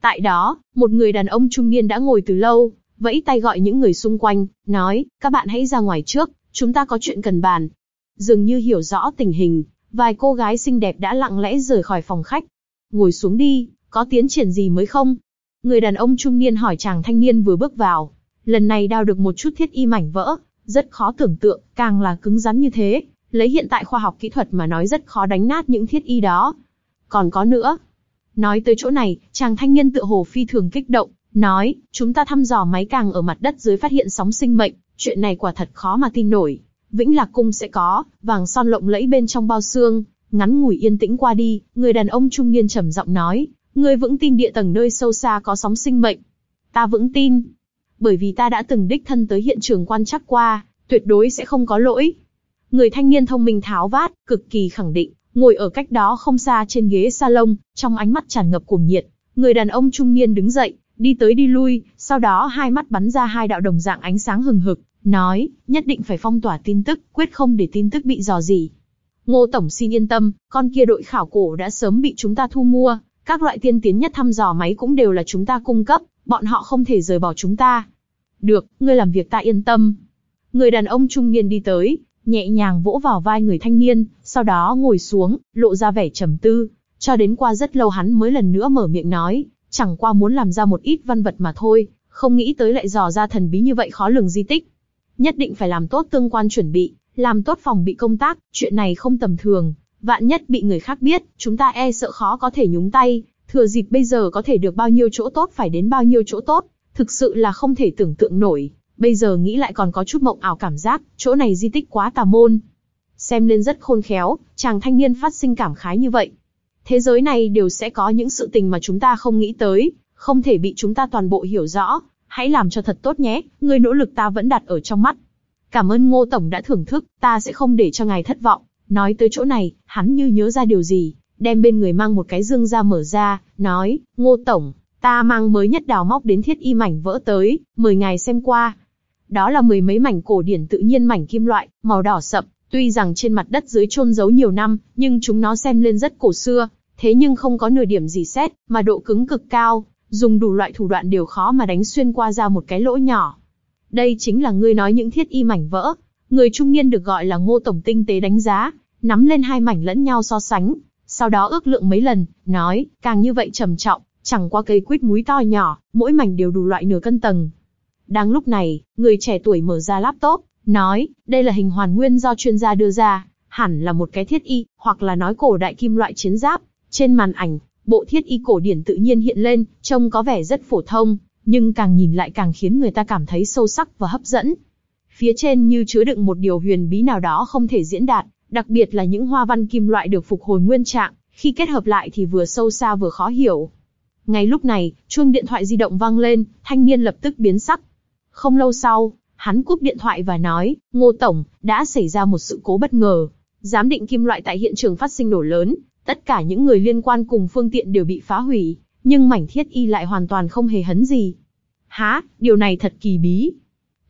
Tại đó, một người đàn ông trung niên đã ngồi từ lâu, vẫy tay gọi những người xung quanh, nói, các bạn hãy ra ngoài trước, chúng ta có chuyện cần bàn. Dường như hiểu rõ tình hình, vài cô gái xinh đẹp đã lặng lẽ rời khỏi phòng khách. Ngồi xuống đi, có tiến triển gì mới không? Người đàn ông trung niên hỏi chàng thanh niên vừa bước vào. Lần này đào được một chút thiết y mảnh vỡ, rất khó tưởng tượng, càng là cứng rắn như thế, lấy hiện tại khoa học kỹ thuật mà nói rất khó đánh nát những thiết y đó. Còn có nữa. Nói tới chỗ này, chàng thanh niên tựa hồ phi thường kích động, nói, chúng ta thăm dò máy càng ở mặt đất dưới phát hiện sóng sinh mệnh, chuyện này quả thật khó mà tin nổi. Vĩnh Lạc Cung sẽ có, vàng son lộng lẫy bên trong bao xương, ngắn ngủi yên tĩnh qua đi, người đàn ông trung niên trầm giọng nói, người vững tin địa tầng nơi sâu xa có sóng sinh mệnh. Ta vững tin, bởi vì ta đã từng đích thân tới hiện trường quan trắc qua, tuyệt đối sẽ không có lỗi. Người thanh niên thông minh tháo vát, cực kỳ khẳng định, ngồi ở cách đó không xa trên ghế salon, trong ánh mắt tràn ngập cuồng nhiệt. Người đàn ông trung niên đứng dậy, đi tới đi lui, sau đó hai mắt bắn ra hai đạo đồng dạng ánh sáng hừng hực, nói, nhất định phải phong tỏa tin tức, quyết không để tin tức bị dò dỉ. Ngô Tổng xin yên tâm, con kia đội khảo cổ đã sớm bị chúng ta thu mua, các loại tiên tiến nhất thăm dò máy cũng đều là chúng ta cung cấp, bọn họ không thể rời bỏ chúng ta. Được, ngươi làm việc ta yên tâm. Người đàn ông trung niên đi tới, nhẹ nhàng vỗ vào vai người thanh niên, sau đó ngồi xuống, lộ ra vẻ trầm tư. Cho đến qua rất lâu hắn mới lần nữa mở miệng nói, chẳng qua muốn làm ra một ít văn vật mà thôi, không nghĩ tới lại dò ra thần bí như vậy khó lường di tích. Nhất định phải làm tốt tương quan chuẩn bị, làm tốt phòng bị công tác, chuyện này không tầm thường. Vạn nhất bị người khác biết, chúng ta e sợ khó có thể nhúng tay, thừa dịp bây giờ có thể được bao nhiêu chỗ tốt phải đến bao nhiêu chỗ tốt, thực sự là không thể tưởng tượng nổi. Bây giờ nghĩ lại còn có chút mộng ảo cảm giác, chỗ này di tích quá tà môn. Xem lên rất khôn khéo, chàng thanh niên phát sinh cảm khái như vậy. Thế giới này đều sẽ có những sự tình mà chúng ta không nghĩ tới, không thể bị chúng ta toàn bộ hiểu rõ. Hãy làm cho thật tốt nhé, người nỗ lực ta vẫn đặt ở trong mắt. Cảm ơn Ngô Tổng đã thưởng thức, ta sẽ không để cho ngài thất vọng. Nói tới chỗ này, hắn như nhớ ra điều gì, đem bên người mang một cái dương ra mở ra, nói, Ngô Tổng, ta mang mới nhất đào móc đến thiết y mảnh vỡ tới, mời ngài xem qua. Đó là mười mấy mảnh cổ điển tự nhiên mảnh kim loại, màu đỏ sậm, tuy rằng trên mặt đất dưới chôn giấu nhiều năm, nhưng chúng nó xem lên rất cổ xưa, thế nhưng không có nửa điểm gì xét, mà độ cứng cực cao, dùng đủ loại thủ đoạn đều khó mà đánh xuyên qua ra một cái lỗ nhỏ. Đây chính là ngươi nói những thiết y mảnh vỡ. Người trung niên được gọi là ngô tổng tinh tế đánh giá, nắm lên hai mảnh lẫn nhau so sánh, sau đó ước lượng mấy lần, nói, càng như vậy trầm trọng, chẳng qua cây quýt múi to nhỏ, mỗi mảnh đều đủ loại nửa cân tầng. Đang lúc này, người trẻ tuổi mở ra laptop, nói, đây là hình hoàn nguyên do chuyên gia đưa ra, hẳn là một cái thiết y, hoặc là nói cổ đại kim loại chiến giáp. Trên màn ảnh, bộ thiết y cổ điển tự nhiên hiện lên, trông có vẻ rất phổ thông, nhưng càng nhìn lại càng khiến người ta cảm thấy sâu sắc và hấp dẫn. Phía trên như chứa đựng một điều huyền bí nào đó không thể diễn đạt, đặc biệt là những hoa văn kim loại được phục hồi nguyên trạng, khi kết hợp lại thì vừa sâu xa vừa khó hiểu. Ngay lúc này, chuông điện thoại di động vang lên, thanh niên lập tức biến sắc. Không lâu sau, hắn cúp điện thoại và nói, Ngô Tổng, đã xảy ra một sự cố bất ngờ. Giám định kim loại tại hiện trường phát sinh nổ lớn, tất cả những người liên quan cùng phương tiện đều bị phá hủy, nhưng mảnh thiết y lại hoàn toàn không hề hấn gì. Há, điều này thật kỳ bí.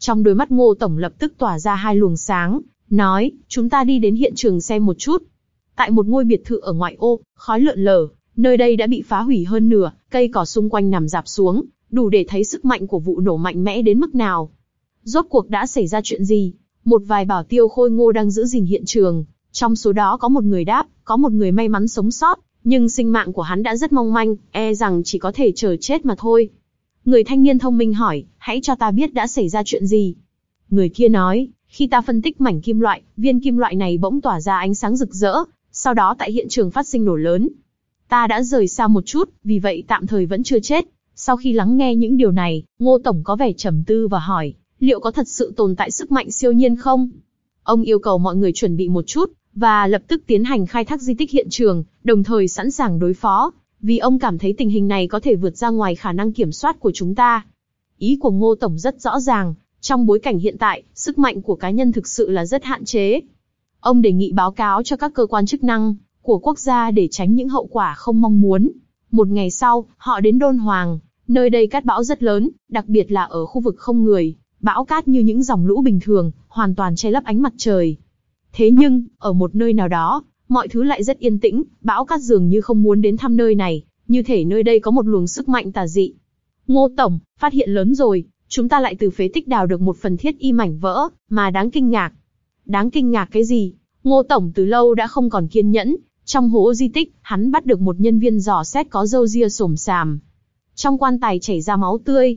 Trong đôi mắt Ngô Tổng lập tức tỏa ra hai luồng sáng, nói, chúng ta đi đến hiện trường xem một chút. Tại một ngôi biệt thự ở ngoại ô, khói lượn lờ, Nơi đây đã bị phá hủy hơn nửa, cây cỏ xung quanh nằm dạp xuống, đủ để thấy sức mạnh của vụ nổ mạnh mẽ đến mức nào. Rốt cuộc đã xảy ra chuyện gì? Một vài bảo tiêu khôi ngô đang giữ gìn hiện trường, trong số đó có một người đáp, có một người may mắn sống sót, nhưng sinh mạng của hắn đã rất mong manh, e rằng chỉ có thể chờ chết mà thôi. Người thanh niên thông minh hỏi, hãy cho ta biết đã xảy ra chuyện gì. Người kia nói, khi ta phân tích mảnh kim loại, viên kim loại này bỗng tỏa ra ánh sáng rực rỡ, sau đó tại hiện trường phát sinh nổ lớn. Ta đã rời xa một chút, vì vậy tạm thời vẫn chưa chết. Sau khi lắng nghe những điều này, Ngô Tổng có vẻ trầm tư và hỏi, liệu có thật sự tồn tại sức mạnh siêu nhiên không? Ông yêu cầu mọi người chuẩn bị một chút, và lập tức tiến hành khai thác di tích hiện trường, đồng thời sẵn sàng đối phó, vì ông cảm thấy tình hình này có thể vượt ra ngoài khả năng kiểm soát của chúng ta. Ý của Ngô Tổng rất rõ ràng, trong bối cảnh hiện tại, sức mạnh của cá nhân thực sự là rất hạn chế. Ông đề nghị báo cáo cho các cơ quan chức năng của quốc gia để tránh những hậu quả không mong muốn. Một ngày sau, họ đến Đôn Hoàng, nơi đây cát bão rất lớn, đặc biệt là ở khu vực không người, bão cát như những dòng lũ bình thường, hoàn toàn che lấp ánh mặt trời. Thế nhưng, ở một nơi nào đó, mọi thứ lại rất yên tĩnh, bão cát dường như không muốn đến thăm nơi này, như thể nơi đây có một luồng sức mạnh tà dị. Ngô Tổng, phát hiện lớn rồi, chúng ta lại từ phế tích đào được một phần thiết y mảnh vỡ, mà đáng kinh ngạc. Đáng kinh ngạc cái gì? Ngô Tổng từ lâu đã không còn kiên nhẫn, trong hố di tích, hắn bắt được một nhân viên dò xét có râu ria sồm sàm. Trong quan tài chảy ra máu tươi.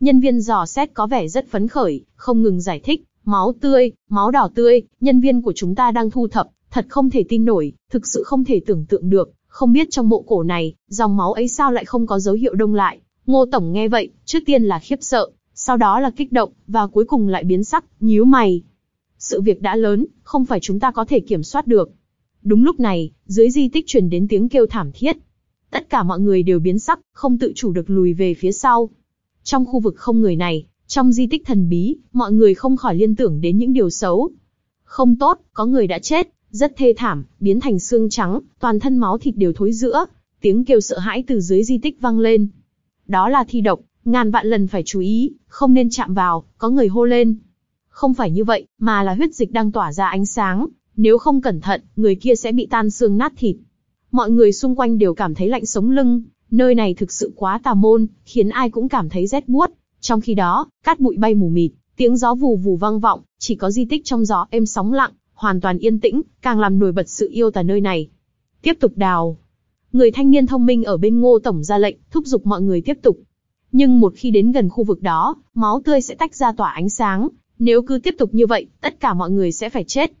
Nhân viên dò xét có vẻ rất phấn khởi, không ngừng giải thích, máu tươi, máu đỏ tươi, nhân viên của chúng ta đang thu thập, thật không thể tin nổi, thực sự không thể tưởng tượng được, không biết trong mộ cổ này, dòng máu ấy sao lại không có dấu hiệu đông lại. Ngô Tổng nghe vậy, trước tiên là khiếp sợ, sau đó là kích động, và cuối cùng lại biến sắc, nhíu mày. Sự việc đã lớn, không phải chúng ta có thể kiểm soát được. Đúng lúc này, dưới di tích truyền đến tiếng kêu thảm thiết. Tất cả mọi người đều biến sắc, không tự chủ được lùi về phía sau. Trong khu vực không người này, trong di tích thần bí, mọi người không khỏi liên tưởng đến những điều xấu. Không tốt, có người đã chết, rất thê thảm, biến thành xương trắng, toàn thân máu thịt đều thối rữa. Tiếng kêu sợ hãi từ dưới di tích vang lên. Đó là thi độc, ngàn vạn lần phải chú ý, không nên chạm vào, có người hô lên. Không phải như vậy, mà là huyết dịch đang tỏa ra ánh sáng, nếu không cẩn thận, người kia sẽ bị tan xương nát thịt. Mọi người xung quanh đều cảm thấy lạnh sống lưng, nơi này thực sự quá tà môn, khiến ai cũng cảm thấy rét buốt. Trong khi đó, cát bụi bay mù mịt, tiếng gió vù vù vang vọng, chỉ có di tích trong gió êm sóng lặng, hoàn toàn yên tĩnh, càng làm nổi bật sự yêu tà nơi này. Tiếp tục đào. Người thanh niên thông minh ở bên ngô tổng ra lệnh, thúc giục mọi người tiếp tục. Nhưng một khi đến gần khu vực đó, máu tươi sẽ tách ra tỏa ánh sáng. Nếu cứ tiếp tục như vậy, tất cả mọi người sẽ phải chết.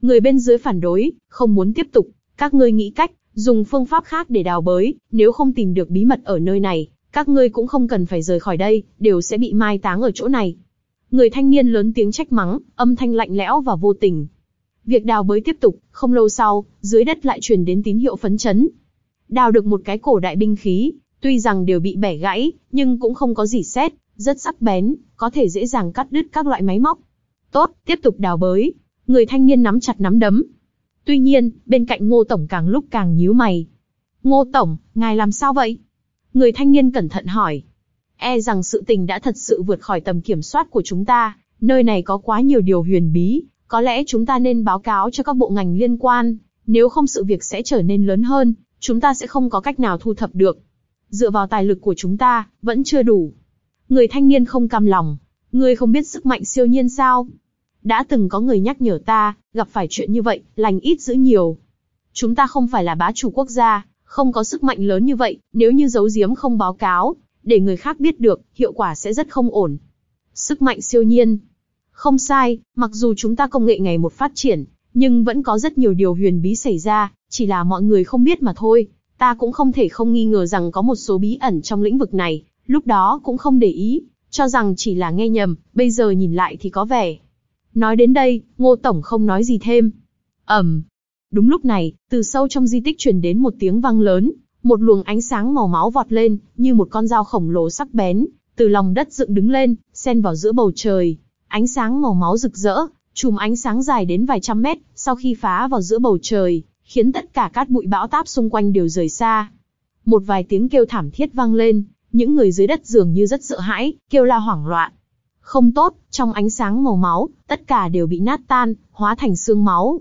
Người bên dưới phản đối, không muốn tiếp tục. Các ngươi nghĩ cách, dùng phương pháp khác để đào bới, nếu không tìm được bí mật ở nơi này, các ngươi cũng không cần phải rời khỏi đây, đều sẽ bị mai táng ở chỗ này. Người thanh niên lớn tiếng trách mắng, âm thanh lạnh lẽo và vô tình. Việc đào bới tiếp tục, không lâu sau, dưới đất lại truyền đến tín hiệu phấn chấn. Đào được một cái cổ đại binh khí, tuy rằng đều bị bẻ gãy, nhưng cũng không có gì xét, rất sắc bén, có thể dễ dàng cắt đứt các loại máy móc. Tốt, tiếp tục đào bới. Người thanh niên nắm chặt nắm đấm. Tuy nhiên, bên cạnh Ngô Tổng càng lúc càng nhíu mày. Ngô Tổng, ngài làm sao vậy? Người thanh niên cẩn thận hỏi. E rằng sự tình đã thật sự vượt khỏi tầm kiểm soát của chúng ta, nơi này có quá nhiều điều huyền bí, có lẽ chúng ta nên báo cáo cho các bộ ngành liên quan, nếu không sự việc sẽ trở nên lớn hơn, chúng ta sẽ không có cách nào thu thập được. Dựa vào tài lực của chúng ta, vẫn chưa đủ. Người thanh niên không cam lòng. Ngươi không biết sức mạnh siêu nhiên sao? Đã từng có người nhắc nhở ta, gặp phải chuyện như vậy, lành ít giữ nhiều. Chúng ta không phải là bá chủ quốc gia, không có sức mạnh lớn như vậy, nếu như giấu giếm không báo cáo, để người khác biết được, hiệu quả sẽ rất không ổn. Sức mạnh siêu nhiên. Không sai, mặc dù chúng ta công nghệ ngày một phát triển, nhưng vẫn có rất nhiều điều huyền bí xảy ra, chỉ là mọi người không biết mà thôi. Ta cũng không thể không nghi ngờ rằng có một số bí ẩn trong lĩnh vực này, lúc đó cũng không để ý, cho rằng chỉ là nghe nhầm, bây giờ nhìn lại thì có vẻ. Nói đến đây, Ngô Tổng không nói gì thêm. ầm, Đúng lúc này, từ sâu trong di tích truyền đến một tiếng vang lớn, một luồng ánh sáng màu máu vọt lên, như một con dao khổng lồ sắc bén, từ lòng đất dựng đứng lên, xen vào giữa bầu trời. Ánh sáng màu máu rực rỡ, chùm ánh sáng dài đến vài trăm mét, sau khi phá vào giữa bầu trời, khiến tất cả cát bụi bão táp xung quanh đều rời xa. Một vài tiếng kêu thảm thiết vang lên, những người dưới đất dường như rất sợ hãi, kêu la hoảng loạn. Không tốt, trong ánh sáng màu máu, tất cả đều bị nát tan, hóa thành xương máu.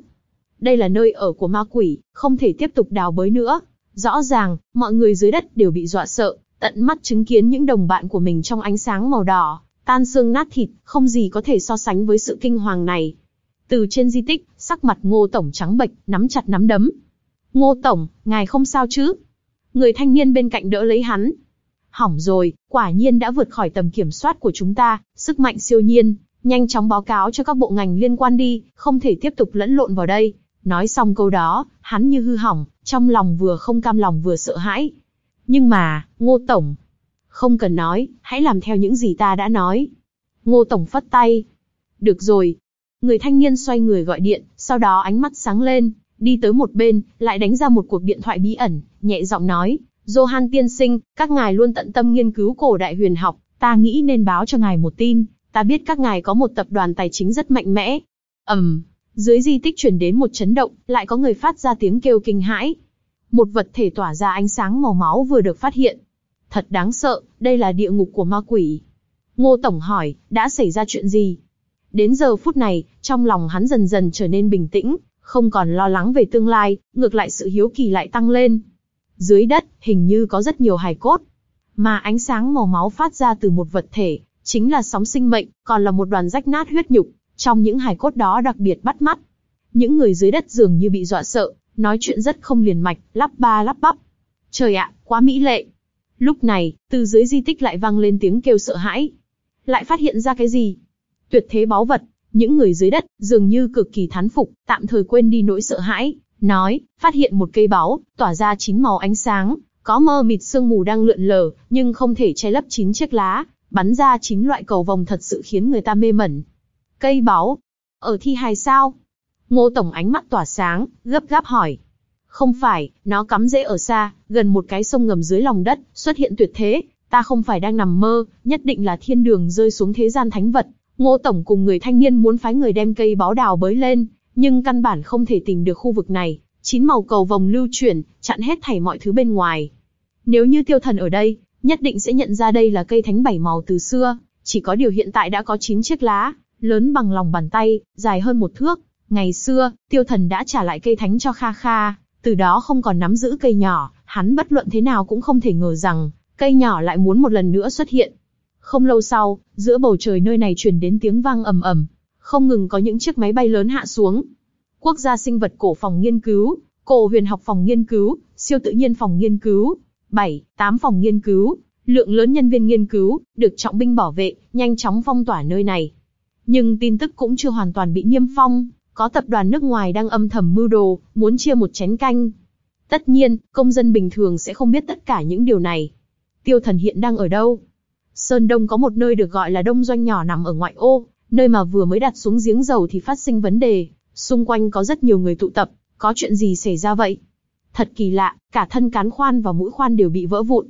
Đây là nơi ở của ma quỷ, không thể tiếp tục đào bới nữa. Rõ ràng, mọi người dưới đất đều bị dọa sợ, tận mắt chứng kiến những đồng bạn của mình trong ánh sáng màu đỏ, tan xương nát thịt, không gì có thể so sánh với sự kinh hoàng này. Từ trên di tích, sắc mặt Ngô Tổng trắng bệch, nắm chặt nắm đấm. Ngô Tổng, ngài không sao chứ? Người thanh niên bên cạnh đỡ lấy hắn. Hỏng rồi, quả nhiên đã vượt khỏi tầm kiểm soát của chúng ta, sức mạnh siêu nhiên, nhanh chóng báo cáo cho các bộ ngành liên quan đi, không thể tiếp tục lẫn lộn vào đây. Nói xong câu đó, hắn như hư hỏng, trong lòng vừa không cam lòng vừa sợ hãi. Nhưng mà, Ngô Tổng, không cần nói, hãy làm theo những gì ta đã nói. Ngô Tổng phất tay. Được rồi. Người thanh niên xoay người gọi điện, sau đó ánh mắt sáng lên, đi tới một bên, lại đánh ra một cuộc điện thoại bí ẩn, nhẹ giọng nói, Johan tiên sinh, các ngài luôn tận tâm nghiên cứu cổ đại huyền học, ta nghĩ nên báo cho ngài một tin, ta biết các ngài có một tập đoàn tài chính rất mạnh mẽ. ầm, um, dưới di tích truyền đến một chấn động, lại có người phát ra tiếng kêu kinh hãi. Một vật thể tỏa ra ánh sáng màu máu vừa được phát hiện. Thật đáng sợ, đây là địa ngục của ma quỷ. Ngô Tổng hỏi, đã xảy ra chuyện gì? Đến giờ phút này, trong lòng hắn dần dần trở nên bình tĩnh, không còn lo lắng về tương lai, ngược lại sự hiếu kỳ lại tăng lên. Dưới đất, hình như có rất nhiều hài cốt. Mà ánh sáng màu máu phát ra từ một vật thể, chính là sóng sinh mệnh, còn là một đoàn rách nát huyết nhục. Trong những hài cốt đó đặc biệt bắt mắt. Những người dưới đất dường như bị dọa sợ, nói chuyện rất không liền mạch, lắp ba lắp bắp. Trời ạ, quá mỹ lệ. Lúc này, từ dưới di tích lại vang lên tiếng kêu sợ hãi. Lại phát hiện ra cái gì? Tuyệt thế báu vật, những người dưới đất, dường như cực kỳ thán phục, tạm thời quên đi nỗi sợ hãi, nói, phát hiện một cây báu, tỏa ra chín màu ánh sáng, có mơ mịt sương mù đang lượn lờ, nhưng không thể che lấp chín chiếc lá, bắn ra chín loại cầu vòng thật sự khiến người ta mê mẩn. Cây báu, ở thi hài sao? Ngô Tổng ánh mắt tỏa sáng, gấp gáp hỏi. Không phải, nó cắm rễ ở xa, gần một cái sông ngầm dưới lòng đất, xuất hiện tuyệt thế, ta không phải đang nằm mơ, nhất định là thiên đường rơi xuống thế gian thánh vật. Ngô Tổng cùng người thanh niên muốn phái người đem cây báu đào bới lên, nhưng căn bản không thể tìm được khu vực này, chín màu cầu vòng lưu chuyển, chặn hết thảy mọi thứ bên ngoài. Nếu như tiêu thần ở đây, nhất định sẽ nhận ra đây là cây thánh bảy màu từ xưa, chỉ có điều hiện tại đã có chín chiếc lá, lớn bằng lòng bàn tay, dài hơn một thước. Ngày xưa, tiêu thần đã trả lại cây thánh cho Kha Kha, từ đó không còn nắm giữ cây nhỏ, hắn bất luận thế nào cũng không thể ngờ rằng, cây nhỏ lại muốn một lần nữa xuất hiện. Không lâu sau, giữa bầu trời nơi này truyền đến tiếng vang ầm ầm, không ngừng có những chiếc máy bay lớn hạ xuống. Quốc gia sinh vật cổ phòng nghiên cứu, cổ huyền học phòng nghiên cứu, siêu tự nhiên phòng nghiên cứu, 7, 8 phòng nghiên cứu, lượng lớn nhân viên nghiên cứu, được trọng binh bảo vệ, nhanh chóng phong tỏa nơi này. Nhưng tin tức cũng chưa hoàn toàn bị niêm phong, có tập đoàn nước ngoài đang âm thầm mưu đồ, muốn chia một chén canh. Tất nhiên, công dân bình thường sẽ không biết tất cả những điều này. Tiêu thần hiện đang ở đâu? Sơn Đông có một nơi được gọi là đông doanh nhỏ nằm ở ngoại ô, nơi mà vừa mới đặt xuống giếng dầu thì phát sinh vấn đề, xung quanh có rất nhiều người tụ tập, có chuyện gì xảy ra vậy? Thật kỳ lạ, cả thân cán khoan và mũi khoan đều bị vỡ vụn.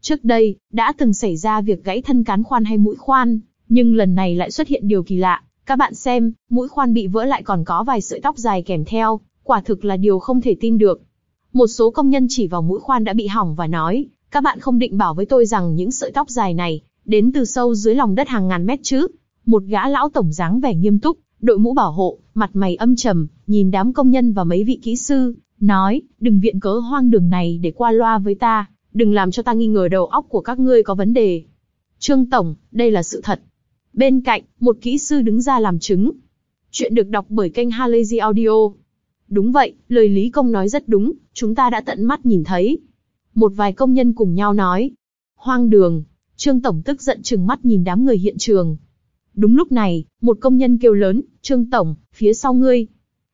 Trước đây, đã từng xảy ra việc gãy thân cán khoan hay mũi khoan, nhưng lần này lại xuất hiện điều kỳ lạ. Các bạn xem, mũi khoan bị vỡ lại còn có vài sợi tóc dài kèm theo, quả thực là điều không thể tin được. Một số công nhân chỉ vào mũi khoan đã bị hỏng và nói, các bạn không định bảo với tôi rằng những sợi tóc dài này, đến từ sâu dưới lòng đất hàng ngàn mét chứ. Một gã lão tổng dáng vẻ nghiêm túc, đội mũ bảo hộ, mặt mày âm trầm, nhìn đám công nhân và mấy vị kỹ sư, nói, đừng viện cớ hoang đường này để qua loa với ta, đừng làm cho ta nghi ngờ đầu óc của các ngươi có vấn đề. Trương Tổng, đây là sự thật. Bên cạnh, một kỹ sư đứng ra làm chứng. Chuyện được đọc bởi kênh Halazy Audio. Đúng vậy, lời Lý Công nói rất đúng, chúng ta đã tận mắt nhìn thấy. Một vài công nhân cùng nhau nói. Hoang đường, Trương Tổng tức giận chừng mắt nhìn đám người hiện trường. Đúng lúc này, một công nhân kêu lớn, Trương Tổng, phía sau ngươi.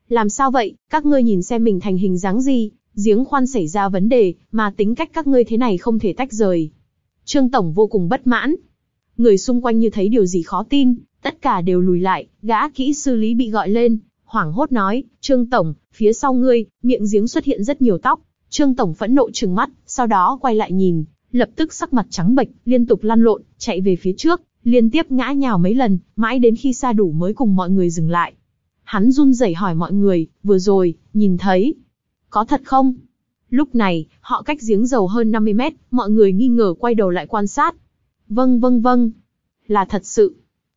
Làm sao vậy, các ngươi nhìn xem mình thành hình dáng gì, giếng khoan xảy ra vấn đề, mà tính cách các ngươi thế này không thể tách rời. Trương Tổng vô cùng bất mãn. Người xung quanh như thấy điều gì khó tin, tất cả đều lùi lại, gã kỹ sư lý bị gọi lên, hoảng hốt nói, Trương Tổng, phía sau ngươi, miệng giếng xuất hiện rất nhiều tóc. Trương Tổng phẫn nộ trừng mắt, sau đó quay lại nhìn, lập tức sắc mặt trắng bệch, liên tục lăn lộn, chạy về phía trước, liên tiếp ngã nhào mấy lần, mãi đến khi xa đủ mới cùng mọi người dừng lại. Hắn run rẩy hỏi mọi người, vừa rồi, nhìn thấy. Có thật không? Lúc này, họ cách giếng dầu hơn 50 mét, mọi người nghi ngờ quay đầu lại quan sát. Vâng vâng vâng. Là thật sự.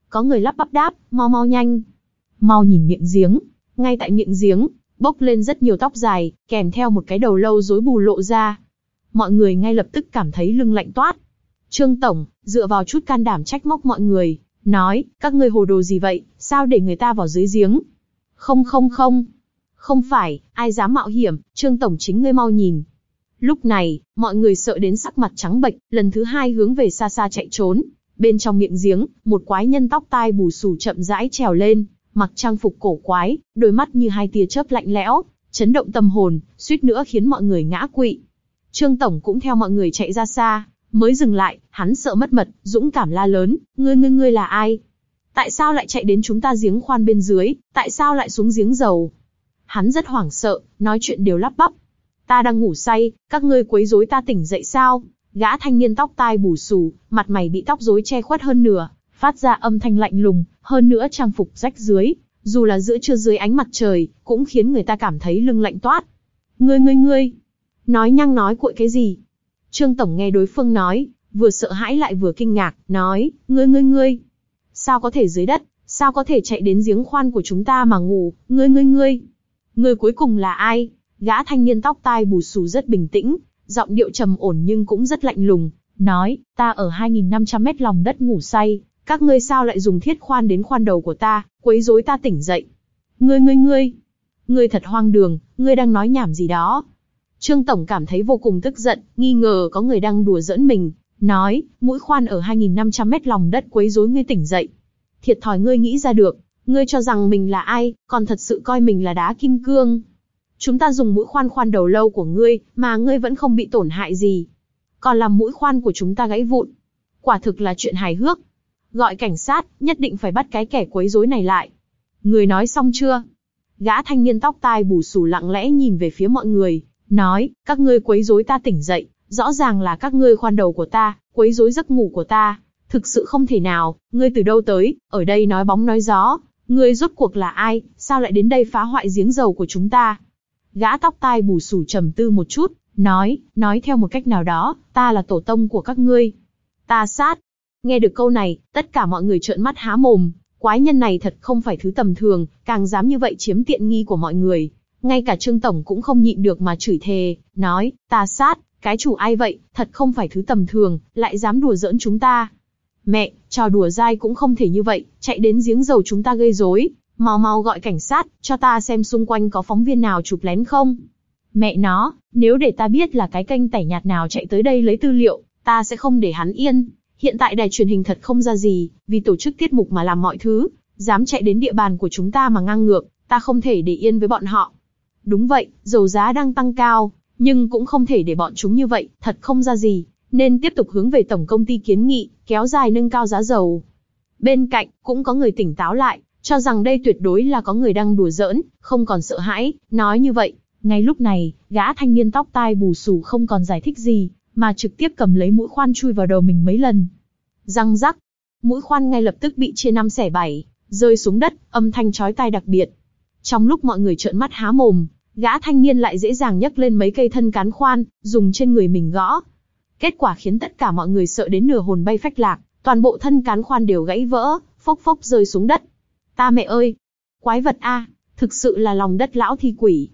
Có người lắp bắp đáp, mau mau nhanh. Mau nhìn miệng giếng. Ngay tại miệng giếng, bốc lên rất nhiều tóc dài, kèm theo một cái đầu lâu rối bù lộ ra. Mọi người ngay lập tức cảm thấy lưng lạnh toát. Trương Tổng, dựa vào chút can đảm trách móc mọi người, nói, các ngươi hồ đồ gì vậy, sao để người ta vào dưới giếng? Không không không, không phải, ai dám mạo hiểm, Trương Tổng chính ngươi mau nhìn. Lúc này, mọi người sợ đến sắc mặt trắng bệch, lần thứ hai hướng về xa xa chạy trốn. Bên trong miệng giếng, một quái nhân tóc tai bù xù chậm rãi trèo lên, mặc trang phục cổ quái, đôi mắt như hai tia chớp lạnh lẽo, chấn động tâm hồn, suýt nữa khiến mọi người ngã quỵ. Trương Tổng cũng theo mọi người chạy ra xa, mới dừng lại, hắn sợ mất mật, dũng cảm la lớn, ngươi ngươi ngươi là ai? Tại sao lại chạy đến chúng ta giếng khoan bên dưới, tại sao lại xuống giếng dầu? Hắn rất hoảng sợ, nói chuyện đều lắp bắp. Ta đang ngủ say, các ngươi quấy rối ta tỉnh dậy sao? Gã thanh niên tóc tai bù xù, mặt mày bị tóc rối che khuất hơn nửa, phát ra âm thanh lạnh lùng, hơn nữa trang phục rách dưới, dù là giữa trưa dưới ánh mặt trời, cũng khiến người ta cảm thấy lưng lạnh toát. Ngươi ngươi ngươi, nói nhăng nói cuội cái gì? Trương Tổng nghe đối phương nói, vừa sợ hãi lại vừa kinh ngạc, nói, ngươi ngươi ngươi, sao có thể dưới đất, sao có thể chạy đến giếng khoan của chúng ta mà ngủ, ngươi ngươi ngươi. Ngươi cuối cùng là ai? Gã thanh niên tóc tai bù xù rất bình tĩnh, giọng điệu trầm ổn nhưng cũng rất lạnh lùng, nói, ta ở 2.500 mét lòng đất ngủ say, các ngươi sao lại dùng thiết khoan đến khoan đầu của ta, quấy rối ta tỉnh dậy. Ngươi ngươi ngươi, ngươi thật hoang đường, ngươi đang nói nhảm gì đó. Trương Tổng cảm thấy vô cùng tức giận, nghi ngờ có người đang đùa giỡn mình, nói, mũi khoan ở 2.500 mét lòng đất quấy rối ngươi tỉnh dậy. Thiệt thòi ngươi nghĩ ra được, ngươi cho rằng mình là ai, còn thật sự coi mình là đá kim cương. Chúng ta dùng mũi khoan khoan đầu lâu của ngươi, mà ngươi vẫn không bị tổn hại gì. Còn làm mũi khoan của chúng ta gãy vụn. Quả thực là chuyện hài hước. Gọi cảnh sát, nhất định phải bắt cái kẻ quấy rối này lại. Người nói xong chưa? Gã thanh niên tóc tai bù xù lặng lẽ nhìn về phía mọi người, nói, các ngươi quấy rối ta tỉnh dậy, rõ ràng là các ngươi khoan đầu của ta, quấy rối giấc ngủ của ta. Thực sự không thể nào, ngươi từ đâu tới, ở đây nói bóng nói gió, ngươi rốt cuộc là ai, sao lại đến đây phá hoại giếng dầu của chúng ta? Gã tóc tai bù sù trầm tư một chút, nói, nói theo một cách nào đó, ta là tổ tông của các ngươi. Ta sát. Nghe được câu này, tất cả mọi người trợn mắt há mồm, quái nhân này thật không phải thứ tầm thường, càng dám như vậy chiếm tiện nghi của mọi người. Ngay cả Trương Tổng cũng không nhịn được mà chửi thề, nói, ta sát, cái chủ ai vậy, thật không phải thứ tầm thường, lại dám đùa giỡn chúng ta. Mẹ, trò đùa dai cũng không thể như vậy, chạy đến giếng dầu chúng ta gây rối, mau mau gọi cảnh sát, cho ta xem xung quanh có phóng viên nào chụp lén không. Mẹ nó, nếu để ta biết là cái kênh tẩy nhạt nào chạy tới đây lấy tư liệu, ta sẽ không để hắn yên. Hiện tại đài truyền hình thật không ra gì, vì tổ chức tiết mục mà làm mọi thứ, dám chạy đến địa bàn của chúng ta mà ngang ngược, ta không thể để yên với bọn họ. Đúng vậy, dầu giá đang tăng cao, nhưng cũng không thể để bọn chúng như vậy, thật không ra gì, nên tiếp tục hướng về tổng công ty kiến nghị, kéo dài nâng cao giá dầu. Bên cạnh, cũng có người tỉnh táo lại, cho rằng đây tuyệt đối là có người đang đùa giỡn, không còn sợ hãi, nói như vậy. Ngay lúc này, gã thanh niên tóc tai bù xù không còn giải thích gì, mà trực tiếp cầm lấy mũi khoan chui vào đầu mình mấy lần. Răng rắc, mũi khoan ngay lập tức bị chia năm xẻ bảy, rơi xuống đất, âm thanh chói tai đặc biệt. Trong lúc mọi người trợn mắt há mồm, gã thanh niên lại dễ dàng nhấc lên mấy cây thân cán khoan, dùng trên người mình gõ. Kết quả khiến tất cả mọi người sợ đến nửa hồn bay phách lạc, toàn bộ thân cán khoan đều gãy vỡ, phốc phốc rơi xuống đất. Ta mẹ ơi! Quái vật a, thực sự là lòng đất lão thi quỷ.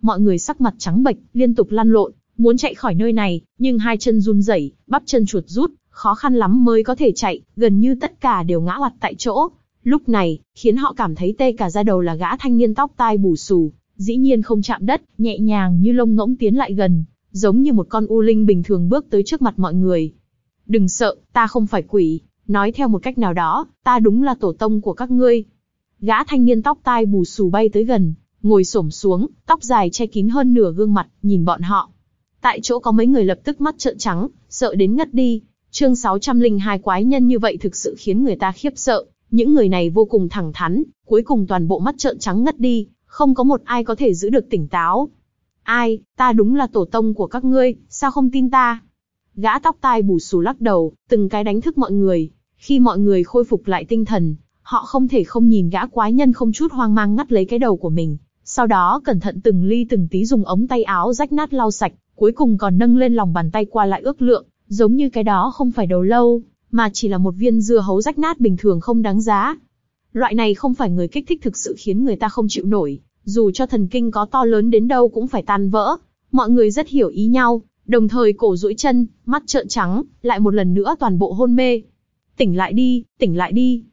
Mọi người sắc mặt trắng bệch, liên tục lăn lộn, muốn chạy khỏi nơi này, nhưng hai chân run rẩy, bắp chân chuột rút, khó khăn lắm mới có thể chạy, gần như tất cả đều ngã lặt tại chỗ. Lúc này, khiến họ cảm thấy tê cả da đầu là gã thanh niên tóc tai bù xù, dĩ nhiên không chạm đất, nhẹ nhàng như lông ngỗng tiến lại gần, giống như một con u linh bình thường bước tới trước mặt mọi người. Đừng sợ, ta không phải quỷ, nói theo một cách nào đó, ta đúng là tổ tông của các ngươi. Gã thanh niên tóc tai bù xù bay tới gần, ngồi xổm xuống, tóc dài che kín hơn nửa gương mặt, nhìn bọn họ. Tại chỗ có mấy người lập tức mắt trợn trắng, sợ đến ngất đi. Chương 602 quái nhân như vậy thực sự khiến người ta khiếp sợ. Những người này vô cùng thẳng thắn, cuối cùng toàn bộ mắt trợn trắng ngất đi, không có một ai có thể giữ được tỉnh táo. Ai, ta đúng là tổ tông của các ngươi, sao không tin ta? Gã tóc tai bù xù lắc đầu, từng cái đánh thức mọi người. Khi mọi người khôi phục lại tinh thần, họ không thể không nhìn gã quái nhân không chút hoang mang ngắt lấy cái đầu của mình. Sau đó cẩn thận từng ly từng tí dùng ống tay áo rách nát lau sạch, cuối cùng còn nâng lên lòng bàn tay qua lại ước lượng, giống như cái đó không phải đầu lâu, mà chỉ là một viên dưa hấu rách nát bình thường không đáng giá. Loại này không phải người kích thích thực sự khiến người ta không chịu nổi, dù cho thần kinh có to lớn đến đâu cũng phải tan vỡ. Mọi người rất hiểu ý nhau, đồng thời cổ duỗi chân, mắt trợn trắng, lại một lần nữa toàn bộ hôn mê. Tỉnh lại đi, tỉnh lại đi.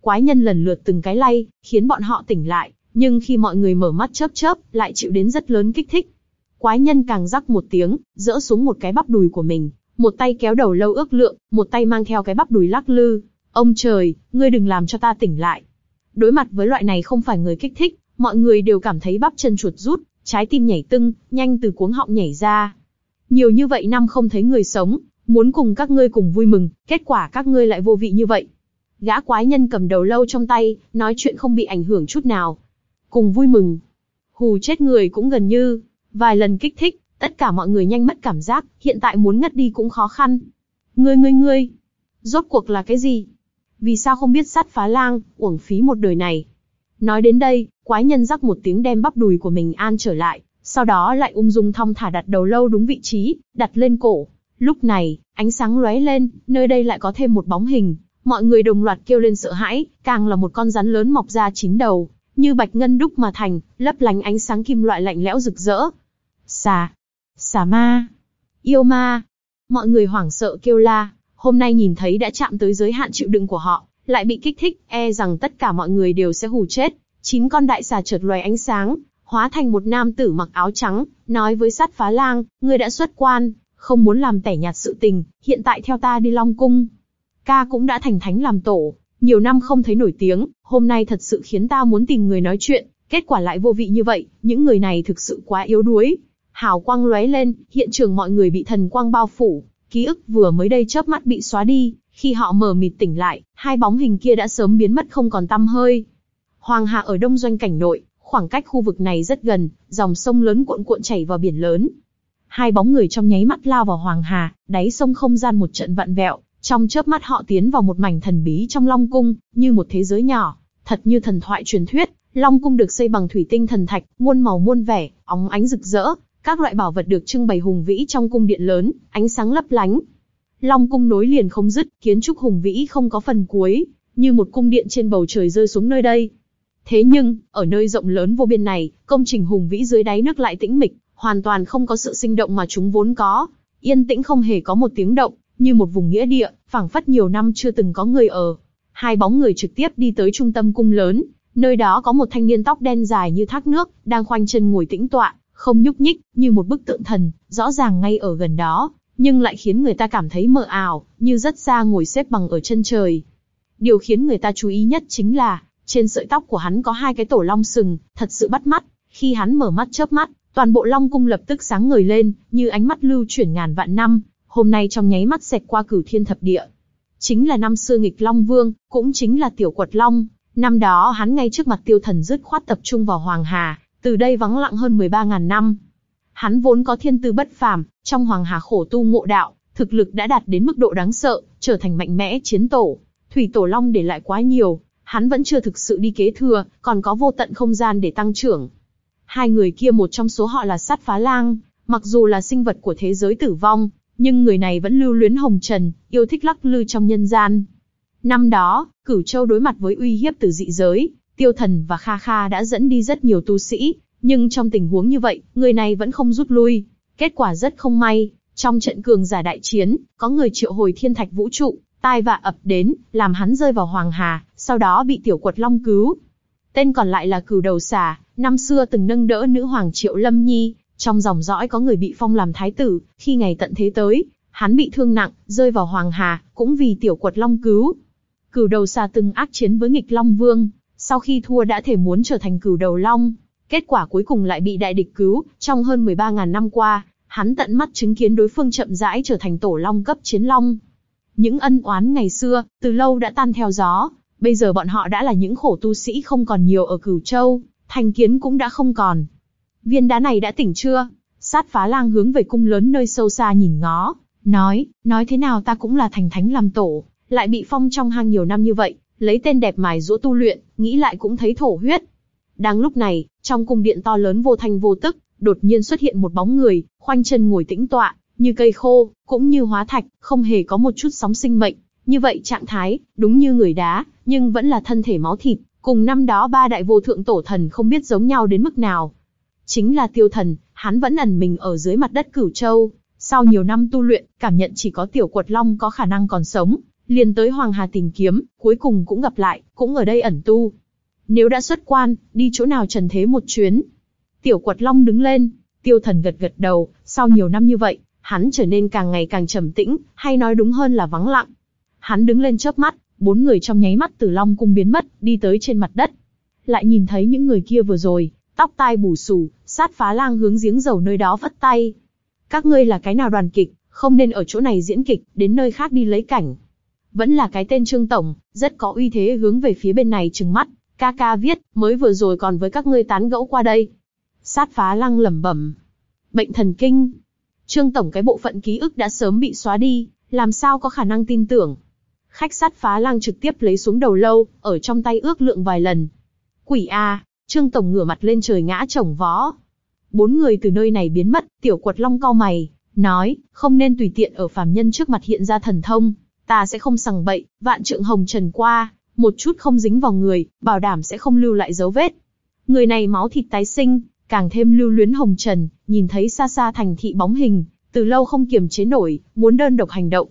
Quái nhân lần lượt từng cái lay, khiến bọn họ tỉnh lại, nhưng khi mọi người mở mắt chớp chớp, lại chịu đến rất lớn kích thích. Quái nhân càng rắc một tiếng, dỡ xuống một cái bắp đùi của mình, một tay kéo đầu lâu ước lượng, một tay mang theo cái bắp đùi lắc lư. Ông trời, ngươi đừng làm cho ta tỉnh lại. Đối mặt với loại này không phải người kích thích, mọi người đều cảm thấy bắp chân chuột rút, trái tim nhảy tưng, nhanh từ cuống họng nhảy ra. Nhiều như vậy năm không thấy người sống, muốn cùng các ngươi cùng vui mừng, kết quả các ngươi lại vô vị như vậy. Gã quái nhân cầm đầu lâu trong tay, nói chuyện không bị ảnh hưởng chút nào. Cùng vui mừng. Hù chết người cũng gần như. Vài lần kích thích, tất cả mọi người nhanh mất cảm giác, hiện tại muốn ngất đi cũng khó khăn. Ngươi ngươi ngươi, rốt cuộc là cái gì? Vì sao không biết sát phá lang, uổng phí một đời này? Nói đến đây, quái nhân rắc một tiếng đem bắp đùi của mình an trở lại, sau đó lại ung dung thong thả đặt đầu lâu đúng vị trí, đặt lên cổ. Lúc này, ánh sáng lóe lên, nơi đây lại có thêm một bóng hình, mọi người đồng loạt kêu lên sợ hãi, càng là một con rắn lớn mọc ra chín đầu, như bạch ngân đúc mà thành, lấp lánh ánh sáng kim loại lạnh lẽo rực rỡ. Xà, xà ma, yêu ma. Mọi người hoảng sợ kêu la, hôm nay nhìn thấy đã chạm tới giới hạn chịu đựng của họ, lại bị kích thích, e rằng tất cả mọi người đều sẽ hù chết. Chín con đại xà chợt loài ánh sáng, hóa thành một nam tử mặc áo trắng, nói với sát phá lang, ngươi đã xuất quan, không muốn làm tẻ nhạt sự tình, hiện tại theo ta đi Long Cung. Ca cũng đã thành thánh làm tổ, nhiều năm không thấy nổi tiếng, hôm nay thật sự khiến ta muốn tìm người nói chuyện, kết quả lại vô vị như vậy, những người này thực sự quá yếu đuối. Hào quang lóe lên, hiện trường mọi người bị thần quang bao phủ, ký ức vừa mới đây chớp mắt bị xóa đi, khi họ mở mịt tỉnh lại, hai bóng hình kia đã sớm biến mất không còn tăm hơi. Hoàng Hà ở đông doanh cảnh nội, khoảng cách khu vực này rất gần, dòng sông lớn cuộn cuộn chảy vào biển lớn. Hai bóng người trong nháy mắt lao vào Hoàng Hà, đáy sông không gian một trận vặn vẹo, trong chớp mắt họ tiến vào một mảnh thần bí trong Long Cung, như một thế giới nhỏ, thật như thần thoại truyền thuyết. Long Cung được xây bằng thủy tinh thần thạch, muôn màu muôn vẻ, óng ánh rực rỡ, các loại bảo vật được trưng bày hùng vĩ trong cung điện lớn, ánh sáng lấp lánh. Long Cung nối liền không dứt, kiến trúc hùng vĩ không có phần cuối, như một cung điện trên bầu trời rơi xuống nơi đây. Thế nhưng, ở nơi rộng lớn vô biên này, công trình hùng vĩ dưới đáy nước lại tĩnh mịch, hoàn toàn không có sự sinh động mà chúng vốn có. Yên tĩnh không hề có một tiếng động, như một vùng nghĩa địa, phảng phất nhiều năm chưa từng có người ở. Hai bóng người trực tiếp đi tới trung tâm cung lớn, nơi đó có một thanh niên tóc đen dài như thác nước, đang khoanh chân ngồi tĩnh tọa, không nhúc nhích, như một bức tượng thần, rõ ràng ngay ở gần đó, nhưng lại khiến người ta cảm thấy mờ ảo, như rất xa ngồi xếp bằng ở chân trời. Điều khiến người ta chú ý nhất chính là, trên sợi tóc của hắn có hai cái tổ long sừng, thật sự bắt mắt. Khi hắn mở mắt chớp mắt, toàn bộ long cung lập tức sáng ngời lên, như ánh mắt lưu chuyển ngàn vạn năm, hôm nay trong nháy mắt xẹt qua cửu thiên thập địa. Chính là năm xưa nghịch Long Vương, cũng chính là tiểu quật Long. Năm đó hắn ngay trước mặt tiêu thần dứt khoát tập trung vào Hoàng Hà, từ đây vắng lặng hơn 13.000 năm. Hắn vốn có thiên tư bất phàm, trong Hoàng Hà khổ tu ngộ đạo, thực lực đã đạt đến mức độ đáng sợ, trở thành mạnh mẽ chiến tổ. Thủy Tổ Long để lại quá nhiều, hắn vẫn chưa thực sự đi kế thừa, còn có vô tận không gian để tăng trưởng. Hai người kia một trong số họ là sát phá lang, mặc dù là sinh vật của thế giới tử vong, nhưng người này vẫn lưu luyến hồng trần, yêu thích lắc lư trong nhân gian. Năm đó, Cửu Châu đối mặt với uy hiếp từ dị giới, Tiêu Thần và Kha Kha đã dẫn đi rất nhiều tu sĩ, nhưng trong tình huống như vậy, người này vẫn không rút lui. Kết quả rất không may, trong trận cường giả đại chiến, có người triệu hồi thiên thạch vũ trụ, tai vạ ập đến, làm hắn rơi vào Hoàng Hà, sau đó bị tiểu quật long cứu. Tên còn lại là cửu đầu xà, năm xưa từng nâng đỡ nữ hoàng triệu lâm nhi, trong dòng dõi có người bị phong làm thái tử, khi ngày tận thế tới, hắn bị thương nặng, rơi vào Hoàng Hà, cũng vì tiểu quật long cứu. Cửu đầu xà từng ác chiến với nghịch long vương, sau khi thua đã thể muốn trở thành cửu đầu long, kết quả cuối cùng lại bị đại địch cứu, trong hơn 13.000 năm qua, hắn tận mắt chứng kiến đối phương chậm rãi trở thành tổ long cấp chiến long. Những ân oán ngày xưa, từ lâu đã tan theo gió, bây giờ bọn họ đã là những khổ tu sĩ không còn nhiều ở Cửu Châu, thành kiến cũng đã không còn. Viên đá này đã tỉnh chưa? Sát phá lang hướng về cung lớn nơi sâu xa nhìn ngó, nói, nói thế nào ta cũng là thành thánh làm tổ, lại bị phong trong hang nhiều năm như vậy, lấy tên đẹp mài rũa tu luyện, nghĩ lại cũng thấy thổ huyết. Đang lúc này, trong cung điện to lớn vô thanh vô tức, đột nhiên xuất hiện một bóng người, khoanh chân ngồi tĩnh tọa, như cây khô, cũng như hóa thạch, không hề có một chút sóng sinh mệnh. Như vậy trạng thái, đúng như người đá, nhưng vẫn là thân thể máu thịt, cùng năm đó ba đại vô thượng tổ thần không biết giống nhau đến mức nào. Chính là tiêu thần, hắn vẫn ẩn mình ở dưới mặt đất cửu châu, sau nhiều năm tu luyện, cảm nhận chỉ có tiểu quật long có khả năng còn sống, liền tới Hoàng Hà tìm kiếm, cuối cùng cũng gặp lại, cũng ở đây ẩn tu. Nếu đã xuất quan, đi chỗ nào trần thế một chuyến. Tiểu quật long đứng lên, tiêu thần gật gật đầu, sau nhiều năm như vậy, hắn trở nên càng ngày càng trầm tĩnh, hay nói đúng hơn là vắng lặng. Hắn đứng lên chớp mắt, bốn người trong nháy mắt từ long cung biến mất, đi tới trên mặt đất. Lại nhìn thấy những người kia vừa rồi, tóc tai bù xù, sát phá lang hướng giếng dầu nơi đó vất tay. Các ngươi là cái nào đoàn kịch, không nên ở chỗ này diễn kịch, đến nơi khác đi lấy cảnh. Vẫn là cái tên Trương Tổng, rất có uy thế hướng về phía bên này trừng mắt, ca ca viết, mới vừa rồi còn với các ngươi tán gẫu qua đây. Sát phá lăng lẩm bẩm. Bệnh thần kinh. Trương Tổng cái bộ phận ký ức đã sớm bị xóa đi, làm sao có khả năng tin tưởng. Khách sát phá lăng trực tiếp lấy xuống đầu lâu, ở trong tay ước lượng vài lần. Quỷ A, Trương Tổng ngửa mặt lên trời ngã chồng vó. Bốn người từ nơi này biến mất, tiểu quật long cau mày, nói, không nên tùy tiện ở phàm nhân trước mặt hiện ra thần thông, ta sẽ không sằng bậy, vạn trượng hồng trần qua, một chút không dính vào người, bảo đảm sẽ không lưu lại dấu vết. Người này máu thịt tái sinh, càng thêm lưu luyến hồng trần, nhìn thấy xa xa thành thị bóng hình, từ lâu không kiềm chế nổi, muốn đơn độc hành động.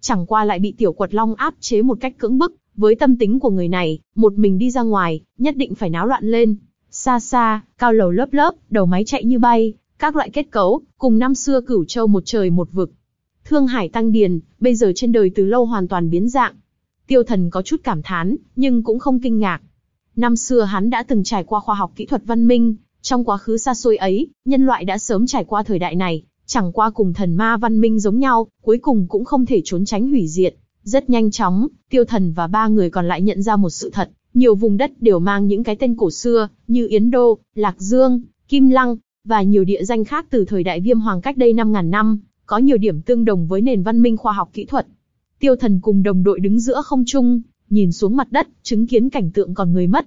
Chẳng qua lại bị tiểu quật long áp chế một cách cưỡng bức, với tâm tính của người này, một mình đi ra ngoài, nhất định phải náo loạn lên. Xa xa, cao lầu lớp lớp, đầu máy chạy như bay, các loại kết cấu, cùng năm xưa cửu châu một trời một vực. Thương hải tăng điền, bây giờ trên đời từ lâu hoàn toàn biến dạng. Tiêu thần có chút cảm thán, nhưng cũng không kinh ngạc. Năm xưa hắn đã từng trải qua khoa học kỹ thuật văn minh, trong quá khứ xa xôi ấy, nhân loại đã sớm trải qua thời đại này, chẳng qua cùng thần ma văn minh giống nhau, cuối cùng cũng không thể trốn tránh hủy diệt. Rất nhanh chóng, tiêu thần và ba người còn lại nhận ra một sự thật, nhiều vùng đất đều mang những cái tên cổ xưa, như Yến Đô, Lạc Dương, Kim Lăng, và nhiều địa danh khác từ thời đại viêm hoàng cách đây 5.000 năm, có nhiều điểm tương đồng với nền văn minh khoa học kỹ thuật. Tiêu thần cùng đồng đội đứng giữa không trung, nhìn xuống mặt đất, chứng kiến cảnh tượng còn người mất.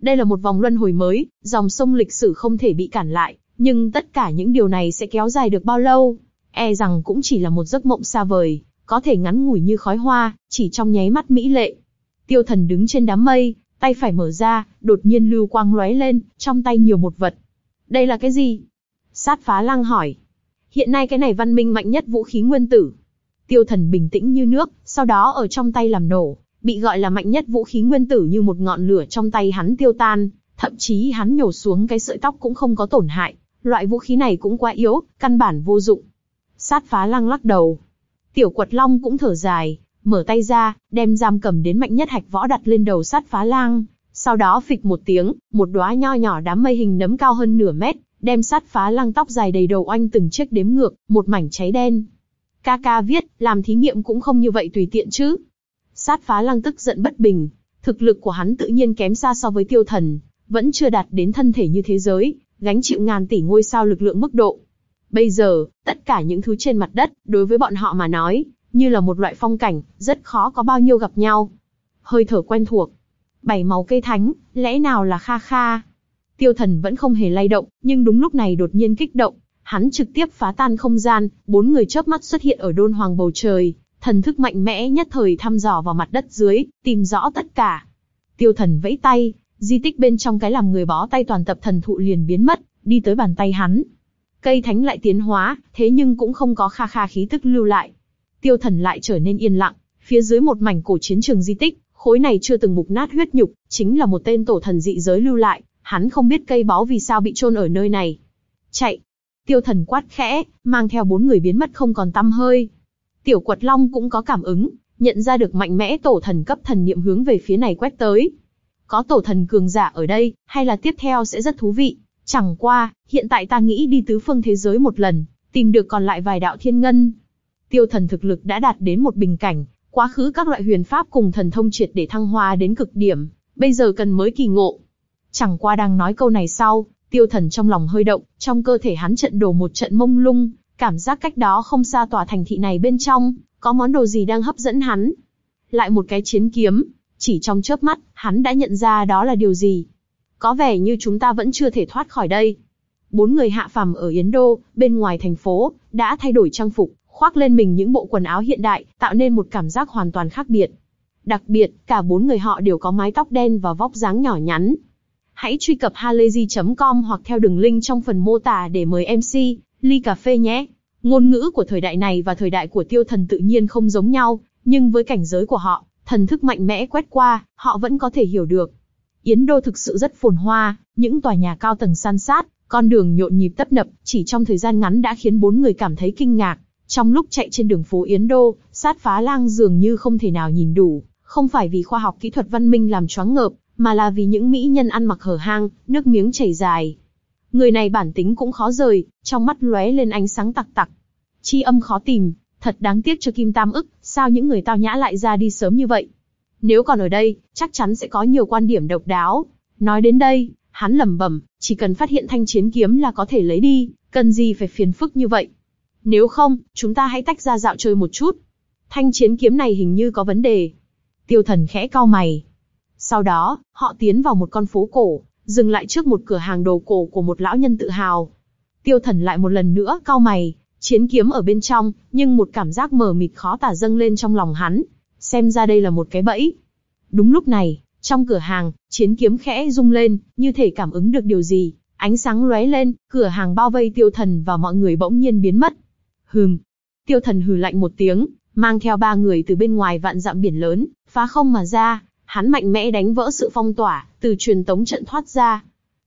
Đây là một vòng luân hồi mới, dòng sông lịch sử không thể bị cản lại, nhưng tất cả những điều này sẽ kéo dài được bao lâu? E rằng cũng chỉ là một giấc mộng xa vời, có thể ngắn ngủi như khói hoa, chỉ trong nháy mắt mỹ lệ. Tiêu thần đứng trên đám mây, tay phải mở ra, đột nhiên lưu quang lóe lên, trong tay nhiều một vật. Đây là cái gì? Sát phá lăng hỏi. Hiện nay cái này văn minh mạnh nhất vũ khí nguyên tử. Tiêu thần bình tĩnh như nước, sau đó ở trong tay làm nổ, bị gọi là mạnh nhất vũ khí nguyên tử như một ngọn lửa trong tay hắn tiêu tan, thậm chí hắn nhổ xuống cái sợi tóc cũng không có tổn hại, loại vũ khí này cũng quá yếu, căn bản vô dụng. Sát phá lăng lắc đầu. Tiểu quật long cũng thở dài, mở tay ra, đem giam cầm đến mạnh nhất hạch võ đặt lên đầu sát phá lang. Sau đó phịch một tiếng, một đóa nho nhỏ đám mây hình nấm cao hơn nửa mét, đem sát phá lang tóc dài đầy đầu oanh từng chiếc đếm ngược, một mảnh cháy đen. Ca ca viết, làm thí nghiệm cũng không như vậy tùy tiện chứ. Sát phá lang tức giận bất bình, thực lực của hắn tự nhiên kém xa so với tiêu thần, vẫn chưa đạt đến thân thể như thế giới, gánh chịu ngàn tỷ ngôi sao lực lượng mức độ. Bây giờ, tất cả những thứ trên mặt đất, đối với bọn họ mà nói, như là một loại phong cảnh, rất khó có bao nhiêu gặp nhau. Hơi thở quen thuộc. Bảy màu cây thánh, lẽ nào là kha kha? Tiêu thần vẫn không hề lay động, nhưng đúng lúc này đột nhiên kích động. Hắn trực tiếp phá tan không gian, bốn người chớp mắt xuất hiện ở đôn hoàng bầu trời, thần thức mạnh mẽ nhất thời thăm dò vào mặt đất dưới, tìm rõ tất cả. Tiêu thần vẫy tay, di tích bên trong cái làm người bó tay toàn tập thần thụ liền biến mất, đi tới bàn tay hắn. Cây thánh lại tiến hóa, thế nhưng cũng không có kha kha khí tức lưu lại. Tiêu thần lại trở nên yên lặng, phía dưới một mảnh cổ chiến trường di tích, khối này chưa từng mục nát huyết nhục, chính là một tên tổ thần dị giới lưu lại, hắn không biết cây báu vì sao bị chôn ở nơi này. Chạy! Tiêu thần quát khẽ, mang theo bốn người biến mất không còn tăm hơi. Tiểu quật long cũng có cảm ứng, nhận ra được mạnh mẽ tổ thần cấp thần niệm hướng về phía này quét tới. Có tổ thần cường giả ở đây, hay là tiếp theo sẽ rất thú vị. Chẳng qua, hiện tại ta nghĩ đi tứ phương thế giới một lần, tìm được còn lại vài đạo thiên ngân. Tiêu thần thực lực đã đạt đến một bình cảnh, quá khứ các loại huyền pháp cùng thần thông triệt để thăng hoa đến cực điểm, bây giờ cần mới kỳ ngộ. Chẳng qua đang nói câu này sau, tiêu thần trong lòng hơi động, trong cơ thể hắn trận đổ một trận mông lung, cảm giác cách đó không xa tòa thành thị này bên trong, có món đồ gì đang hấp dẫn hắn. Lại một cái chiến kiếm, chỉ trong chớp mắt, hắn đã nhận ra đó là điều gì. Có vẻ như chúng ta vẫn chưa thể thoát khỏi đây. Bốn người hạ phàm ở Yến Đô, bên ngoài thành phố, đã thay đổi trang phục, khoác lên mình những bộ quần áo hiện đại, tạo nên một cảm giác hoàn toàn khác biệt. Đặc biệt, cả bốn người họ đều có mái tóc đen và vóc dáng nhỏ nhắn. Hãy truy cập halayzi.com hoặc theo đường link trong phần mô tả để mời MC, ly cà phê nhé. Ngôn ngữ của thời đại này và thời đại của tiêu thần tự nhiên không giống nhau, nhưng với cảnh giới của họ, thần thức mạnh mẽ quét qua, họ vẫn có thể hiểu được. Yến Đô thực sự rất phồn hoa, những tòa nhà cao tầng san sát, con đường nhộn nhịp tấp nập, chỉ trong thời gian ngắn đã khiến bốn người cảm thấy kinh ngạc. Trong lúc chạy trên đường phố Yến Đô, sát phá lang dường như không thể nào nhìn đủ, không phải vì khoa học kỹ thuật văn minh làm choáng ngợp, mà là vì những mỹ nhân ăn mặc hở hang, nước miếng chảy dài. Người này bản tính cũng khó rời, trong mắt lóe lên ánh sáng tặc tặc. Chi âm khó tìm, thật đáng tiếc cho Kim Tam ức, sao những người tao nhã lại ra đi sớm như vậy? Nếu còn ở đây, chắc chắn sẽ có nhiều quan điểm độc đáo. Nói đến đây, hắn lẩm bẩm, chỉ cần phát hiện thanh chiến kiếm là có thể lấy đi, cần gì phải phiền phức như vậy? Nếu không, chúng ta hãy tách ra dạo chơi một chút. Thanh chiến kiếm này hình như có vấn đề. Tiêu thần khẽ cau mày. Sau đó, họ tiến vào một con phố cổ, dừng lại trước một cửa hàng đồ cổ của một lão nhân tự hào. Tiêu thần lại một lần nữa cau mày, chiến kiếm ở bên trong, nhưng một cảm giác mờ mịt khó tả dâng lên trong lòng hắn. Xem ra đây là một cái bẫy. Đúng lúc này, trong cửa hàng, chiến kiếm khẽ rung lên, như thể cảm ứng được điều gì. Ánh sáng lóe lên, cửa hàng bao vây tiêu thần và mọi người bỗng nhiên biến mất. Hừm. Tiêu thần hừ lạnh một tiếng, mang theo ba người từ bên ngoài vạn dặm biển lớn, phá không mà ra, hắn mạnh mẽ đánh vỡ sự phong tỏa, từ truyền tống trận thoát ra.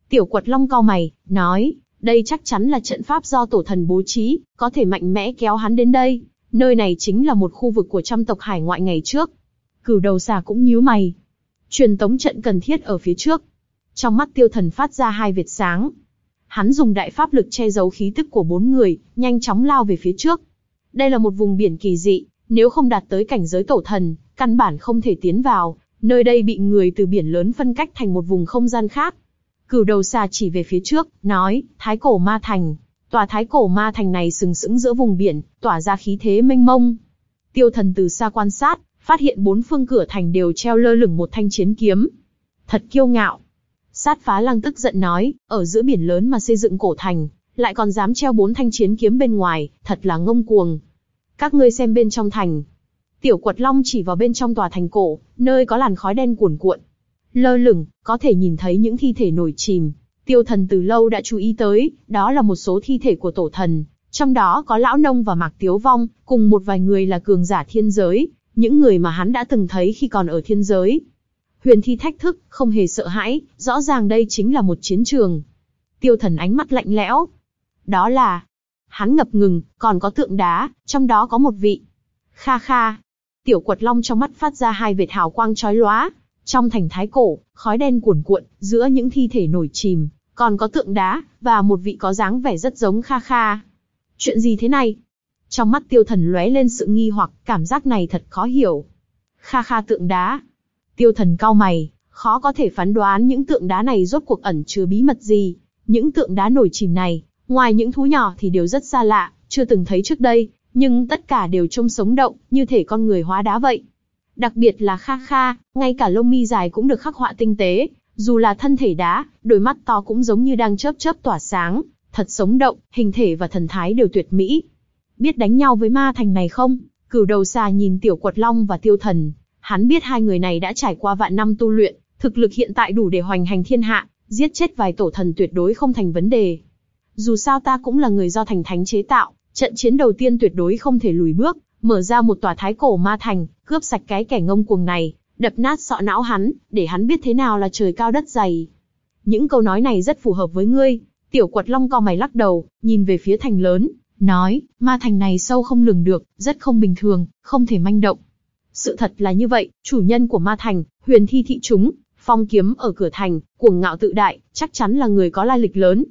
Tiểu quật long cao mày, nói, đây chắc chắn là trận pháp do tổ thần bố trí, có thể mạnh mẽ kéo hắn đến đây. Nơi này chính là một khu vực của trăm tộc hải ngoại ngày trước. Cửu đầu xà cũng nhíu mày. Truyền tống trận cần thiết ở phía trước. Trong mắt tiêu thần phát ra hai vệt sáng. Hắn dùng đại pháp lực che giấu khí tức của bốn người, nhanh chóng lao về phía trước. Đây là một vùng biển kỳ dị, nếu không đạt tới cảnh giới tổ thần, căn bản không thể tiến vào, nơi đây bị người từ biển lớn phân cách thành một vùng không gian khác. Cửu đầu xà chỉ về phía trước, nói, Thái cổ ma thành. Tòa thái cổ ma thành này sừng sững giữa vùng biển, tỏa ra khí thế mênh mông. Tiêu thần từ xa quan sát, phát hiện bốn phương cửa thành đều treo lơ lửng một thanh chiến kiếm. Thật kiêu ngạo. Sát phá lăng tức giận nói, ở giữa biển lớn mà xây dựng cổ thành, lại còn dám treo bốn thanh chiến kiếm bên ngoài, thật là ngông cuồng. Các ngươi xem bên trong thành. Tiểu quật long chỉ vào bên trong tòa thành cổ, nơi có làn khói đen cuồn cuộn. Lơ lửng, có thể nhìn thấy những thi thể nổi chìm. Tiêu thần từ lâu đã chú ý tới, đó là một số thi thể của tổ thần. Trong đó có lão nông và mạc tiếu vong, cùng một vài người là cường giả thiên giới, những người mà hắn đã từng thấy khi còn ở thiên giới. Huyền thi thách thức, không hề sợ hãi, rõ ràng đây chính là một chiến trường. Tiêu thần ánh mắt lạnh lẽo. Đó là, hắn ngập ngừng, còn có tượng đá, trong đó có một vị. Kha kha. Tiểu quật long trong mắt phát ra hai vệt hào quang chói lóa. Trong thành thái cổ, khói đen cuồn cuộn, giữa những thi thể nổi chìm, còn có tượng đá, và một vị có dáng vẻ rất giống Kha Kha. Chuyện gì thế này? Trong mắt tiêu thần lóe lên sự nghi hoặc, cảm giác này thật khó hiểu. Kha Kha tượng đá. Tiêu thần cau mày, khó có thể phán đoán những tượng đá này rốt cuộc ẩn chứa bí mật gì. Những tượng đá nổi chìm này, ngoài những thú nhỏ thì đều rất xa lạ, chưa từng thấy trước đây, nhưng tất cả đều trông sống động, như thể con người hóa đá vậy. Đặc biệt là Kha Kha, ngay cả lông mi dài cũng được khắc họa tinh tế, dù là thân thể đá, đôi mắt to cũng giống như đang chớp chớp tỏa sáng, thật sống động, hình thể và thần thái đều tuyệt mỹ. Biết đánh nhau với ma thành này không? Cửu đầu xà nhìn tiểu quật long và tiêu thần, hắn biết hai người này đã trải qua vạn năm tu luyện, thực lực hiện tại đủ để hoành hành thiên hạ, giết chết vài tổ thần tuyệt đối không thành vấn đề. Dù sao ta cũng là người do thành thánh chế tạo, trận chiến đầu tiên tuyệt đối không thể lùi bước, mở ra một tòa thái cổ ma thành, cướp sạch cái kẻ ngông cuồng này, đập nát sọ não hắn, để hắn biết thế nào là trời cao đất dày. Những câu nói này rất phù hợp với ngươi. Tiểu quật long co mày lắc đầu, nhìn về phía thành lớn, nói, ma thành này sâu không lường được, rất không bình thường, không thể manh động. Sự thật là như vậy, chủ nhân của ma thành, huyền thi thị chúng, phong kiếm ở cửa thành, cuồng ngạo tự đại, chắc chắn là người có lai lịch lớn.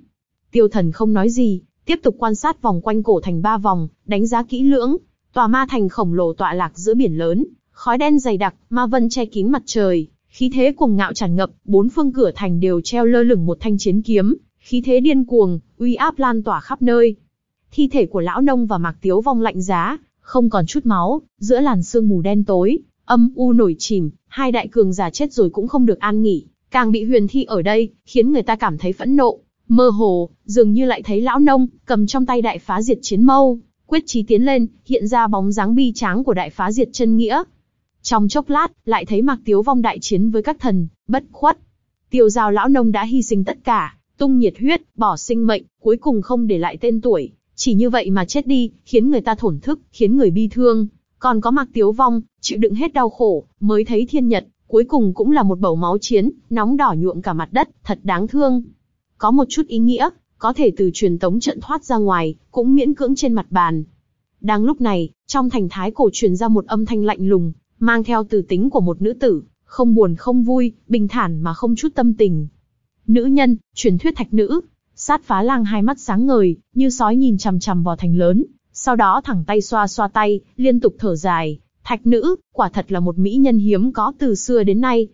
Tiêu thần không nói gì, tiếp tục quan sát vòng quanh cổ thành ba vòng, đánh giá kỹ lưỡng. Tòa ma thành khổng lồ tọa lạc giữa biển lớn, khói đen dày đặc, ma vân che kín mặt trời, khí thế cuồng ngạo tràn ngập, bốn phương cửa thành đều treo lơ lửng một thanh chiến kiếm, khí thế điên cuồng, uy áp lan tỏa khắp nơi. Thi thể của lão nông và mạc tiếu vong lạnh giá, không còn chút máu, giữa làn sương mù đen tối, âm u nổi chìm, hai đại cường giả chết rồi cũng không được an nghỉ, càng bị huyền thi ở đây, khiến người ta cảm thấy phẫn nộ, mơ hồ, dường như lại thấy lão nông, cầm trong tay đại phá diệt chiến mâu, quyết chí tiến lên, hiện ra bóng dáng bi tráng của đại phá diệt chân nghĩa, trong chốc lát, lại thấy Mạc Tiếu Vong đại chiến với các thần, bất khuất. Tiêu giao lão nông đã hy sinh tất cả, tung nhiệt huyết, bỏ sinh mệnh, cuối cùng không để lại tên tuổi. Chỉ như vậy mà chết đi, khiến người ta thổn thức, khiến người bi thương. Còn có Mạc Tiếu Vong, chịu đựng hết đau khổ, mới thấy thiên nhật, cuối cùng cũng là một bầu máu chiến, nóng đỏ nhuộm cả mặt đất, thật đáng thương. Có một chút ý nghĩa, có thể từ truyền tống trận thoát ra ngoài, cũng miễn cưỡng trên mặt bàn. Đang lúc này, trong thành thái cổ truyền ra một âm thanh lạnh lùng, mang theo từ tính của một nữ tử, không buồn không vui, bình thản mà không chút tâm tình. Nữ nhân, truyền thuyết thạch nữ, sát phá lang hai mắt sáng ngời, như sói nhìn chằm chằm vào thành lớn, sau đó thẳng tay xoa xoa tay, liên tục thở dài, thạch nữ, quả thật là một mỹ nhân hiếm có từ xưa đến nay.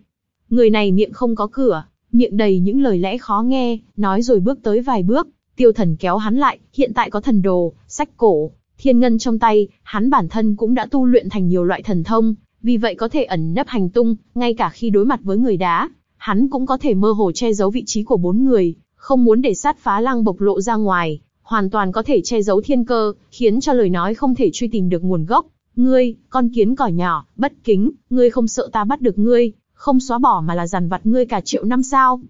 Người này miệng không có cửa, miệng đầy những lời lẽ khó nghe, nói rồi bước tới vài bước, tiêu thần kéo hắn lại, hiện tại có thần đồ, sách cổ, thiên ngân trong tay, hắn bản thân cũng đã tu luyện thành nhiều loại thần thông, vì vậy có thể ẩn nấp hành tung, ngay cả khi đối mặt với người đá, hắn cũng có thể mơ hồ che giấu vị trí của bốn người, không muốn để sát phá lăng bộc lộ ra ngoài, hoàn toàn có thể che giấu thiên cơ, khiến cho lời nói không thể truy tìm được nguồn gốc. Ngươi, con kiến cỏ nhỏ, bất kính, ngươi không sợ ta bắt được ngươi, không xóa bỏ mà là dằn vặt ngươi cả triệu năm sao.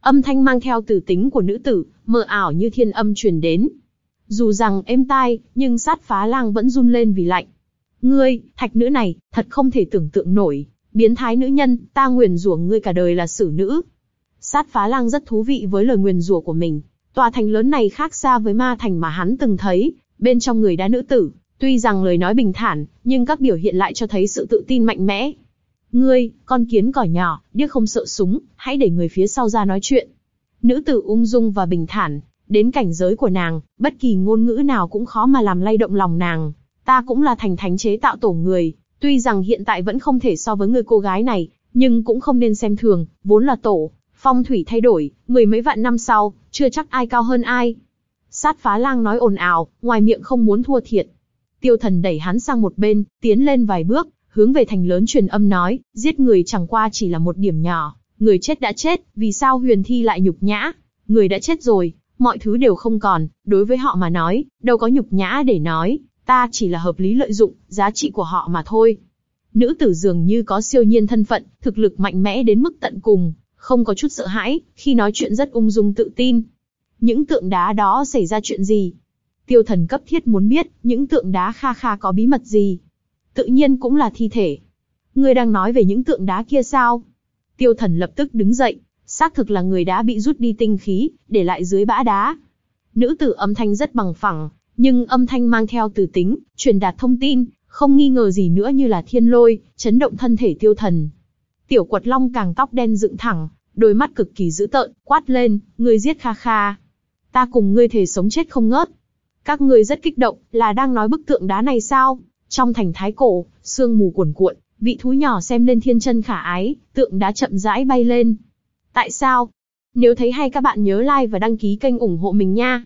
Âm thanh mang theo tử tính của nữ tử, mờ ảo như thiên âm truyền đến. Dù rằng êm tai, nhưng sát phá lang vẫn run lên vì lạnh. Ngươi, thạch nữ này, thật không thể tưởng tượng nổi. Biến thái nữ nhân, ta nguyền rủa ngươi cả đời là xử nữ. Sát phá lang rất thú vị với lời nguyền rủa của mình. Tòa thành lớn này khác xa với ma thành mà hắn từng thấy, bên trong người đá nữ tử. Tuy rằng lời nói bình thản, nhưng các biểu hiện lại cho thấy sự tự tin mạnh mẽ. Ngươi, con kiến cỏ nhỏ, điếc không sợ súng, hãy để người phía sau ra nói chuyện. Nữ tử ung dung và bình thản, đến cảnh giới của nàng, bất kỳ ngôn ngữ nào cũng khó mà làm lay động lòng nàng. Ta cũng là thành thánh chế tạo tổ người, tuy rằng hiện tại vẫn không thể so với người cô gái này, nhưng cũng không nên xem thường, vốn là tổ, phong thủy thay đổi, mười mấy vạn năm sau, chưa chắc ai cao hơn ai. Sát phá lang nói ồn ào, ngoài miệng không muốn thua thiệt. Tiêu thần đẩy hắn sang một bên, tiến lên vài bước, hướng về thành lớn truyền âm nói, giết người chẳng qua chỉ là một điểm nhỏ, người chết đã chết, vì sao huyền thi lại nhục nhã? Người đã chết rồi, mọi thứ đều không còn, đối với họ mà nói, đâu có nhục nhã để nói, ta chỉ là hợp lý lợi dụng, giá trị của họ mà thôi. Nữ tử dường như có siêu nhiên thân phận, thực lực mạnh mẽ đến mức tận cùng, không có chút sợ hãi, khi nói chuyện rất ung dung tự tin. Những tượng đá đó xảy ra chuyện gì? Tiêu thần cấp thiết muốn biết, những tượng đá kha kha có bí mật gì? Tự nhiên cũng là thi thể. Ngươi đang nói về những tượng đá kia sao? Tiêu thần lập tức đứng dậy, xác thực là người đã bị rút đi tinh khí, để lại dưới bã đá. Nữ tử âm thanh rất bằng phẳng, nhưng âm thanh mang theo từ tính, truyền đạt thông tin, không nghi ngờ gì nữa như là thiên lôi, chấn động thân thể tiêu thần. Tiểu quật long càng tóc đen dựng thẳng, đôi mắt cực kỳ dữ tợn, quát lên, ngươi giết kha kha. Ta cùng ngươi thể sống chết không ngớt. Các ngươi rất kích động, là đang nói bức tượng đá này sao? Trong thành thái cổ, sương mù cuồn cuộn, vị thú nhỏ xem lên thiên chân khả ái, tượng đá chậm rãi bay lên. Tại sao? Nếu thấy hay các bạn nhớ like và đăng ký kênh ủng hộ mình nha.